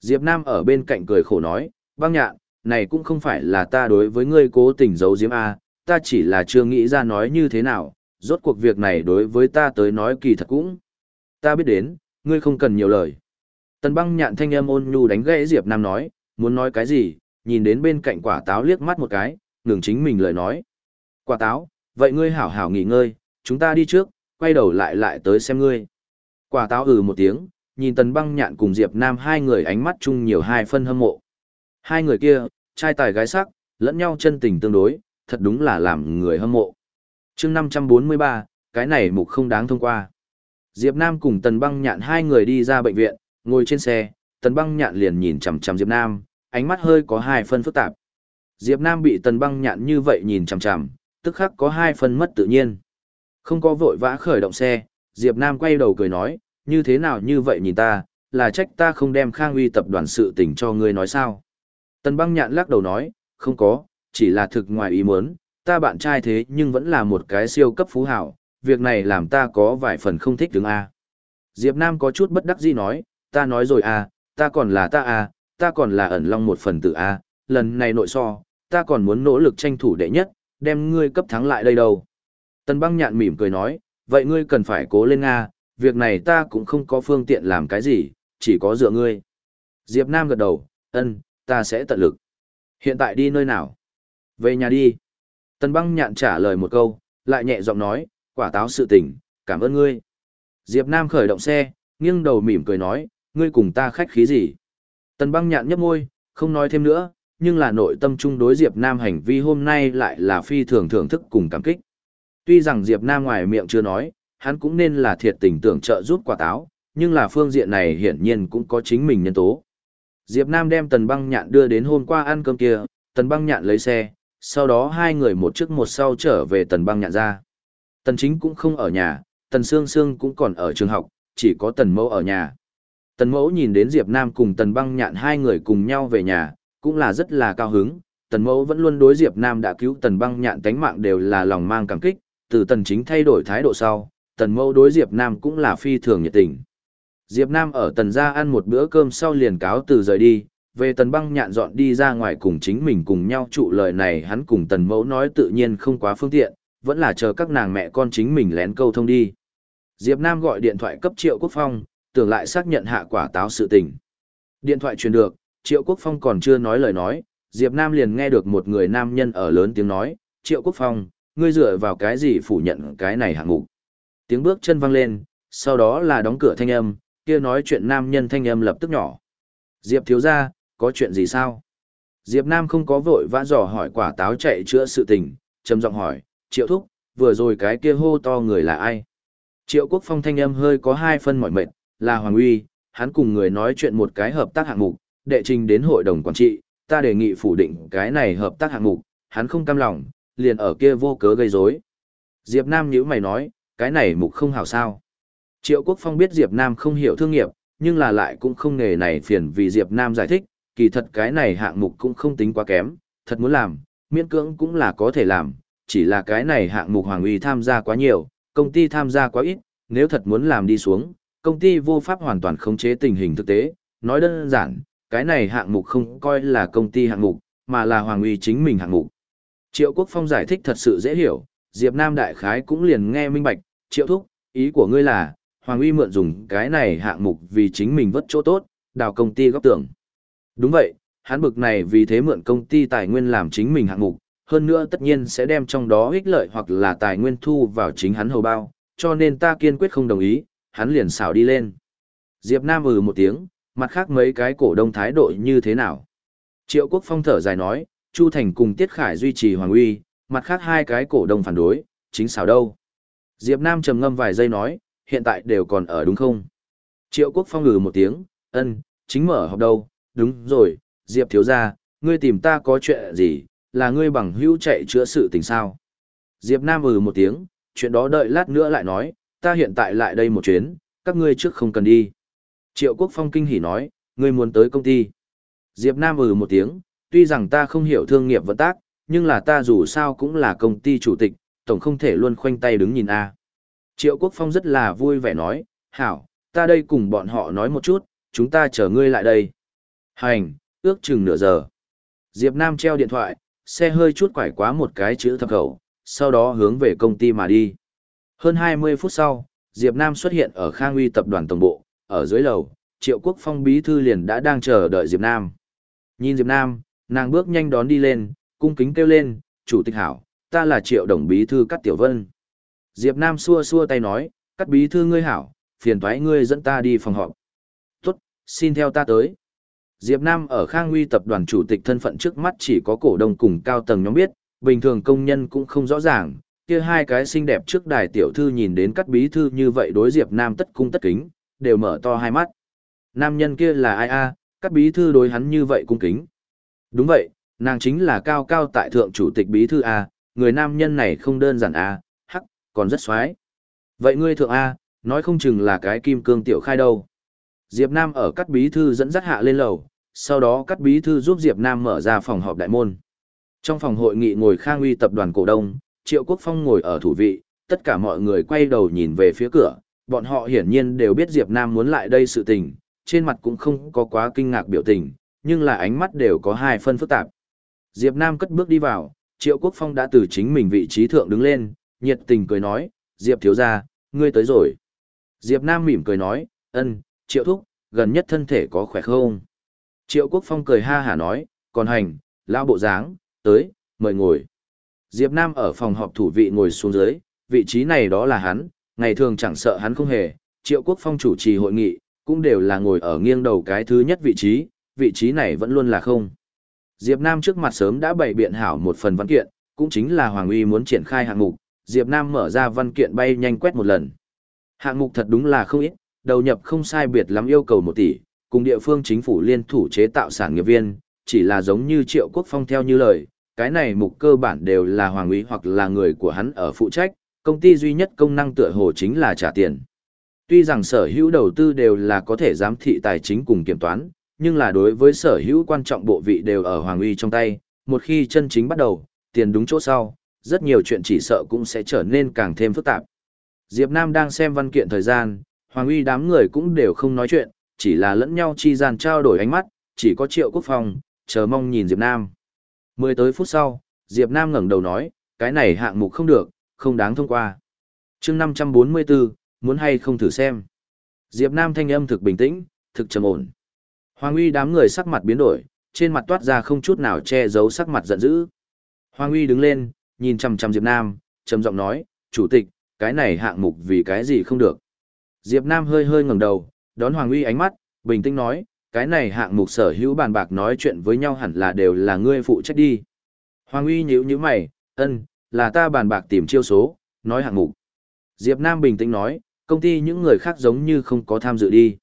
S1: Diệp Nam ở bên cạnh cười khổ nói, băng nhạn, này cũng không phải là ta đối với ngươi cố tình giấu giếm A, ta chỉ là chưa nghĩ ra nói như thế nào, rốt cuộc việc này đối với ta tới nói kỳ thật cũng. Ta biết đến, ngươi không cần nhiều lời. Tần băng nhạn thanh âm ôn nhu đánh gãy Diệp Nam nói, muốn nói cái gì, nhìn đến bên cạnh quả táo liếc mắt một cái, ngừng chính mình lời nói. Quả táo, vậy ngươi hảo hảo nghỉ ngơi, chúng ta đi trước, quay đầu lại lại tới xem ngươi. Quả táo ừ một tiếng, nhìn tần băng nhạn cùng Diệp Nam hai người ánh mắt chung nhiều hai phân hâm mộ. Hai người kia, trai tài gái sắc, lẫn nhau chân tình tương đối, thật đúng là làm người hâm mộ. chương 543, cái này mục không đáng thông qua. Diệp Nam cùng tần băng nhạn hai người đi ra bệnh viện, ngồi trên xe, tần băng nhạn liền nhìn chằm chằm Diệp Nam, ánh mắt hơi có hai phân phức tạp. Diệp Nam bị tần băng nhạn như vậy nhìn chằm chằm, tức khắc có hai phần mất tự nhiên. Không có vội vã khởi động xe, Diệp Nam quay đầu cười nói, như thế nào như vậy nhìn ta, là trách ta không đem Khang Uy tập đoàn sự tình cho ngươi nói sao. Tần băng nhạn lắc đầu nói, không có, chỉ là thực ngoài ý muốn, ta bạn trai thế nhưng vẫn là một cái siêu cấp phú hảo, việc này làm ta có vài phần không thích đứng A. Diệp Nam có chút bất đắc dĩ nói, ta nói rồi A, ta còn là ta A, ta còn là ẩn long một phần tử A, lần này nội so, ta còn muốn nỗ lực tranh thủ đệ nhất, đem ngươi cấp thắng lại đây đâu. Tần băng nhạn mỉm cười nói, vậy ngươi cần phải cố lên Nga, việc này ta cũng không có phương tiện làm cái gì, chỉ có dựa ngươi. Diệp Nam gật đầu, ân, ta sẽ tận lực. Hiện tại đi nơi nào? Về nhà đi. Tần băng nhạn trả lời một câu, lại nhẹ giọng nói, quả táo sự tình, cảm ơn ngươi. Diệp Nam khởi động xe, nghiêng đầu mỉm cười nói, ngươi cùng ta khách khí gì? Tần băng nhạn nhấp môi, không nói thêm nữa, nhưng là nội tâm trung đối Diệp Nam hành vi hôm nay lại là phi thường thưởng thức cùng cảm kích. Tuy rằng Diệp Nam ngoài miệng chưa nói, hắn cũng nên là thiệt tình tưởng trợ giúp quả táo, nhưng là phương diện này hiển nhiên cũng có chính mình nhân tố. Diệp Nam đem Tần Băng Nhạn đưa đến hôm qua ăn cơm kia, Tần Băng Nhạn lấy xe, sau đó hai người một trước một sau trở về Tần Băng Nhạn ra. Tần Chính cũng không ở nhà, Tần Sương Sương cũng còn ở trường học, chỉ có Tần Mẫu ở nhà. Tần Mẫu nhìn đến Diệp Nam cùng Tần Băng Nhạn hai người cùng nhau về nhà, cũng là rất là cao hứng. Tần Mẫu vẫn luôn đối Diệp Nam đã cứu Tần Băng Nhạn tánh mạng đều là lòng mang cảm kích, từ Tần Chính thay đổi thái độ sau, Tần Mẫu đối Diệp Nam cũng là phi thường nhiệt tình. Diệp Nam ở Tần gia ăn một bữa cơm sau liền cáo từ rời đi, về Tần Băng nhạn dọn đi ra ngoài cùng chính mình cùng nhau trụ lời này hắn cùng Tần Mẫu nói tự nhiên không quá phương tiện, vẫn là chờ các nàng mẹ con chính mình lén câu thông đi. Diệp Nam gọi điện thoại cấp Triệu Quốc Phong, tưởng lại xác nhận hạ quả táo sự tình. Điện thoại truyền được, Triệu Quốc Phong còn chưa nói lời nói, Diệp Nam liền nghe được một người nam nhân ở lớn tiếng nói, Triệu Quốc Phong, ngươi dựa vào cái gì phủ nhận cái này hạng mục. Tiếng bước chân vang lên, sau đó là đóng cửa thanh âm, kia nói chuyện nam nhân thanh âm lập tức nhỏ. Diệp thiếu gia, có chuyện gì sao? Diệp Nam không có vội vã dò hỏi quả táo chạy chữa sự tình, trầm giọng hỏi, triệu thúc, vừa rồi cái kia hô to người là ai? Triệu quốc phong thanh âm hơi có hai phân mỏi mệt, là Hoàng Uy, hắn cùng người nói chuyện một cái hợp tác hạng mục, đệ trình đến hội đồng quản trị, ta đề nghị phủ định cái này hợp tác hạng mục, hắn không cam lòng, liền ở kia vô cớ gây rối. Diệp Nam nhíu mày nói, cái này mục không hảo sao. Triệu Quốc Phong biết Diệp Nam không hiểu thương nghiệp, nhưng là lại cũng không nghề này phiền vì Diệp Nam giải thích, kỳ thật cái này hạng mục cũng không tính quá kém, thật muốn làm, miễn cưỡng cũng là có thể làm, chỉ là cái này hạng mục Hoàng Uy tham gia quá nhiều, công ty tham gia quá ít, nếu thật muốn làm đi xuống, công ty vô pháp hoàn toàn khống chế tình hình thực tế, nói đơn giản, cái này hạng mục không coi là công ty hạng mục, mà là Hoàng Uy chính mình hạng mục. Triệu Quốc Phong giải thích thật sự dễ hiểu, Diệp Nam đại khái cũng liền nghe minh bạch, Triệu Thúc, ý của ngươi là, Hoàng Uy mượn dùng cái này hạng mục vì chính mình vất chỗ tốt, đào công ty góp tưởng. Đúng vậy, hắn bực này vì thế mượn công ty tài nguyên làm chính mình hạng mục, hơn nữa tất nhiên sẽ đem trong đó ích lợi hoặc là tài nguyên thu vào chính hắn hầu bao, cho nên ta kiên quyết không đồng ý, hắn liền xảo đi lên. Diệp Nam ừ một tiếng, mặt khác mấy cái cổ đông thái độ như thế nào. Triệu Quốc Phong thở dài nói, Chu Thành cùng Tiết Khải duy trì Hoàng Uy, mặt khác hai cái cổ đông phản đối, chính xảo đâu. Diệp Nam trầm ngâm vài giây nói, hiện tại đều còn ở đúng không? Triệu Quốc Phong ngừ một tiếng, ân, chính mở họp đâu, đúng rồi, Diệp thiếu gia, ngươi tìm ta có chuyện gì, là ngươi bằng hữu chạy chữa sự tình sao? Diệp Nam ừ một tiếng, chuyện đó đợi lát nữa lại nói, ta hiện tại lại đây một chuyến, các ngươi trước không cần đi. Triệu Quốc Phong kinh hỉ nói, ngươi muốn tới công ty. Diệp Nam ừ một tiếng, tuy rằng ta không hiểu thương nghiệp vận tác, nhưng là ta dù sao cũng là công ty chủ tịch, tổng không thể luôn khoanh tay đứng nhìn a. Triệu Quốc Phong rất là vui vẻ nói, hảo, ta đây cùng bọn họ nói một chút, chúng ta chờ ngươi lại đây. Hành, ước chừng nửa giờ. Diệp Nam treo điện thoại, xe hơi chút quải quá một cái chữ thập khẩu, sau đó hướng về công ty mà đi. Hơn 20 phút sau, Diệp Nam xuất hiện ở Khang Uy tập đoàn tổng bộ, ở dưới lầu, Triệu Quốc Phong bí thư liền đã đang chờ đợi Diệp Nam. Nhìn Diệp Nam, nàng bước nhanh đón đi lên, cung kính kêu lên, chủ tịch hảo, ta là Triệu Đồng bí thư Cát Tiểu Vân. Diệp Nam xua xua tay nói, Cát bí thư ngươi hảo, phiền toái ngươi dẫn ta đi phòng họp. Tốt, xin theo ta tới. Diệp Nam ở Khang Uy tập đoàn chủ tịch thân phận trước mắt chỉ có cổ đông cùng cao tầng nhóm biết, bình thường công nhân cũng không rõ ràng, kia hai cái xinh đẹp trước đài tiểu thư nhìn đến Cát bí thư như vậy đối Diệp Nam tất cung tất kính, đều mở to hai mắt. Nam nhân kia là ai a? Các bí thư đối hắn như vậy cung kính. Đúng vậy, nàng chính là cao cao tại thượng chủ tịch bí thư a, người nam nhân này không đơn giản a, hắc, còn rất xoái. Vậy ngươi thượng a, nói không chừng là cái kim cương tiểu khai đâu. Diệp Nam ở các bí thư dẫn dắt hạ lên lầu, sau đó các bí thư giúp Diệp Nam mở ra phòng họp đại môn. Trong phòng hội nghị ngồi Khang Uy tập đoàn cổ đông, Triệu Quốc Phong ngồi ở thủ vị, tất cả mọi người quay đầu nhìn về phía cửa, bọn họ hiển nhiên đều biết Diệp Nam muốn lại đây sự tình, trên mặt cũng không có quá kinh ngạc biểu tình, nhưng là ánh mắt đều có hai phân phức tạp. Diệp Nam cất bước đi vào, Triệu Quốc Phong đã từ chính mình vị trí thượng đứng lên, nhiệt tình cười nói, Diệp thiếu gia, ngươi tới rồi. Diệp Nam mỉm cười nói, ân, Triệu Thúc, gần nhất thân thể có khỏe không? Triệu Quốc Phong cười ha hả nói, còn hành, lão bộ dáng, tới, mời ngồi. Diệp Nam ở phòng họp thủ vị ngồi xuống dưới, vị trí này đó là hắn, ngày thường chẳng sợ hắn không hề, Triệu Quốc Phong chủ trì hội nghị, cũng đều là ngồi ở nghiêng đầu cái thứ nhất vị trí, vị trí này vẫn luôn là không. Diệp Nam trước mặt sớm đã bày biện hảo một phần văn kiện, cũng chính là Hoàng Uy muốn triển khai hạng mục, Diệp Nam mở ra văn kiện bay nhanh quét một lần. Hạng mục thật đúng là không ít, đầu nhập không sai biệt lắm yêu cầu một tỷ, cùng địa phương chính phủ liên thủ chế tạo sản nghiệp viên, chỉ là giống như Triệu Quốc Phong theo như lời, cái này mục cơ bản đều là Hoàng Uy hoặc là người của hắn ở phụ trách, công ty duy nhất công năng tựa hồ chính là trả tiền. Tuy rằng sở hữu đầu tư đều là có thể giám thị tài chính cùng kiểm toán, nhưng là đối với sở hữu quan trọng bộ vị đều ở Hoàng Uy trong tay, một khi chân chính bắt đầu, tiền đúng chỗ sau, rất nhiều chuyện chỉ sợ cũng sẽ trở nên càng thêm phức tạp. Diệp Nam đang xem văn kiện thời gian, Hoàng Uy đám người cũng đều không nói chuyện, chỉ là lẫn nhau chi gian trao đổi ánh mắt, chỉ có Triệu Quốc Phong, chờ mong nhìn Diệp Nam. Mười tới phút sau, Diệp Nam ngẩng đầu nói, cái này hạng mục không được, không đáng thông qua. Chương 544, muốn hay không thử xem. Diệp Nam thanh âm thực bình tĩnh, thực trầm ổn. Hoàng Uy đám người sắc mặt biến đổi, trên mặt toát ra không chút nào che giấu sắc mặt giận dữ. Hoàng Uy đứng lên, nhìn chằm chằm Diệp Nam, trầm giọng nói, "Chủ tịch, cái này hạng mục vì cái gì không được?" Diệp Nam hơi hơi ngẩng đầu, đón Hoàng Uy ánh mắt, bình tĩnh nói, "Cái này hạng mục sở hữu bàn bạc nói chuyện với nhau hẳn là đều là ngươi phụ trách đi." Hoàng Uy nhíu nhíu mày, "Ân, là ta bàn bạc tìm chiêu số, nói hạng mục." Diệp Nam bình tĩnh nói, "Công ty những người khác giống như không có tham dự đi."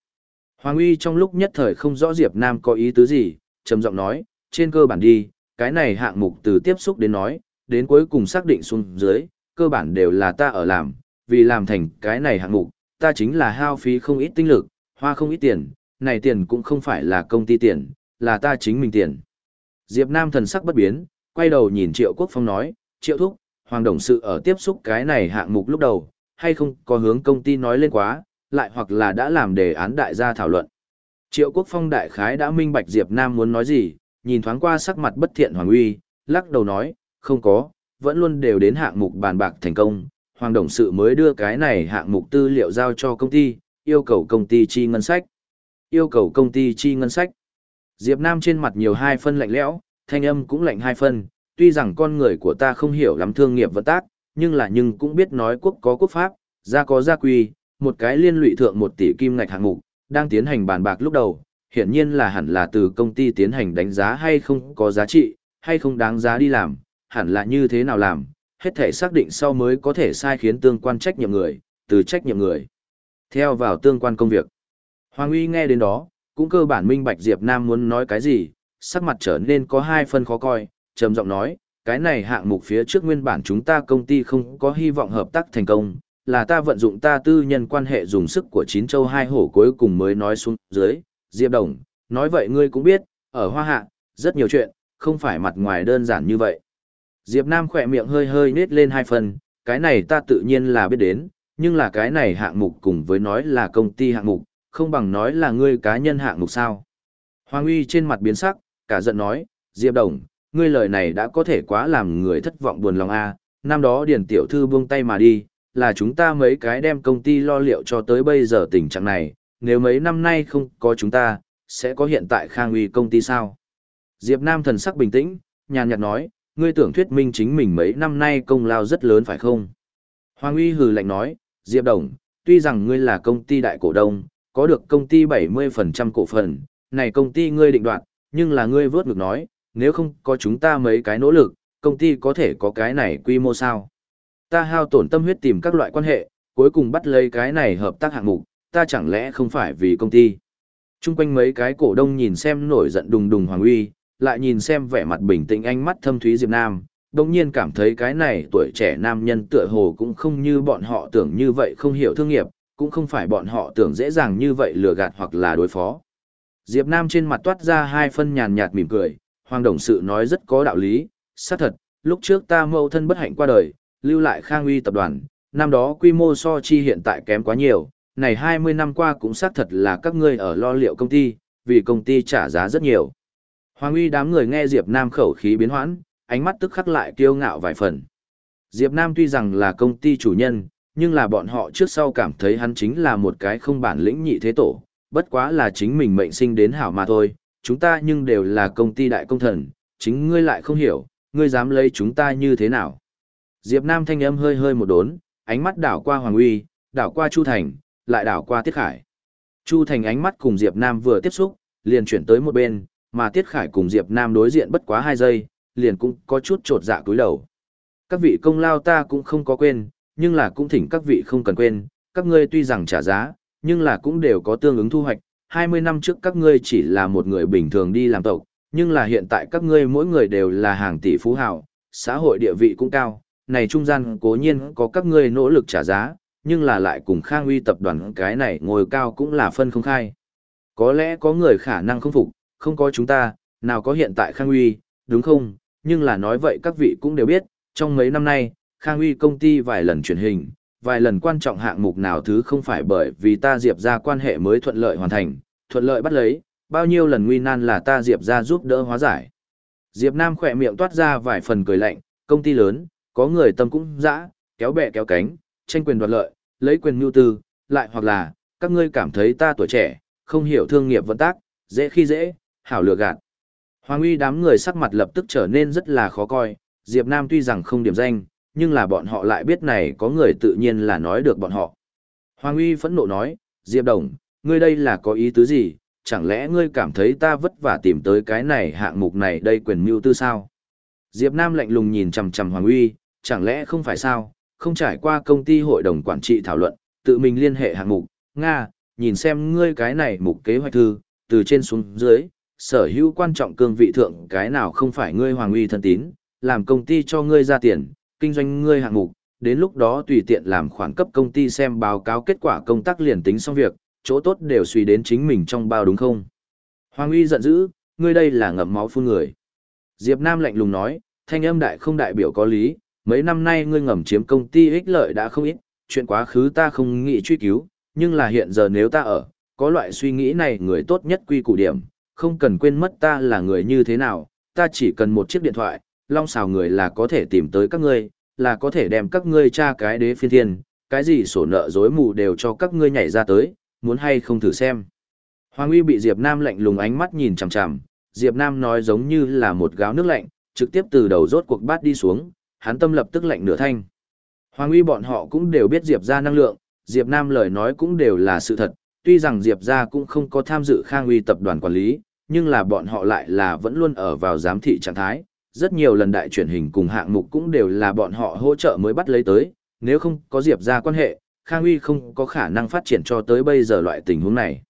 S1: Hoàng Uy trong lúc nhất thời không rõ Diệp Nam có ý tứ gì, trầm giọng nói, trên cơ bản đi, cái này hạng mục từ tiếp xúc đến nói, đến cuối cùng xác định xuống dưới, cơ bản đều là ta ở làm, vì làm thành cái này hạng mục, ta chính là hao phí không ít tinh lực, hoa không ít tiền, này tiền cũng không phải là công ty tiền, là ta chính mình tiền. Diệp Nam thần sắc bất biến, quay đầu nhìn Triệu Quốc Phong nói, Triệu Thúc, Hoàng Đồng Sự ở tiếp xúc cái này hạng mục lúc đầu, hay không có hướng công ty nói lên quá, lại hoặc là đã làm đề án đại gia thảo luận. Triệu Quốc Phong đại khái đã minh bạch Diệp Nam muốn nói gì, nhìn thoáng qua sắc mặt bất thiện Hoàng Uy, lắc đầu nói, không có, vẫn luôn đều đến hạng mục bàn bạc thành công, Hoàng Đồng Sự mới đưa cái này hạng mục tư liệu giao cho công ty, yêu cầu công ty chi ngân sách. Yêu cầu công ty chi ngân sách. Diệp Nam trên mặt nhiều hai phân lạnh lẽo, thanh âm cũng lạnh hai phân, tuy rằng con người của ta không hiểu lắm thương nghiệp vận tác, nhưng là nhưng cũng biết nói quốc có quốc pháp, gia có gia quy, một cái liên lụy thượng một tỷ kim ngạch hạng mục, đang tiến hành bàn bạc lúc đầu, hiển nhiên là hẳn là từ công ty tiến hành đánh giá hay không có giá trị, hay không đáng giá đi làm, hẳn là như thế nào làm, hết thể xác định sau mới có thể sai khiến tương quan trách nhiệm người, từ trách nhiệm người. Theo vào tương quan công việc. Hoàng Uy nghe đến đó, cũng cơ bản minh bạch Diệp Nam muốn nói cái gì, sắc mặt trở nên có hai phân khó coi, trầm giọng nói, cái này hạng mục phía trước nguyên bản chúng ta công ty không có hy vọng hợp tác thành công, là ta vận dụng ta tư nhân quan hệ dùng sức của chín châu hai hổ cuối cùng mới nói xuống dưới, Diệp Đồng, nói vậy ngươi cũng biết, ở Hoa Hạ, rất nhiều chuyện, không phải mặt ngoài đơn giản như vậy. Diệp Nam khỏe miệng hơi hơi nết lên hai phần, cái này ta tự nhiên là biết đến, nhưng là cái này hạng mục cùng với nói là công ty hạng mục, không bằng nói là ngươi cá nhân hạng mục sao. Hoàng Uy trên mặt biến sắc, cả giận nói, Diệp Đồng, ngươi lời này đã có thể quá làm người thất vọng buồn lòng a. À. năm đó Điền Tiểu Thư buông tay mà đi, là chúng ta mấy cái đem công ty lo liệu cho tới bây giờ tình trạng này, nếu mấy năm nay không có chúng ta, sẽ có hiện tại Khang Uy công ty sao? Diệp Nam thần sắc bình tĩnh, nhàn nhạt nói, ngươi tưởng thuyết minh chính mình mấy năm nay công lao rất lớn phải không? Hoàng Uy hừ lạnh nói, Diệp Đồng, tuy rằng ngươi là công ty đại cổ đông, có được công ty 70% cổ phần, này công ty ngươi định đoạt, nhưng là ngươi vớt ngược nói, nếu không có chúng ta mấy cái nỗ lực, công ty có thể có cái này quy mô sao? Ta hao tổn tâm huyết tìm các loại quan hệ, cuối cùng bắt lấy cái này hợp tác hạng mục, ta chẳng lẽ không phải vì công ty? Trung quanh mấy cái cổ đông nhìn xem nổi giận đùng đùng Hoàng Uy, lại nhìn xem vẻ mặt bình tĩnh ánh mắt thâm thúy Diệp Nam, đồng nhiên cảm thấy cái này tuổi trẻ nam nhân tựa hồ cũng không như bọn họ tưởng như vậy không hiểu thương nghiệp, cũng không phải bọn họ tưởng dễ dàng như vậy lừa gạt hoặc là đối phó. Diệp Nam trên mặt toát ra hai phân nhàn nhạt mỉm cười, Hoàng Đồng sự nói rất có đạo lý, xác thật, lúc trước ta mâu thân bất hạnh qua đời, lưu lại Khang Uy tập đoàn, năm đó quy mô so chi hiện tại kém quá nhiều, này 20 năm qua cũng xác thật là các ngươi ở lo liệu công ty, vì công ty trả giá rất nhiều. Hoàng uy đám người nghe Diệp Nam khẩu khí biến hoãn, ánh mắt tức khắc lại kiêu ngạo vài phần. Diệp Nam tuy rằng là công ty chủ nhân, nhưng là bọn họ trước sau cảm thấy hắn chính là một cái không bản lĩnh nhị thế tổ, bất quá là chính mình mệnh sinh đến hảo mà thôi, chúng ta nhưng đều là công ty đại công thần, chính ngươi lại không hiểu, ngươi dám lấy chúng ta như thế nào. Diệp Nam thanh âm hơi hơi một đốn, ánh mắt đảo qua Hoàng Uy, đảo qua Chu Thành, lại đảo qua Tiết Khải. Chu Thành ánh mắt cùng Diệp Nam vừa tiếp xúc, liền chuyển tới một bên, mà Tiết Khải cùng Diệp Nam đối diện bất quá hai giây, liền cũng có chút trột dạ cúi đầu. Các vị công lao ta cũng không có quên, nhưng là cũng thỉnh các vị không cần quên, các ngươi tuy rằng trả giá, nhưng là cũng đều có tương ứng thu hoạch. 20 năm trước các ngươi chỉ là một người bình thường đi làm tộc, nhưng là hiện tại các ngươi mỗi người đều là hàng tỷ phú hào, xã hội địa vị cũng cao. Này trung gian cố nhiên có các ngươi nỗ lực trả giá, nhưng là lại cùng Khang Uy tập đoàn cái này ngồi cao cũng là phân không khai. Có lẽ có người khả năng không phục, không có chúng ta, nào có hiện tại Khang Uy, đúng không? Nhưng là nói vậy các vị cũng đều biết, trong mấy năm nay, Khang Uy công ty vài lần truyền hình, vài lần quan trọng hạng mục nào thứ không phải bởi vì ta Diệp ra quan hệ mới thuận lợi hoàn thành, thuận lợi bắt lấy, bao nhiêu lần nguy nan là ta Diệp ra giúp đỡ hóa giải. Diệp Nam khỏe miệng toát ra vài phần cười lạnh, công ty lớn, có người tâm cũng dã, kéo bè kéo cánh, tranh quyền đoạt lợi, lấy quyền nhu tư, lại hoặc là, các ngươi cảm thấy ta tuổi trẻ, không hiểu thương nghiệp vận tác, dễ khi dễ, hảo lừa gạt. Hoàng uy đám người sắc mặt lập tức trở nên rất là khó coi, Diệp Nam tuy rằng không điểm danh, nhưng là bọn họ lại biết này có người tự nhiên là nói được bọn họ. Hoàng uy phẫn nộ nói, Diệp Đồng, ngươi đây là có ý tứ gì, chẳng lẽ ngươi cảm thấy ta vất vả tìm tới cái này hạng mục này đây quyền mưu tư sao? Diệp Nam lạnh lùng nhìn chằm chằm Hoàng uy, chẳng lẽ không phải sao, không trải qua công ty hội đồng quản trị thảo luận, tự mình liên hệ hạng mục, Nga, nhìn xem ngươi cái này mục kế hoạch thư, từ trên xuống dưới, sở hữu quan trọng cương vị thượng cái nào không phải ngươi hoàng uy thân tín, làm công ty cho ngươi ra tiền, kinh doanh ngươi hạng mục, đến lúc đó tùy tiện làm khoản cấp công ty xem báo cáo kết quả công tác liền tính xong việc, chỗ tốt đều suy đến chính mình trong bao đúng không? Hoàng uy giận dữ, ngươi đây là ngậm máu phun người. Diệp Nam lạnh lùng nói, thanh âm đại không đại biểu có lý, mấy năm nay ngươi ngầm chiếm công ty ích lợi đã không ít, chuyện quá khứ ta không nghĩ truy cứu, nhưng là hiện giờ nếu ta ở, có loại suy nghĩ này người tốt nhất quy củ điểm, không cần quên mất ta là người như thế nào, ta chỉ cần một chiếc điện thoại, long xào người là có thể tìm tới các ngươi, là có thể đem các ngươi tra cái đế phiên thiên, cái gì sổ nợ dối mù đều cho các ngươi nhảy ra tới, muốn hay không thử xem. Hoàng uy bị Diệp Nam lạnh lùng ánh mắt nhìn chằm chằm, Diệp Nam nói giống như là một gáo nước lạnh, trực tiếp từ đầu rốt cuộc bát đi xuống, hắn tâm lập tức lạnh nửa thanh. Hoàng uy bọn họ cũng đều biết Diệp ra năng lượng, Diệp Nam lời nói cũng đều là sự thật, tuy rằng Diệp ra cũng không có tham dự khang uy tập đoàn quản lý, nhưng là bọn họ lại là vẫn luôn ở vào giám thị trạng thái. Rất nhiều lần đại truyền hình cùng hạng mục cũng đều là bọn họ hỗ trợ mới bắt lấy tới, nếu không có Diệp ra quan hệ, Khang Uy không có khả năng phát triển cho tới bây giờ loại tình huống này.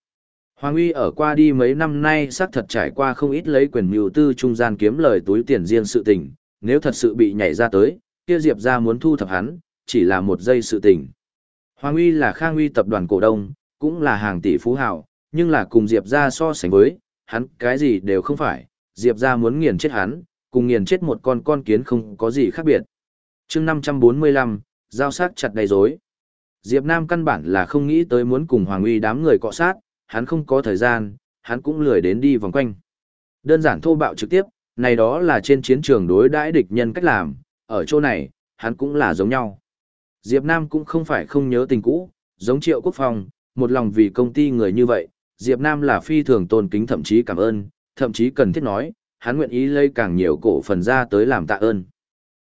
S1: Hoàng Uy ở qua đi mấy năm nay xác thật trải qua không ít lấy quyền mưu tư trung gian kiếm lời túi tiền riêng sự tình, nếu thật sự bị nhảy ra tới, kia Diệp ra muốn thu thập hắn, chỉ là một giây sự tình. Hoàng Uy là Khang Uy tập đoàn cổ đông, cũng là hàng tỷ phú hào, nhưng là cùng Diệp ra so sánh với, hắn cái gì đều không phải, Diệp ra muốn nghiền chết hắn, cùng nghiền chết một con con kiến không có gì khác biệt. chương 545, giao sát chặt đầy rối. Diệp Nam căn bản là không nghĩ tới muốn cùng Hoàng Uy đám người cọ sát, hắn không có thời gian, hắn cũng lười đến đi vòng quanh. Đơn giản thô bạo trực tiếp, này đó là trên chiến trường đối đãi địch nhân cách làm, ở chỗ này, hắn cũng là giống nhau. Diệp Nam cũng không phải không nhớ tình cũ, giống Triệu Quốc phòng một lòng vì công ty người như vậy, Diệp Nam là phi thường tôn kính thậm chí cảm ơn, thậm chí cần thiết nói, hắn nguyện ý lấy càng nhiều cổ phần ra tới làm tạ ơn.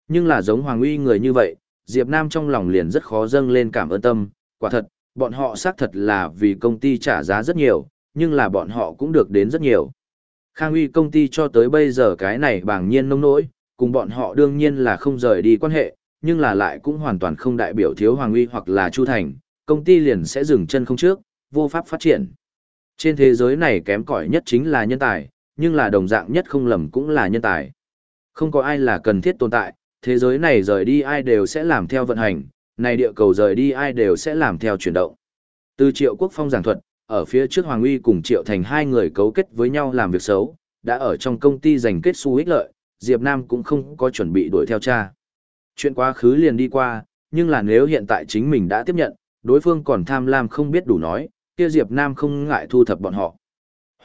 S1: Nhưng là giống Hoàng Uy người như vậy, Diệp Nam trong lòng liền rất khó dâng lên cảm ơn tâm, quả thật, bọn họ xác thật là vì công ty trả giá rất nhiều, nhưng là bọn họ cũng được đến rất nhiều. Khang Uy công ty cho tới bây giờ cái này bảng nhiên nông nỗi, cùng bọn họ đương nhiên là không rời đi quan hệ, nhưng là lại cũng hoàn toàn không đại biểu thiếu Hoàng Uy hoặc là Chu Thành, công ty liền sẽ dừng chân không trước, vô pháp phát triển. Trên thế giới này kém cỏi nhất chính là nhân tài, nhưng là đồng dạng nhất không lầm cũng là nhân tài. Không có ai là cần thiết tồn tại, thế giới này rời đi ai đều sẽ làm theo vận hành, này địa cầu rời đi ai đều sẽ làm theo chuyển động. Từ Triệu Quốc Phong giảng thuật, ở phía trước Hoàng Uy cùng Triệu Thành hai người cấu kết với nhau làm việc xấu, đã ở trong công ty giành kết xu ích lợi, Diệp Nam cũng không có chuẩn bị đuổi theo cha. Chuyện quá khứ liền đi qua, nhưng là nếu hiện tại chính mình đã tiếp nhận, đối phương còn tham lam không biết đủ nói, kia Diệp Nam không ngại thu thập bọn họ.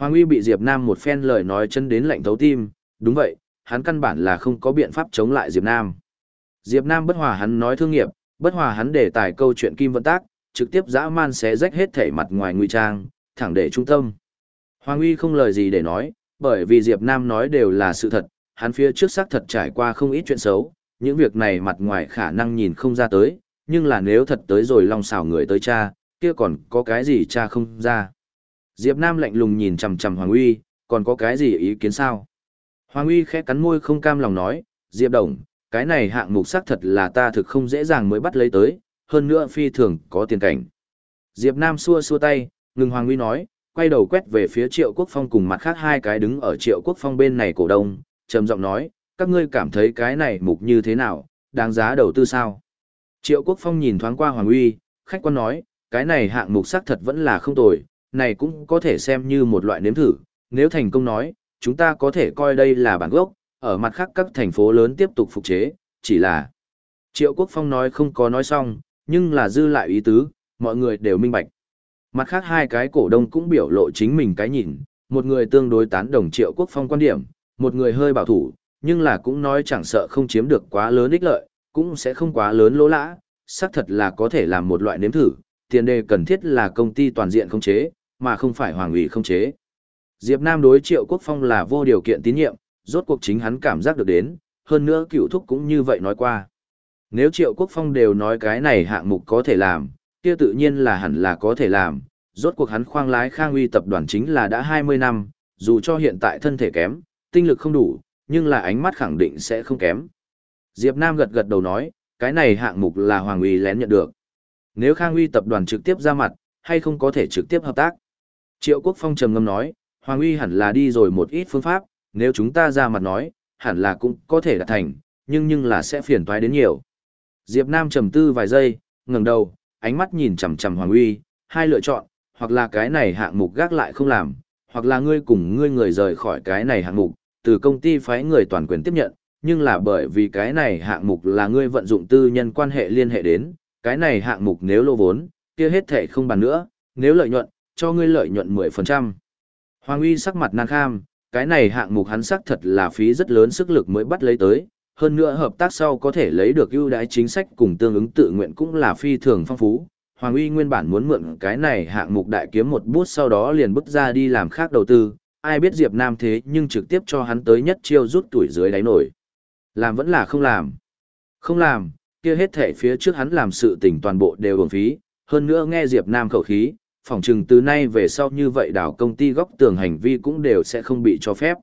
S1: Hoàng Uy bị Diệp Nam một phen lời nói chân đến lạnh thấu tim, đúng vậy, hắn căn bản là không có biện pháp chống lại Diệp Nam. Diệp Nam bất hòa hắn nói thương nghiệp, bất hòa hắn để tài câu chuyện kim vận tác, trực tiếp dã man xé rách hết thể mặt ngoài nguy trang, thẳng để trung tâm. Hoàng Uy không lời gì để nói, bởi vì Diệp Nam nói đều là sự thật, hắn phía trước xác thật trải qua không ít chuyện xấu, những việc này mặt ngoài khả năng nhìn không ra tới, nhưng là nếu thật tới rồi long xảo người tới cha, kia còn có cái gì cha không ra. Diệp Nam lạnh lùng nhìn chằm chằm Hoàng Uy, còn có cái gì ý kiến sao? Hoàng Uy khẽ cắn môi không cam lòng nói, Diệp Đồng, cái này hạng mục xác thật là ta thực không dễ dàng mới bắt lấy tới, hơn nữa phi thường có tiền cảnh. Diệp Nam xua xua tay, ngừng Hoàng Uy nói, quay đầu quét về phía Triệu Quốc Phong cùng mặt khác hai cái đứng ở Triệu Quốc Phong bên này cổ đông, trầm giọng nói, các ngươi cảm thấy cái này mục như thế nào, đáng giá đầu tư sao? Triệu Quốc Phong nhìn thoáng qua Hoàng Uy, khách quan nói, cái này hạng mục xác thật vẫn là không tồi, này cũng có thể xem như một loại nếm thử, nếu thành công nói, chúng ta có thể coi đây là bản gốc, ở mặt khác các thành phố lớn tiếp tục phục chế, chỉ là... Triệu Quốc Phong nói không có nói xong, nhưng là dư lại ý tứ, mọi người đều minh bạch. Mặt khác hai cái cổ đông cũng biểu lộ chính mình cái nhìn, một người tương đối tán đồng Triệu Quốc Phong quan điểm, một người hơi bảo thủ, nhưng là cũng nói chẳng sợ không chiếm được quá lớn ích lợi, cũng sẽ không quá lớn lỗ lã, xác thật là có thể làm một loại nếm thử, tiền đề cần thiết là công ty toàn diện không chế, mà không phải hoàng ủy không chế. Diệp Nam đối Triệu Quốc Phong là vô điều kiện tín nhiệm, rốt cuộc chính hắn cảm giác được đến, hơn nữa cựu thúc cũng như vậy nói qua. Nếu Triệu Quốc Phong đều nói cái này hạng mục có thể làm, kia tự nhiên là hẳn là có thể làm, rốt cuộc hắn khoang lái Khang Uy tập đoàn chính là đã 20 năm, dù cho hiện tại thân thể kém, tinh lực không đủ, nhưng là ánh mắt khẳng định sẽ không kém. Diệp Nam gật gật đầu nói, cái này hạng mục là Hoàng Uy lén nhận được. Nếu Khang Uy tập đoàn trực tiếp ra mặt, hay không có thể trực tiếp hợp tác? Triệu Quốc Phong trầm ngâm nói, Hoàng Uy hẳn là đi rồi một ít phương pháp, nếu chúng ta ra mặt nói, hẳn là cũng có thể đạt thành, nhưng nhưng là sẽ phiền toái đến nhiều. Diệp Nam trầm tư vài giây, ngẩng đầu, ánh mắt nhìn chằm chằm Hoàng Uy, hai lựa chọn, hoặc là cái này hạng mục gác lại không làm, hoặc là ngươi cùng ngươi người rời khỏi cái này hạng mục, từ công ty phái người toàn quyền tiếp nhận, nhưng là bởi vì cái này hạng mục là ngươi vận dụng tư nhân quan hệ liên hệ đến, cái này hạng mục nếu lô vốn, kia hết thể không bàn nữa, nếu lợi nhuận, cho ngươi lợi nhuận 10%. Hoàng uy sắc mặt nàng kham, cái này hạng mục hắn sắc thật là phí rất lớn sức lực mới bắt lấy tới, hơn nữa hợp tác sau có thể lấy được ưu đãi chính sách cùng tương ứng tự nguyện cũng là phi thường phong phú. Hoàng uy nguyên bản muốn mượn cái này hạng mục đại kiếm một bút sau đó liền bước ra đi làm khác đầu tư, ai biết Diệp Nam thế nhưng trực tiếp cho hắn tới nhất chiêu rút tuổi dưới đáy nổi. Làm vẫn là không làm. Không làm, kia hết thể phía trước hắn làm sự tình toàn bộ đều bổng phí, hơn nữa nghe Diệp Nam khẩu khí, phỏng chừng từ nay về sau như vậy đảo công ty góc tường hành vi cũng đều sẽ không bị cho phép.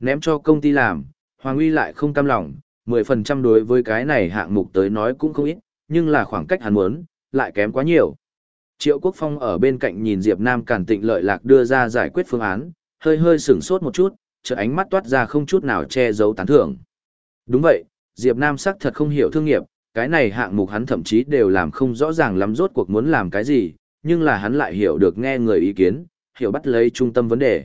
S1: Ném cho công ty làm, Hoàng Uy lại không cam lòng, 10% đối với cái này hạng mục tới nói cũng không ít, nhưng là khoảng cách hắn muốn, lại kém quá nhiều. Triệu Quốc Phong ở bên cạnh nhìn Diệp Nam Càn tịnh lợi lạc đưa ra giải quyết phương án, hơi hơi sửng sốt một chút, chợt ánh mắt toát ra không chút nào che giấu tán thưởng. Đúng vậy, Diệp Nam sắc thật không hiểu thương nghiệp, cái này hạng mục hắn thậm chí đều làm không rõ ràng lắm rốt cuộc muốn làm cái gì, nhưng là hắn lại hiểu được nghe người ý kiến, hiểu bắt lấy trung tâm vấn đề.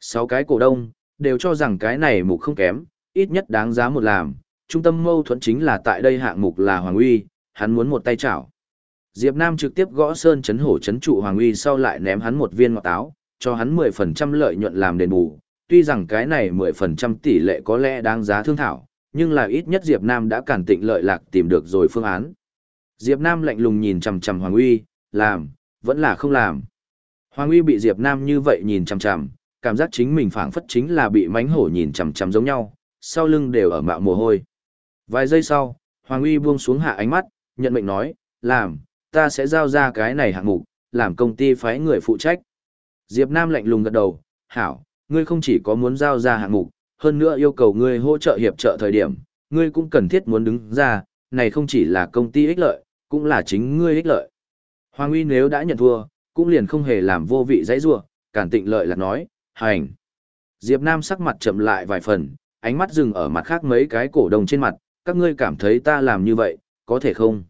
S1: Sáu cái cổ đông, đều cho rằng cái này mục không kém, ít nhất đáng giá một làm, trung tâm mâu thuẫn chính là tại đây hạng mục là Hoàng Uy, hắn muốn một tay chảo. Diệp Nam trực tiếp gõ sơn chấn hổ chấn trụ Hoàng Uy sau lại ném hắn một viên ngọt táo, cho hắn 10% lợi nhuận làm đền bù. Tuy rằng cái này 10% tỷ lệ có lẽ đáng giá thương thảo, nhưng là ít nhất Diệp Nam đã cản tịnh lợi lạc tìm được rồi phương án. Diệp Nam lạnh lùng nhìn chằm chằm Hoàng Uy, làm, vẫn là không làm. Hoàng Uy bị Diệp Nam như vậy nhìn chằm chằm, cảm giác chính mình phảng phất chính là bị mánh hổ nhìn chằm chằm giống nhau, sau lưng đều ở mạo mồ hôi. Vài giây sau, Hoàng Uy buông xuống hạ ánh mắt, nhận mệnh nói, làm, ta sẽ giao ra cái này hạng mục, làm công ty phái người phụ trách. Diệp Nam lạnh lùng gật đầu, hảo, ngươi không chỉ có muốn giao ra hạng mục, hơn nữa yêu cầu ngươi hỗ trợ hiệp trợ thời điểm, ngươi cũng cần thiết muốn đứng ra, này không chỉ là công ty ích lợi, cũng là chính ngươi ích lợi. Hoàng Uy nếu đã nhận thua, cũng liền không hề làm vô vị dãy rủa, cản tịnh lợi là nói, hành. Diệp Nam sắc mặt chậm lại vài phần, ánh mắt dừng ở mặt khác mấy cái cổ đồng trên mặt, các ngươi cảm thấy ta làm như vậy, có thể không?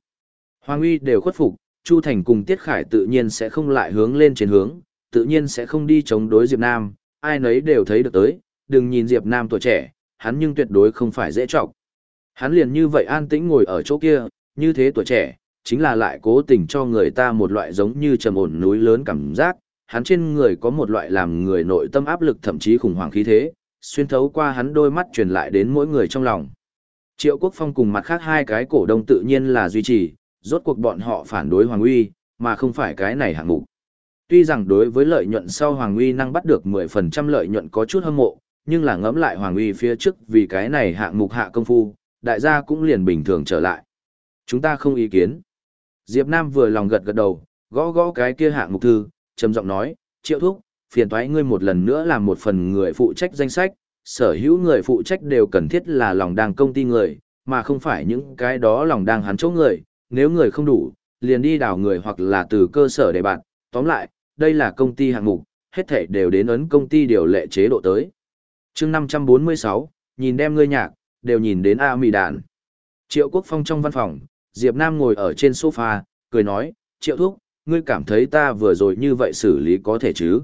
S1: Hoàng Uy đều khuất phục, Chu Thành cùng Tiết Khải tự nhiên sẽ không lại hướng lên trên hướng, tự nhiên sẽ không đi chống đối Diệp Nam, ai nấy đều thấy được tới, đừng nhìn Diệp Nam tuổi trẻ, hắn nhưng tuyệt đối không phải dễ trọng. Hắn liền như vậy an tĩnh ngồi ở chỗ kia, như thế tuổi trẻ, chính là lại cố tình cho người ta một loại giống như trầm ổn núi lớn cảm giác, hắn trên người có một loại làm người nội tâm áp lực thậm chí khủng hoảng khí thế, xuyên thấu qua hắn đôi mắt truyền lại đến mỗi người trong lòng. Triệu Quốc Phong cùng mặt khác hai cái cổ đông tự nhiên là duy trì, rốt cuộc bọn họ phản đối Hoàng Uy, mà không phải cái này hạng mục. Tuy rằng đối với lợi nhuận sau Hoàng Uy năng bắt được 10% lợi nhuận có chút hâm mộ, nhưng là ngẫm lại Hoàng Uy phía trước vì cái này hạng mục hạ công phu, đại gia cũng liền bình thường trở lại. Chúng ta không ý kiến. Diệp Nam vừa lòng gật gật đầu, gõ gõ cái kia hạng mục thư, trầm giọng nói, triệu thúc, phiền toái ngươi một lần nữa làm một phần người phụ trách danh sách, sở hữu người phụ trách đều cần thiết là lòng đang công ty người, mà không phải những cái đó lòng đang hắn chỗ người, nếu người không đủ, liền đi đào người hoặc là từ cơ sở để bạn, tóm lại, đây là công ty hạng mục, hết thảy đều đến ấn công ty điều lệ chế độ tới. chương 546, nhìn đem ngươi nhạc, đều nhìn đến A mì đàn. Triệu Quốc Phong trong văn phòng, Diệp Nam ngồi ở trên sofa, cười nói, Triệu Thúc, ngươi cảm thấy ta vừa rồi như vậy xử lý có thể chứ?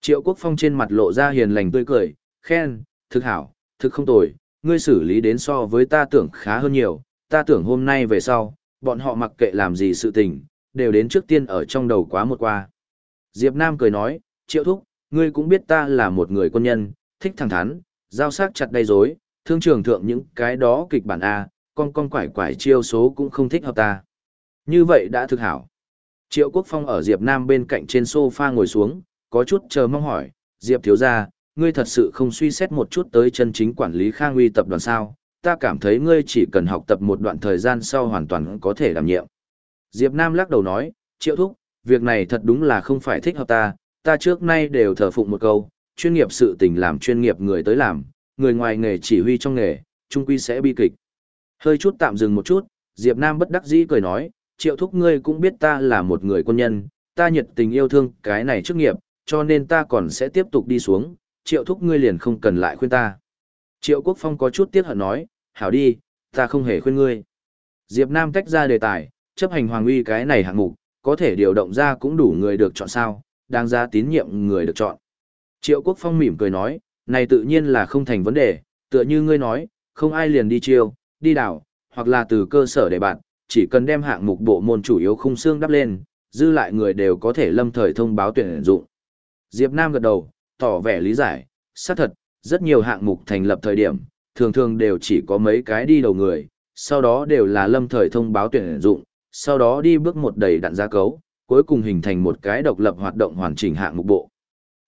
S1: Triệu Quốc Phong trên mặt lộ ra hiền lành tươi cười, khen, thực hảo, thực không tồi, ngươi xử lý đến so với ta tưởng khá hơn nhiều, ta tưởng hôm nay về sau, bọn họ mặc kệ làm gì sự tình, đều đến trước tiên ở trong đầu quá một qua. Diệp Nam cười nói, Triệu Thúc, ngươi cũng biết ta là một người quân nhân, thích thẳng thắn, giao sắc chặt đầy dối, thương trường thượng những cái đó kịch bản A, con con quải quải chiêu số cũng không thích hợp ta. Như vậy đã thực hảo. Triệu Quốc Phong ở Diệp Nam bên cạnh trên sofa ngồi xuống, có chút chờ mong hỏi, Diệp thiếu gia, ngươi thật sự không suy xét một chút tới chân chính quản lý Khang Uy tập đoàn sao, ta cảm thấy ngươi chỉ cần học tập một đoạn thời gian sau hoàn toàn có thể đảm nhiệm. Diệp Nam lắc đầu nói, Triệu Thúc, việc này thật đúng là không phải thích hợp ta, ta trước nay đều thờ phụng một câu, chuyên nghiệp sự tình làm chuyên nghiệp người tới làm, người ngoài nghề chỉ huy trong nghề, trung quy sẽ bi kịch. Hơi chút tạm dừng một chút, Diệp Nam bất đắc dĩ cười nói, triệu thúc ngươi cũng biết ta là một người quân nhân, ta nhiệt tình yêu thương cái này chức nghiệp, cho nên ta còn sẽ tiếp tục đi xuống, triệu thúc ngươi liền không cần lại khuyên ta. Triệu Quốc Phong có chút tiếc hận nói, hảo đi, ta không hề khuyên ngươi. Diệp Nam tách ra đề tài, chấp hành hoàng uy cái này hạng mục, có thể điều động ra cũng đủ người được chọn sao, đang ra tín nhiệm người được chọn. Triệu Quốc Phong mỉm cười nói, này tự nhiên là không thành vấn đề, tựa như ngươi nói, không ai liền đi chiêu, đi đảo, hoặc là từ cơ sở để bạn, chỉ cần đem hạng mục bộ môn chủ yếu khung xương đắp lên, dư lại người đều có thể lâm thời thông báo tuyển dụng. Diệp Nam gật đầu, tỏ vẻ lý giải, xác thật, rất nhiều hạng mục thành lập thời điểm, thường thường đều chỉ có mấy cái đi đầu người, sau đó đều là lâm thời thông báo tuyển dụng, sau đó đi bước một đầy đặn gia cấu, cuối cùng hình thành một cái độc lập hoạt động hoàn chỉnh hạng mục bộ.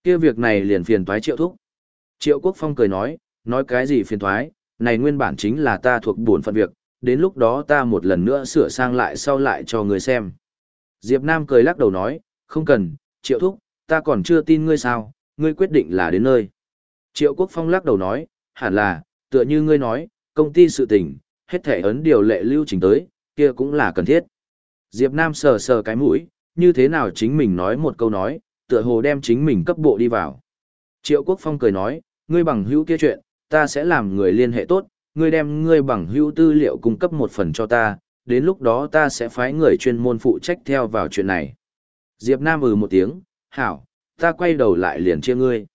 S1: Kia việc này liền phiền toái triệu thúc. Triệu Quốc Phong cười nói, nói cái gì phiền toái, này nguyên bản chính là ta thuộc buồn phận việc, đến lúc đó ta một lần nữa sửa sang lại sau lại cho người xem. Diệp Nam cười lắc đầu nói, không cần, triệu thúc, ta còn chưa tin ngươi sao, ngươi quyết định là đến nơi. Triệu Quốc Phong lắc đầu nói, hẳn là, tựa như ngươi nói, công ty sự tình, hết thể ấn điều lệ lưu trình tới, kia cũng là cần thiết. Diệp Nam sờ sờ cái mũi, như thế nào chính mình nói một câu nói, tựa hồ đem chính mình cấp bộ đi vào. Triệu Quốc Phong cười nói, ngươi bằng hữu kia chuyện, ta sẽ làm người liên hệ tốt, ngươi đem ngươi bằng hữu tư liệu cung cấp một phần cho ta, đến lúc đó ta sẽ phái người chuyên môn phụ trách theo vào chuyện này. Diệp Nam ừ một tiếng, hảo, ta quay đầu lại liền chia ngươi.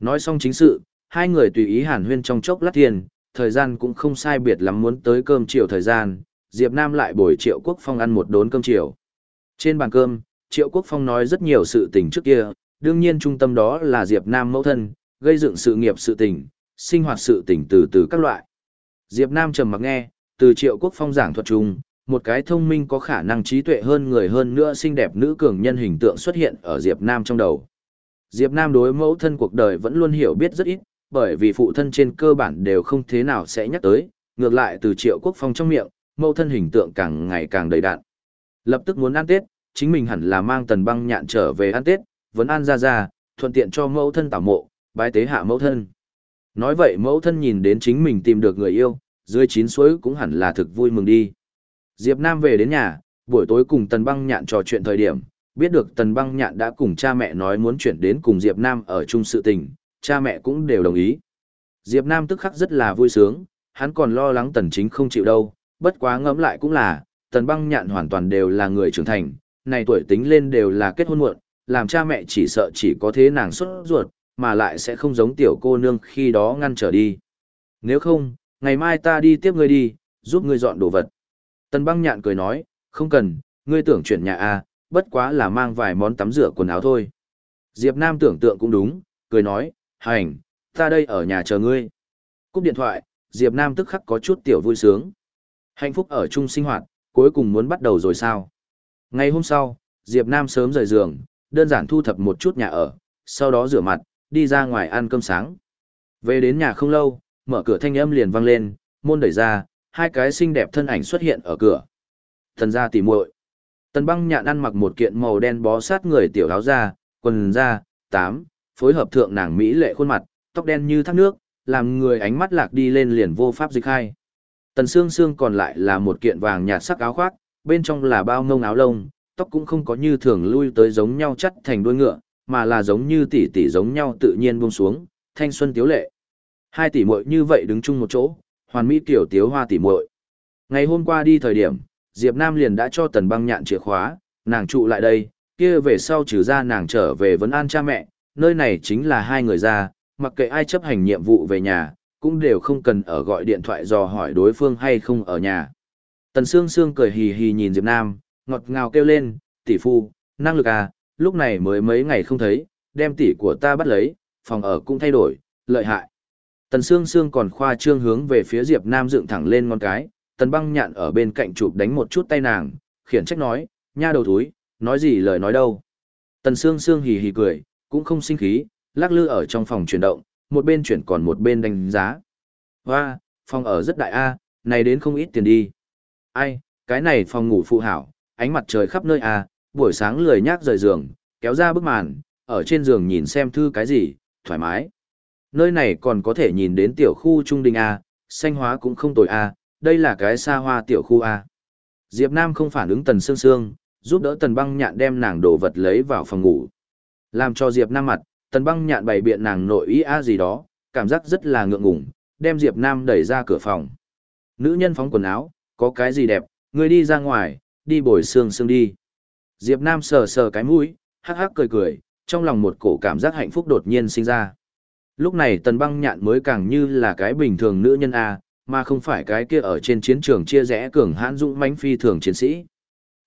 S1: Nói xong chính sự, hai người tùy ý hàn huyên trong chốc lát tiền, thời gian cũng không sai biệt lắm muốn tới cơm chiều thời gian, Diệp Nam lại bồi Triệu Quốc Phong ăn một đốn cơm chiều. Trên bàn cơm, Triệu Quốc Phong nói rất nhiều sự tình trước kia, đương nhiên trung tâm đó là Diệp Nam mẫu thân, gây dựng sự nghiệp sự tình, sinh hoạt sự tỉnh từ từ các loại. Diệp Nam trầm mặc nghe, từ Triệu Quốc Phong giảng thuật chung, một cái thông minh có khả năng trí tuệ hơn người hơn nữa xinh đẹp nữ cường nhân hình tượng xuất hiện ở Diệp Nam trong đầu. Diệp Nam đối mẫu thân cuộc đời vẫn luôn hiểu biết rất ít, bởi vì phụ thân trên cơ bản đều không thế nào sẽ nhắc tới, ngược lại từ Triệu Quốc Phong trong miệng, mẫu thân hình tượng càng ngày càng đầy đặn. Lập tức muốn ăn Tết, chính mình hẳn là mang tần băng nhạn trở về ăn Tết, vẫn ăn ra ra, thuận tiện cho mẫu thân tảo mộ, bái tế hạ mẫu thân. Nói vậy mẫu thân nhìn đến chính mình tìm được người yêu, dưới chín suối cũng hẳn là thực vui mừng đi. Diệp Nam về đến nhà, buổi tối cùng tần băng nhạn trò chuyện thời điểm, biết được tần băng nhạn đã cùng cha mẹ nói muốn chuyển đến cùng Diệp Nam ở chung sự tình, cha mẹ cũng đều đồng ý. Diệp Nam tức khắc rất là vui sướng, hắn còn lo lắng tần chính không chịu đâu, bất quá ngẫm lại cũng là, tần băng nhạn hoàn toàn đều là người trưởng thành, này tuổi tính lên đều là kết hôn muộn, làm cha mẹ chỉ sợ chỉ có thế nàng xuất ruột, mà lại sẽ không giống tiểu cô nương khi đó ngăn trở đi. Nếu không, ngày mai ta đi tiếp ngươi đi, giúp ngươi dọn đồ vật. Tần băng nhạn cười nói, không cần, ngươi tưởng chuyển nhà à, bất quá là mang vài món tắm rửa quần áo thôi. Diệp Nam tưởng tượng cũng đúng, cười nói, hành, ta đây ở nhà chờ ngươi. Cúp điện thoại, Diệp Nam tức khắc có chút tiểu vui sướng. Hạnh phúc ở chung sinh hoạt, cuối cùng muốn bắt đầu rồi sao? Ngày hôm sau, Diệp Nam sớm rời giường, đơn giản thu thập một chút nhà ở, sau đó rửa mặt, đi ra ngoài ăn cơm sáng. Về đến nhà không lâu, mở cửa thanh âm liền vang lên, môn đẩy ra, hai cái xinh đẹp thân ảnh xuất hiện ở cửa. Thần gia tỉ muội. Tần băng nhạn ăn mặc một kiện màu đen bó sát người tiểu áo da, quần da, tám, phối hợp thượng nàng Mỹ lệ khuôn mặt, tóc đen như thác nước, làm người ánh mắt lạc đi lên liền vô pháp dịch hai. Tần xương xương còn lại là một kiện vàng nhạt sắc áo khoác, bên trong là bao ngông áo lông, tóc cũng không có như thường lui tới giống nhau chắt thành đuôi ngựa, mà là giống như tỷ tỷ giống nhau tự nhiên buông xuống, thanh xuân tiếu lệ. Hai tỷ muội như vậy đứng chung một chỗ, hoàn mỹ tiểu tiếu hoa tỷ muội. Ngày hôm qua đi thời điểm, Diệp Nam liền đã cho Tần Băng Nhạn chìa khóa, nàng trụ lại đây, kia về sau trừ ra nàng trở về vấn an cha mẹ, nơi này chính là hai người ra, mặc kệ ai chấp hành nhiệm vụ về nhà, cũng đều không cần ở gọi điện thoại dò hỏi đối phương hay không ở nhà. Tần Sương Sương cười hì hì nhìn Diệp Nam, ngọt ngào kêu lên, tỷ phu, năng lực à, lúc này mới mấy ngày không thấy, đem tỷ của ta bắt lấy, phòng ở cũng thay đổi, lợi hại. Tần Sương Sương còn khoa trương hướng về phía Diệp Nam dựng thẳng lên ngón cái, Tần Băng nhạn ở bên cạnh chụp đánh một chút tay nàng, khiển trách nói, nha đầu thúi, nói gì lời nói đâu. Tần Sương Sương hì hì cười, cũng không sinh khí, lắc lư ở trong phòng chuyển động, một bên chuyển còn một bên đánh giá. Hoa, phòng ở rất đại a, này đến không ít tiền đi. Ai, cái này phòng ngủ phụ hảo, ánh mặt trời khắp nơi a, buổi sáng lười nhác rời giường, kéo ra bức màn, ở trên giường nhìn xem thư cái gì, thoải mái. Nơi này còn có thể nhìn đến tiểu khu trung đình a, xanh hóa cũng không tồi a, đây là cái xa hoa tiểu khu a. Diệp Nam không phản ứng Tần Sương Sương, giúp đỡ Tần Băng Nhạn đem nàng đồ vật lấy vào phòng ngủ. Làm cho Diệp Nam mặt, Tần Băng Nhạn bày biện nàng nội ý a gì đó, cảm giác rất là ngượng ngùng, đem Diệp Nam đẩy ra cửa phòng. Nữ nhân phóng quần áo, có cái gì đẹp, ngươi đi ra ngoài, đi bồi Sương Sương đi. Diệp Nam sờ sờ cái mũi, hắc hắc cười cười, trong lòng một cổ cảm giác hạnh phúc đột nhiên sinh ra. Lúc này Tần Băng Nhạn mới càng như là cái bình thường nữ nhân a, mà không phải cái kia ở trên chiến trường chia rẽ cường hãn dũng mãnh phi thường chiến sĩ.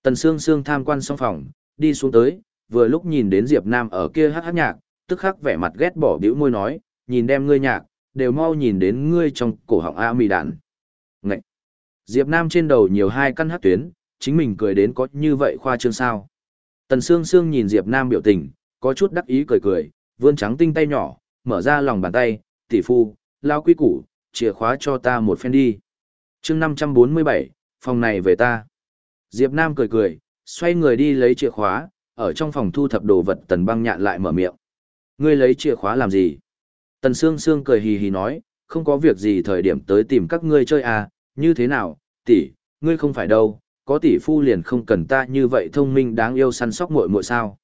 S1: Tần Sương Sương tham quan xong phòng, đi xuống tới, vừa lúc nhìn đến Diệp Nam ở kia hát hát nhạc, tức khắc vẻ mặt ghét bỏ bĩu môi nói, nhìn đem ngươi nhạc, đều mau nhìn đến ngươi trong cổ họng a mì đạn. Ngậy! Diệp Nam trên đầu nhiều hai căn hát tuyến, chính mình cười đến có như vậy khoa trương sao. Tần Sương Sương nhìn Diệp Nam biểu tình, có chút đắc ý cười cười, vươn trắng tinh tay nhỏ, mở ra lòng bàn tay, tỷ phu, lao quy củ, chìa khóa cho ta một phen đi. chương 547, phòng này về ta. Diệp Nam cười cười, xoay người đi lấy chìa khóa, ở trong phòng thu thập đồ vật tần băng nhạn lại mở miệng. Ngươi lấy chìa khóa làm gì? Tần Sương Sương cười hì hì nói, không có việc gì thời điểm tới tìm các ngươi chơi à, như thế nào, tỷ, ngươi không phải đâu, có tỷ phu liền không cần ta như vậy thông minh đáng yêu săn sóc muội muội sao.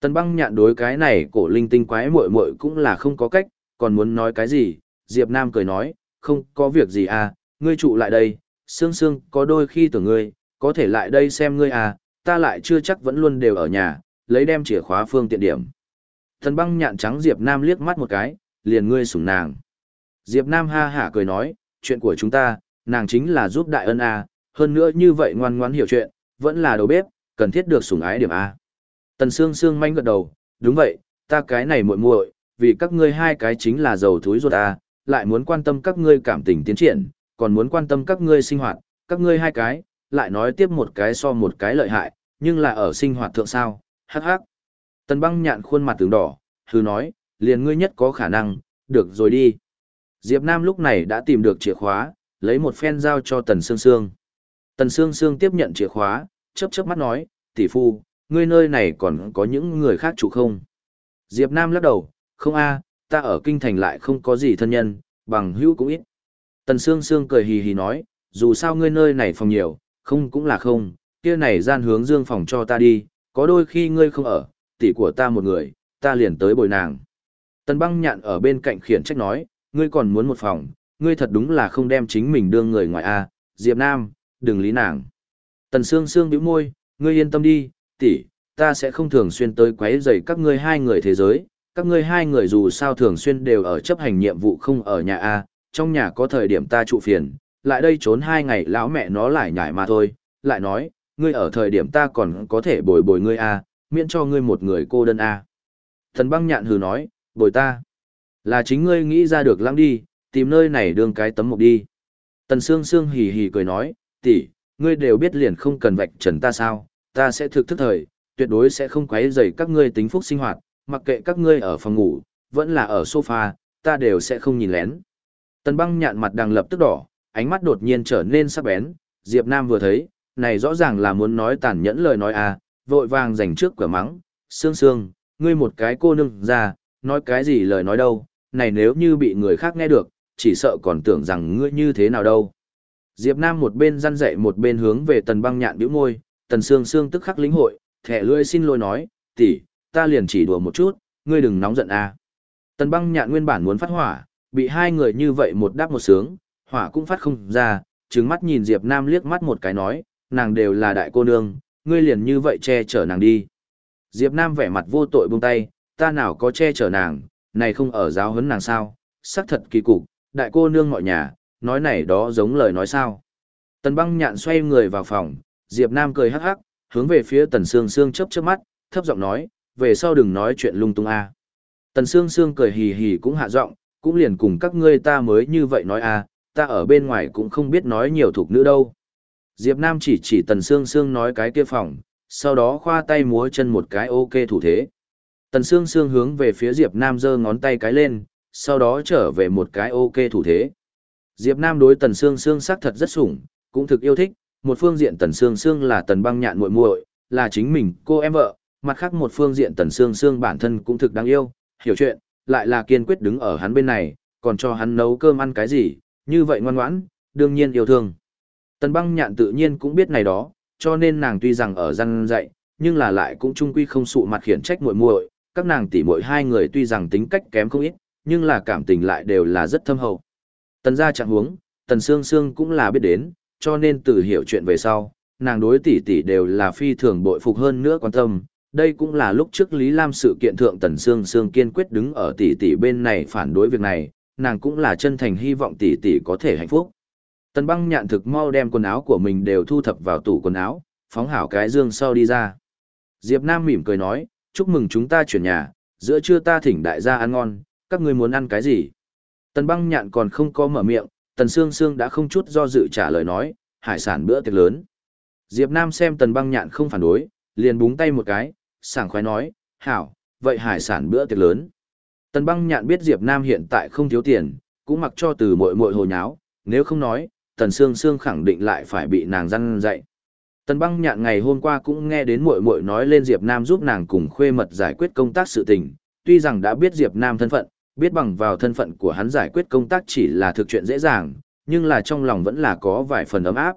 S1: Tần băng nhạn đối cái này cổ linh tinh quái muội muội cũng là không có cách, còn muốn nói cái gì, Diệp Nam cười nói, không có việc gì à, ngươi trụ lại đây, Sương Sương có đôi khi tưởng ngươi, có thể lại đây xem ngươi à, ta lại chưa chắc vẫn luôn đều ở nhà, lấy đem chìa khóa phương tiện điểm. Tần băng nhạn trắng Diệp Nam liếc mắt một cái, liền ngươi sủng nàng. Diệp Nam ha hả cười nói, chuyện của chúng ta, nàng chính là giúp đại ân à, hơn nữa như vậy ngoan ngoãn hiểu chuyện, vẫn là đầu bếp, cần thiết được sủng ái điểm A. Tần Sương Sương manh gật đầu, đúng vậy, ta cái này muội muội, vì các ngươi hai cái chính là giàu thúi ruột A, lại muốn quan tâm các ngươi cảm tình tiến triển, còn muốn quan tâm các ngươi sinh hoạt, các ngươi hai cái, lại nói tiếp một cái so một cái lợi hại, nhưng là ở sinh hoạt thượng sao, hắc hắc. Tần băng nhạn khuôn mặt tướng đỏ, hư nói, liền ngươi nhất có khả năng, được rồi đi. Diệp Nam lúc này đã tìm được chìa khóa, lấy một phen giao cho Tần Sương Sương. Tần Sương Sương tiếp nhận chìa khóa, chớp chớp mắt nói, tỷ phu, ngươi nơi này còn có những người khác chủ không? Diệp Nam lắc đầu, không a, ta ở kinh thành lại không có gì thân nhân, bằng hữu cũng ít. Tần Sương Sương cười hì hì nói, dù sao ngươi nơi này phòng nhiều, không cũng là không, kia này gian hướng dương phòng cho ta đi, có đôi khi ngươi không ở, tỷ của ta một người, ta liền tới bồi nàng. Tần băng nhạn ở bên cạnh khiển trách nói, ngươi còn muốn một phòng, ngươi thật đúng là không đem chính mình đương người ngoài a, Diệp Nam, đừng lý nàng. Tần Sương Sương bĩu môi, ngươi yên tâm đi, tỷ, ta sẽ không thường xuyên tới quấy rầy các ngươi hai người thế giới, các ngươi hai người dù sao thường xuyên đều ở chấp hành nhiệm vụ không ở nhà a, trong nhà có thời điểm ta trụ phiền, lại đây trốn hai ngày lão mẹ nó lại nhảy mà thôi, lại nói, ngươi ở thời điểm ta còn có thể bồi bồi ngươi a, miễn cho ngươi một người cô đơn a. Thần băng nhạn hừ nói, bồi ta. Là chính ngươi nghĩ ra được lăng đi, tìm nơi này đương cái tấm mục đi. Tần Sương Sương hì hì cười nói, tỷ, ngươi đều biết liền không cần vạch trần ta sao, ta sẽ thực thức thời, tuyệt đối sẽ không quấy rầy các ngươi tính phúc sinh hoạt, mặc kệ các ngươi ở phòng ngủ, vẫn là ở sofa, ta đều sẽ không nhìn lén. Tần băng nhạn mặt đang lập tức đỏ, ánh mắt đột nhiên trở nên sắc bén, Diệp Nam vừa thấy, này rõ ràng là muốn nói tàn nhẫn lời nói à, vội vàng giành trước cửa mắng, sương sương, ngươi một cái cô nương ra, nói cái gì lời nói đâu, này nếu như bị người khác nghe được, chỉ sợ còn tưởng rằng ngươi như thế nào đâu. Diệp Nam một bên răn dạy một bên hướng về tần băng nhạn bĩu môi, tần sương sương tức khắc lĩnh hội, thẻ lưỡi xin lỗi nói, tỷ, ta liền chỉ đùa một chút, ngươi đừng nóng giận à. Tần băng nhạn nguyên bản muốn phát hỏa, bị hai người như vậy một đáp một sướng, hỏa cũng phát không ra, trừng mắt nhìn Diệp Nam liếc mắt một cái nói, nàng đều là đại cô nương, ngươi liền như vậy che chở nàng đi. Diệp Nam vẻ mặt vô tội buông tay, ta nào có che chở nàng, này không ở giáo huấn nàng sao, sắc thật kỳ cục, đại cô nương mọi nhà, nói này đó giống lời nói sao. Tần băng nhạn xoay người vào phòng, Diệp Nam cười hắc hắc, hướng về phía Tần Sương Sương chớp chớp mắt, thấp giọng nói, về sau đừng nói chuyện lung tung a. Tần Sương Sương cười hì hì cũng hạ giọng, cũng liền cùng các ngươi ta mới như vậy nói a, ta ở bên ngoài cũng không biết nói nhiều thuộc nữ đâu. Diệp Nam chỉ chỉ Tần Sương Sương nói cái kia phòng, sau đó khoa tay múa chân một cái ok thủ thế. Tần Sương Sương hướng về phía Diệp Nam giơ ngón tay cái lên, sau đó trở về một cái ok thủ thế. Diệp Nam đối Tần Sương Sương sắc thật rất sủng, cũng thực yêu thích, một phương diện Tần Sương Sương là Tần băng nhạn muội muội, là chính mình cô em vợ, mặt khác một phương diện Tần Sương Sương bản thân cũng thực đáng yêu, hiểu chuyện, lại là kiên quyết đứng ở hắn bên này, còn cho hắn nấu cơm ăn cái gì, như vậy ngoan ngoãn, đương nhiên yêu thương. Tần băng nhạn tự nhiên cũng biết này đó, cho nên nàng tuy rằng ở răn dạy, nhưng là lại cũng trung quy không sụ mặt khiển trách muội muội, các nàng tỷ muội hai người tuy rằng tính cách kém không ít, nhưng là cảm tình lại đều là rất thâm hậu. Tần gia trạng huống, Tần Sương Sương cũng là biết đến, cho nên từ hiểu chuyện về sau, nàng đối tỷ tỷ đều là phi thường bội phục hơn nữa quan tâm. Đây cũng là lúc trước Lý Lam sự kiện thượng Tần Sương Sương kiên quyết đứng ở tỷ tỷ bên này phản đối việc này, nàng cũng là chân thành hy vọng tỷ tỷ có thể hạnh phúc. Tần băng nhạn thực mau đem quần áo của mình đều thu thập vào tủ quần áo, phóng hảo cái dương sau đi ra. Diệp Nam mỉm cười nói, chúc mừng chúng ta chuyển nhà, giữa trưa ta thỉnh đại gia ăn ngon, các ngươi muốn ăn cái gì? Tần băng nhạn còn không có mở miệng, tần sương sương đã không chút do dự trả lời nói, hải sản bữa tiệc lớn. Diệp Nam xem tần băng nhạn không phản đối, liền búng tay một cái, sảng khoái nói, hảo, vậy hải sản bữa tiệc lớn. Tần băng nhạn biết Diệp Nam hiện tại không thiếu tiền, cũng mặc cho từ mội mội hồ nháo, nếu không nói, tần sương sương khẳng định lại phải bị nàng răn dạy. Tần băng nhạn ngày hôm qua cũng nghe đến muội muội nói lên Diệp Nam giúp nàng cùng khuê mật giải quyết công tác sự tình, tuy rằng đã biết Diệp Nam thân phận, biết bằng vào thân phận của hắn giải quyết công tác chỉ là thực chuyện dễ dàng, nhưng là trong lòng vẫn là có vài phần ấm áp.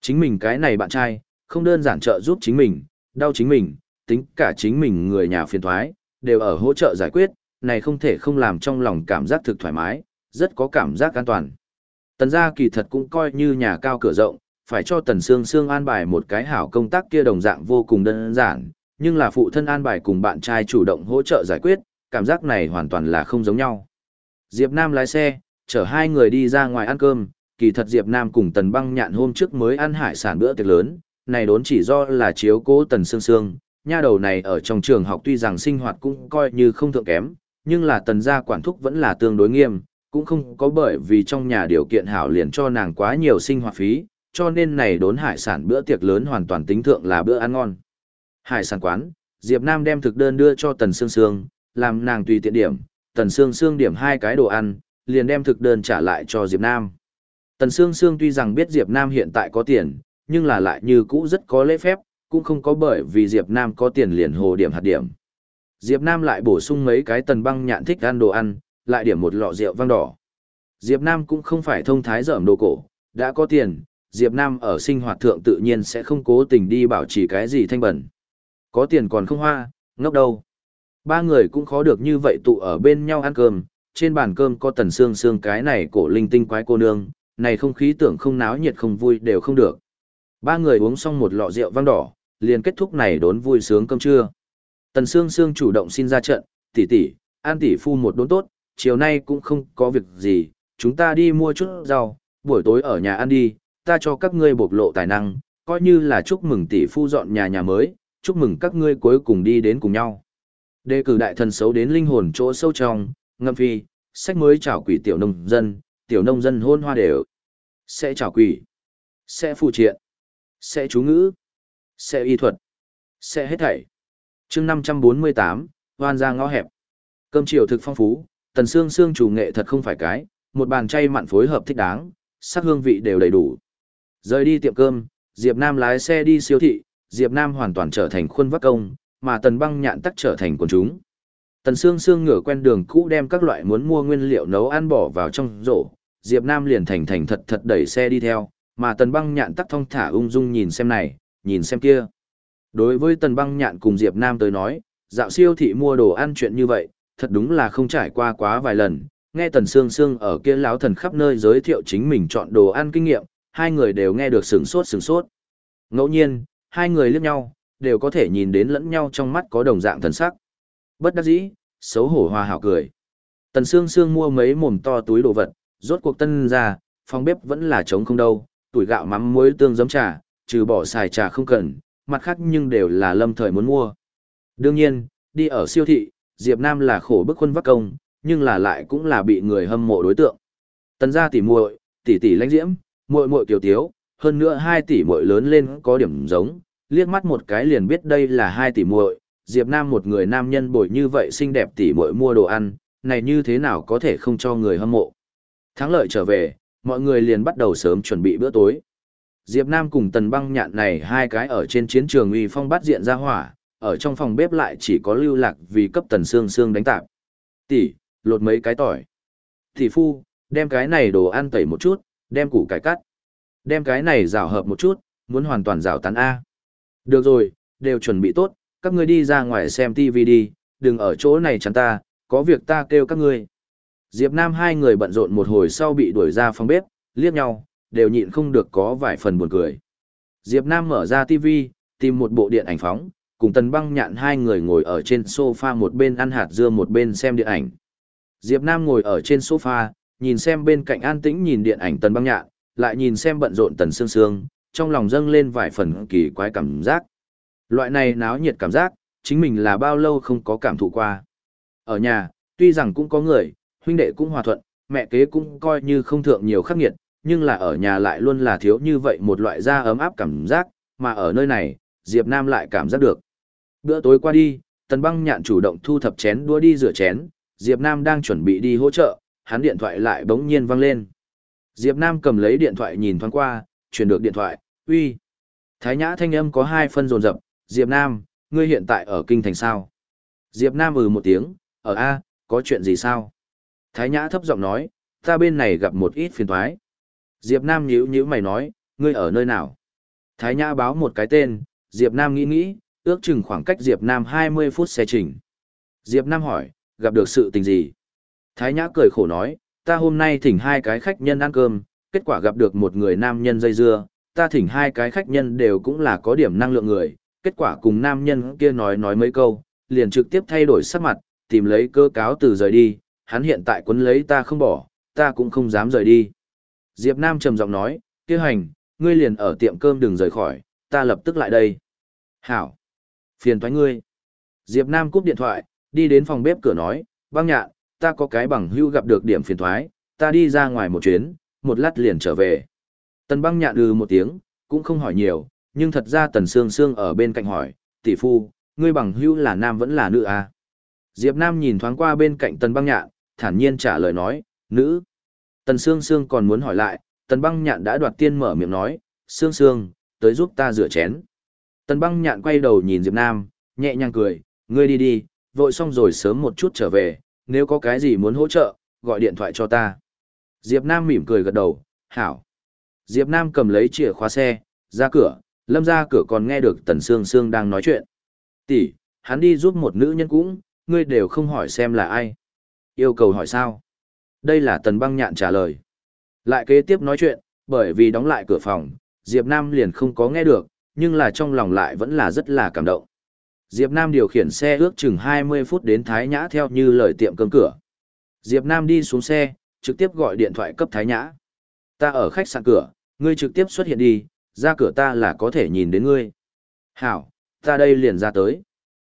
S1: Chính mình cái này bạn trai, không đơn giản trợ giúp chính mình, đau chính mình, tính cả chính mình người nhà phiền thoái, đều ở hỗ trợ giải quyết, này không thể không làm trong lòng cảm giác thực thoải mái, rất có cảm giác an toàn. Tần gia kỳ thật cũng coi như nhà cao cửa rộng, phải cho Tần Sương Sương an bài một cái hảo công tác kia đồng dạng vô cùng đơn giản, nhưng là phụ thân an bài cùng bạn trai chủ động hỗ trợ giải quyết, cảm giác này hoàn toàn là không giống nhau. Diệp Nam lái xe, chở hai người đi ra ngoài ăn cơm, kỳ thật Diệp Nam cùng Tần Băng Nhạn hôm trước mới ăn hải sản bữa tiệc lớn, này đốn chỉ do là chiếu cố Tần Sương Sương, nha đầu này ở trong trường học tuy rằng sinh hoạt cũng coi như không thượng kém, nhưng là Tần gia quản thúc vẫn là tương đối nghiêm, cũng không có bởi vì trong nhà điều kiện hảo liền cho nàng quá nhiều sinh hoạt phí, cho nên này đốn hải sản bữa tiệc lớn hoàn toàn tính thượng là bữa ăn ngon. Hải sản quán, Diệp Nam đem thực đơn đưa cho Tần Sương Sương, làm nàng tùy tiện điểm, Tần Sương Sương điểm hai cái đồ ăn, liền đem thực đơn trả lại cho Diệp Nam. Tần Sương Sương tuy rằng biết Diệp Nam hiện tại có tiền, nhưng là lại như cũ rất có lễ phép, cũng không có bởi vì Diệp Nam có tiền liền hồ điểm hạt điểm. Diệp Nam lại bổ sung mấy cái tần băng nhạn thích ăn đồ ăn, lại điểm một lọ rượu vang đỏ. Diệp Nam cũng không phải thông thái dởm đồ cổ, đã có tiền, Diệp Nam ở sinh hoạt thượng tự nhiên sẽ không cố tình đi bảo trì cái gì thanh bẩn. Có tiền còn không hoa, ngốc đâu. Ba người cũng khó được như vậy tụ ở bên nhau ăn cơm, trên bàn cơm có tần xương xương cái này cổ linh tinh quái cô nương, này không khí tưởng không náo nhiệt không vui đều không được. Ba người uống xong một lọ rượu vang đỏ, liền kết thúc này đốn vui sướng cơm trưa. Tần xương xương chủ động xin ra trận, tỷ tỷ, an tỷ phu một đốn tốt, chiều nay cũng không có việc gì, chúng ta đi mua chút rau, buổi tối ở nhà ăn đi, ta cho các ngươi bộc lộ tài năng, coi như là chúc mừng tỷ phu dọn nhà nhà mới, chúc mừng các ngươi cuối cùng đi đến cùng nhau. Đề cử đại thần xấu đến linh hồn chỗ sâu trong, ngâm phi, sách mới chào quỷ tiểu nông dân, tiểu nông dân hôn hoa đều. Sẽ chào quỷ, sẽ phụ triện, sẽ chú ngữ, sẽ y thuật, sẽ hết thảy. chương 548, hoan ra ngõ hẹp. Cơm chiều thực phong phú, tần xương xương chủ nghệ thật không phải cái, một bàn chay mặn phối hợp thích đáng, sắc hương vị đều đầy đủ. Rời đi tiệm cơm, Diệp Nam lái xe đi siêu thị, Diệp Nam hoàn toàn trở thành khuôn vác công, mà Tần Băng nhạn tắc trở thành quần chúng. Tần Sương Sương ngửa quen đường cũ đem các loại muốn mua nguyên liệu nấu ăn bỏ vào trong rổ, Diệp Nam liền thành thành thật thật đẩy xe đi theo, mà Tần Băng nhạn tắc thong thả ung dung nhìn xem này, nhìn xem kia. Đối với Tần Băng nhạn cùng Diệp Nam tới nói, dạo siêu thị mua đồ ăn chuyện như vậy, thật đúng là không trải qua quá vài lần, nghe Tần Sương Sương ở kia láo thần khắp nơi giới thiệu chính mình chọn đồ ăn kinh nghiệm, hai người đều nghe được sừng sốt sừng sốt. Ngẫu nhiên, hai người liếc nhau, đều có thể nhìn đến lẫn nhau trong mắt có đồng dạng thần sắc. Bất đắc dĩ, xấu hổ hòa hảo cười. Tần Sương Sương mua mấy mồm to túi đồ vật, rốt cuộc tân ra, phòng bếp vẫn là trống không đâu, tuổi gạo mắm muối tương giấm trà, trừ bỏ xài trà không cần, mặt khác nhưng đều là lâm thời muốn mua. Đương nhiên, đi ở siêu thị, Diệp Nam là khổ bức quân vắc công, nhưng là lại cũng là bị người hâm mộ đối tượng. Tần gia tỷ muội, tỷ tỷ lãnh diễm, muội muội kiều tiếu, hơn nữa hai tỷ muội lớn lên có điểm giống, liếc mắt một cái liền biết đây là hai tỷ muội, Diệp Nam một người nam nhân bồi như vậy xinh đẹp tỷ muội mua đồ ăn, này như thế nào có thể không cho người hâm mộ. Thắng lợi trở về, mọi người liền bắt đầu sớm chuẩn bị bữa tối. Diệp Nam cùng Tần Băng Nhạn này hai cái ở trên chiến trường uy phong bắt diện ra hỏa, ở trong phòng bếp lại chỉ có lưu lạc vì cấp Tần Sương Sương đánh tạp. Tỷ, lột mấy cái tỏi. Tỷ phu, đem cái này đồ ăn tẩy một chút, đem củ cải cắt. Đem cái này rào hợp một chút, muốn hoàn toàn rào tán A. Được rồi, đều chuẩn bị tốt, các ngươi đi ra ngoài xem TV đi, đừng ở chỗ này chắn ta, có việc ta kêu các ngươi. Diệp Nam hai người bận rộn một hồi sau bị đuổi ra phòng bếp, liếc nhau, đều nhịn không được có vài phần buồn cười. Diệp Nam mở ra TV, tìm một bộ điện ảnh phóng, cùng Tần Băng Nhạn hai người ngồi ở trên sofa một bên ăn hạt dưa một bên xem điện ảnh. Diệp Nam ngồi ở trên sofa, nhìn xem bên cạnh an tĩnh nhìn điện ảnh Tần Băng Nhạn, lại nhìn xem bận rộn Tần Sương Sương, trong lòng dâng lên vài phần kỳ quái cảm giác. Loại này náo nhiệt cảm giác, chính mình là bao lâu không có cảm thụ qua. Ở nhà, tuy rằng cũng có người, huynh đệ cũng hòa thuận, mẹ kế cũng coi như không thượng nhiều khắc nghiệt, nhưng là ở nhà lại luôn là thiếu như vậy một loại da ấm áp cảm giác, mà ở nơi này, Diệp Nam lại cảm giác được. Bữa tối qua đi, Tần Băng Nhạn chủ động thu thập chén đũa đi rửa chén, Diệp Nam đang chuẩn bị đi hỗ trợ, hắn điện thoại lại bỗng nhiên vang lên. Diệp Nam cầm lấy điện thoại nhìn thoáng qua, chuyển được điện thoại, uy. Thái Nhã thanh âm có hai phân dồn dập. Diệp Nam, ngươi hiện tại ở kinh thành sao? Diệp Nam ừ một tiếng, ở A, có chuyện gì sao? Thái Nhã thấp giọng nói, ta bên này gặp một ít phiền toái. Diệp Nam nhíu nhíu mày nói, ngươi ở nơi nào? Thái Nhã báo một cái tên, Diệp Nam nghĩ nghĩ, ước chừng khoảng cách Diệp Nam 20 phút xe trình. Diệp Nam hỏi, gặp được sự tình gì? Thái Nhã cười khổ nói, ta hôm nay thỉnh hai cái khách nhân ăn cơm, kết quả gặp được một người nam nhân dây dưa, ta thỉnh hai cái khách nhân đều cũng là có điểm năng lượng người, kết quả cùng nam nhân kia nói nói mấy câu, liền trực tiếp thay đổi sắc mặt, tìm lấy cơ cáo từ rời đi, hắn hiện tại quấn lấy ta không bỏ, ta cũng không dám rời đi. Diệp Nam trầm giọng nói, kia hành, ngươi liền ở tiệm cơm đừng rời khỏi, ta lập tức lại đây. Hảo. Phiền toái ngươi. Diệp Nam cúp điện thoại, đi đến phòng bếp cửa nói, băng nhạn, ta có cái bằng hưu gặp được điểm phiền thoái, ta đi ra ngoài một chuyến, một lát liền trở về. Tần băng nhạn ừ một tiếng, cũng không hỏi nhiều, nhưng thật ra tần sương sương ở bên cạnh hỏi, tỷ phu, ngươi bằng hữu là nam vẫn là nữ à? Diệp Nam nhìn thoáng qua bên cạnh tần băng nhạn, thản nhiên trả lời nói, nữ. Tần sương sương còn muốn hỏi lại, tần băng nhạn đã đoạt tiên mở miệng nói, sương sương, tới giúp ta rửa chén. Tần băng nhạn quay đầu nhìn Diệp Nam, nhẹ nhàng cười, ngươi đi đi, vội xong rồi sớm một chút trở về, nếu có cái gì muốn hỗ trợ, gọi điện thoại cho ta. Diệp Nam mỉm cười gật đầu, hảo. Diệp Nam cầm lấy chìa khóa xe, ra cửa, lâm ra cửa còn nghe được Tần Sương Sương đang nói chuyện. Tỷ, hắn đi giúp một nữ nhân cũng, ngươi đều không hỏi xem là ai. Yêu cầu hỏi sao? Đây là Tần băng nhạn trả lời. Lại kế tiếp nói chuyện, bởi vì đóng lại cửa phòng, Diệp Nam liền không có nghe được, nhưng là trong lòng lại vẫn là rất là cảm động. Diệp Nam điều khiển xe ước chừng 20 phút đến Thái Nhã theo như lời tiệm cơm cửa. Diệp Nam đi xuống xe, trực tiếp gọi điện thoại cấp Thái Nhã. Ta ở khách sạn cửa, ngươi trực tiếp xuất hiện đi, ra cửa ta là có thể nhìn đến ngươi. Hảo, ta đây liền ra tới.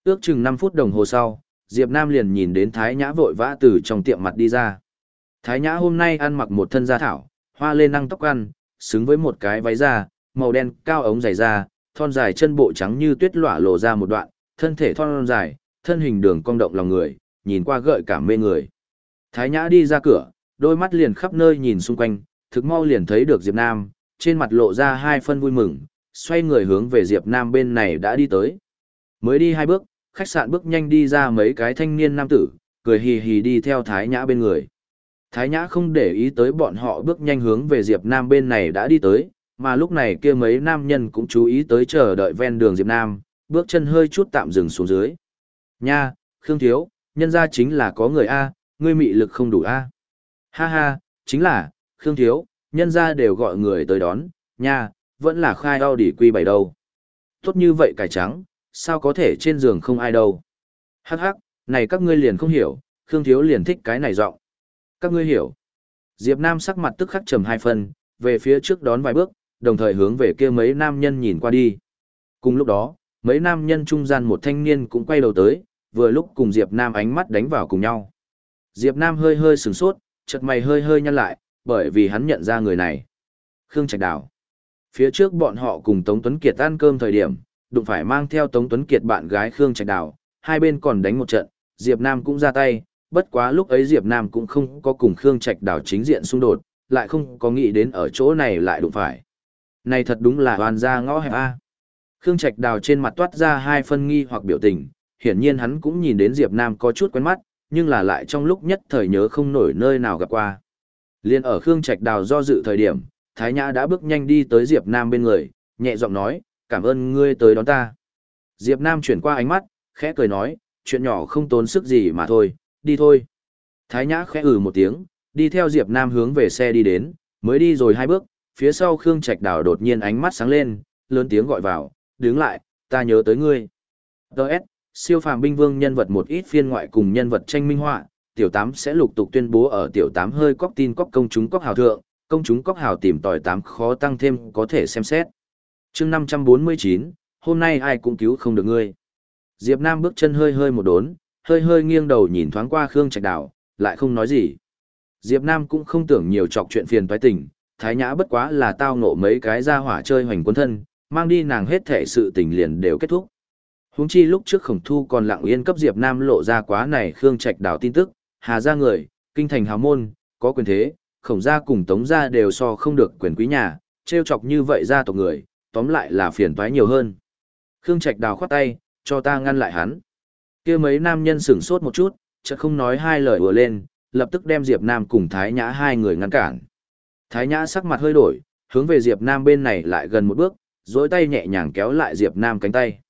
S1: Ước chừng 5 phút đồng hồ sau, Diệp Nam liền nhìn đến Thái Nhã vội vã từ trong tiệm mặt đi ra. Thái Nhã hôm nay ăn mặc một thân da thảo, hoa lên năng tóc ăn, xứng với một cái váy da, màu đen cao ống dày da, thon dài chân bộ trắng như tuyết lỏa lộ ra một đoạn, thân thể thon dài, thân hình đường cong động lòng người, nhìn qua gợi cảm mê người. Thái Nhã đi ra cửa, đôi mắt liền khắp nơi nhìn xung quanh, thực mau liền thấy được Diệp Nam, trên mặt lộ ra hai phân vui mừng, xoay người hướng về Diệp Nam bên này đã đi tới. Mới đi hai bước, khách sạn bước nhanh đi ra mấy cái thanh niên nam tử, cười hì hì đi theo Thái Nhã bên người. Thái Nhã không để ý tới bọn họ bước nhanh hướng về Diệp Nam bên này đã đi tới, mà lúc này kia mấy nam nhân cũng chú ý tới chờ đợi ven đường Diệp Nam, bước chân hơi chút tạm dừng xuống dưới. Nha, Khương Thiếu, nhân gia chính là có người A, ngươi mị lực không đủ A. Ha ha, chính là, Khương Thiếu, nhân ra đều gọi người tới đón, nha, vẫn là khai đau đỉ quy bảy đâu. Tốt như vậy cải trắng, sao có thể trên giường không ai đâu. Hắc hắc, này các ngươi liền không hiểu, Khương Thiếu liền thích cái này giọng. Các ngươi hiểu. Diệp Nam sắc mặt tức khắc trầm hai phần, về phía trước đón vài bước, đồng thời hướng về kia mấy nam nhân nhìn qua đi. Cùng lúc đó, mấy nam nhân trung gian một thanh niên cũng quay đầu tới, vừa lúc cùng Diệp Nam ánh mắt đánh vào cùng nhau. Diệp Nam hơi hơi sửng sốt, chợt mày hơi hơi nhăn lại, bởi vì hắn nhận ra người này. Khương Trạch Đào. Phía trước bọn họ cùng Tống Tuấn Kiệt ăn cơm thời điểm, đụng phải mang theo Tống Tuấn Kiệt bạn gái Khương Trạch Đào, hai bên còn đánh một trận, Diệp Nam cũng ra tay, bất quá lúc ấy Diệp Nam cũng không có cùng Khương Trạch Đào chính diện xung đột, lại không có nghĩ đến ở chỗ này lại đụng phải. Này thật đúng là hoàn ra ngõ hẹp A. Khương Trạch Đào trên mặt toát ra hai phân nghi hoặc biểu tình, hiển nhiên hắn cũng nhìn đến Diệp Nam có chút quen mắt, nhưng là lại trong lúc nhất thời nhớ không nổi nơi nào gặp qua. Liên ở Khương Trạch Đào do dự thời điểm, Thái Nhã đã bước nhanh đi tới Diệp Nam bên người, nhẹ giọng nói, cảm ơn ngươi tới đón ta. Diệp Nam chuyển qua ánh mắt, khẽ cười nói, chuyện nhỏ không tốn sức gì mà thôi, đi thôi. Thái Nhã khẽ ừ một tiếng, đi theo Diệp Nam hướng về xe đi đến, mới đi rồi hai bước, phía sau Khương Trạch Đào đột nhiên ánh mắt sáng lên, lớn tiếng gọi vào, đứng lại, ta nhớ tới ngươi. Đợt, siêu phàm binh vương nhân vật một ít phiên ngoại cùng nhân vật tranh minh họa, tiểu tám sẽ lục tục tuyên bố ở tiểu tám hơi cóc tin cóc công chúng cóc hào thượng, công chúng cóc hào tìm tòi tám khó tăng thêm có thể xem xét. chương 549, hôm nay ai cũng cứu không được ngươi. Diệp Nam bước chân hơi hơi một đốn, hơi hơi nghiêng đầu nhìn thoáng qua Khương Trạch Đào, lại không nói gì. Diệp Nam cũng không tưởng nhiều chọc chuyện phiền toái tình, thái nhã bất quá là tao ngộ mấy cái ra hỏa chơi hoành quân thân, mang đi nàng hết thể sự tình liền đều kết thúc. Huống chi lúc trước khổng thu còn lặng yên cấp Diệp Nam lộ ra quá này Khương Trạch đảo tin tức, hà gia người, kinh thành hào môn, có quyền thế, khổng gia cùng tống gia đều so không được quyền quý nhà, treo chọc như vậy ra tộc người, tóm lại là phiền toái nhiều hơn. Khương Trạch đào khoát tay, cho ta ngăn lại hắn. kia mấy nam nhân sửng sốt một chút, chợt không nói hai lời vừa lên, lập tức đem Diệp Nam cùng Thái Nhã hai người ngăn cản. Thái Nhã sắc mặt hơi đổi, hướng về Diệp Nam bên này lại gần một bước, dối tay nhẹ nhàng kéo lại Diệp Nam cánh tay.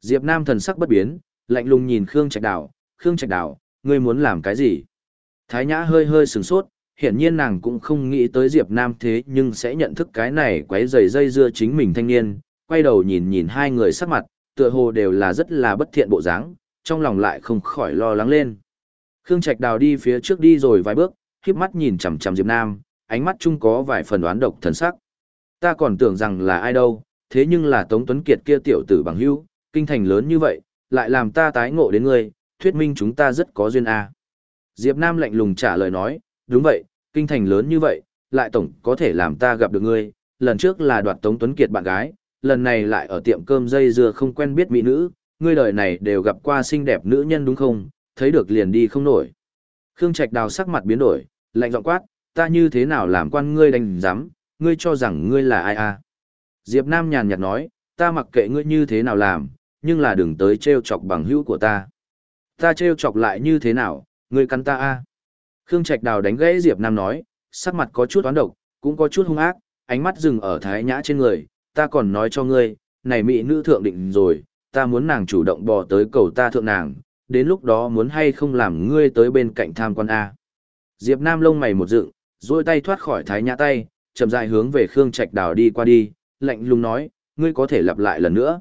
S1: Diệp Nam thần sắc bất biến, lạnh lùng nhìn Khương Trạch Đào, Khương Trạch Đào, ngươi muốn làm cái gì? Thái Nhã hơi hơi sừng sốt, hiển nhiên nàng cũng không nghĩ tới Diệp Nam thế nhưng sẽ nhận thức cái này quấy rầy dây dưa chính mình thanh niên, quay đầu nhìn nhìn hai người sắc mặt, tựa hồ đều là rất là bất thiện bộ dáng, trong lòng lại không khỏi lo lắng lên. Khương Trạch Đào đi phía trước đi rồi vài bước, khiếp mắt nhìn chằm chằm Diệp Nam, ánh mắt chung có vài phần đoán độc thần sắc. Ta còn tưởng rằng là ai đâu, thế nhưng là Tống Tuấn Kiệt kia tiểu tử bằng hữu, kinh thành lớn như vậy, lại làm ta tái ngộ đến ngươi, thuyết minh chúng ta rất có duyên a. Diệp Nam lạnh lùng trả lời nói, đúng vậy, kinh thành lớn như vậy, lại tổng có thể làm ta gặp được ngươi, lần trước là đoạt Tống Tuấn Kiệt bạn gái, lần này lại ở tiệm cơm dây dưa không quen biết mỹ nữ, ngươi đời này đều gặp qua xinh đẹp nữ nhân đúng không, thấy được liền đi không nổi. Khương Trạch Đào sắc mặt biến đổi, lạnh giọng quát, ta như thế nào làm quan ngươi đánh giám, ngươi cho rằng ngươi là ai à? Diệp Nam nhàn nhạt nói, ta mặc kệ ngươi như thế nào làm, nhưng là đừng tới treo chọc bằng hữu của ta. Ta treo chọc lại như thế nào, ngươi cắn ta à? Khương Trạch Đào đánh gãy Diệp Nam nói, sắc mặt có chút oán độc, cũng có chút hung ác, ánh mắt dừng ở Thái Nhã trên người, ta còn nói cho ngươi, này mỹ nữ thượng định rồi, ta muốn nàng chủ động bò tới cầu ta thượng nàng, đến lúc đó muốn hay không làm ngươi tới bên cạnh tham quan A. Diệp Nam lông mày một dựng, duỗi tay thoát khỏi thái nhã tay, chậm rãi hướng về Khương Trạch Đào đi qua đi, lạnh lùng nói, ngươi có thể lặp lại lần nữa.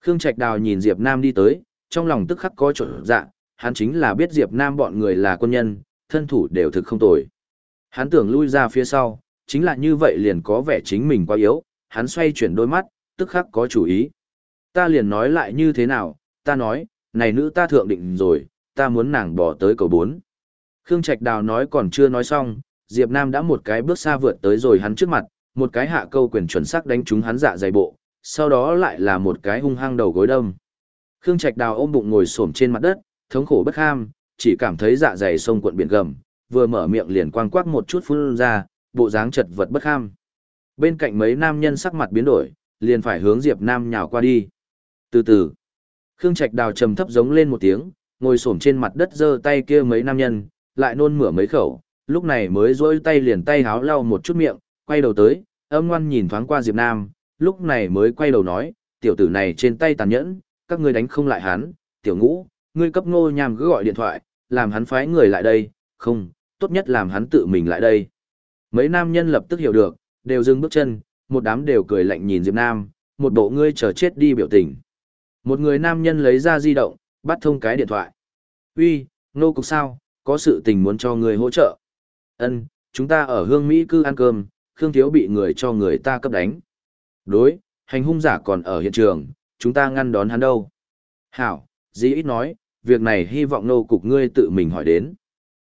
S1: Khương Trạch Đào nhìn Diệp Nam đi tới, trong lòng tức khắc có chỗ dạ, hắn chính là biết Diệp Nam bọn người là quân nhân, thân thủ đều thực không tồi. Hắn tưởng lui ra phía sau, chính là như vậy liền có vẻ chính mình quá yếu, hắn xoay chuyển đôi mắt, tức khắc có chủ ý. Ta liền nói lại như thế nào, ta nói, này nữ ta thượng định rồi, ta muốn nàng bỏ tới cầu bốn. Khương Trạch Đào nói còn chưa nói xong, Diệp Nam đã một cái bước xa vượt tới rồi hắn trước mặt, một cái hạ câu quyền chuẩn xác đánh trúng hắn dạ dày bộ, sau đó lại là một cái hung hăng đầu gối đâm. Khương Trạch Đào ôm bụng ngồi xổm trên mặt đất, thống khổ bất ham, chỉ cảm thấy dạ dày sông cuộn biển gầm, vừa mở miệng liền quang quắc một chút phun ra, bộ dáng chật vật bất ham. Bên cạnh mấy nam nhân sắc mặt biến đổi, liền phải hướng Diệp Nam nhào qua đi. Từ từ, Khương Trạch Đào trầm thấp giống lên một tiếng, ngồi xổm trên mặt đất giơ tay kia mấy nam nhân, lại nôn mửa mấy khẩu, lúc này mới rỗi tay liền tay háo lau một chút miệng, quay đầu tới, âm ngoan nhìn thoáng qua Diệp Nam, lúc này mới quay đầu nói, tiểu tử này trên tay tàn nhẫn, các ngươi đánh không lại hắn, tiểu ngũ, ngươi cấp ngô nhàm cứ gọi điện thoại, làm hắn phái người lại đây, không, tốt nhất làm hắn tự mình lại đây. Mấy nam nhân lập tức hiểu được, đều dừng bước chân, một đám đều cười lạnh nhìn Diệp Nam, một bộ ngươi chờ chết đi biểu tình. Một người nam nhân lấy ra di động, bắt thông cái điện thoại. Uy, nô cục sao, có sự tình muốn cho người hỗ trợ. Ân, chúng ta ở hương Mỹ cư ăn cơm, Khương Thiếu bị người cho người ta cấp đánh. Đối, hành hung giả còn ở hiện trường, chúng ta ngăn đón hắn đâu. Hảo, dĩ ít nói, việc này hy vọng nô cục ngươi tự mình hỏi đến.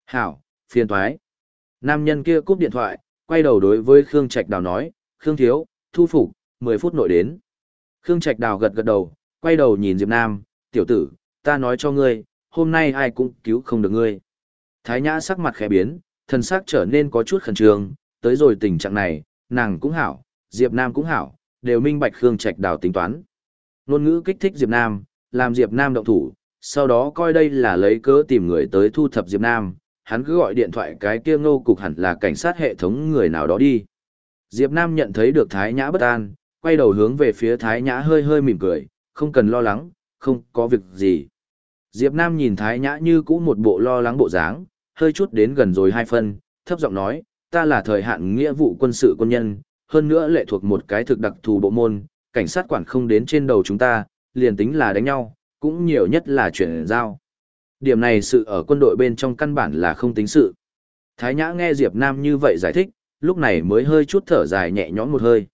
S1: Hảo, phiền thoái. Nam nhân kia cúp điện thoại, quay đầu đối với Khương Trạch Đào nói, Khương Thiếu, thu phục, 10 phút nội đến. Khương Trạch Đào gật gật đầu, quay đầu nhìn Diệp Nam, tiểu tử, ta nói cho ngươi, hôm nay ai cũng cứu không được ngươi. Thái Nhã sắc mặt khẽ biến, thân sắc trở nên có chút khẩn trương, tới rồi tình trạng này, nàng cũng hảo, Diệp Nam cũng hảo, đều minh bạch Khương Trạch Đào tính toán. Nôn ngữ kích thích Diệp Nam, làm Diệp Nam động thủ, sau đó coi đây là lấy cớ tìm người tới thu thập Diệp Nam, hắn cứ gọi điện thoại cái kia ngô cục hẳn là cảnh sát hệ thống người nào đó đi. Diệp Nam nhận thấy được Thái Nhã bất an, quay đầu hướng về phía Thái Nhã hơi hơi mỉm cười, không cần lo lắng, không có việc gì. Diệp Nam nhìn Thái Nhã như cũ một bộ lo lắng bộ dáng, hơi chút đến gần rồi hai phân, thấp giọng nói, ta là thời hạn nghĩa vụ quân sự quân nhân, hơn nữa lệ thuộc một cái thực đặc thù bộ môn, cảnh sát quản không đến trên đầu chúng ta, liền tính là đánh nhau, cũng nhiều nhất là chuyển giao. Điểm này sự ở quân đội bên trong căn bản là không tính sự. Thái Nhã nghe Diệp Nam như vậy giải thích, lúc này mới hơi chút thở dài nhẹ nhõm một hơi.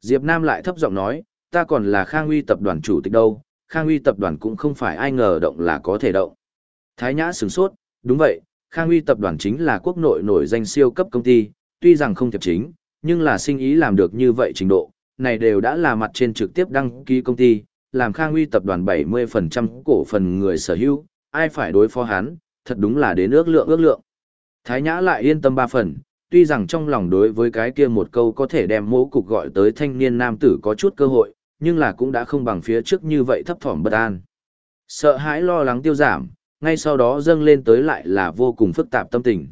S1: Diệp Nam lại thấp giọng nói, ta còn là Khang Uy tập đoàn chủ tịch đâu, Khang Uy tập đoàn cũng không phải ai ngờ động là có thể động. Thái Nhã sửng sốt, đúng vậy, Khang Uy tập đoàn chính là quốc nội nổi danh siêu cấp công ty, tuy rằng không thiệp chính, nhưng là sinh ý làm được như vậy trình độ, này đều đã là mặt trên trực tiếp đăng ký công ty, làm Khang Uy tập đoàn 70% cổ phần người sở hữu, ai phải đối phó hắn, thật đúng là đến ước lượng ước lượng. Thái Nhã lại yên tâm ba phần, tuy rằng trong lòng đối với cái kia một câu có thể đem mỗ cục gọi tới thanh niên nam tử có chút cơ hội, nhưng là cũng đã không bằng phía trước như vậy thấp thỏm bất an. Sợ hãi lo lắng tiêu giảm, ngay sau đó dâng lên tới lại là vô cùng phức tạp tâm tình.